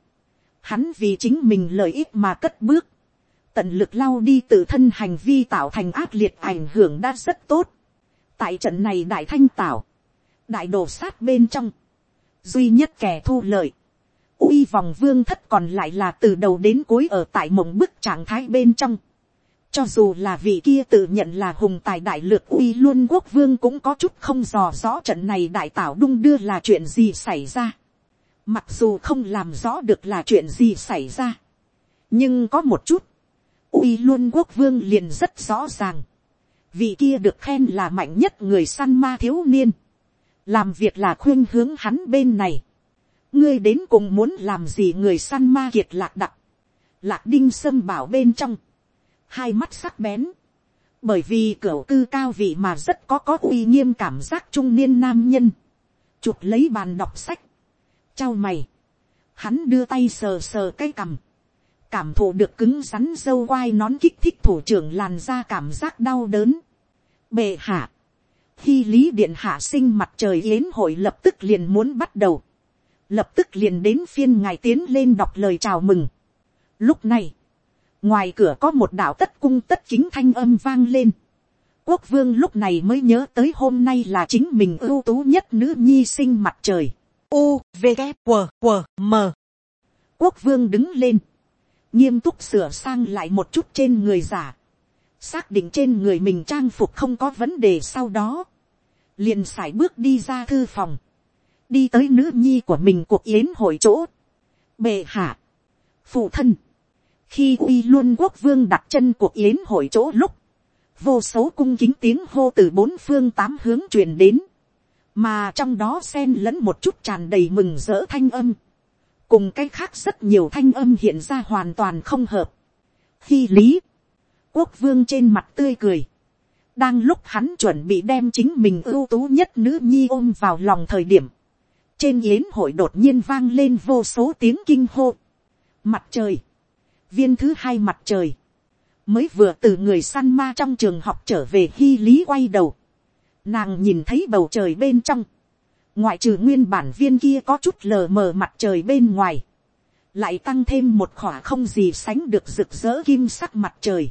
Hắn vì chính mình lợi ích mà cất bước. Tận lực lau đi tự thân hành vi tạo thành ác liệt ảnh hưởng đã rất tốt. Tại trận này đại thanh tảo. Đại đồ sát bên trong. Duy nhất kẻ thu lợi, uy vòng vương thất còn lại là từ đầu đến cuối ở tại mộng bức trạng thái bên trong cho dù là vị kia tự nhận là hùng tài đại lược uy luôn quốc vương cũng có chút không dò rõ trận này đại tảo đung đưa là chuyện gì xảy ra. mặc dù không làm rõ được là chuyện gì xảy ra. nhưng có một chút, uy luôn quốc vương liền rất rõ ràng. vị kia được khen là mạnh nhất người săn ma thiếu niên. làm việc là khuyên hướng hắn bên này ngươi đến cùng muốn làm gì người săn ma kiệt lạc đặc, lạc đinh sâm bảo bên trong, hai mắt sắc bén, bởi vì cửa cư cao vị mà rất có có uy nghiêm cảm giác trung niên nam nhân, chụp lấy bàn đọc sách, trao mày, hắn đưa tay sờ sờ cái cằm, cảm thụ được cứng rắn dâu quai nón kích thích thủ trưởng làn ra cảm giác đau đớn. Bệ hạ, khi lý điện hạ sinh mặt trời yến hội lập tức liền muốn bắt đầu, lập tức liền đến phiên ngài tiến lên đọc lời chào mừng. Lúc này, ngoài cửa có một đạo tất cung tất chính thanh âm vang lên. Quốc vương lúc này mới nhớ tới hôm nay là chính mình ưu tú nhất nữ nhi sinh mặt trời. U, V, g W, W, M. Quốc vương đứng lên. Nghiêm túc sửa sang lại một chút trên người giả. Xác định trên người mình trang phục không có vấn đề sau đó. Liền sải bước đi ra thư phòng đi tới nữ nhi của mình cuộc yến hội chỗ. Bệ hạ, phụ thân, khi uy luôn quốc vương đặt chân cuộc yến hội chỗ lúc, vô số cung kính tiếng hô từ bốn phương tám hướng truyền đến, mà trong đó xen lẫn một chút tràn đầy mừng rỡ thanh âm, cùng cái khác rất nhiều thanh âm hiện ra hoàn toàn không hợp. khi lý, quốc vương trên mặt tươi cười, đang lúc hắn chuẩn bị đem chính mình ưu tú nhất nữ nhi ôm vào lòng thời điểm, trên yến hội đột nhiên vang lên vô số tiếng kinh hô. mặt trời, viên thứ hai mặt trời, mới vừa từ người săn ma trong trường học trở về hy lý quay đầu, nàng nhìn thấy bầu trời bên trong, ngoại trừ nguyên bản viên kia có chút lờ mờ mặt trời bên ngoài, lại tăng thêm một khỏa không gì sánh được rực rỡ kim sắc mặt trời,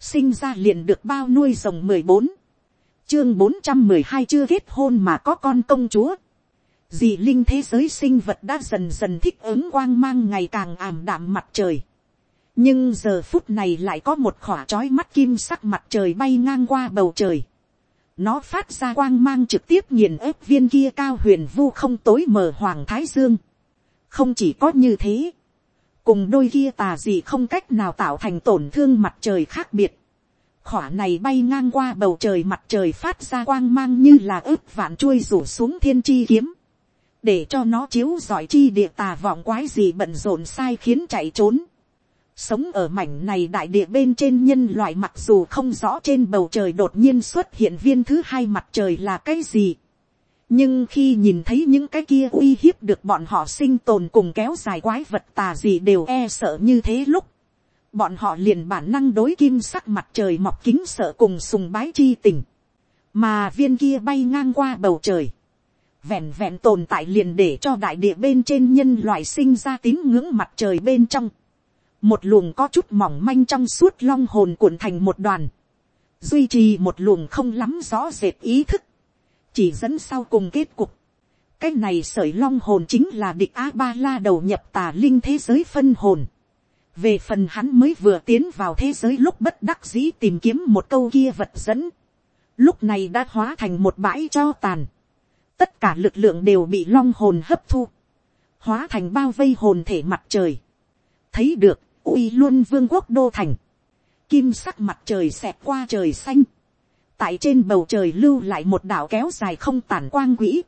sinh ra liền được bao nuôi rồng mười bốn, chương bốn trăm mười hai chưa kết hôn mà có con công chúa, dị linh thế giới sinh vật đã dần dần thích ứng quang mang ngày càng ảm đạm mặt trời nhưng giờ phút này lại có một khỏa trói mắt kim sắc mặt trời bay ngang qua bầu trời. nó phát ra quang mang trực tiếp nghiền ép viên kia cao huyền vu không tối mờ hoàng thái dương. không chỉ có như thế, cùng đôi kia tà gì không cách nào tạo thành tổn thương mặt trời khác biệt. khỏa này bay ngang qua bầu trời mặt trời phát ra quang mang như là ướp vạn chuôi rủ xuống thiên chi kiếm để cho nó chiếu giỏi chi địa tà vọng quái gì bận rộn sai khiến chạy trốn. Sống ở mảnh này đại địa bên trên nhân loại mặc dù không rõ trên bầu trời đột nhiên xuất hiện viên thứ hai mặt trời là cái gì. Nhưng khi nhìn thấy những cái kia uy hiếp được bọn họ sinh tồn cùng kéo dài quái vật tà gì đều e sợ như thế lúc. Bọn họ liền bản năng đối kim sắc mặt trời mọc kính sợ cùng sùng bái chi tình. Mà viên kia bay ngang qua bầu trời, vẹn vẹn tồn tại liền để cho đại địa bên trên nhân loại sinh ra tín ngưỡng mặt trời bên trong. Một luồng có chút mỏng manh trong suốt long hồn cuộn thành một đoàn. Duy trì một luồng không lắm rõ rệt ý thức. Chỉ dẫn sau cùng kết cục. Cái này sởi long hồn chính là địch A-ba-la đầu nhập tà linh thế giới phân hồn. Về phần hắn mới vừa tiến vào thế giới lúc bất đắc dĩ tìm kiếm một câu kia vật dẫn. Lúc này đã hóa thành một bãi cho tàn tất cả lực lượng đều bị long hồn hấp thu, hóa thành bao vây hồn thể mặt trời. thấy được, uy luôn vương quốc đô thành, kim sắc mặt trời xẹt qua trời xanh, tại trên bầu trời lưu lại một đảo kéo dài không tản quang quỹ,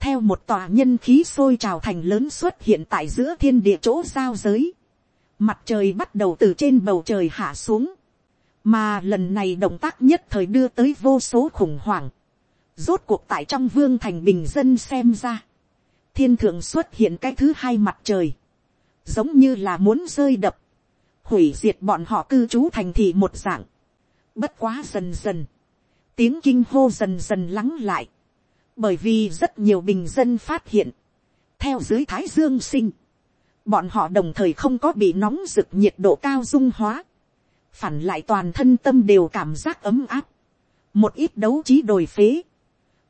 theo một tòa nhân khí sôi trào thành lớn xuất hiện tại giữa thiên địa chỗ giao giới, mặt trời bắt đầu từ trên bầu trời hạ xuống, mà lần này động tác nhất thời đưa tới vô số khủng hoảng, Rốt cuộc tại trong vương thành bình dân xem ra. Thiên thượng xuất hiện cái thứ hai mặt trời. Giống như là muốn rơi đập. Hủy diệt bọn họ cư trú thành thị một dạng. Bất quá dần dần. Tiếng kinh hô dần dần lắng lại. Bởi vì rất nhiều bình dân phát hiện. Theo dưới thái dương sinh. Bọn họ đồng thời không có bị nóng rực nhiệt độ cao dung hóa. Phản lại toàn thân tâm đều cảm giác ấm áp. Một ít đấu trí đồi phế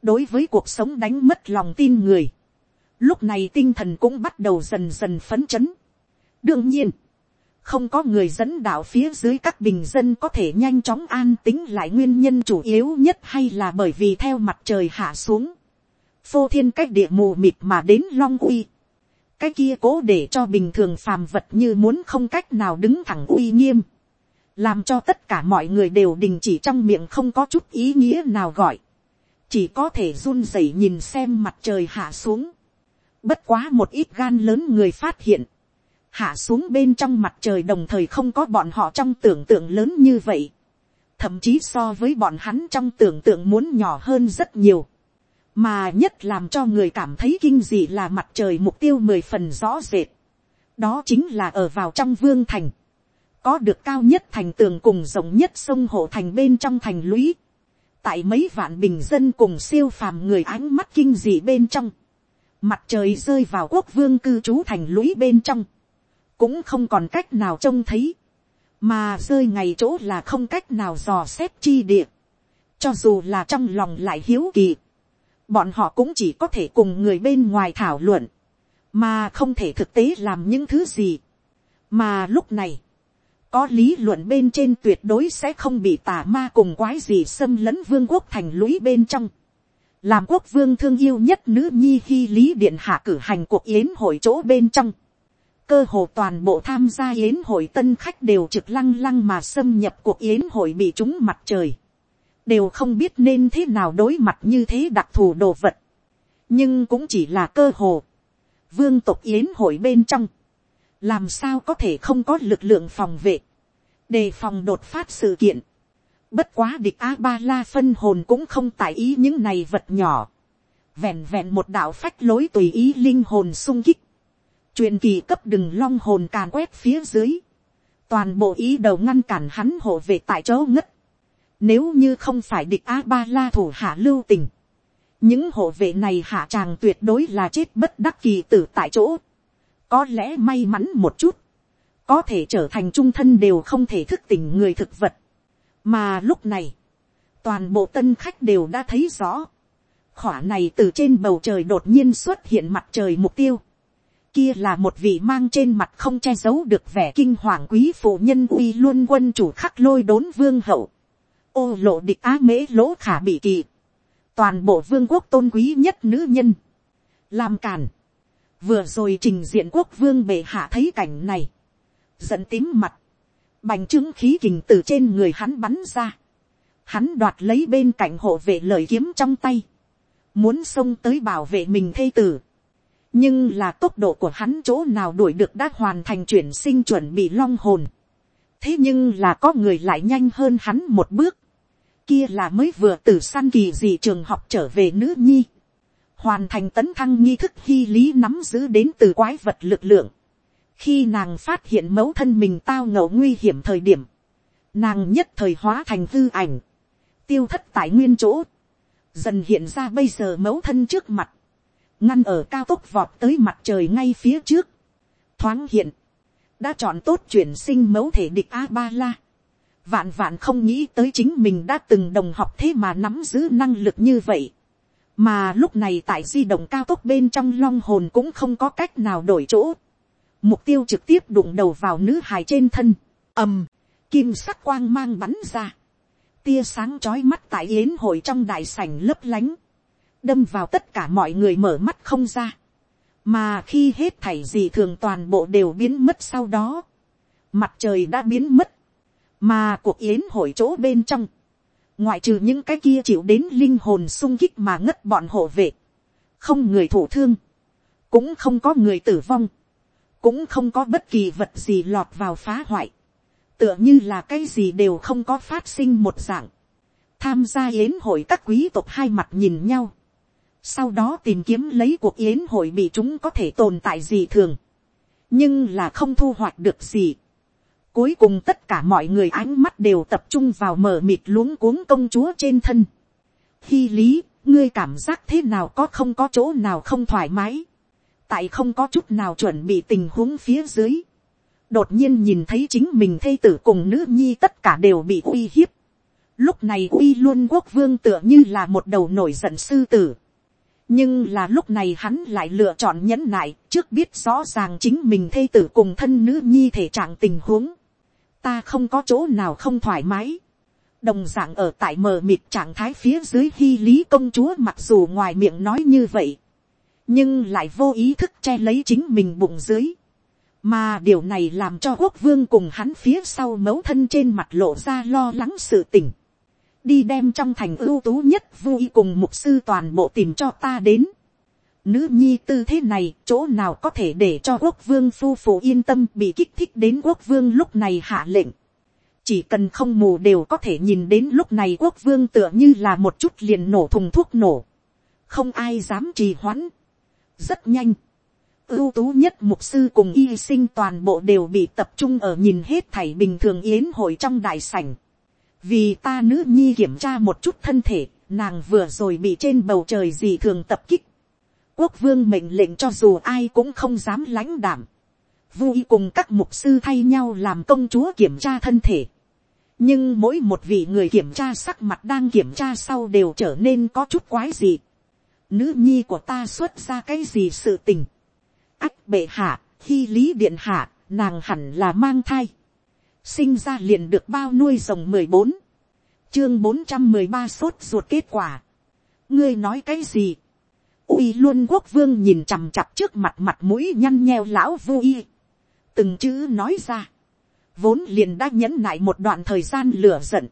đối với cuộc sống đánh mất lòng tin người, lúc này tinh thần cũng bắt đầu dần dần phấn chấn đương nhiên, không có người dẫn đạo phía dưới các bình dân có thể nhanh chóng an tính lại nguyên nhân chủ yếu nhất hay là bởi vì theo mặt trời hạ xuống, phô thiên cách địa mù mịt mà đến long uy, cái kia cố để cho bình thường phàm vật như muốn không cách nào đứng thẳng uy nghiêm, làm cho tất cả mọi người đều đình chỉ trong miệng không có chút ý nghĩa nào gọi, chỉ có thể run rẩy nhìn xem mặt trời hạ xuống. Bất quá một ít gan lớn người phát hiện, hạ xuống bên trong mặt trời đồng thời không có bọn họ trong tưởng tượng lớn như vậy. Thậm chí so với bọn hắn trong tưởng tượng muốn nhỏ hơn rất nhiều. Mà nhất làm cho người cảm thấy kinh dị là mặt trời mục tiêu mười phần rõ rệt. Đó chính là ở vào trong vương thành. Có được cao nhất thành tường cùng rộng nhất sông hộ thành bên trong thành lũy tại mấy vạn bình dân cùng siêu phàm người ánh mắt kinh dị bên trong, mặt trời rơi vào quốc vương cư trú thành lũy bên trong, cũng không còn cách nào trông thấy, mà rơi ngày chỗ là không cách nào dò xét chi địa, cho dù là trong lòng lại hiếu kỳ, bọn họ cũng chỉ có thể cùng người bên ngoài thảo luận, mà không thể thực tế làm những thứ gì, mà lúc này, có lý luận bên trên tuyệt đối sẽ không bị tà ma cùng quái gì xâm lấn vương quốc thành lũy bên trong. làm quốc vương thương yêu nhất nữ nhi khi lý điện hạ cử hành cuộc yến hội chỗ bên trong cơ hồ toàn bộ tham gia yến hội tân khách đều trực lăng lăng mà xâm nhập cuộc yến hội bị chúng mặt trời. đều không biết nên thế nào đối mặt như thế đặc thù đồ vật. nhưng cũng chỉ là cơ hồ. vương tộc yến hội bên trong làm sao có thể không có lực lượng phòng vệ, đề phòng đột phát sự kiện. Bất quá địch a ba la phân hồn cũng không tại ý những này vật nhỏ. Vẹn vẹn một đạo phách lối tùy ý linh hồn sung kích truyền kỳ cấp đừng long hồn càn quét phía dưới. Toàn bộ ý đầu ngăn cản hắn hộ về tại chỗ ngất. Nếu như không phải địch a ba la thủ hạ lưu tình. Những hộ vệ này hạ tràng tuyệt đối là chết bất đắc kỳ tử tại chỗ có lẽ may mắn một chút, có thể trở thành trung thân đều không thể thức tỉnh người thực vật. mà lúc này, toàn bộ tân khách đều đã thấy rõ, khỏa này từ trên bầu trời đột nhiên xuất hiện mặt trời mục tiêu, Kia là một vị mang trên mặt không che giấu được vẻ kinh hoàng quý phụ nhân uy luôn quân chủ khắc lôi đốn vương hậu. Ô lộ địch á mễ lỗ khả bị kỳ. Toàn bộ vương quốc tôn quý nhất nữ nhân. Làm cản. Vừa rồi trình diện quốc vương bệ hạ thấy cảnh này. Giận tím mặt. Bành trướng khí kình từ trên người hắn bắn ra. Hắn đoạt lấy bên cạnh hộ vệ lời kiếm trong tay. Muốn xông tới bảo vệ mình thê tử. Nhưng là tốc độ của hắn chỗ nào đuổi được đã hoàn thành chuyển sinh chuẩn bị long hồn. Thế nhưng là có người lại nhanh hơn hắn một bước. Kia là mới vừa từ săn kỳ gì trường học trở về nữ nhi. Hoàn thành tấn thăng nghi thức hy lý nắm giữ đến từ quái vật lực lượng khi nàng phát hiện mẫu thân mình tao ngậu nguy hiểm thời điểm, nàng nhất thời hóa thành hư ảnh, tiêu thất tại nguyên chỗ, dần hiện ra bây giờ mẫu thân trước mặt, ngăn ở cao tốc vọt tới mặt trời ngay phía trước, thoáng hiện, đã chọn tốt chuyển sinh mẫu thể địch a ba la, vạn vạn không nghĩ tới chính mình đã từng đồng học thế mà nắm giữ năng lực như vậy, mà lúc này tại di động cao tốc bên trong long hồn cũng không có cách nào đổi chỗ, mục tiêu trực tiếp đụng đầu vào nữ hài trên thân, ầm, kim sắc quang mang bắn ra, tia sáng trói mắt tại yến hội trong đại sảnh lấp lánh, đâm vào tất cả mọi người mở mắt không ra, mà khi hết thảy gì thường toàn bộ đều biến mất sau đó, mặt trời đã biến mất, mà cuộc yến hội chỗ bên trong, ngoại trừ những cái kia chịu đến linh hồn sung kích mà ngất bọn hộ vệ, không người thổ thương, cũng không có người tử vong, cũng không có bất kỳ vật gì lọt vào phá hoại, tựa như là cái gì đều không có phát sinh một dạng, tham gia yến hội các quý tộc hai mặt nhìn nhau, sau đó tìm kiếm lấy cuộc yến hội bị chúng có thể tồn tại gì thường, nhưng là không thu hoạch được gì. Cuối cùng tất cả mọi người ánh mắt đều tập trung vào mở mịt luống cuống công chúa trên thân. Khi lý, ngươi cảm giác thế nào có không có chỗ nào không thoải mái tại không có chút nào chuẩn bị tình huống phía dưới, đột nhiên nhìn thấy chính mình thây tử cùng nữ nhi tất cả đều bị uy hiếp. Lúc này uy luôn quốc vương tựa như là một đầu nổi giận sư tử nhưng là lúc này hắn lại lựa chọn nhẫn nại, trước biết rõ ràng chính mình thê tử cùng thân nữ nhi thể trạng tình huống. ta không có chỗ nào không thoải mái. đồng d ạ n g ở tại mờ mịt trạng thái phía dưới hy lý công chúa mặc dù ngoài miệng nói như vậy, nhưng lại vô ý thức che lấy chính mình bụng dưới. mà điều này làm cho quốc vương cùng hắn phía sau mấu thân trên mặt lộ ra lo lắng sự tỉnh đi đem trong thành ưu tú nhất vui cùng mục sư toàn bộ tìm cho ta đến. nữ nhi tư thế này chỗ nào có thể để cho quốc vương phu phụ yên tâm bị kích thích đến quốc vương lúc này hạ lệnh. chỉ cần không mù đều có thể nhìn đến lúc này quốc vương tựa như là một chút liền nổ thùng thuốc nổ. không ai dám trì hoãn rất nhanh, ưu tú nhất mục sư cùng y sinh toàn bộ đều bị tập trung ở nhìn hết thảy bình thường yến hội trong đại sảnh vì ta nữ nhi kiểm tra một chút thân thể, nàng vừa rồi bị trên bầu trời gì thường tập kích. quốc vương mệnh lệnh cho dù ai cũng không dám lãnh đảm. vui cùng các mục sư thay nhau làm công chúa kiểm tra thân thể. nhưng mỗi một vị người kiểm tra sắc mặt đang kiểm tra sau đều trở nên có chút quái dị nữ nhi của ta xuất ra cái gì sự tình. ách bệ hạ, khi lý điện hạ, nàng hẳn là mang thai sinh ra liền được bao nuôi rồng mười bốn, chương bốn trăm mười ba sốt ruột kết quả. ngươi nói cái gì. uy luôn quốc vương nhìn chằm chặp trước mặt mặt mũi nhăn nheo lão vui. từng chữ nói ra. vốn liền đã nhẫn nại một đoạn thời gian lửa giận.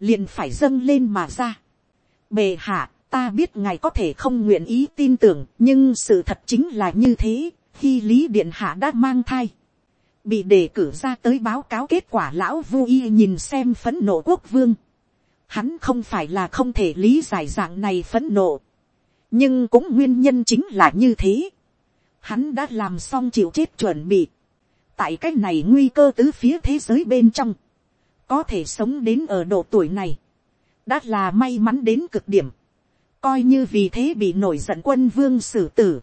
liền phải dâng lên mà ra. bề hạ, ta biết ngài có thể không nguyện ý tin tưởng nhưng sự thật chính là như thế khi lý điện hạ đã mang thai bị đề cử ra tới báo cáo kết quả lão Vu Y nhìn xem phấn nộ quốc vương. Hắn không phải là không thể lý giải dạng này phấn nộ. Nhưng cũng nguyên nhân chính là như thế. Hắn đã làm xong chịu chết chuẩn bị. Tại cái này nguy cơ tứ phía thế giới bên trong. Có thể sống đến ở độ tuổi này. Đã là may mắn đến cực điểm. Coi như vì thế bị nổi giận quân vương xử tử,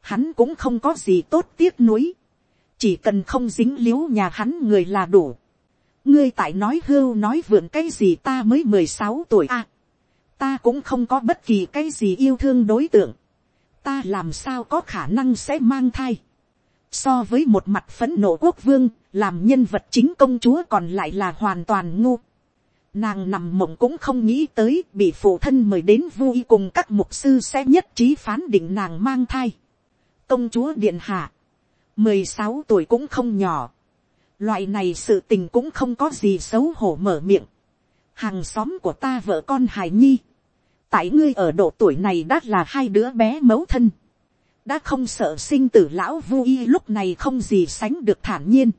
hắn cũng không có gì tốt tiếc nuối, chỉ cần không dính l i ễ u nhà hắn người là đủ. ngươi tại nói hưu nói vượn cái gì ta mới mười sáu tuổi à, ta cũng không có bất kỳ cái gì yêu thương đối tượng, ta làm sao có khả năng sẽ mang thai, so với một mặt phấn nộ quốc vương, làm nhân vật chính công chúa còn lại là hoàn toàn ngu. Nàng nằm mộng cũng không nghĩ tới bị phụ thân mời đến vui cùng các mục sư sẽ nhất trí phán định nàng mang thai. Công chúa Điện Hạ mười sáu tuổi cũng không nhỏ. Loại này sự tình cũng không có gì xấu hổ mở miệng. Hàng xóm của ta vợ con Hải Nhi. Tại ngươi ở độ tuổi này đã là hai đứa bé mấu thân. Đã không sợ sinh tử lão vui lúc này không gì sánh được thản nhiên.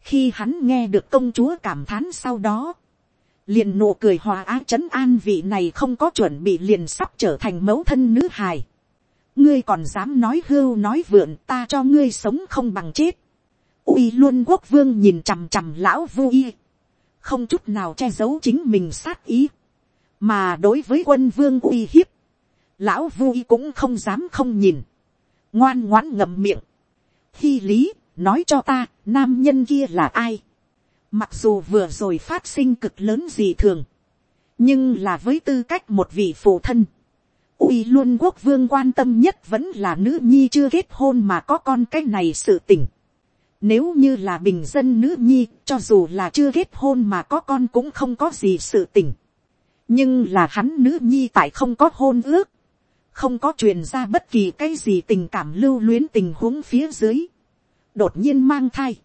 Khi hắn nghe được công chúa cảm thán sau đó, liền nụ cười hòa á trấn an vị này không có chuẩn bị liền sắp trở thành mẫu thân nữ hài ngươi còn dám nói hưu nói vượn ta cho ngươi sống không bằng chết. uy luôn quốc vương nhìn chằm chằm lão vui. không chút nào che giấu chính mình sát ý. mà đối với quân vương uy hiếp, lão vui cũng không dám không nhìn. ngoan ngoãn ngậm miệng. hi lý, nói cho ta, nam nhân kia là ai Mặc dù vừa rồi phát sinh cực lớn gì thường. Nhưng là với tư cách một vị phụ thân uy luôn quốc vương quan tâm nhất vẫn là nữ nhi chưa kết hôn mà có con cái này sự tình. Nếu như là bình dân nữ nhi, cho dù là chưa kết hôn mà có con cũng không có gì sự tình. Nhưng là hắn nữ nhi tại không có hôn ước. Không có truyền ra bất kỳ cái gì tình cảm lưu luyến tình huống phía dưới. Đột nhiên mang thai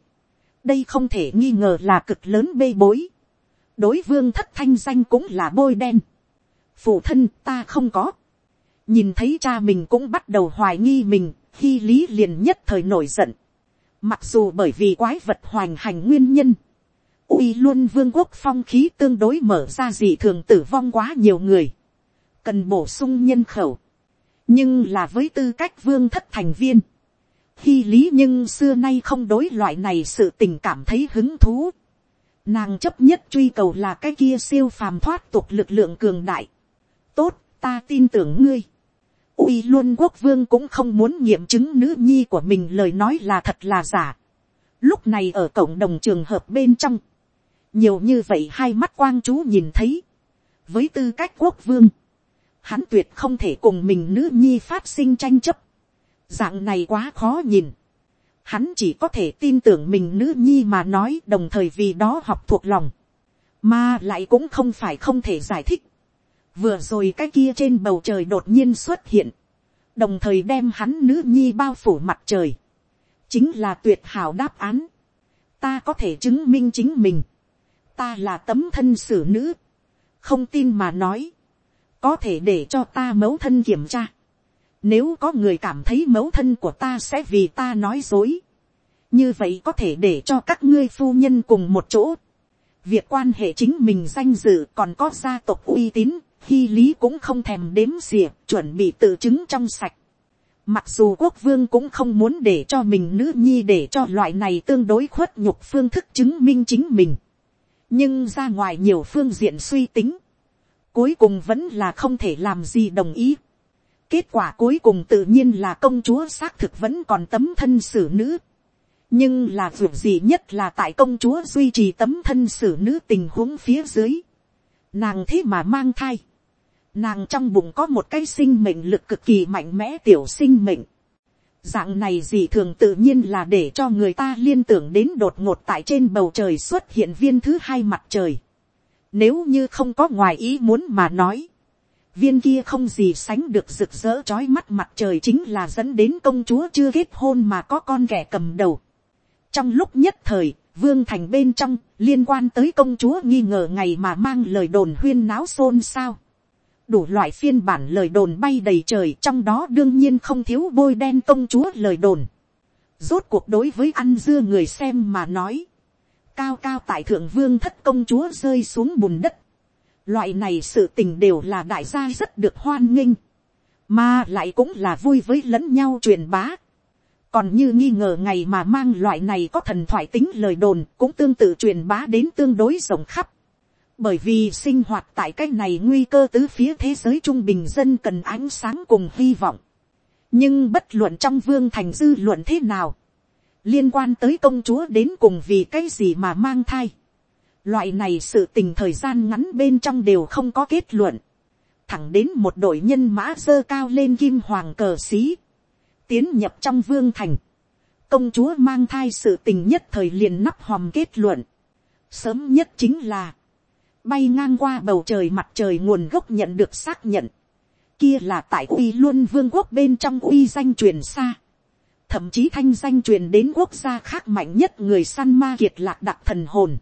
đây không thể nghi ngờ là cực lớn bê bối. đối vương thất thanh danh cũng là bôi đen. phụ thân ta không có nhìn thấy cha mình cũng bắt đầu hoài nghi mình, khi lý liền nhất thời nổi giận. mặc dù bởi vì quái vật hoành hành nguyên nhân, uy luôn vương quốc phong khí tương đối mở ra gì thường tử vong quá nhiều người, cần bổ sung nhân khẩu, nhưng là với tư cách vương thất thành viên, khi lý nhưng xưa nay không đối loại này sự tình cảm thấy hứng thú. Nàng chấp nhất truy cầu là cái kia siêu phàm thoát tục lực lượng cường đại. Tốt, ta tin tưởng ngươi uy luôn quốc vương cũng không muốn nghiệm chứng nữ nhi của mình lời nói là thật là giả. Lúc này ở cộng đồng trường hợp bên trong. Nhiều như vậy hai mắt quang chú nhìn thấy. Với tư cách quốc vương. Hắn tuyệt không thể cùng mình nữ nhi phát sinh tranh chấp dạng này quá khó nhìn. Hắn chỉ có thể tin tưởng mình nữ nhi mà nói, đồng thời vì đó học thuộc lòng. Mà lại cũng không phải không thể giải thích. Vừa rồi cái kia trên bầu trời đột nhiên xuất hiện. Đồng thời đem hắn nữ nhi bao phủ mặt trời. Chính là tuyệt hảo đáp án. Ta có thể chứng minh chính mình. Ta là tấm thân xử nữ. Không tin mà nói. Có thể để cho ta mấu thân kiểm tra nếu có người cảm thấy mẫu thân của ta sẽ vì ta nói dối. Như vậy có thể để cho các ngươi phu nhân cùng một chỗ. Việc quan hệ chính mình danh dự còn có gia tộc uy tín, hy lý cũng không thèm đếm xỉa, chuẩn bị tự chứng trong sạch. Mặc dù quốc vương cũng không muốn để cho mình nữ nhi để cho loại này tương đối khuất nhục phương thức chứng minh chính mình. Nhưng ra ngoài nhiều phương diện suy tính. Cuối cùng vẫn là không thể làm gì đồng ý. Kết quả cuối cùng tự nhiên là công chúa xác thực vẫn còn tấm thân xử nữ. Nhưng là việc gì nhất là tại công chúa duy trì tấm thân xử nữ tình huống phía dưới. Nàng thế mà mang thai. Nàng trong bụng có một cái sinh mệnh lực cực kỳ mạnh mẽ tiểu sinh mệnh. Dạng này gì thường tự nhiên là để cho người ta liên tưởng đến đột ngột tại trên bầu trời xuất hiện viên thứ hai mặt trời. Nếu như không có ngoài ý muốn mà nói viên kia không gì sánh được rực rỡ trói mắt mặt trời chính là dẫn đến công chúa chưa kết hôn mà có con kẻ cầm đầu. trong lúc nhất thời, vương thành bên trong, liên quan tới công chúa nghi ngờ ngày mà mang lời đồn huyên náo xôn xao đủ loại phiên bản lời đồn bay đầy trời, trong đó đương nhiên không thiếu bôi đen công chúa lời đồn. rốt cuộc đối với ăn dưa người xem mà nói. cao cao tại thượng vương thất công chúa rơi xuống bùn đất Loại này sự tình đều là đại gia rất được hoan nghênh. Mà lại cũng là vui với lẫn nhau truyền bá. Còn như nghi ngờ ngày mà mang loại này có thần thoại tính lời đồn cũng tương tự truyền bá đến tương đối rộng khắp. Bởi vì sinh hoạt tại cái này nguy cơ tứ phía thế giới trung bình dân cần ánh sáng cùng hy vọng. Nhưng bất luận trong vương thành dư luận thế nào. Liên quan tới công chúa đến cùng vì cái gì mà mang thai Loại này sự tình thời gian ngắn bên trong đều không có kết luận. Thẳng đến một đội nhân mã dơ cao lên kim hoàng cờ xí. Tiến nhập trong vương thành. công chúa mang thai sự tình nhất thời liền nắp hòm kết luận. Sớm nhất chính là, bay ngang qua bầu trời mặt trời nguồn gốc nhận được xác nhận. Kia là tại uy luôn vương quốc bên trong uy danh truyền xa. Thậm chí thanh danh truyền đến quốc gia khác mạnh nhất người săn ma kiệt lạc đặc thần hồn.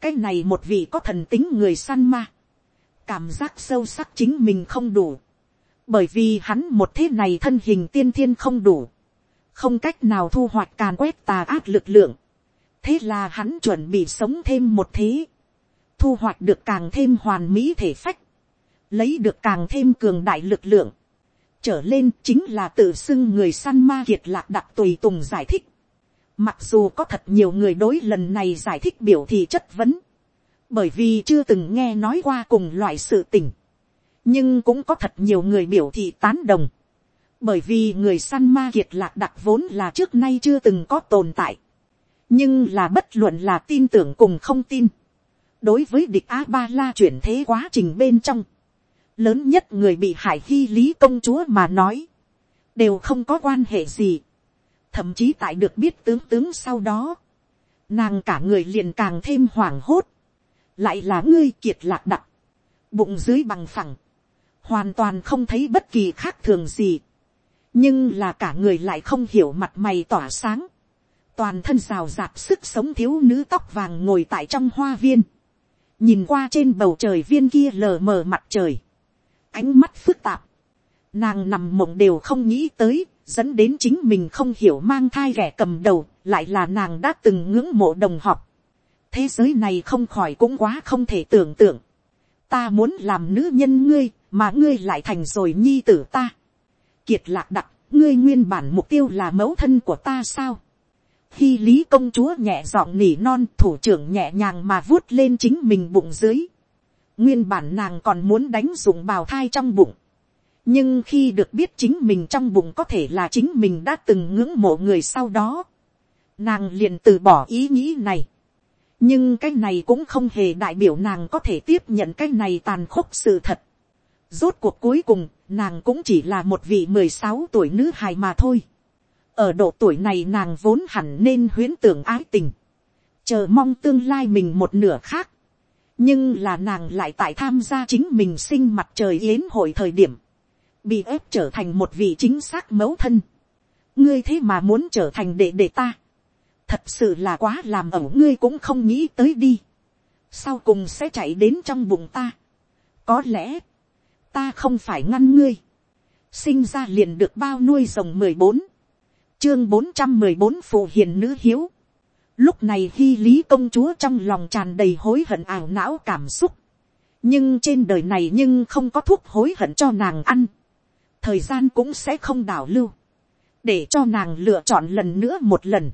Cái này một vị có thần tính người săn ma. Cảm giác sâu sắc chính mình không đủ. Bởi vì hắn một thế này thân hình tiên thiên không đủ không cách nào thu hoạch càn quét tà ác lực lượng. thế là hắn chuẩn bị sống thêm một thế, thu hoạch được càng thêm hoàn mỹ thể phách, lấy được càng thêm cường đại lực lượng, trở lên chính là tự xưng người săn ma kiệt lạc đặc tùy tùng giải thích. Mặc dù có thật nhiều người đối lần này giải thích biểu thị chất vấn, bởi vì chưa từng nghe nói qua cùng loại sự tình, nhưng cũng có thật nhiều người biểu thị tán đồng bởi vì người săn ma kiệt lạc đặc vốn là trước nay chưa từng có tồn tại, nhưng là bất luận là tin tưởng cùng không tin, đối với địch a ba la chuyển thế quá trình bên trong, lớn nhất người bị hại hy lý công chúa mà nói, đều không có quan hệ gì, thậm chí tại được biết tướng tướng sau đó, nàng cả người liền càng thêm hoảng hốt, lại là ngươi kiệt lạc đặc, bụng dưới bằng phẳng, hoàn toàn không thấy bất kỳ khác thường gì, nhưng là cả người lại không hiểu mặt mày tỏa sáng, toàn thân rào rạp sức sống thiếu nữ tóc vàng ngồi tại trong hoa viên, nhìn qua trên bầu trời viên kia lờ mờ mặt trời, ánh mắt phức tạp, nàng nằm mộng đều không nghĩ tới, dẫn đến chính mình không hiểu mang thai ghẻ cầm đầu, lại là nàng đã từng ngưỡng mộ đồng học. thế giới này không khỏi cũng quá không thể tưởng tượng. ta muốn làm nữ nhân ngươi, mà ngươi lại thành rồi nhi tử ta kiệt lạc đặc, ngươi nguyên bản mục tiêu là mẫu thân của ta sao khi lý công chúa nhẹ giọng nỉ non thủ trưởng nhẹ nhàng mà vuốt lên chính mình bụng dưới. nguyên bản nàng còn muốn đánh dụng bào thai trong bụng. nhưng khi được biết chính mình trong bụng có thể là chính mình đã từng ngưỡng mộ người sau đó, nàng liền từ bỏ ý nghĩ này. nhưng cái này cũng không hề đại biểu nàng có thể tiếp nhận cái này tàn khốc sự thật. Rốt cuộc cuối cùng, nàng cũng chỉ là một vị mười sáu tuổi nữ hài mà thôi. Ở độ tuổi này nàng vốn hẳn nên huyến tưởng ái tình. Chờ mong tương lai mình một nửa khác. Nhưng là nàng lại tại tham gia chính mình sinh mặt trời yến hội thời điểm. Bị ép trở thành một vị chính xác mẫu thân. Ngươi thế mà muốn trở thành đệ đệ ta. Thật sự là quá làm ẩu ngươi cũng không nghĩ tới đi. Sau cùng sẽ chạy đến trong bụng ta. Có lẽ ta không phải ngăn ngươi, sinh ra liền được bao nuôi rồng mười bốn, chương bốn trăm mười bốn phụ hiền nữ hiếu, lúc này khi lý công chúa trong lòng tràn đầy hối hận ảo não cảm xúc, nhưng trên đời này nhưng không có thuốc hối hận cho nàng ăn, thời gian cũng sẽ không đảo lưu, để cho nàng lựa chọn lần nữa một lần,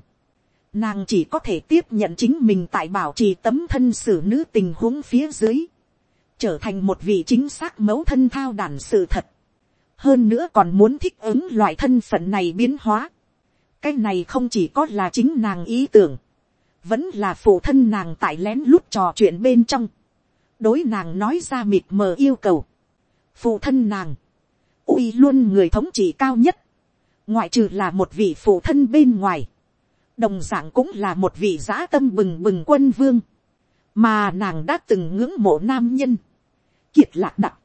nàng chỉ có thể tiếp nhận chính mình tại bảo trì tấm thân xử nữ tình huống phía dưới, trở thành một vị chính xác mẫu thân thao đàn sự thật. hơn nữa còn muốn thích ứng loại thân phận này biến hóa cái này không chỉ có là chính nàng ý tưởng, vẫn là phụ thân nàng tại lén lút trò chuyện bên trong. đối nàng nói ra mịt mờ yêu cầu. phụ thân nàng, uy luôn người thống trị cao nhất, ngoại trừ là một vị phụ thân bên ngoài, đồng d ạ n g cũng là một vị giã tâm bừng bừng quân vương mà nàng đã từng ngưỡng mộ nam nhân, kiệt lạc đặc,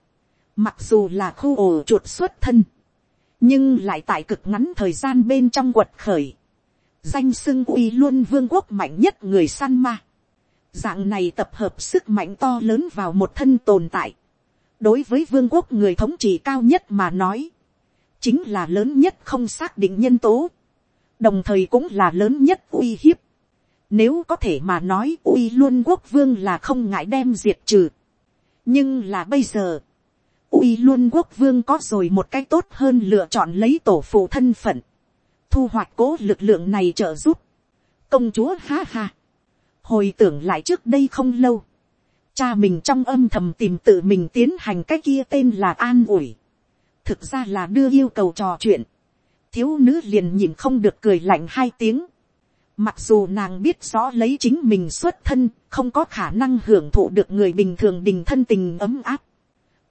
mặc dù là khu ổ chuột xuất thân, nhưng lại tại cực ngắn thời gian bên trong quật khởi, danh sưng uy luôn vương quốc mạnh nhất người săn ma, dạng này tập hợp sức mạnh to lớn vào một thân tồn tại, đối với vương quốc người thống trị cao nhất mà nói, chính là lớn nhất không xác định nhân tố, đồng thời cũng là lớn nhất uy hiếp. Nếu có thể mà nói uy luôn quốc vương là không ngại đem diệt trừ. Nhưng là bây giờ, uy luôn quốc vương có rồi một cách tốt hơn lựa chọn lấy tổ phụ thân phận. Thu hoạch cố lực lượng này trợ giúp. Công chúa ha ha. Hồi tưởng lại trước đây không lâu. Cha mình trong âm thầm tìm tự mình tiến hành cái kia tên là an ủi. Thực ra là đưa yêu cầu trò chuyện. Thiếu nữ liền nhìn không được cười lạnh hai tiếng Mặc dù nàng biết rõ lấy chính mình xuất thân, không có khả năng hưởng thụ được người bình thường đình thân tình ấm áp.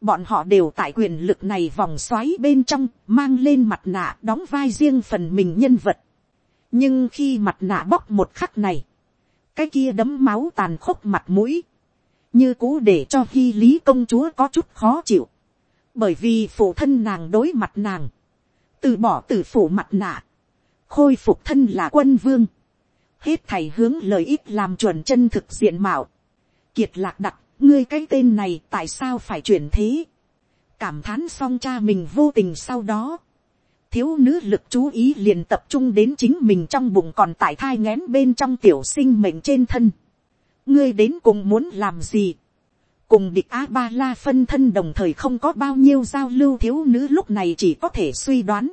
Bọn họ đều tại quyền lực này vòng xoáy bên trong, mang lên mặt nạ đóng vai riêng phần mình nhân vật. nhưng khi mặt nạ bóc một khắc này, cái kia đấm máu tàn khốc mặt mũi, như cũ để cho hy lý công chúa có chút khó chịu, bởi vì phụ thân nàng đối mặt nàng, từ bỏ từ phủ mặt nạ, khôi phục thân là quân vương, hết thầy hướng lợi ích làm chuẩn chân thực diện mạo, kiệt lạc đặc, ngươi cái tên này tại sao phải chuyển thế, cảm thán xong cha mình vô tình sau đó, thiếu nữ lực chú ý liền tập trung đến chính mình trong bụng còn tại thai ngén bên trong tiểu sinh mệnh trên thân. ngươi đến cùng muốn làm gì. cùng địch a ba la phân thân đồng thời không có bao nhiêu giao lưu thiếu nữ lúc này chỉ có thể suy đoán.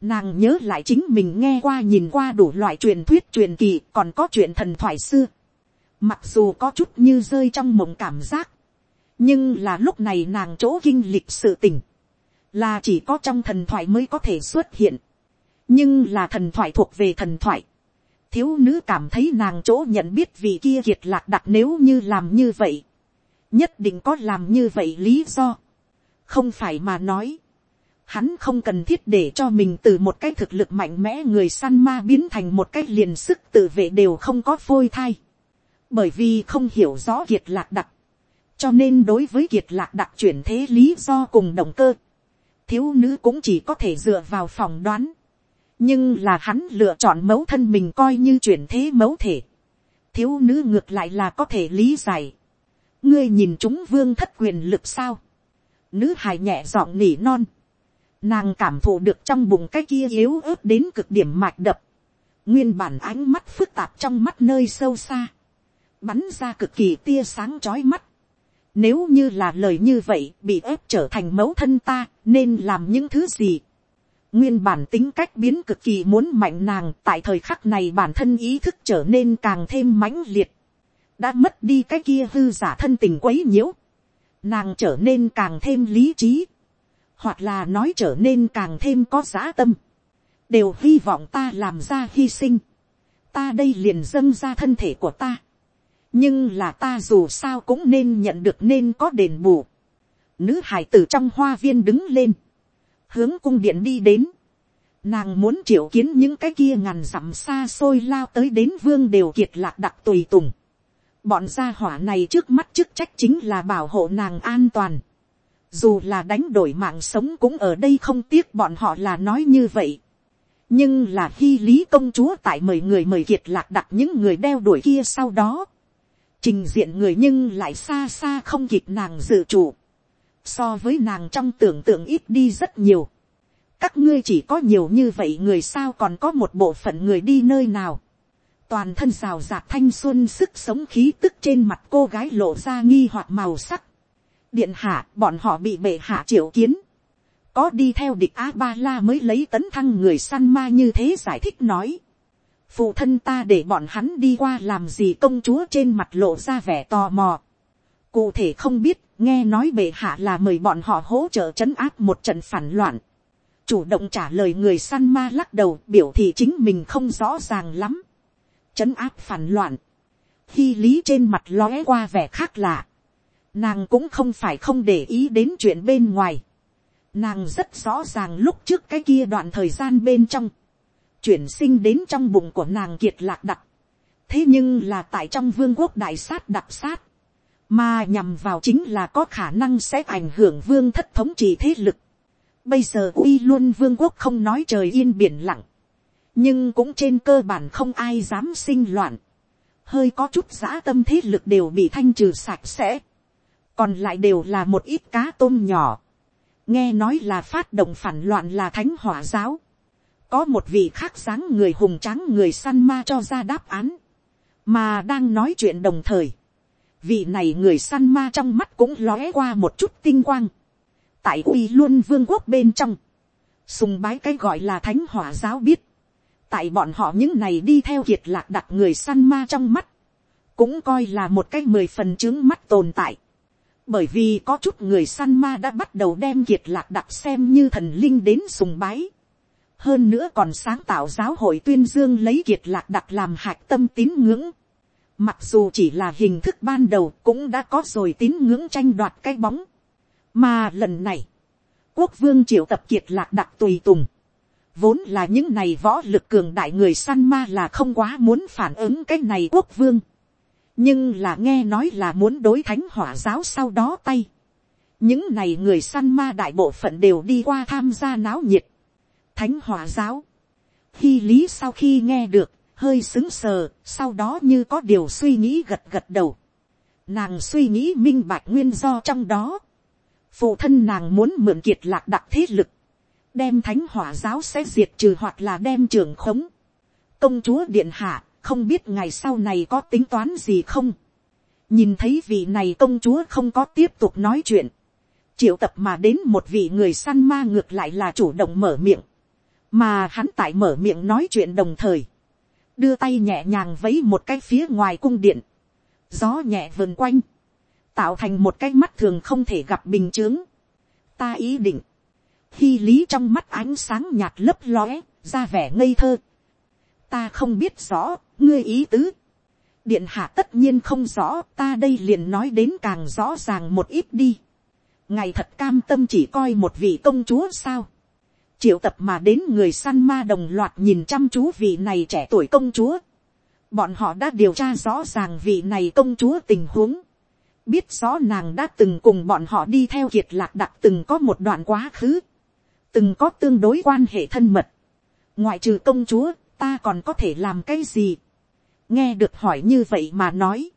nàng nhớ lại chính mình nghe qua nhìn qua đủ loại truyền thuyết truyền kỳ còn có chuyện thần thoại xưa mặc dù có chút như rơi trong mộng cảm giác. nhưng là lúc này nàng chỗ kinh lịch sự tình là chỉ có trong thần thoại mới có thể xuất hiện, nhưng là thần thoại thuộc về thần thoại. thiếu nữ cảm thấy nàng chỗ nhận biết vì kia kiệt lạc đặt nếu như làm như vậy, nhất định có làm như vậy lý do, không phải mà nói, hắn không cần thiết để cho mình từ một cái thực lực mạnh mẽ người săn ma biến thành một cái liền sức tự vệ đều không có phôi thai, bởi vì không hiểu rõ kiệt lạc đặc, cho nên đối với kiệt lạc đặc chuyển thế lý do cùng động cơ, thiếu nữ cũng chỉ có thể dựa vào phòng đoán. nhưng là hắn lựa chọn mẫu thân mình coi như chuyển thế mẫu thể. thiếu nữ ngược lại là có thể lý giải. ngươi nhìn chúng vương thất quyền lực sao. nữ hài nhẹ giọng nỉ non. nàng cảm thụ được trong bụng cái kia yếu ớt đến cực điểm mạch đập. nguyên bản ánh mắt phức tạp trong mắt nơi sâu xa bắn ra cực kỳ tia sáng chói mắt nếu như là lời như vậy, bị ép trở thành mẫu thân ta, nên làm những thứ gì. Nguyên bản tính cách biến cực kỳ muốn mạnh nàng, tại thời khắc này bản thân ý thức trở nên càng thêm mãnh liệt. Đã mất đi cái kia hư giả thân tình quấy nhiễu. Nàng trở nên càng thêm lý trí. Hoặc là nói trở nên càng thêm có giá tâm. Đều hy vọng ta làm ra hy sinh. Ta đây liền dâng ra thân thể của ta nhưng là ta dù sao cũng nên nhận được nên có đền bù. Nữ hải tử trong hoa viên đứng lên, hướng cung điện đi đến. Nàng muốn triệu kiến những cái kia ngàn dặm xa xôi lao tới đến vương đều kiệt lạc đặc tùy tùng. Bọn gia hỏa này trước mắt chức trách chính là bảo hộ nàng an toàn. Dù là đánh đổi mạng sống cũng ở đây không tiếc bọn họ là nói như vậy. Nhưng là khi lý công chúa tại mời người mời kiệt lạc đặt những người đeo đuổi kia sau đó trình diện người nhưng lại xa xa không kịp nàng dự chủ, so với nàng trong tưởng tượng ít đi rất nhiều. các ngươi chỉ có nhiều như vậy người sao còn có một bộ phận người đi nơi nào. toàn thân rào rạc thanh xuân sức sống khí tức trên mặt cô gái lộ ra nghi hoặc màu sắc. điện hạ bọn họ bị bệ hạ triệu kiến. có đi theo địch a ba la mới lấy tấn thăng người săn ma như thế giải thích nói phụ thân ta để bọn hắn đi qua làm gì công chúa trên mặt lộ ra vẻ tò mò. cụ thể không biết, nghe nói bệ hạ là mời bọn họ hỗ trợ chấn áp một trận phản loạn. chủ động trả lời người săn ma lắc đầu biểu thị chính mình không rõ ràng lắm. chấn áp phản loạn. khi lý trên mặt lóe qua vẻ khác lạ. nàng cũng không phải không để ý đến chuyện bên ngoài. nàng rất rõ ràng lúc trước cái kia đoạn thời gian bên trong chuyển sinh đến trong bụng của nàng kiệt lạc đặc. thế nhưng là tại trong vương quốc đại sát đặc sát, mà nhằm vào chính là có khả năng sẽ ảnh hưởng vương thất thống trị thế lực. bây giờ uy luôn vương quốc không nói trời yên biển lặng, nhưng cũng trên cơ bản không ai dám sinh loạn, hơi có chút giã tâm thế lực đều bị thanh trừ sạch sẽ, còn lại đều là một ít cá tôm nhỏ, nghe nói là phát động phản loạn là thánh hỏa giáo, có một vị khác dáng người hùng tráng người săn ma cho ra đáp án, mà đang nói chuyện đồng thời, vị này người săn ma trong mắt cũng lóe qua một chút tinh quang, tại uy luôn vương quốc bên trong, sùng bái cái gọi là thánh hỏa giáo biết, tại bọn họ những này đi theo kiệt lạc đặt người săn ma trong mắt, cũng coi là một cái mười phần chứng mắt tồn tại, bởi vì có chút người săn ma đã bắt đầu đem kiệt lạc đặt xem như thần linh đến sùng bái, hơn nữa còn sáng tạo giáo hội tuyên dương lấy kiệt lạc đặt làm hạch tâm tín ngưỡng. Mặc dù chỉ là hình thức ban đầu cũng đã có rồi tín ngưỡng tranh đoạt cái bóng. Mà lần này, quốc vương triệu tập kiệt lạc đặt tùy tùng. vốn là những này võ lực cường đại người săn ma là không quá muốn phản ứng cái này quốc vương. nhưng là nghe nói là muốn đối thánh hỏa giáo sau đó tay. những này người săn ma đại bộ phận đều đi qua tham gia náo nhiệt thánh hỏa giáo. khi lý sau khi nghe được, hơi xứng sờ, sau đó như có điều suy nghĩ gật gật đầu. Nàng suy nghĩ minh bạch nguyên do trong đó. Phụ thân nàng muốn mượn kiệt lạc đặc thế lực đem thánh hỏa giáo sẽ diệt trừ hoặc là đem trường khống. công chúa điện hạ, không biết ngày sau này có tính toán gì không. nhìn thấy vị này công chúa không có tiếp tục nói chuyện. triệu tập mà đến một vị người săn ma ngược lại là chủ động mở miệng mà hắn tại mở miệng nói chuyện đồng thời. đưa tay nhẹ nhàng vấy một cái phía ngoài cung điện. gió nhẹ vườn quanh. tạo thành một cái mắt thường không thể gặp bình chướng. ta ý định khi lý trong mắt ánh sáng nhạt lấp lóe, ra vẻ ngây thơ. Ta không biết rõ, ngươi ý tứ. Điện hạ tất nhiên không rõ, ta đây liền nói đến càng rõ ràng một ít đi. Ngày thật cam tâm chỉ coi một vị công chúa sao. Triệu tập mà đến người săn ma đồng loạt nhìn chăm chú vị này trẻ tuổi công chúa. Bọn họ đã điều tra rõ ràng vị này công chúa tình huống. Biết rõ nàng đã từng cùng bọn họ đi theo kiệt lạc đặc từng có một đoạn quá khứ. Từng có tương đối quan hệ thân mật, ngoại trừ công chúa, ta còn có thể làm cái gì, nghe được hỏi như vậy mà nói,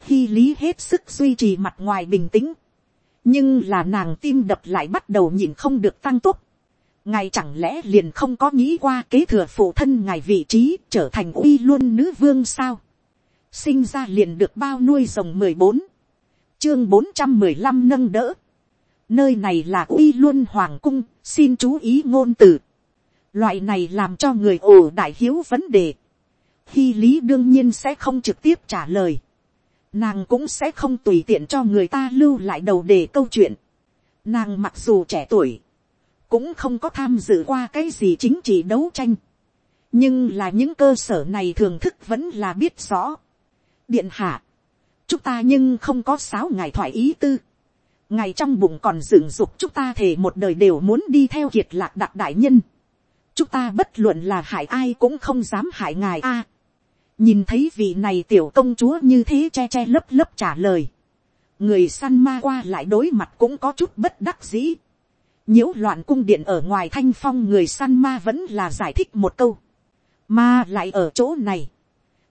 khi lý hết sức duy trì mặt ngoài bình tĩnh, nhưng là nàng tim đập lại bắt đầu nhìn không được tăng tốc, ngài chẳng lẽ liền không có nghĩ qua kế thừa phụ thân ngài vị trí trở thành uy luôn nữ vương sao, sinh ra liền được bao nuôi rồng mười bốn, chương bốn trăm mười lăm nâng đỡ, nơi này là uy luôn hoàng cung, xin chú ý ngôn từ. Loại này làm cho người ồ đại hiếu vấn đề. Khi lý đương nhiên sẽ không trực tiếp trả lời. Nàng cũng sẽ không tùy tiện cho người ta lưu lại đầu đề câu chuyện. Nàng mặc dù trẻ tuổi, cũng không có tham dự qua cái gì chính trị đấu tranh. Nhưng là những cơ sở này thường thức vẫn là biết rõ. Điện hạ, chúng ta nhưng không có sáu ngày thoại ý tư ngài trong bụng còn dựng dục chúng ta thể một đời đều muốn đi theo kiệt lạc đặc đại nhân. chúng ta bất luận là hại ai cũng không dám hại ngài a. nhìn thấy vị này tiểu công chúa như thế che che lấp lấp trả lời. người săn ma qua lại đối mặt cũng có chút bất đắc dĩ nhiễu loạn cung điện ở ngoài thanh phong người săn ma vẫn là giải thích một câu. ma lại ở chỗ này.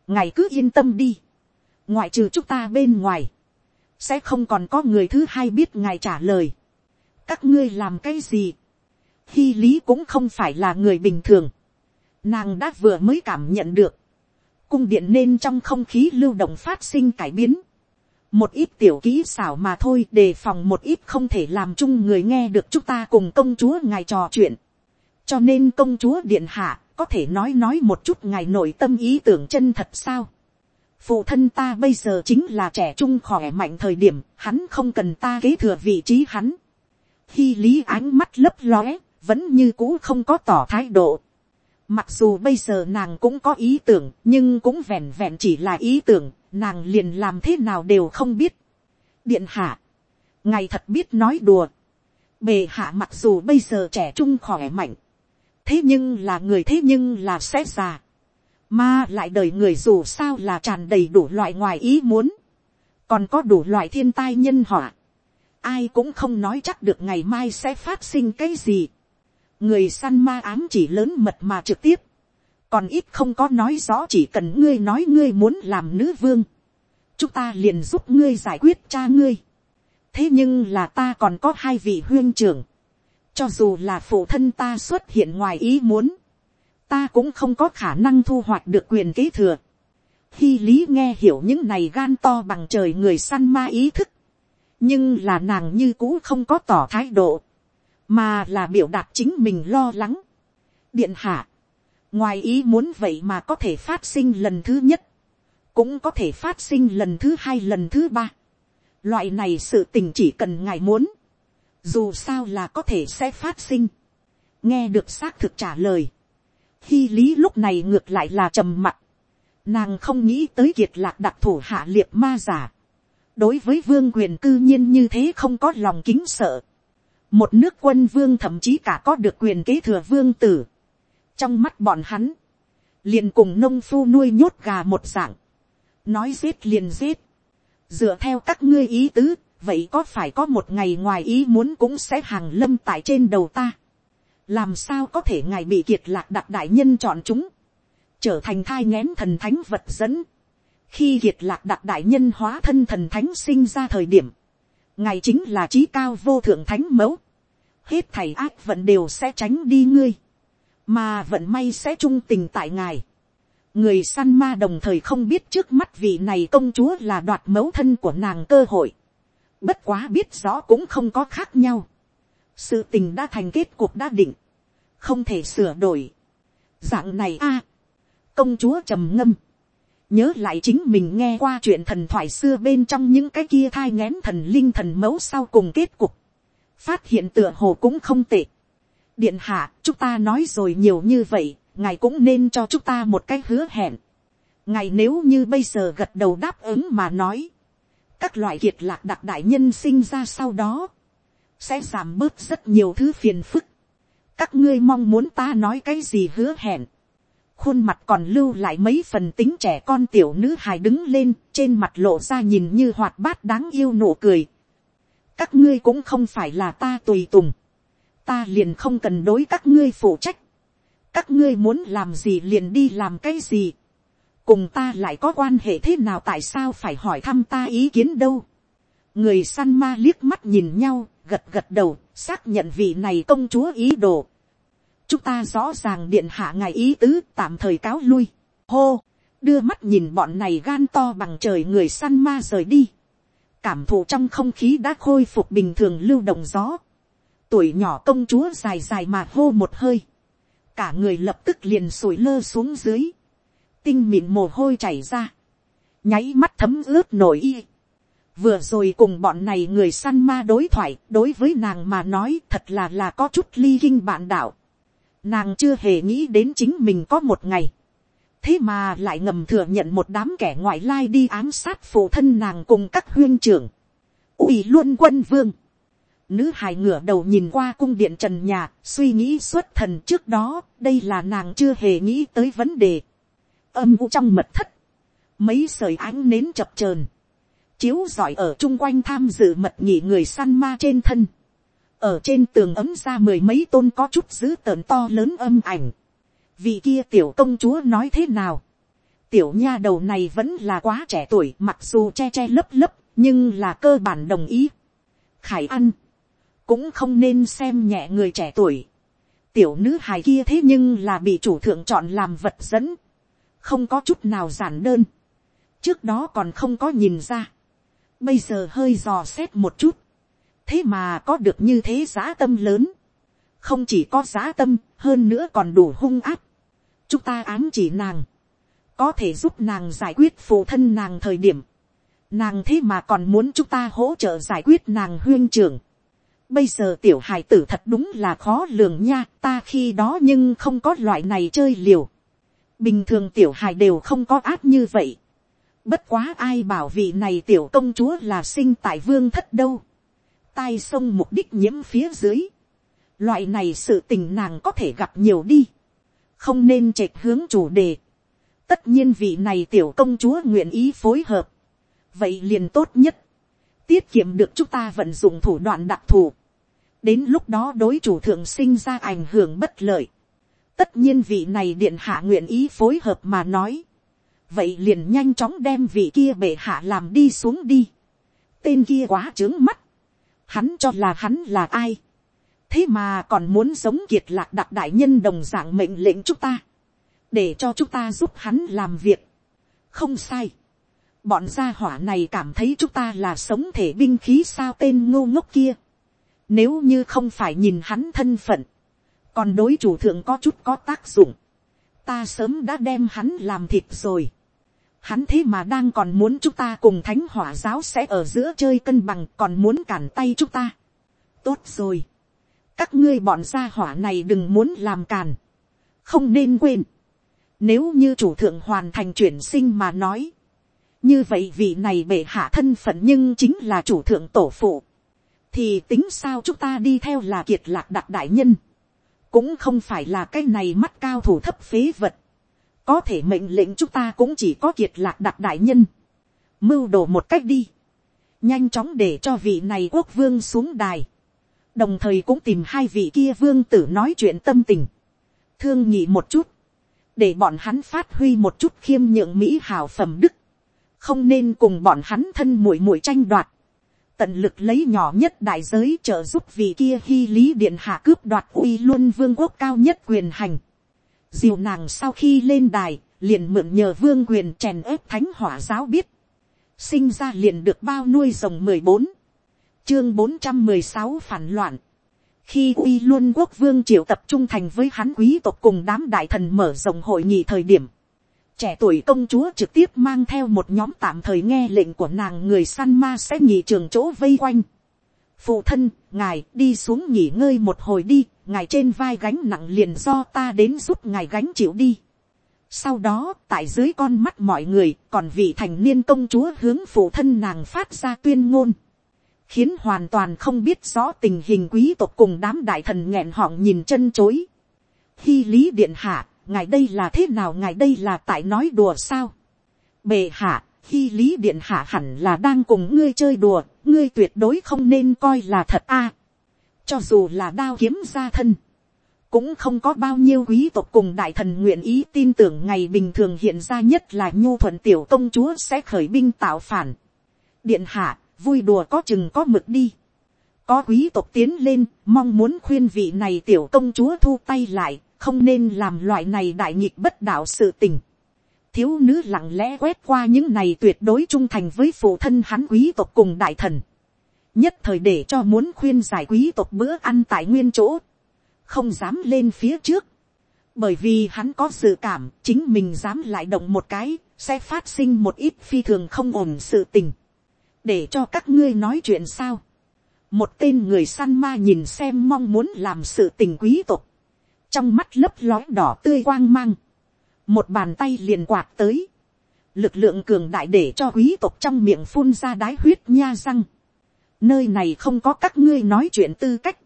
ngài cứ yên tâm đi. ngoại trừ chúng ta bên ngoài, sẽ không còn có người thứ hai biết ngài trả lời. các ngươi làm cái gì. Hy lý cũng không phải là người bình thường. nàng đã vừa mới cảm nhận được. cung điện nên trong không khí lưu động phát sinh cải biến một ít tiểu kỹ xảo mà thôi đề phòng một ít không thể làm chung người nghe được chúng ta cùng công chúa ngài trò chuyện. cho nên công chúa điện hạ có thể nói nói một chút ngài nội tâm ý tưởng chân thật sao phụ thân ta bây giờ chính là trẻ trung khỏe mạnh thời điểm, hắn không cần ta kế thừa vị trí hắn. khi lý ánh mắt lấp lóe, vẫn như cũ không có tỏ thái độ. Mặc dù bây giờ nàng cũng có ý tưởng, nhưng cũng vẹn vẹn chỉ là ý tưởng, nàng liền làm thế nào đều không biết. điện hạ, ngài thật biết nói đùa. bề hạ mặc dù bây giờ trẻ trung khỏe mạnh, thế nhưng là người thế nhưng là sẽ già mà lại đời người dù sao là tràn đầy đủ loại ngoài ý muốn. Còn có đủ loại thiên tai nhân họa. Ai cũng không nói chắc được ngày mai sẽ phát sinh cái gì. Người săn ma ám chỉ lớn mật mà trực tiếp. Còn ít không có nói rõ chỉ cần ngươi nói ngươi muốn làm nữ vương. Chúng ta liền giúp ngươi giải quyết cha ngươi. Thế nhưng là ta còn có hai vị huyên trưởng. Cho dù là phụ thân ta xuất hiện ngoài ý muốn ta cũng không có khả năng thu hoạch được quyền kế thừa. khi lý nghe hiểu những này gan to bằng trời người săn ma ý thức, nhưng là nàng như cũ không có tỏ thái độ, mà là biểu đạt chính mình lo lắng. điện hạ, ngoài ý muốn vậy mà có thể phát sinh lần thứ nhất, cũng có thể phát sinh lần thứ hai lần thứ ba. loại này sự tình chỉ cần ngài muốn, dù sao là có thể sẽ phát sinh. nghe được xác thực trả lời, khi lý lúc này ngược lại là trầm mặc. Nàng không nghĩ tới kiệt lạc đặc thủ hạ liệt ma giả. Đối với vương quyền cư nhiên như thế không có lòng kính sợ. Một nước quân vương thậm chí cả có được quyền kế thừa vương tử. trong mắt bọn hắn, liền cùng nông phu nuôi nhốt gà một dạng, nói giết liền giết, dựa theo các ngươi ý tứ, vậy có phải có một ngày ngoài ý muốn cũng sẽ hàng lâm tại trên đầu ta, làm sao có thể ngài bị kiệt lạc đặc đại nhân chọn chúng, trở thành thai ngén thần thánh vật dẫn, khi kiệt lạc đặc đại nhân hóa thân thần thánh sinh ra thời điểm, ngài chính là trí cao vô thượng thánh mẫu, hết thầy ác vận đều sẽ tránh đi ngươi, mà vận may sẽ trung tình tại ngài. người săn ma đồng thời không biết trước mắt vị này công chúa là đoạt mẫu thân của nàng cơ hội, bất quá biết rõ cũng không có khác nhau, sự tình đã thành kết cuộc đã định, không thể sửa đổi. dạng này a, công chúa trầm ngâm, nhớ lại chính mình nghe qua chuyện thần thoại xưa bên trong những cái kia thai ngén thần linh thần mẫu sau cùng kết cục, phát hiện tựa hồ cũng không tệ. điện hạ, chúng ta nói rồi nhiều như vậy, ngài cũng nên cho chúng ta một cái hứa hẹn. ngài nếu như bây giờ gật đầu đáp ứng mà nói, các loại kiệt lạc đặc đại nhân sinh ra sau đó, sẽ giảm bớt rất nhiều thứ phiền phức. các ngươi mong muốn ta nói cái gì hứa hẹn khuôn mặt còn lưu lại mấy phần tính trẻ con tiểu nữ hài đứng lên, trên mặt lộ ra nhìn như hoạt bát đáng yêu nụ cười. các ngươi cũng không phải là ta tùy tùng. ta liền không cần đối các ngươi phụ trách. các ngươi muốn làm gì liền đi làm cái gì. cùng ta lại có quan hệ thế nào tại sao phải hỏi thăm ta ý kiến đâu. người săn ma liếc mắt nhìn nhau, gật gật đầu, xác nhận vị này công chúa ý đồ chúng ta rõ ràng điện hạ ngài ý tứ tạm thời cáo lui. hô, đưa mắt nhìn bọn này gan to bằng trời người săn ma rời đi. cảm thụ trong không khí đã khôi phục bình thường lưu động gió. tuổi nhỏ công chúa dài dài mà hô một hơi. cả người lập tức liền sủi lơ xuống dưới. tinh mịn mồ hôi chảy ra. nháy mắt thấm ướt nổi y vừa rồi cùng bọn này người săn ma đối thoại đối với nàng mà nói thật là là có chút ly kinh bạn đạo nàng chưa hề nghĩ đến chính mình có một ngày. thế mà lại ngầm thừa nhận một đám kẻ ngoại lai đi ám sát phụ thân nàng cùng các huyên trưởng. ủy luôn quân vương. nữ hài ngửa đầu nhìn qua cung điện trần nhà suy nghĩ xuất thần trước đó đây là nàng chưa hề nghĩ tới vấn đề. âm u trong mật thất. mấy sợi ánh nến chập chờn chiếu giỏi ở chung quanh tham dự mật nhị người săn ma trên thân, ở trên tường ấm ra mười mấy tôn có chút dữ tợn to lớn âm ảnh, vị kia tiểu công chúa nói thế nào, tiểu nha đầu này vẫn là quá trẻ tuổi mặc dù che che lấp lấp nhưng là cơ bản đồng ý, khải ăn, cũng không nên xem nhẹ người trẻ tuổi, tiểu nữ hài kia thế nhưng là bị chủ thượng chọn làm vật dẫn, không có chút nào giản đơn, trước đó còn không có nhìn ra, bây giờ hơi dò xét một chút, thế mà có được như thế giá tâm lớn, không chỉ có giá tâm, hơn nữa còn đủ hung áp. chúng ta ám chỉ nàng, có thể giúp nàng giải quyết phụ thân nàng thời điểm, nàng thế mà còn muốn chúng ta hỗ trợ giải quyết nàng huyên trưởng. bây giờ tiểu hài tử thật đúng là khó lường nha, ta khi đó nhưng không có loại này chơi liều. bình thường tiểu hài đều không có áp như vậy Bất quá ai bảo vị này tiểu công chúa là sinh tại vương thất đâu. Tai sông mục đích nhiễm phía dưới. Loại này sự tình nàng có thể gặp nhiều đi. Không nên chệch hướng chủ đề. Tất nhiên vị này tiểu công chúa nguyện ý phối hợp. Vậy liền tốt nhất. Tiết kiệm được chúng ta vận dụng thủ đoạn đặc thù. Đến lúc đó đối chủ thượng sinh ra ảnh hưởng bất lợi. Tất nhiên vị này điện hạ nguyện ý phối hợp mà nói vậy liền nhanh chóng đem vị kia bệ hạ làm đi xuống đi. tên kia quá trướng mắt hắn cho là hắn là ai. thế mà còn muốn giống kiệt lạc đặc đại nhân đồng dạng mệnh lệnh chúng ta. để cho chúng ta giúp hắn làm việc. không sai. bọn gia hỏa này cảm thấy chúng ta là sống thể binh khí sao tên ngô ngốc kia. nếu như không phải nhìn hắn thân phận, còn đối chủ thượng có chút có tác dụng ta sớm đã đem hắn làm thịt rồi. Hắn thế mà đang còn muốn chúng ta cùng thánh hỏa giáo sẽ ở giữa chơi cân bằng còn muốn cản tay chúng ta. Tốt rồi. Các ngươi bọn gia hỏa này đừng muốn làm càn. Không nên quên. Nếu như chủ thượng hoàn thành chuyển sinh mà nói. Như vậy vị này bệ hạ thân phận nhưng chính là chủ thượng tổ phụ. Thì tính sao chúng ta đi theo là kiệt lạc đặc đại nhân. cũng không phải là cái này mắt cao thủ thấp phế vật, có thể mệnh lệnh chúng ta cũng chỉ có kiệt lạc đặc đại nhân, mưu đồ một cách đi, nhanh chóng để cho vị này quốc vương xuống đài, đồng thời cũng tìm hai vị kia vương tử nói chuyện tâm tình, thương nhị một chút, để bọn hắn phát huy một chút khiêm nhượng mỹ hào phẩm đức, không nên cùng bọn hắn thân muội muội tranh đoạt, tận lực lấy nhỏ nhất đại giới trợ giúp vị kia hy lý điện hạ cướp đoạt uy luôn vương quốc cao nhất quyền hành. Diều nàng sau khi lên đài, liền mượn nhờ vương quyền chèn ép thánh hỏa giáo biết. Sinh ra liền được bao nuôi rồng mười bốn Chương bốn trăm mười sáu phản loạn. Khi uy luân quốc vương triệu tập trung thành với hắn quý tộc cùng đám đại thần mở rộng hội nghị thời điểm trẻ tuổi công chúa trực tiếp mang theo một nhóm tạm thời nghe lệnh của nàng người săn ma sẽ nhị trường chỗ vây quanh phụ thân, ngài đi xuống nghỉ ngơi một hồi đi, ngài trên vai gánh nặng liền do ta đến giúp ngài gánh chịu đi. sau đó, tại dưới con mắt mọi người, còn vị thành niên công chúa hướng phụ thân nàng phát ra tuyên ngôn. khiến hoàn toàn không biết rõ tình hình quý tộc cùng đám đại thần nghẹn họng nhìn chân chối. khi lý điện hạ, ngài đây là thế nào ngài đây là tại nói đùa sao. bề hạ, khi lý điện hạ hẳn là đang cùng ngươi chơi đùa, ngươi tuyệt đối không nên coi là thật a. cho dù là đao kiếm gia thân, cũng không có bao nhiêu quý tộc cùng đại thần nguyện ý tin tưởng ngày bình thường hiện ra nhất là nhu thuận tiểu công chúa sẽ khởi binh tạo phản. điện hạ, vui đùa có chừng có mực đi. có quý tộc tiến lên, mong muốn khuyên vị này tiểu công chúa thu tay lại, không nên làm loại này đại nghịch bất đạo sự tình thiếu nữ lặng lẽ quét qua những này tuyệt đối trung thành với phụ thân hắn quý tộc cùng đại thần. nhất thời để cho muốn khuyên giải quý tộc bữa ăn tại nguyên chỗ. không dám lên phía trước. bởi vì hắn có dự cảm chính mình dám lại động một cái sẽ phát sinh một ít phi thường không ổn sự tình. để cho các ngươi nói chuyện sao. một tên người săn ma nhìn xem mong muốn làm sự tình quý tộc trong mắt lấp lói đỏ tươi quang mang, một bàn tay liền quạt tới, lực lượng cường đại để cho quý tộc trong miệng phun ra đái huyết nha răng, nơi này không có các ngươi nói chuyện tư cách,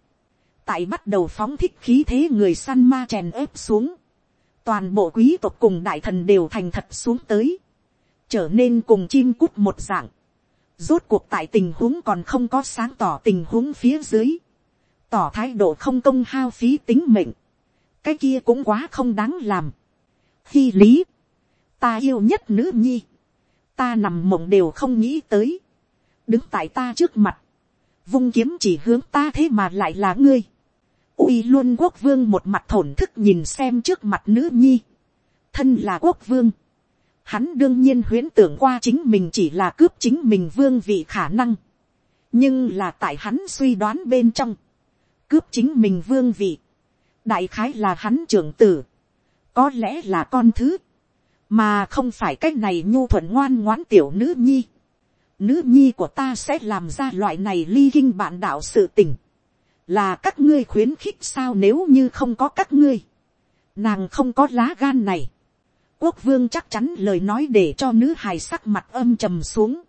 tại bắt đầu phóng thích khí thế người săn ma chèn ép xuống, toàn bộ quý tộc cùng đại thần đều thành thật xuống tới, trở nên cùng chim cút một dạng, rốt cuộc tại tình huống còn không có sáng tỏ tình huống phía dưới, tỏ thái độ không công hao phí tính mệnh, cái kia cũng quá không đáng làm khi lý, ta yêu nhất nữ nhi, ta nằm mộng đều không nghĩ tới, đứng tại ta trước mặt, vung kiếm chỉ hướng ta thế mà lại là ngươi. uy luôn quốc vương một mặt thổn thức nhìn xem trước mặt nữ nhi, thân là quốc vương, hắn đương nhiên huyễn tưởng qua chính mình chỉ là cướp chính mình vương vị khả năng, nhưng là tại hắn suy đoán bên trong, cướp chính mình vương vị, đại khái là hắn trưởng tử, có lẽ là con thứ, mà không phải cái này nhu thuận ngoan ngoãn tiểu nữ nhi. Nữ nhi của ta sẽ làm ra loại này ly kinh bạn đạo sự tình, là các ngươi khuyến khích sao nếu như không có các ngươi, nàng không có lá gan này. Quốc vương chắc chắn lời nói để cho nữ hài sắc mặt âm trầm xuống,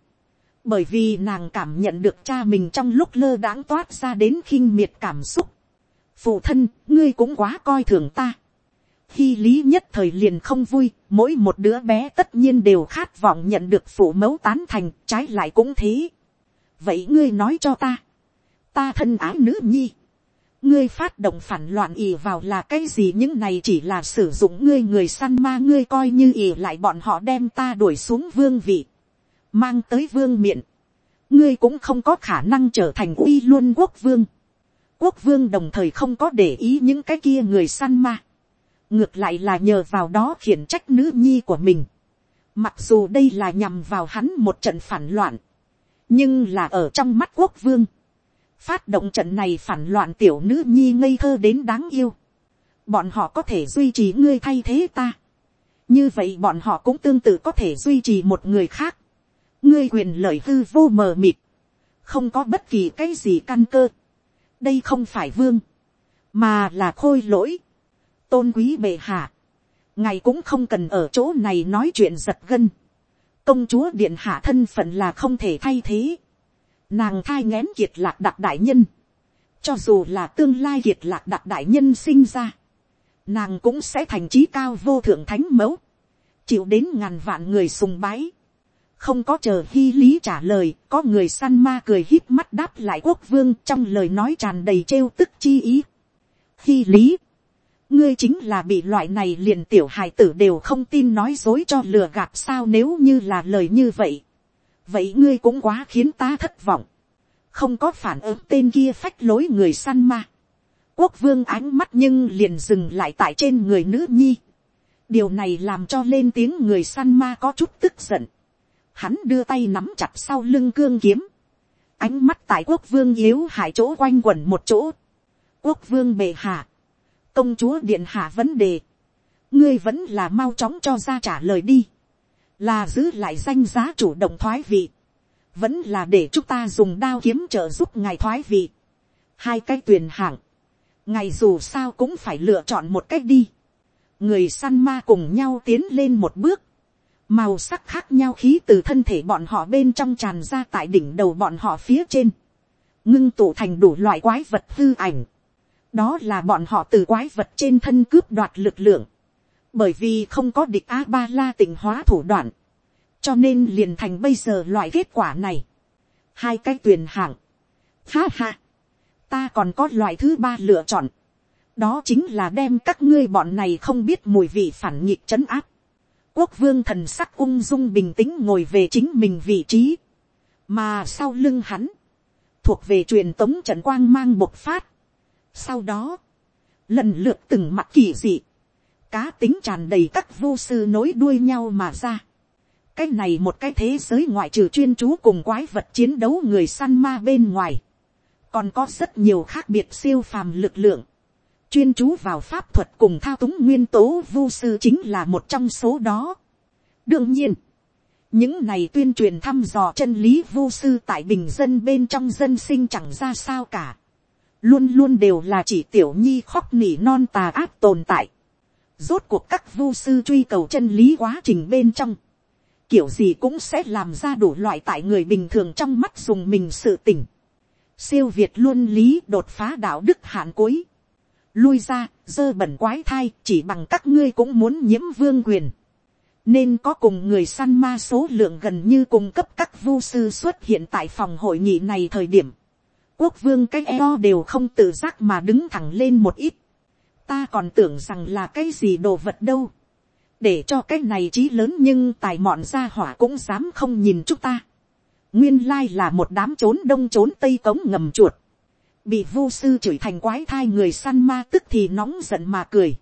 bởi vì nàng cảm nhận được cha mình trong lúc lơ đãng toát ra đến khinh miệt cảm xúc phụ thân, ngươi cũng quá coi thường ta khi lý nhất thời liền không vui, mỗi một đứa bé tất nhiên đều khát vọng nhận được phụ mẫu tán thành, trái lại cũng thế. vậy ngươi nói cho ta, ta thân ái nữ nhi, ngươi phát động phản loạn ì vào là cái gì? Những này chỉ là sử dụng ngươi người săn ma ngươi coi như ì lại bọn họ đem ta đuổi xuống vương vị, mang tới vương miện, ngươi cũng không có khả năng trở thành uy luôn quốc vương. Quốc vương đồng thời không có để ý những cái kia người săn ma ngược lại là nhờ vào đó khiển trách nữ nhi của mình. mặc dù đây là nhằm vào hắn một trận phản loạn. nhưng là ở trong mắt quốc vương. phát động trận này phản loạn tiểu nữ nhi ngây thơ đến đáng yêu. bọn họ có thể duy trì ngươi thay thế ta. như vậy bọn họ cũng tương tự có thể duy trì một người khác. ngươi quyền lợi hư vô mờ mịt. không có bất kỳ cái gì căn cơ đây không phải vương, mà là khôi lỗi, tôn quý bệ hạ, ngài cũng không cần ở chỗ này nói chuyện giật gân, công chúa điện hạ thân phận là không thể thay thế, nàng thai ngén kiệt lạc đặc đại nhân, cho dù là tương lai kiệt lạc đặc đại nhân sinh ra, nàng cũng sẽ thành trí cao vô thượng thánh mẫu, chịu đến ngàn vạn người sùng bái. không có chờ hy lý trả lời, có người săn ma cười hít mắt đáp lại quốc vương trong lời nói tràn đầy trêu tức chi ý. hy lý, ngươi chính là bị loại này liền tiểu hài tử đều không tin nói dối cho lừa gạt sao nếu như là lời như vậy. vậy ngươi cũng quá khiến ta thất vọng. không có phản ứng tên kia phách lối người săn ma. quốc vương ánh mắt nhưng liền dừng lại tại trên người nữ nhi. điều này làm cho lên tiếng người săn ma có chút tức giận. hắn đưa tay nắm chặt sau lưng cương kiếm. ánh mắt tại quốc vương yếu hại chỗ quanh quẩn một chỗ. quốc vương bệ hạ công chúa điện hạ vấn đề, ngươi vẫn là mau chóng cho ra trả lời đi, là giữ lại danh giá chủ động thoái vị, vẫn là để chúng ta dùng đao kiếm trợ giúp ngài thoái vị, hai cái tuyển hạng, ngài dù sao cũng phải lựa chọn một cách đi, người săn ma cùng nhau tiến lên một bước, màu sắc khác nhau khí từ thân thể bọn họ bên trong tràn ra tại đỉnh đầu bọn họ phía trên, ngưng tụ thành đủ loại quái vật hư ảnh, đó là bọn họ từ quái vật trên thân cướp đoạt lực lượng, bởi vì không có địch a ba la tỉnh hóa thủ đoạn, cho nên liền thành bây giờ loại kết quả này. hai cái tuyền hạng, ha ha, ta còn có loại thứ ba lựa chọn, đó chính là đem các ngươi bọn này không biết mùi vị phản nghịch trấn áp. quốc vương thần sắc ung dung bình tĩnh ngồi về chính mình vị trí, mà sau lưng hắn, thuộc về truyền tống trận quang mang bộc phát, sau đó, lần lượt từng mặt kỳ dị, cá tính tràn đầy các vô sư nối đuôi nhau mà ra. cái này một cái thế giới ngoại trừ chuyên chú cùng quái vật chiến đấu người săn ma bên ngoài, còn có rất nhiều khác biệt siêu phàm lực lượng, chuyên chú vào pháp thuật cùng thao túng nguyên tố vô sư chính là một trong số đó. đương nhiên, những này tuyên truyền thăm dò chân lý vô sư tại bình dân bên trong dân sinh chẳng ra sao cả luôn luôn đều là chỉ tiểu nhi khóc nỉ non tà ác tồn tại. Rốt cuộc các vu sư truy cầu chân lý quá trình bên trong. Kiểu gì cũng sẽ làm ra đủ loại tại người bình thường trong mắt dùng mình sự tỉnh. Siêu Việt luôn lý đột phá đạo đức hạn cuối. Lui ra, dơ bẩn quái thai, chỉ bằng các ngươi cũng muốn nhiễm vương quyền. Nên có cùng người săn ma số lượng gần như cung cấp các vu sư xuất hiện tại phòng hội nghị này thời điểm quốc vương cái eo đều không tự giác mà đứng thẳng lên một ít. ta còn tưởng rằng là cái gì đồ vật đâu. để cho cái này trí lớn nhưng tài mọn ra hỏa cũng dám không nhìn chúng ta. nguyên lai là một đám trốn đông trốn tây cống ngầm chuột. bị vu sư chửi thành quái thai người săn ma tức thì nóng giận mà cười.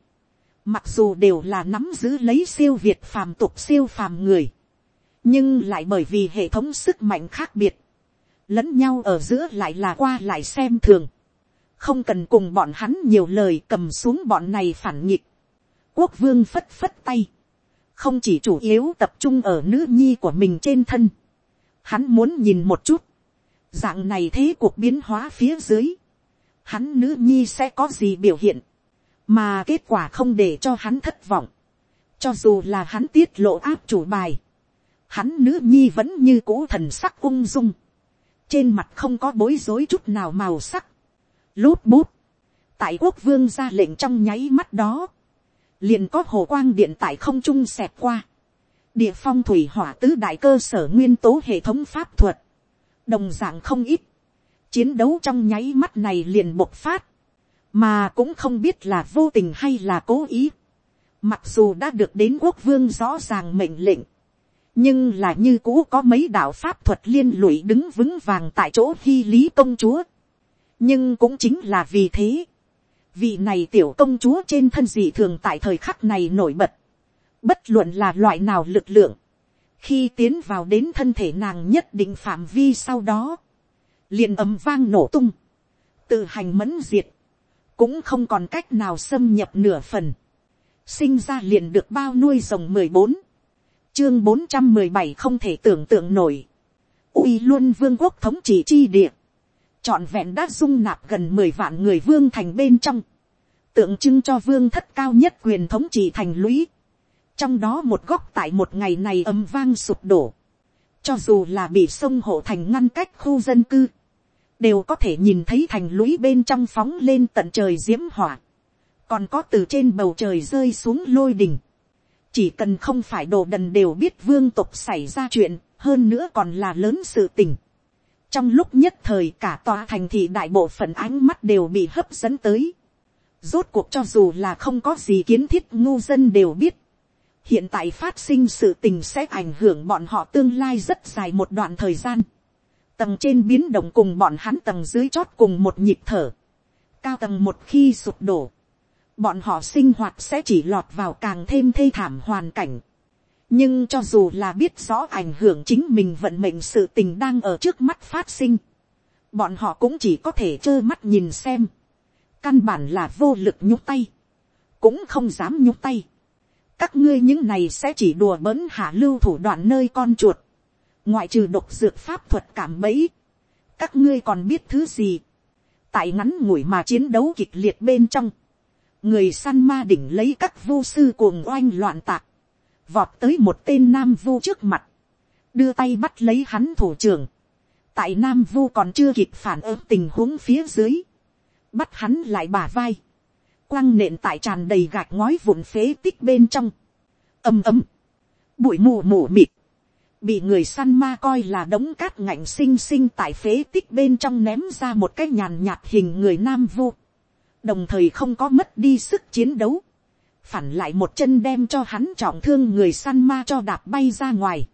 mặc dù đều là nắm giữ lấy siêu việt phàm tục siêu phàm người. nhưng lại bởi vì hệ thống sức mạnh khác biệt lẫn nhau ở giữa lại là qua lại xem thường, không cần cùng bọn hắn nhiều lời cầm xuống bọn này phản nghịch, quốc vương phất phất tay, không chỉ chủ yếu tập trung ở nữ nhi của mình trên thân, hắn muốn nhìn một chút, dạng này thế cuộc biến hóa phía dưới, hắn nữ nhi sẽ có gì biểu hiện, mà kết quả không để cho hắn thất vọng, cho dù là hắn tiết lộ áp chủ bài, hắn nữ nhi vẫn như cũ thần sắc ung dung, trên mặt không có bối rối chút nào màu sắc, lút bút, tại quốc vương ra lệnh trong nháy mắt đó, liền có hồ quang điện tại không trung xẹt qua, địa phong thủy hỏa tứ đại cơ sở nguyên tố hệ thống pháp thuật, đồng d ạ n g không ít, chiến đấu trong nháy mắt này liền bộc phát, mà cũng không biết là vô tình hay là cố ý, mặc dù đã được đến quốc vương rõ ràng mệnh lệnh, nhưng là như cũ có mấy đạo pháp thuật liên lụy đứng vững vàng tại chỗ hy lý công chúa. nhưng cũng chính là vì thế, vị này tiểu công chúa trên thân dị thường tại thời khắc này nổi bật, bất luận là loại nào lực lượng, khi tiến vào đến thân thể nàng nhất định phạm vi sau đó, liền ấm vang nổ tung, tự hành mẫn diệt, cũng không còn cách nào xâm nhập nửa phần, sinh ra liền được bao nuôi rồng mười bốn, chương bốn trăm mười bảy không thể tưởng tượng nổi. uy luôn vương quốc thống trị chi địa. trọn vẹn đã dung nạp gần mười vạn người vương thành bên trong. tượng trưng cho vương thất cao nhất quyền thống trị thành lũy. trong đó một góc tại một ngày này âm vang sụp đổ. cho dù là bị sông hộ thành ngăn cách khu dân cư. đều có thể nhìn thấy thành lũy bên trong phóng lên tận trời diễm hỏa, còn có từ trên bầu trời rơi xuống lôi đỉnh chỉ cần không phải đồ đần đều biết vương tộc xảy ra chuyện, hơn nữa còn là lớn sự tình. trong lúc nhất thời cả tòa thành thị đại bộ phận ánh mắt đều bị hấp dẫn tới. rốt cuộc cho dù là không có gì kiến thiết ngu dân đều biết, hiện tại phát sinh sự tình sẽ ảnh hưởng bọn họ tương lai rất dài một đoạn thời gian. tầng trên biến động cùng bọn hắn tầng dưới chót cùng một nhịp thở. cao tầng một khi sụp đổ, bọn họ sinh hoạt sẽ chỉ lọt vào càng thêm thê thảm hoàn cảnh. nhưng cho dù là biết rõ ảnh hưởng chính mình vận mệnh sự tình đang ở trước mắt phát sinh, bọn họ cũng chỉ có thể trơ mắt nhìn xem. căn bản là vô lực nhúc tay, cũng không dám nhúc tay. các ngươi những này sẽ chỉ đùa bỡn hạ lưu thủ đoạn nơi con chuột, ngoại trừ độc dược pháp thuật cảm bẫy, các ngươi còn biết thứ gì. tại ngắn ngủi mà chiến đấu kịch liệt bên trong, người săn ma đỉnh lấy các vu sư cuồng oanh loạn tạc, vọt tới một tên nam vu trước mặt, đưa tay bắt lấy hắn thủ trưởng, tại nam vu còn chưa kịp phản ứng tình huống phía dưới, bắt hắn lại bả vai, quăng nện tại tràn đầy gạch ngói vụn phế tích bên trong, ầm ầm, bụi mù mù mịt, bị người săn ma coi là đống cát ngạnh xinh xinh tại phế tích bên trong ném ra một cái nhàn nhạt hình người nam vu đồng thời không có mất đi sức chiến đấu, phản lại một chân đem cho hắn trọng thương người săn ma cho đạp bay ra ngoài.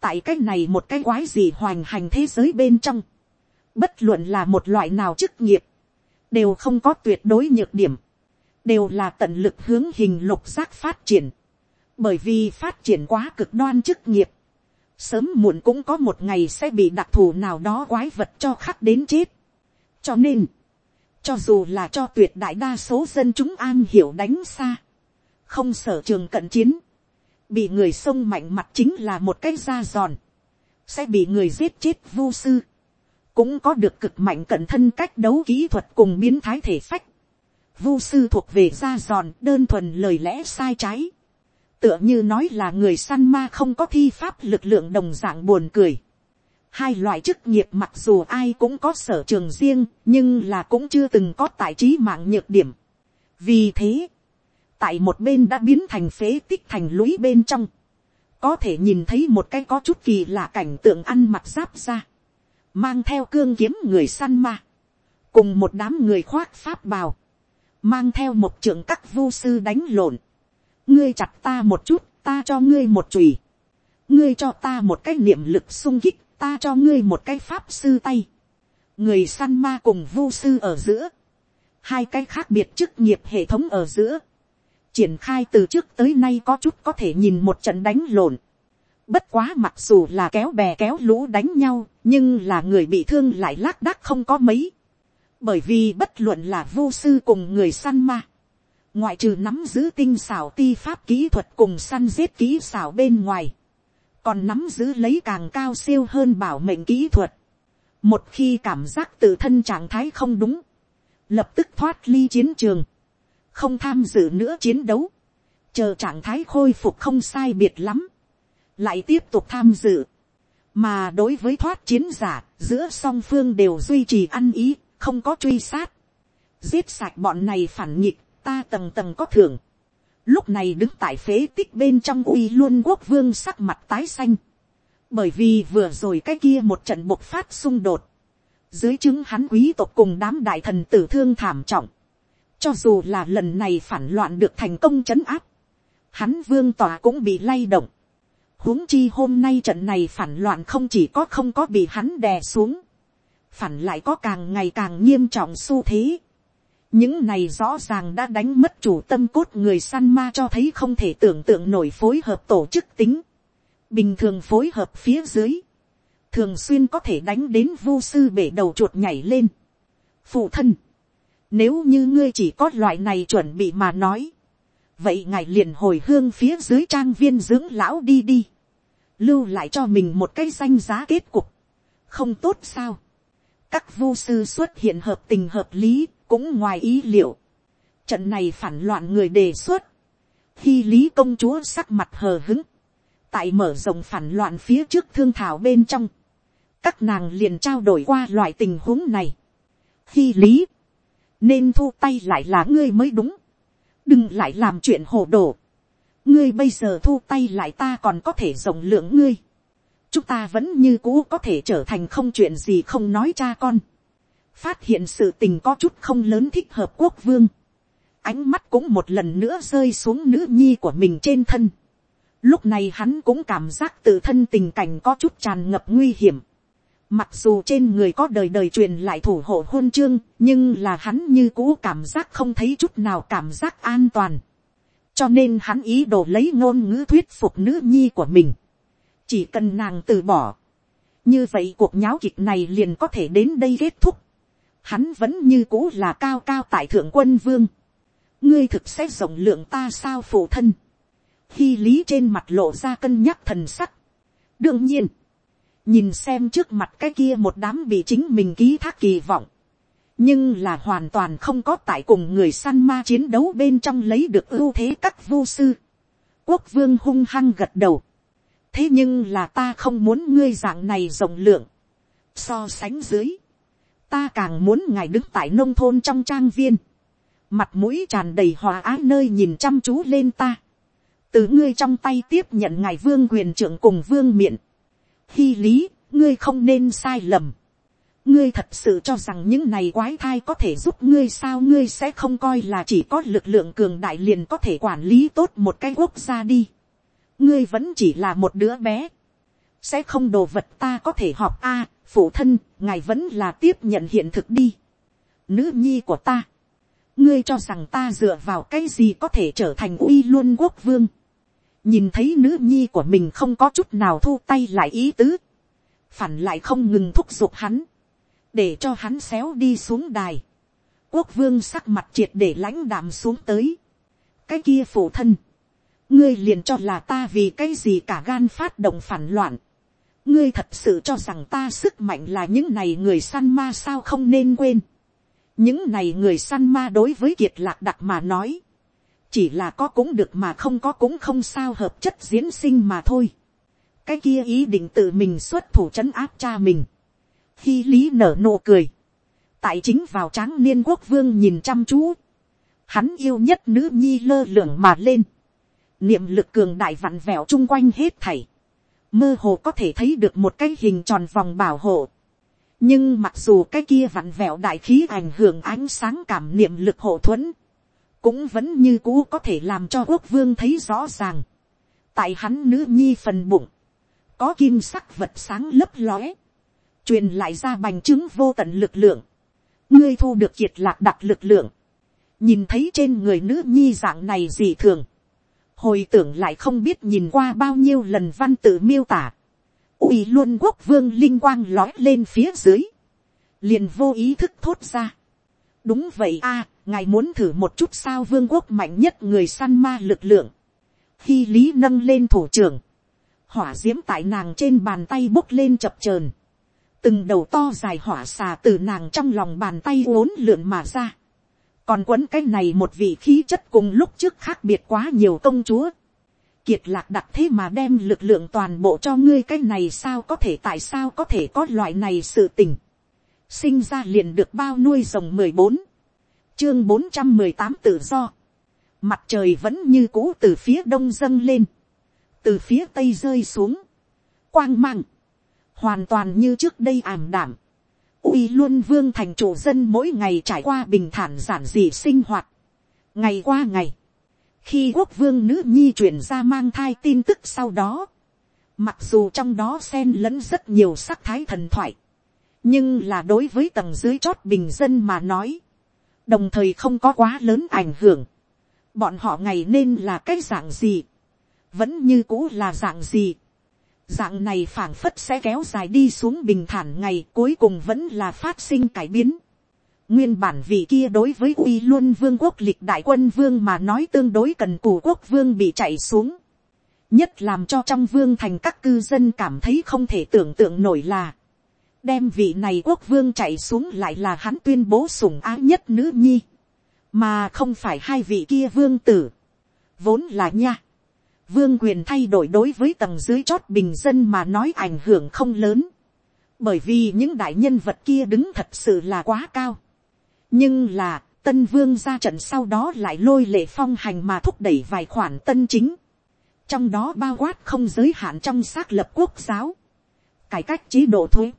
tại cái này một cái quái gì hoành hành thế giới bên trong, bất luận là một loại nào chức nghiệp, đều không có tuyệt đối nhược điểm, đều là tận lực hướng hình lục giác phát triển, bởi vì phát triển quá cực đoan chức nghiệp, sớm muộn cũng có một ngày sẽ bị đặc thù nào đó quái vật cho khắc đến chết. cho nên, cho dù là cho tuyệt đại đa số dân chúng an hiểu đánh xa, không sở trường cận chiến, bị người sông mạnh mặt chính là một cái da giòn, sẽ bị người giết chết vô sư, cũng có được cực mạnh cận thân cách đấu kỹ thuật cùng biến thái thể phách. Vu sư thuộc về da giòn đơn thuần lời lẽ sai trái. Tựa như nói là người săn ma không có thi pháp lực lượng đồng dạng buồn cười. Hai loại chức nghiệp mặc dù ai cũng có sở trường riêng, nhưng là cũng chưa từng có tài trí mạng nhược điểm. Vì thế, tại một bên đã biến thành phế tích thành lũy bên trong, có thể nhìn thấy một cái có chút kỳ lạ cảnh tượng ăn mặc giáp ra, mang theo cương kiếm người săn ma, cùng một đám người khoác pháp bào, mang theo một trưởng các vu sư đánh lộn, ngươi chặt ta một chút, ta cho ngươi một chùy, ngươi cho ta một cái niệm lực sung kích, ta cho ngươi một cái pháp sư tay, người săn ma cùng vu sư ở giữa, hai cái khác biệt chức nghiệp hệ thống ở giữa, triển khai từ trước tới nay có chút có thể nhìn một trận đánh lộn, bất quá mặc dù là kéo bè kéo lũ đánh nhau, nhưng là người bị thương lại lác đác không có mấy, bởi vì bất luận là vu sư cùng người săn ma, ngoại trừ nắm giữ tinh xảo ti pháp kỹ thuật cùng săn giết kỹ xảo bên ngoài, còn nắm giữ lấy càng cao siêu hơn bảo mệnh kỹ thuật. một khi cảm giác tự thân trạng thái không đúng, lập tức thoát ly chiến trường, không tham dự nữa chiến đấu, chờ trạng thái khôi phục không sai biệt lắm, lại tiếp tục tham dự. mà đối với thoát chiến giả, giữa song phương đều duy trì ăn ý, không có truy sát. giết sạch bọn này phản nghịch, ta tầng tầng có thưởng lúc này đứng tại phế tích bên trong uy luôn quốc vương sắc mặt tái xanh, bởi vì vừa rồi cái kia một trận bộc phát xung đột, dưới chứng hắn quý tộc cùng đám đại thần tử thương thảm trọng, cho dù là lần này phản loạn được thành công chấn áp, hắn vương tòa cũng bị lay động, huống chi hôm nay trận này phản loạn không chỉ có không có bị hắn đè xuống, phản lại có càng ngày càng nghiêm trọng xu thế những này rõ ràng đã đánh mất chủ tâm cốt người săn ma cho thấy không thể tưởng tượng nổi phối hợp tổ chức tính. bình thường phối hợp phía dưới, thường xuyên có thể đánh đến vu sư bể đầu chuột nhảy lên. phụ thân, nếu như ngươi chỉ có loại này chuẩn bị mà nói, vậy ngài liền hồi hương phía dưới trang viên dưỡng lão đi đi, lưu lại cho mình một cái danh giá kết cục, không tốt sao. các vu sư xuất hiện hợp tình hợp lý, cũng ngoài ý liệu, trận này phản loạn người đề xuất, khi lý công chúa sắc mặt hờ hứng, tại mở rộng phản loạn phía trước thương thảo bên trong, các nàng liền trao đổi qua loại tình huống này. khi lý, nên thu tay lại là ngươi mới đúng, đừng lại làm chuyện hồ đồ. ngươi bây giờ thu tay lại ta còn có thể rộng lượng ngươi. chúng ta vẫn như cũ có thể trở thành không chuyện gì không nói cha con phát hiện sự tình có chút không lớn thích hợp quốc vương. ánh mắt cũng một lần nữa rơi xuống nữ nhi của mình trên thân. lúc này hắn cũng cảm giác tự thân tình cảnh có chút tràn ngập nguy hiểm Mặc dù trên người có đời đời truyền lại thủ hộ hôn chương, nhưng là hắn như cũ cảm giác không thấy chút nào cảm giác an toàn. Cho nên hắn ý đồ lấy ngôn ngữ thuyết phục nữ nhi của mình. Chỉ cần nàng từ bỏ. Như vậy cuộc nháo kịch này liền có thể đến đây kết thúc. Hắn vẫn như cũ là cao cao tại thượng quân vương. Ngươi thực sẽ rộng lượng ta sao phụ thân. Khi lý trên mặt lộ ra cân nhắc thần sắc. Đương nhiên nhìn xem trước mặt cái kia một đám bị chính mình ký thác kỳ vọng, nhưng là hoàn toàn không có tại cùng người săn ma chiến đấu bên trong lấy được ưu thế các vô sư. quốc vương hung hăng gật đầu. thế nhưng là ta không muốn ngươi dạng này rộng lượng. so sánh dưới, ta càng muốn ngài đứng tại nông thôn trong trang viên, mặt mũi tràn đầy hòa ái nơi nhìn chăm chú lên ta, từ ngươi trong tay tiếp nhận ngài vương quyền trưởng cùng vương miện, Hy lý, ngươi không nên sai lầm. Ngươi thật sự cho rằng những này quái thai có thể giúp ngươi sao ngươi sẽ không coi là chỉ có lực lượng cường đại liền có thể quản lý tốt một cái quốc gia đi. Ngươi vẫn chỉ là một đứa bé. Sẽ không đồ vật ta có thể học a phụ thân, ngài vẫn là tiếp nhận hiện thực đi. Nữ nhi của ta. Ngươi cho rằng ta dựa vào cái gì có thể trở thành uy luôn quốc vương? Nhìn thấy nữ nhi của mình không có chút nào thu tay lại ý tứ, phản lại không ngừng thúc giục hắn, để cho hắn xéo đi xuống đài, quốc vương sắc mặt triệt để lãnh đạm xuống tới, cái kia phụ thân, ngươi liền cho là ta vì cái gì cả gan phát động phản loạn, ngươi thật sự cho rằng ta sức mạnh là những này người săn ma sao không nên quên, những này người săn ma đối với kiệt lạc đặc mà nói, chỉ là có cũng được mà không có cũng không sao hợp chất diễn sinh mà thôi. cái kia ý định tự mình xuất thủ c h ấ n áp cha mình. khi lý nở nụ cười, tại chính vào tráng niên quốc vương nhìn chăm chú, hắn yêu nhất nữ nhi lơ lửng mà lên, niệm lực cường đại vặn vẹo chung quanh hết thảy, mơ hồ có thể thấy được một cái hình tròn vòng bảo hộ. nhưng mặc dù cái kia vặn vẹo đại khí ảnh hưởng ánh sáng cảm niệm lực hộ thuẫn, cũng vẫn như cũ có thể làm cho quốc vương thấy rõ ràng. tại hắn nữ nhi phần bụng, có kim sắc vật sáng lấp lóe, truyền lại ra bành trướng vô tận lực lượng, ngươi thu được kiệt lạc đặc lực lượng, nhìn thấy trên người nữ nhi dạng này gì thường, hồi tưởng lại không biết nhìn qua bao nhiêu lần văn tự miêu tả, uy luôn quốc vương linh quang lói lên phía dưới, liền vô ý thức thốt ra. đúng vậy a, ngài muốn thử một chút sao vương quốc mạnh nhất người săn ma lực lượng. khi lý nâng lên thủ trưởng, hỏa d i ễ m tại nàng trên bàn tay bốc lên chập trờn, từng đầu to dài hỏa xà từ nàng trong lòng bàn tay uốn lượn mà ra còn quấn cái này một vị khí chất cùng lúc trước khác biệt quá nhiều công chúa. kiệt lạc đặc thế mà đem lực lượng toàn bộ cho ngươi cái này sao có thể tại sao có thể có loại này sự tình. sinh ra liền được bao nuôi rồng mười bốn. Chương bốn trăm mười tám tự do, mặt trời vẫn như cũ từ phía đông dâng lên, từ phía tây rơi xuống, quang mang, hoàn toàn như trước đây ảm đảm, uy luôn vương thành chủ dân mỗi ngày trải qua bình thản giản dị sinh hoạt, ngày qua ngày, khi quốc vương nữ nhi chuyển ra mang thai tin tức sau đó, mặc dù trong đó xen lẫn rất nhiều sắc thái thần thoại, nhưng là đối với tầng dưới chót bình dân mà nói, đồng thời không có quá lớn ảnh hưởng, bọn họ ngày nên là cái dạng gì, vẫn như cũ là dạng gì, dạng này phảng phất sẽ kéo dài đi xuống bình thản ngày cuối cùng vẫn là phát sinh cải biến. nguyên bản vị kia đối với uy luôn vương quốc lịch đại quân vương mà nói tương đối cần cù quốc vương bị chạy xuống. nhất làm cho trong vương thành các cư dân cảm thấy không thể tưởng tượng nổi là, đem vị này quốc vương chạy xuống lại là hắn tuyên bố sủng ái nhất nữ nhi, mà không phải hai vị kia vương tử, vốn là nha. Vương quyền thay đổi đối với tầng dưới chót bình dân mà nói ảnh hưởng không lớn. bởi vì những đại nhân vật kia đứng thật sự là quá cao. nhưng là, tân vương ra trận sau đó lại lôi lệ phong hành mà thúc đẩy vài khoản tân chính. trong đó bao quát không giới hạn trong xác lập quốc giáo, cải cách chế độ thuế,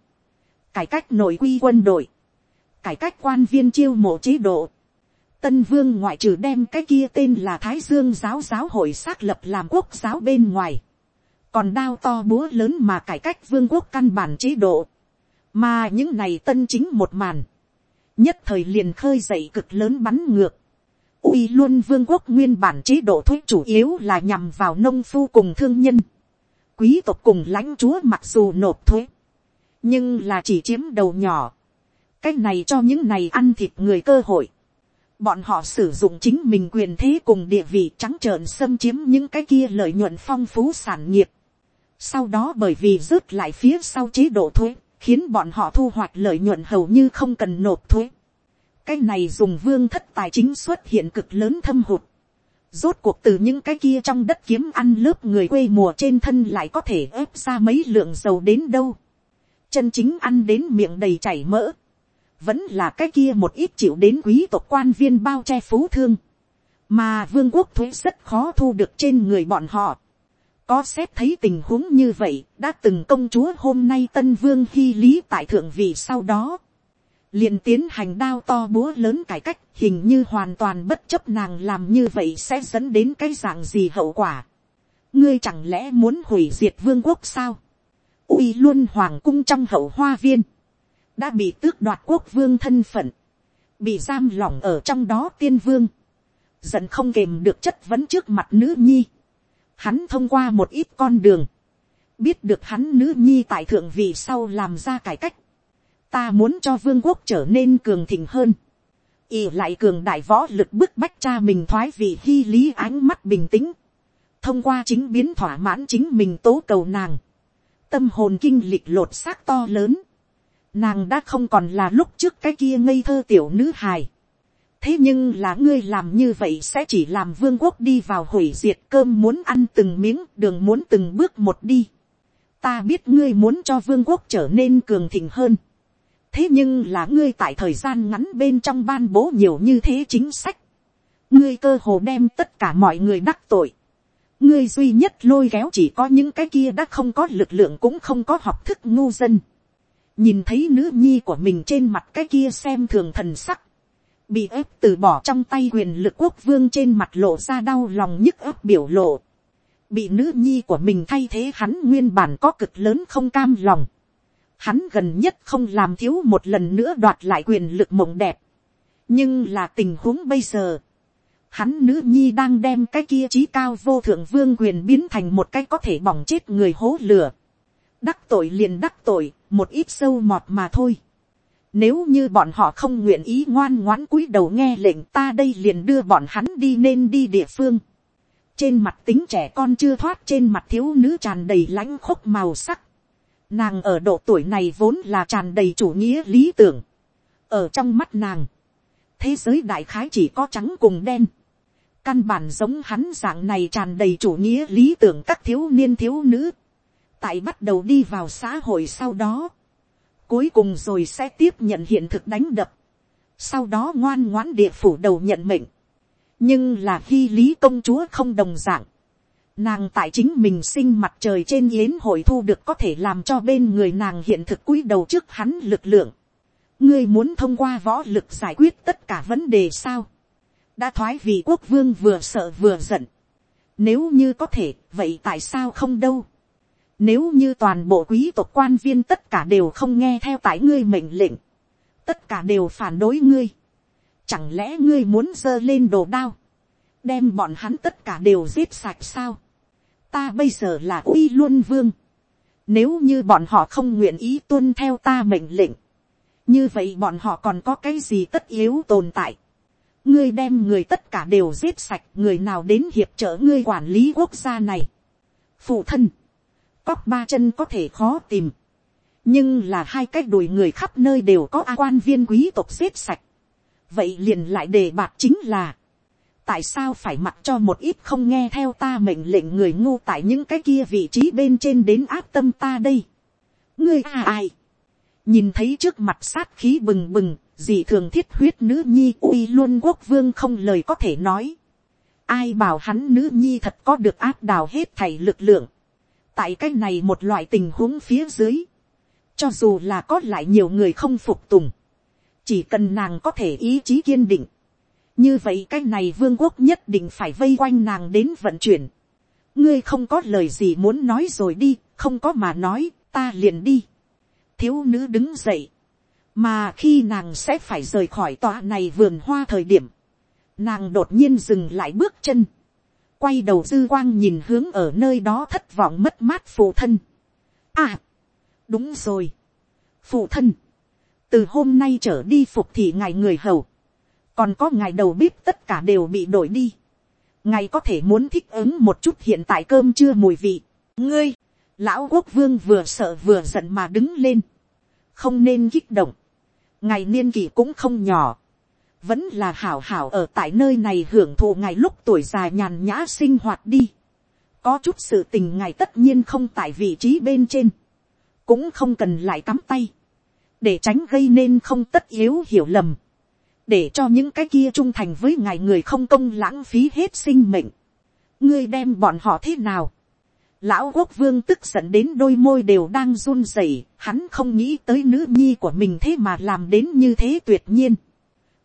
cải cách nội quy quân đội, cải cách quan viên chiêu mộ chế độ. Tân vương ngoại trừ đem cái kia tên là Thái Dương giáo giáo hội xác lập làm quốc giáo bên ngoài. Còn đao to búa lớn mà cải cách vương quốc căn bản chế độ, mà những này tân chính một màn, nhất thời liền khơi dậy cực lớn bắn ngược, uy luôn vương quốc nguyên bản chế độ thuế chủ yếu là nhằm vào nông phu cùng thương nhân, quý tộc cùng lãnh chúa mặc dù nộp thuế, nhưng là chỉ chiếm đầu nhỏ, cái này cho những này ăn thịt người cơ hội, bọn họ sử dụng chính mình quyền thế cùng địa vị trắng trợn xâm chiếm những cái kia lợi nhuận phong phú sản nghiệp, sau đó bởi vì rớt lại phía sau chế độ thuế, khiến bọn họ thu hoạch lợi nhuận hầu như không cần nộp thuế. cái này dùng vương thất tài chính xuất hiện cực lớn thâm hụt. rốt cuộc từ những cái kia trong đất kiếm ăn lớp người quê mùa trên thân lại có thể ép ra mấy lượng dầu đến đâu. chân chính ăn đến miệng đầy chảy mỡ vẫn là cái kia một ít chịu đến quý tộc quan viên bao che phú thương. mà vương quốc thuế rất khó thu được trên người bọn họ có xét thấy tình huống như vậy, đã từng công chúa hôm nay tân vương hy lý tại thượng vị sau đó. liền tiến hành đao to búa lớn cải cách, hình như hoàn toàn bất chấp nàng làm như vậy sẽ dẫn đến cái dạng gì hậu quả. ngươi chẳng lẽ muốn hủy diệt vương quốc sao. uy luôn hoàng cung trong hậu hoa viên, đã bị tước đoạt quốc vương thân phận, bị giam lỏng ở trong đó tiên vương, giận không kềm được chất vấn trước mặt nữ nhi. Hắn thông qua một ít con đường, biết được hắn nữ nhi tại thượng vị sau làm ra cải cách, ta muốn cho vương quốc trở nên cường thịnh hơn, ỉ lại cường đại võ lực bức bách cha mình thoái vị hy lý ánh mắt bình tĩnh, thông qua chính biến thỏa mãn chính mình tố cầu nàng, tâm hồn kinh lịch lột xác to lớn, nàng đã không còn là lúc trước cái kia ngây thơ tiểu nữ hài, thế nhưng là ngươi làm như vậy sẽ chỉ làm vương quốc đi vào hủy diệt cơm muốn ăn từng miếng đường muốn từng bước một đi. ta biết ngươi muốn cho vương quốc trở nên cường thịnh hơn. thế nhưng là ngươi tại thời gian ngắn bên trong ban bố nhiều như thế chính sách. ngươi cơ hồ đem tất cả mọi người đắc tội. ngươi duy nhất lôi kéo chỉ có những cái kia đã không có lực lượng cũng không có học thức ngu dân nhìn thấy nữ nhi của mình trên mặt cái kia xem thường thần sắc. Bị ép từ bỏ trong tay quyền lực quốc vương trên mặt lộ ra đau lòng nhức ấp biểu lộ, bị nữ nhi của mình thay thế hắn nguyên bản có cực lớn không cam lòng, hắn gần nhất không làm thiếu một lần nữa đoạt lại quyền lực mộng đẹp, nhưng là tình huống bây giờ, hắn nữ nhi đang đem cái kia trí cao vô thượng vương quyền biến thành một cái có thể bỏng chết người hố lửa, đắc tội liền đắc tội, một ít sâu mọt mà thôi. Nếu như bọn họ không nguyện ý ngoan ngoãn cúi đầu nghe lệnh ta đây liền đưa bọn hắn đi nên đi địa phương. Trên mặt tính trẻ con chưa thoát trên mặt thiếu nữ tràn đầy lãnh khúc màu sắc. Nàng ở độ tuổi này vốn là tràn đầy chủ nghĩa lý tưởng. Ở trong mắt nàng, thế giới đại khái chỉ có trắng cùng đen. Căn bản giống hắn dạng này tràn đầy chủ nghĩa lý tưởng các thiếu niên thiếu nữ. Tại bắt đầu đi vào xã hội sau đó. Cuối cùng rồi sẽ tiếp nhận hiện thực đánh đập, sau đó ngoan ngoãn địa phủ đầu nhận mệnh, nhưng là khi lý công chúa không đồng d ạ n g nàng tại chính mình sinh mặt trời trên yến hội thu được có thể làm cho bên người nàng hiện thực cúi đầu trước hắn lực lượng, ngươi muốn thông qua võ lực giải quyết tất cả vấn đề sao, đã thoái vì quốc vương vừa sợ vừa giận, nếu như có thể vậy tại sao không đâu, nếu như toàn bộ quý tộc quan viên tất cả đều không nghe theo tại ngươi mệnh lệnh. Tất cả đều phản đối ngươi. Chẳng lẽ ngươi muốn giơ lên đồ đao. Đem bọn hắn tất cả đều giết sạch sao. Ta bây giờ là uy luân vương. Nếu như bọn họ không nguyện ý tuân theo ta mệnh lệnh. Như vậy bọn họ còn có cái gì tất yếu tồn tại. Ngươi đem người tất cả đều giết sạch. Người nào đến hiệp trợ ngươi quản lý quốc gia này. Phụ thân cóc ba chân có thể khó tìm. nhưng là hai cái đùi người khắp nơi đều có a quan viên quý tộc xếp sạch. vậy liền lại đề bạt chính là, tại sao phải mặc cho một ít không nghe theo ta mệnh lệnh người ngu tại những cái kia vị trí bên trên đến áp tâm ta đây. ngươi à ai, nhìn thấy trước mặt sát khí bừng bừng, dị thường thiết huyết nữ nhi uy luôn quốc vương không lời có thể nói. ai bảo hắn nữ nhi thật có được áp đào hết thảy lực lượng tại cái này một loại tình huống phía dưới, cho dù là có lại nhiều người không phục tùng, chỉ cần nàng có thể ý chí kiên định, như vậy cái này vương quốc nhất định phải vây quanh nàng đến vận chuyển. ngươi không có lời gì muốn nói rồi đi, không có mà nói, ta liền đi. thiếu nữ đứng dậy, mà khi nàng sẽ phải rời khỏi tòa này vườn hoa thời điểm, nàng đột nhiên dừng lại bước chân, quay đầu dư quang nhìn hướng ở nơi đó thất vọng mất mát phụ thân. à, đúng rồi, phụ thân, từ hôm nay trở đi phục thì ngài người hầu, còn có ngài đầu bếp tất cả đều bị đổi đi, ngài có thể muốn thích ứng một chút hiện tại cơm chưa mùi vị, ngươi, lão quốc vương vừa sợ vừa giận mà đứng lên, không nên kích động, ngài niên kỷ cũng không nhỏ, vẫn là hảo hảo ở tại nơi này hưởng thụ ngài lúc tuổi già nhàn nhã sinh hoạt đi. có chút sự tình ngài tất nhiên không tại vị trí bên trên, cũng không cần lại cắm tay, để tránh gây nên không tất yếu hiểu lầm, để cho những cái kia trung thành với ngài người không công lãng phí hết sinh mệnh. ngươi đem bọn họ thế nào, Lão quốc vương tức giận đến đôi môi đều đang run rẩy, hắn không nghĩ tới nữ nhi của mình thế mà làm đến như thế tuyệt nhiên.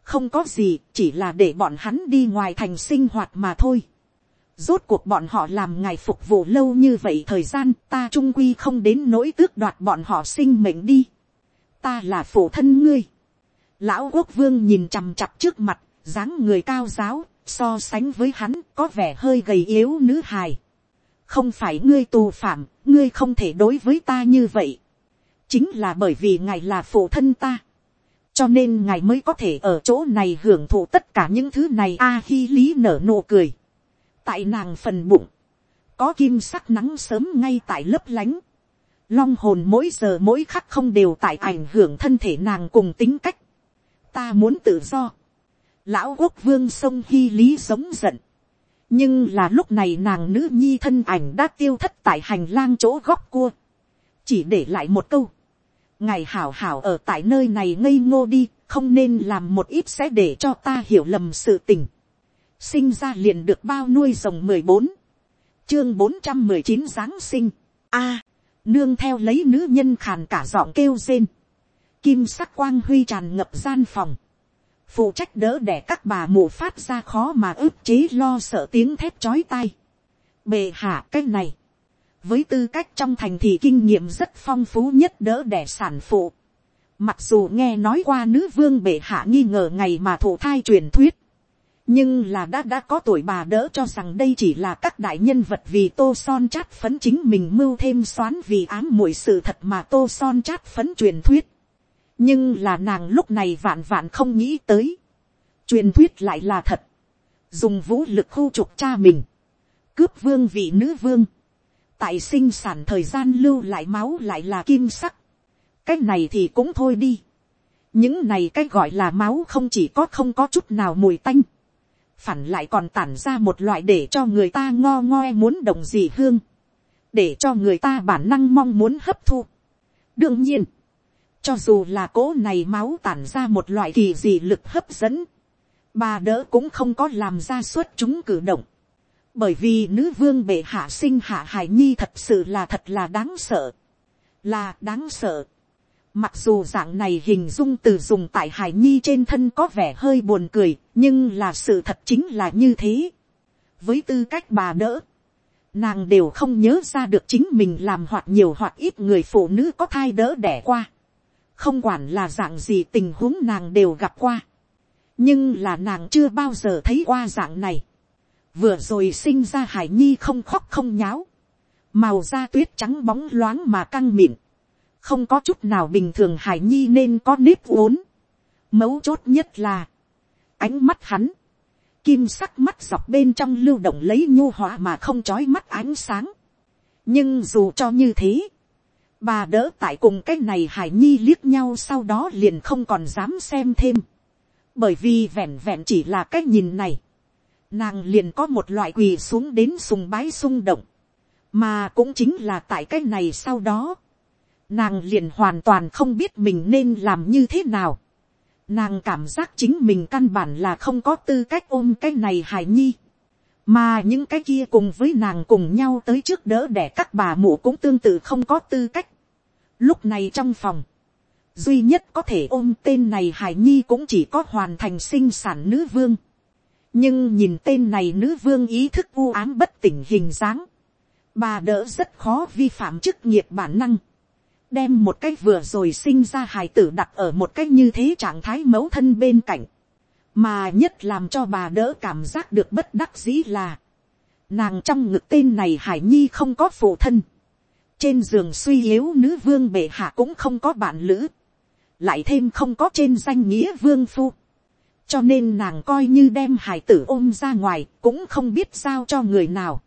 Không có gì, chỉ là để bọn hắn đi ngoài thành sinh hoạt mà thôi. Rốt cuộc bọn họ làm ngài phục vụ lâu như vậy thời gian ta trung quy không đến nỗi tước đoạt bọn họ sinh mệnh đi. Ta là phụ thân ngươi. Lão quốc vương nhìn chằm chặp trước mặt, dáng người cao giáo, so sánh với hắn có vẻ hơi gầy yếu nữ hài không phải ngươi tù phạm, ngươi không thể đối với ta như vậy. chính là bởi vì ngài là phụ thân ta cho nên ngài mới có thể ở chỗ này hưởng thụ tất cả những thứ này a hi lý nở nụ cười. tại nàng phần bụng, có kim sắc nắng sớm ngay tại lớp lánh. long hồn mỗi giờ mỗi khắc không đều tại ảnh hưởng thân thể nàng cùng tính cách. ta muốn tự do. lão quốc vương sông hi lý giống giận nhưng là lúc này nàng nữ nhi thân ảnh đã tiêu thất tại hành lang chỗ góc cua, chỉ để lại một câu, ngài hảo hảo ở tại nơi này ngây ngô đi, không nên làm một ít sẽ để cho ta hiểu lầm sự tình. sinh ra liền được bao nuôi rồng mười bốn, chương bốn trăm mười chín giáng sinh, a, nương theo lấy nữ nhân khàn cả giọng kêu rên, kim sắc quang huy tràn ngập gian phòng, phụ trách đỡ để các bà mù phát ra khó mà ức chế lo sợ tiếng thép chói tai. bề hạ cái này, với tư cách trong thành thì kinh nghiệm rất phong phú nhất đỡ đẻ sản phụ. Mặc dù nghe nói qua nữ vương bệ hạ nghi ngờ ngày mà thụ thai truyền thuyết. Nhưng là đã đã có tuổi bà đỡ cho rằng đây chỉ là các đại nhân vật vì tô son chát phấn chính mình mưu thêm xoán vì ám muội sự thật mà tô son chát phấn truyền thuyết. Nhưng là nàng lúc này vạn vạn không nghĩ tới, truyền thuyết lại là thật, dùng vũ lực khu trục cha mình, cướp vương vị nữ vương, tại sinh sản thời gian lưu lại máu lại là kim sắc, cái này thì cũng thôi đi, những này cái gọi là máu không chỉ có không có chút nào mùi tanh, phản lại còn tản ra một loại để cho người ta ngo ngoe muốn động gì hương, để cho người ta bản năng mong muốn hấp thu. đương nhiên, cho dù là cỗ này máu tản ra một loại kỳ gì lực hấp dẫn. Bà đỡ cũng không có làm ra suốt chúng cử động. Bởi vì nữ vương bệ hạ sinh hạ hải nhi thật sự là thật là đáng sợ. Là đáng sợ. Mặc dù dạng này hình dung từ dùng tại hải nhi trên thân có vẻ hơi buồn cười, nhưng là sự thật chính là như thế. Với tư cách bà đỡ, nàng đều không nhớ ra được chính mình làm hoặc nhiều hoặc ít người phụ nữ có thai đỡ đẻ qua không quản là dạng gì tình huống nàng đều gặp qua, nhưng là nàng chưa bao giờ thấy qua dạng này, vừa rồi sinh ra hải nhi không khóc không nháo, màu da tuyết trắng bóng loáng mà căng mịn, không có chút nào bình thường hải nhi nên có nếp uốn, mấu chốt nhất là, ánh mắt hắn, kim sắc mắt dọc bên trong lưu động lấy nhu họa mà không trói mắt ánh sáng, nhưng dù cho như thế, bà đỡ tại cùng cái này hải nhi liếc nhau sau đó liền không còn dám xem thêm. bởi vì vẹn vẹn chỉ là cái nhìn này nàng liền có một loại quỳ xuống đến sùng bái xung động. mà cũng chính là tại cái này sau đó. nàng liền hoàn toàn không biết mình nên làm như thế nào. Nàng cảm giác chính mình căn bản là không có tư cách ôm cái này hài nhi. Mà những cái kia cùng với nàng cùng nhau tới trước đỡ để các bà mụ cũng tương tự không có tư cách. Lúc này trong phòng, duy nhất có thể ôm tên này hài nhi cũng chỉ có hoàn thành sinh sản nữ vương. Nhưng nhìn tên này nữ vương ý thức u ám bất tỉnh hình dáng. Bà đỡ rất khó vi phạm chức nghiệp bản năng. Đem một cái vừa rồi sinh ra hài tử đặt ở một cái như thế trạng thái mẫu thân bên cạnh, mà nhất làm cho bà đỡ cảm giác được bất đắc dĩ là, nàng trong ngực tên này hải nhi không có phụ thân, trên giường suy yếu nữ vương bệ hạ cũng không có bạn lữ, lại thêm không có trên danh nghĩa vương phu, cho nên nàng coi như đem hải tử ôm ra ngoài cũng không biết giao cho người nào.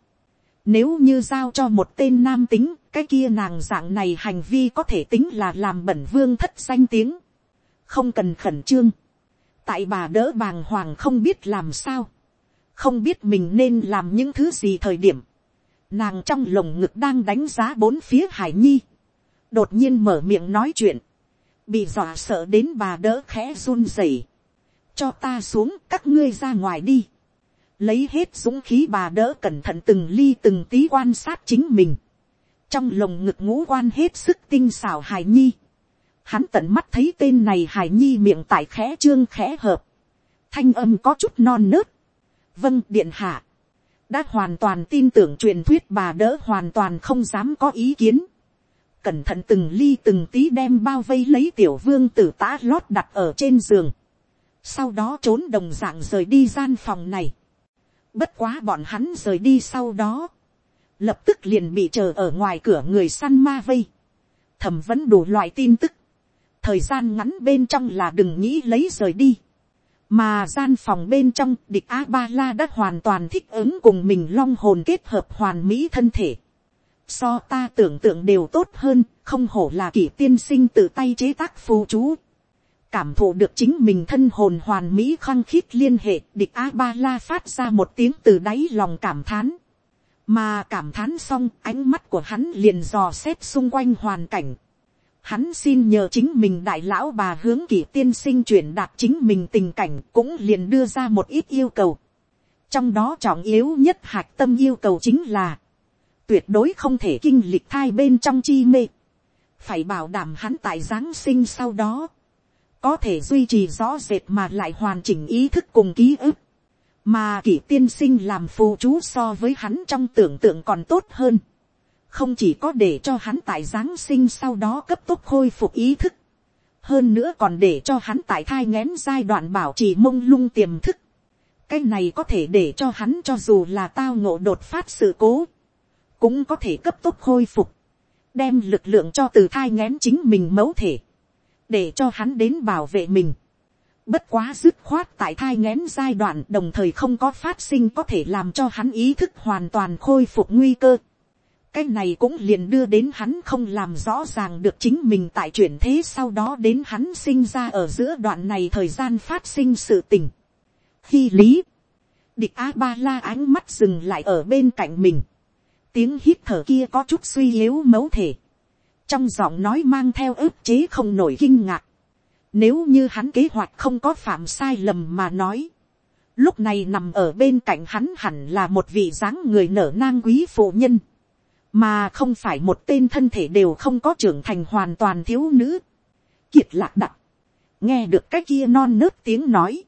Nếu như giao cho một tên nam tính, cái kia nàng dạng này hành vi có thể tính là làm bẩn vương thất danh tiếng. Không cần khẩn trương. Tại bà đỡ bàng hoàng không biết làm sao. Không biết mình nên làm những thứ gì thời điểm. Nàng trong lồng ngực đang đánh giá bốn phía hải nhi. Đột nhiên mở miệng nói chuyện. Bị dọa sợ đến bà đỡ khẽ run rẩy. Cho ta xuống các ngươi ra ngoài đi. Lấy hết dũng khí bà đỡ cẩn thận từng ly từng tí quan sát chính mình, trong lồng ngực ngũ quan hết sức tinh xảo hài nhi, hắn tận mắt thấy tên này hài nhi miệng tại khẽ trương khẽ hợp, thanh âm có chút non nớt, vâng điện hạ, đã hoàn toàn tin tưởng truyền thuyết bà đỡ hoàn toàn không dám có ý kiến, cẩn thận từng ly từng tí đem bao vây lấy tiểu vương tử tá lót đặt ở trên giường, sau đó trốn đồng dạng rời đi gian phòng này, Bất quá bọn hắn rời đi sau đó. Lập tức liền bị chờ ở ngoài cửa người săn ma vây. Thẩm vấn đủ loại tin tức. Thời gian ngắn bên trong là đừng nghĩ lấy rời đi. Mà gian phòng bên trong địch A-ba-la đã hoàn toàn thích ứng cùng mình long hồn kết hợp hoàn mỹ thân thể. So ta tưởng tượng đều tốt hơn, không hổ là kỷ tiên sinh tự tay chế tác phù chú cảm thụ được chính mình thân hồn hoàn mỹ khăng khít liên hệ, địch a ba la phát ra một tiếng từ đáy lòng cảm thán. Mà cảm thán xong, ánh mắt của hắn liền dò xét xung quanh hoàn cảnh. Hắn xin nhờ chính mình đại lão bà hướng kỷ tiên sinh chuyển đạt chính mình tình cảnh cũng liền đưa ra một ít yêu cầu. Trong đó trọng yếu nhất hạc tâm yêu cầu chính là, tuyệt đối không thể kinh lịch thai bên trong chi mê. Phải bảo đảm hắn tại giáng sinh sau đó có thể duy trì rõ rệt mà lại hoàn chỉnh ý thức cùng ký ức, mà kỷ tiên sinh làm phù chú so với hắn trong tưởng tượng còn tốt hơn, không chỉ có để cho hắn tại giáng sinh sau đó cấp tốc khôi phục ý thức, hơn nữa còn để cho hắn tại thai ngén giai đoạn bảo trì mông lung tiềm thức, cái này có thể để cho hắn cho dù là tao ngộ đột phát sự cố, cũng có thể cấp tốc khôi phục, đem lực lượng cho từ thai ngén chính mình mẫu thể, để cho hắn đến bảo vệ mình. Bất quá dứt khoát tại thai ngén giai đoạn đồng thời không có phát sinh có thể làm cho hắn ý thức hoàn toàn khôi phục nguy cơ. Cái này cũng liền đưa đến hắn không làm rõ ràng được chính mình tại chuyển thế sau đó đến hắn sinh ra ở giữa đoạn này thời gian phát sinh sự tình. Khi lý, địch A-ba-la ánh mắt dừng lại ở bên cạnh mình. Tiếng hít thở kia có chút suy yếu mấu thể trong giọng nói mang theo ức chế không nổi kinh ngạc. Nếu như hắn kế hoạch không có phạm sai lầm mà nói. Lúc này nằm ở bên cạnh hắn hẳn là một vị dáng người nở nang quý phụ nhân. Mà không phải một tên thân thể đều không có trưởng thành hoàn toàn thiếu nữ. Kiệt lạc đặc. Nghe được cái kia non nớt tiếng nói.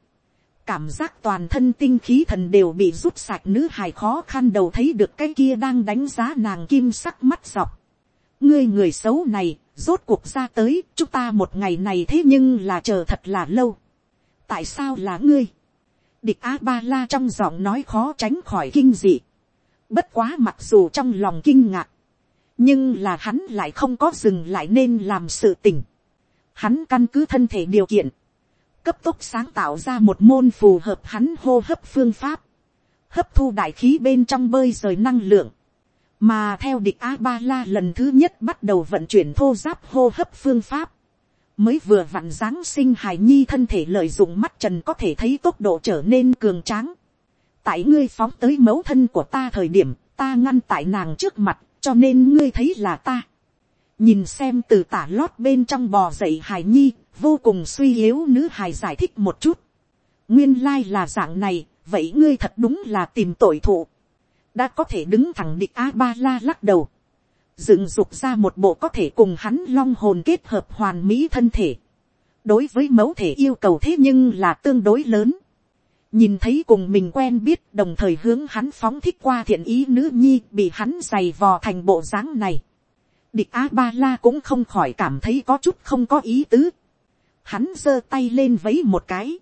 Cảm giác toàn thân tinh khí thần đều bị rút sạch nữ hài khó khăn đầu thấy được cái kia đang đánh giá nàng kim sắc mắt dọc ngươi người xấu này, rốt cuộc ra tới, chúng ta một ngày này thế nhưng là chờ thật là lâu. tại sao là ngươi. địch a ba la trong giọng nói khó tránh khỏi kinh dị. bất quá mặc dù trong lòng kinh ngạc, nhưng là hắn lại không có dừng lại nên làm sự tình. hắn căn cứ thân thể điều kiện, cấp tốc sáng tạo ra một môn phù hợp hắn hô hấp phương pháp, hấp thu đại khí bên trong bơi rời năng lượng, mà theo địch a ba la lần thứ nhất bắt đầu vận chuyển thô giáp hô hấp phương pháp, mới vừa vặn giáng sinh hài nhi thân thể lợi dụng mắt trần có thể thấy tốc độ trở nên cường tráng. tại ngươi phóng tới mẫu thân của ta thời điểm, ta ngăn tại nàng trước mặt, cho nên ngươi thấy là ta. nhìn xem từ tả lót bên trong bò dậy hài nhi, vô cùng suy yếu nữ hài giải thích một chút. nguyên lai là dạng này, vậy ngươi thật đúng là tìm tội thụ đã có thể đứng thẳng địch a ba la lắc đầu. dựng dục ra một bộ có thể cùng hắn long hồn kết hợp hoàn mỹ thân thể. đối với mẫu thể yêu cầu thế nhưng là tương đối lớn. nhìn thấy cùng mình quen biết, đồng thời hướng hắn phóng thích qua thiện ý nữ nhi, bị hắn giày vò thành bộ dáng này địch a ba la cũng không khỏi cảm thấy có chút không có ý tứ. Hắn giơ tay lên vấy một cái.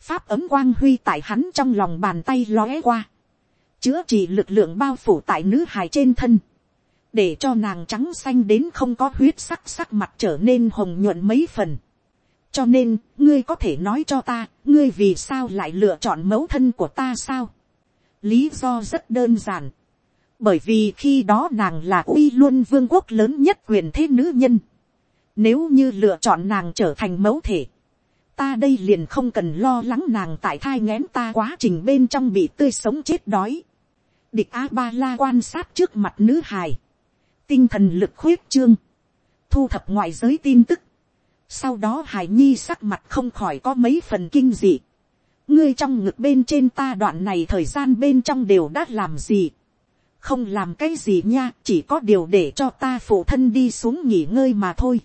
Pháp ấm quang huy tại hắn trong lòng bàn tay lóe qua. Chữa trị lực lượng bao phủ tại nữ hài trên thân. Để cho nàng trắng xanh đến không có huyết sắc sắc mặt trở nên hồng nhuận mấy phần. Cho nên, ngươi có thể nói cho ta, ngươi vì sao lại lựa chọn mẫu thân của ta sao? Lý do rất đơn giản bởi vì khi đó nàng là uy luôn vương quốc lớn nhất quyền thế nữ nhân. Nếu như lựa chọn nàng trở thành mẫu thể, ta đây liền không cần lo lắng nàng tại thai ngén ta quá trình bên trong bị tươi sống chết đói. Địch A Ba La quan sát trước mặt nữ hài. Tinh thần lực khuyết trương. Thu thập ngoại giới tin tức. Sau đó hài nhi sắc mặt không khỏi có mấy phần kinh dị. Ngươi trong ngực bên trên ta đoạn này thời gian bên trong đều đã làm gì không làm cái gì nha, chỉ có điều để cho ta phụ thân đi xuống nghỉ ngơi mà thôi.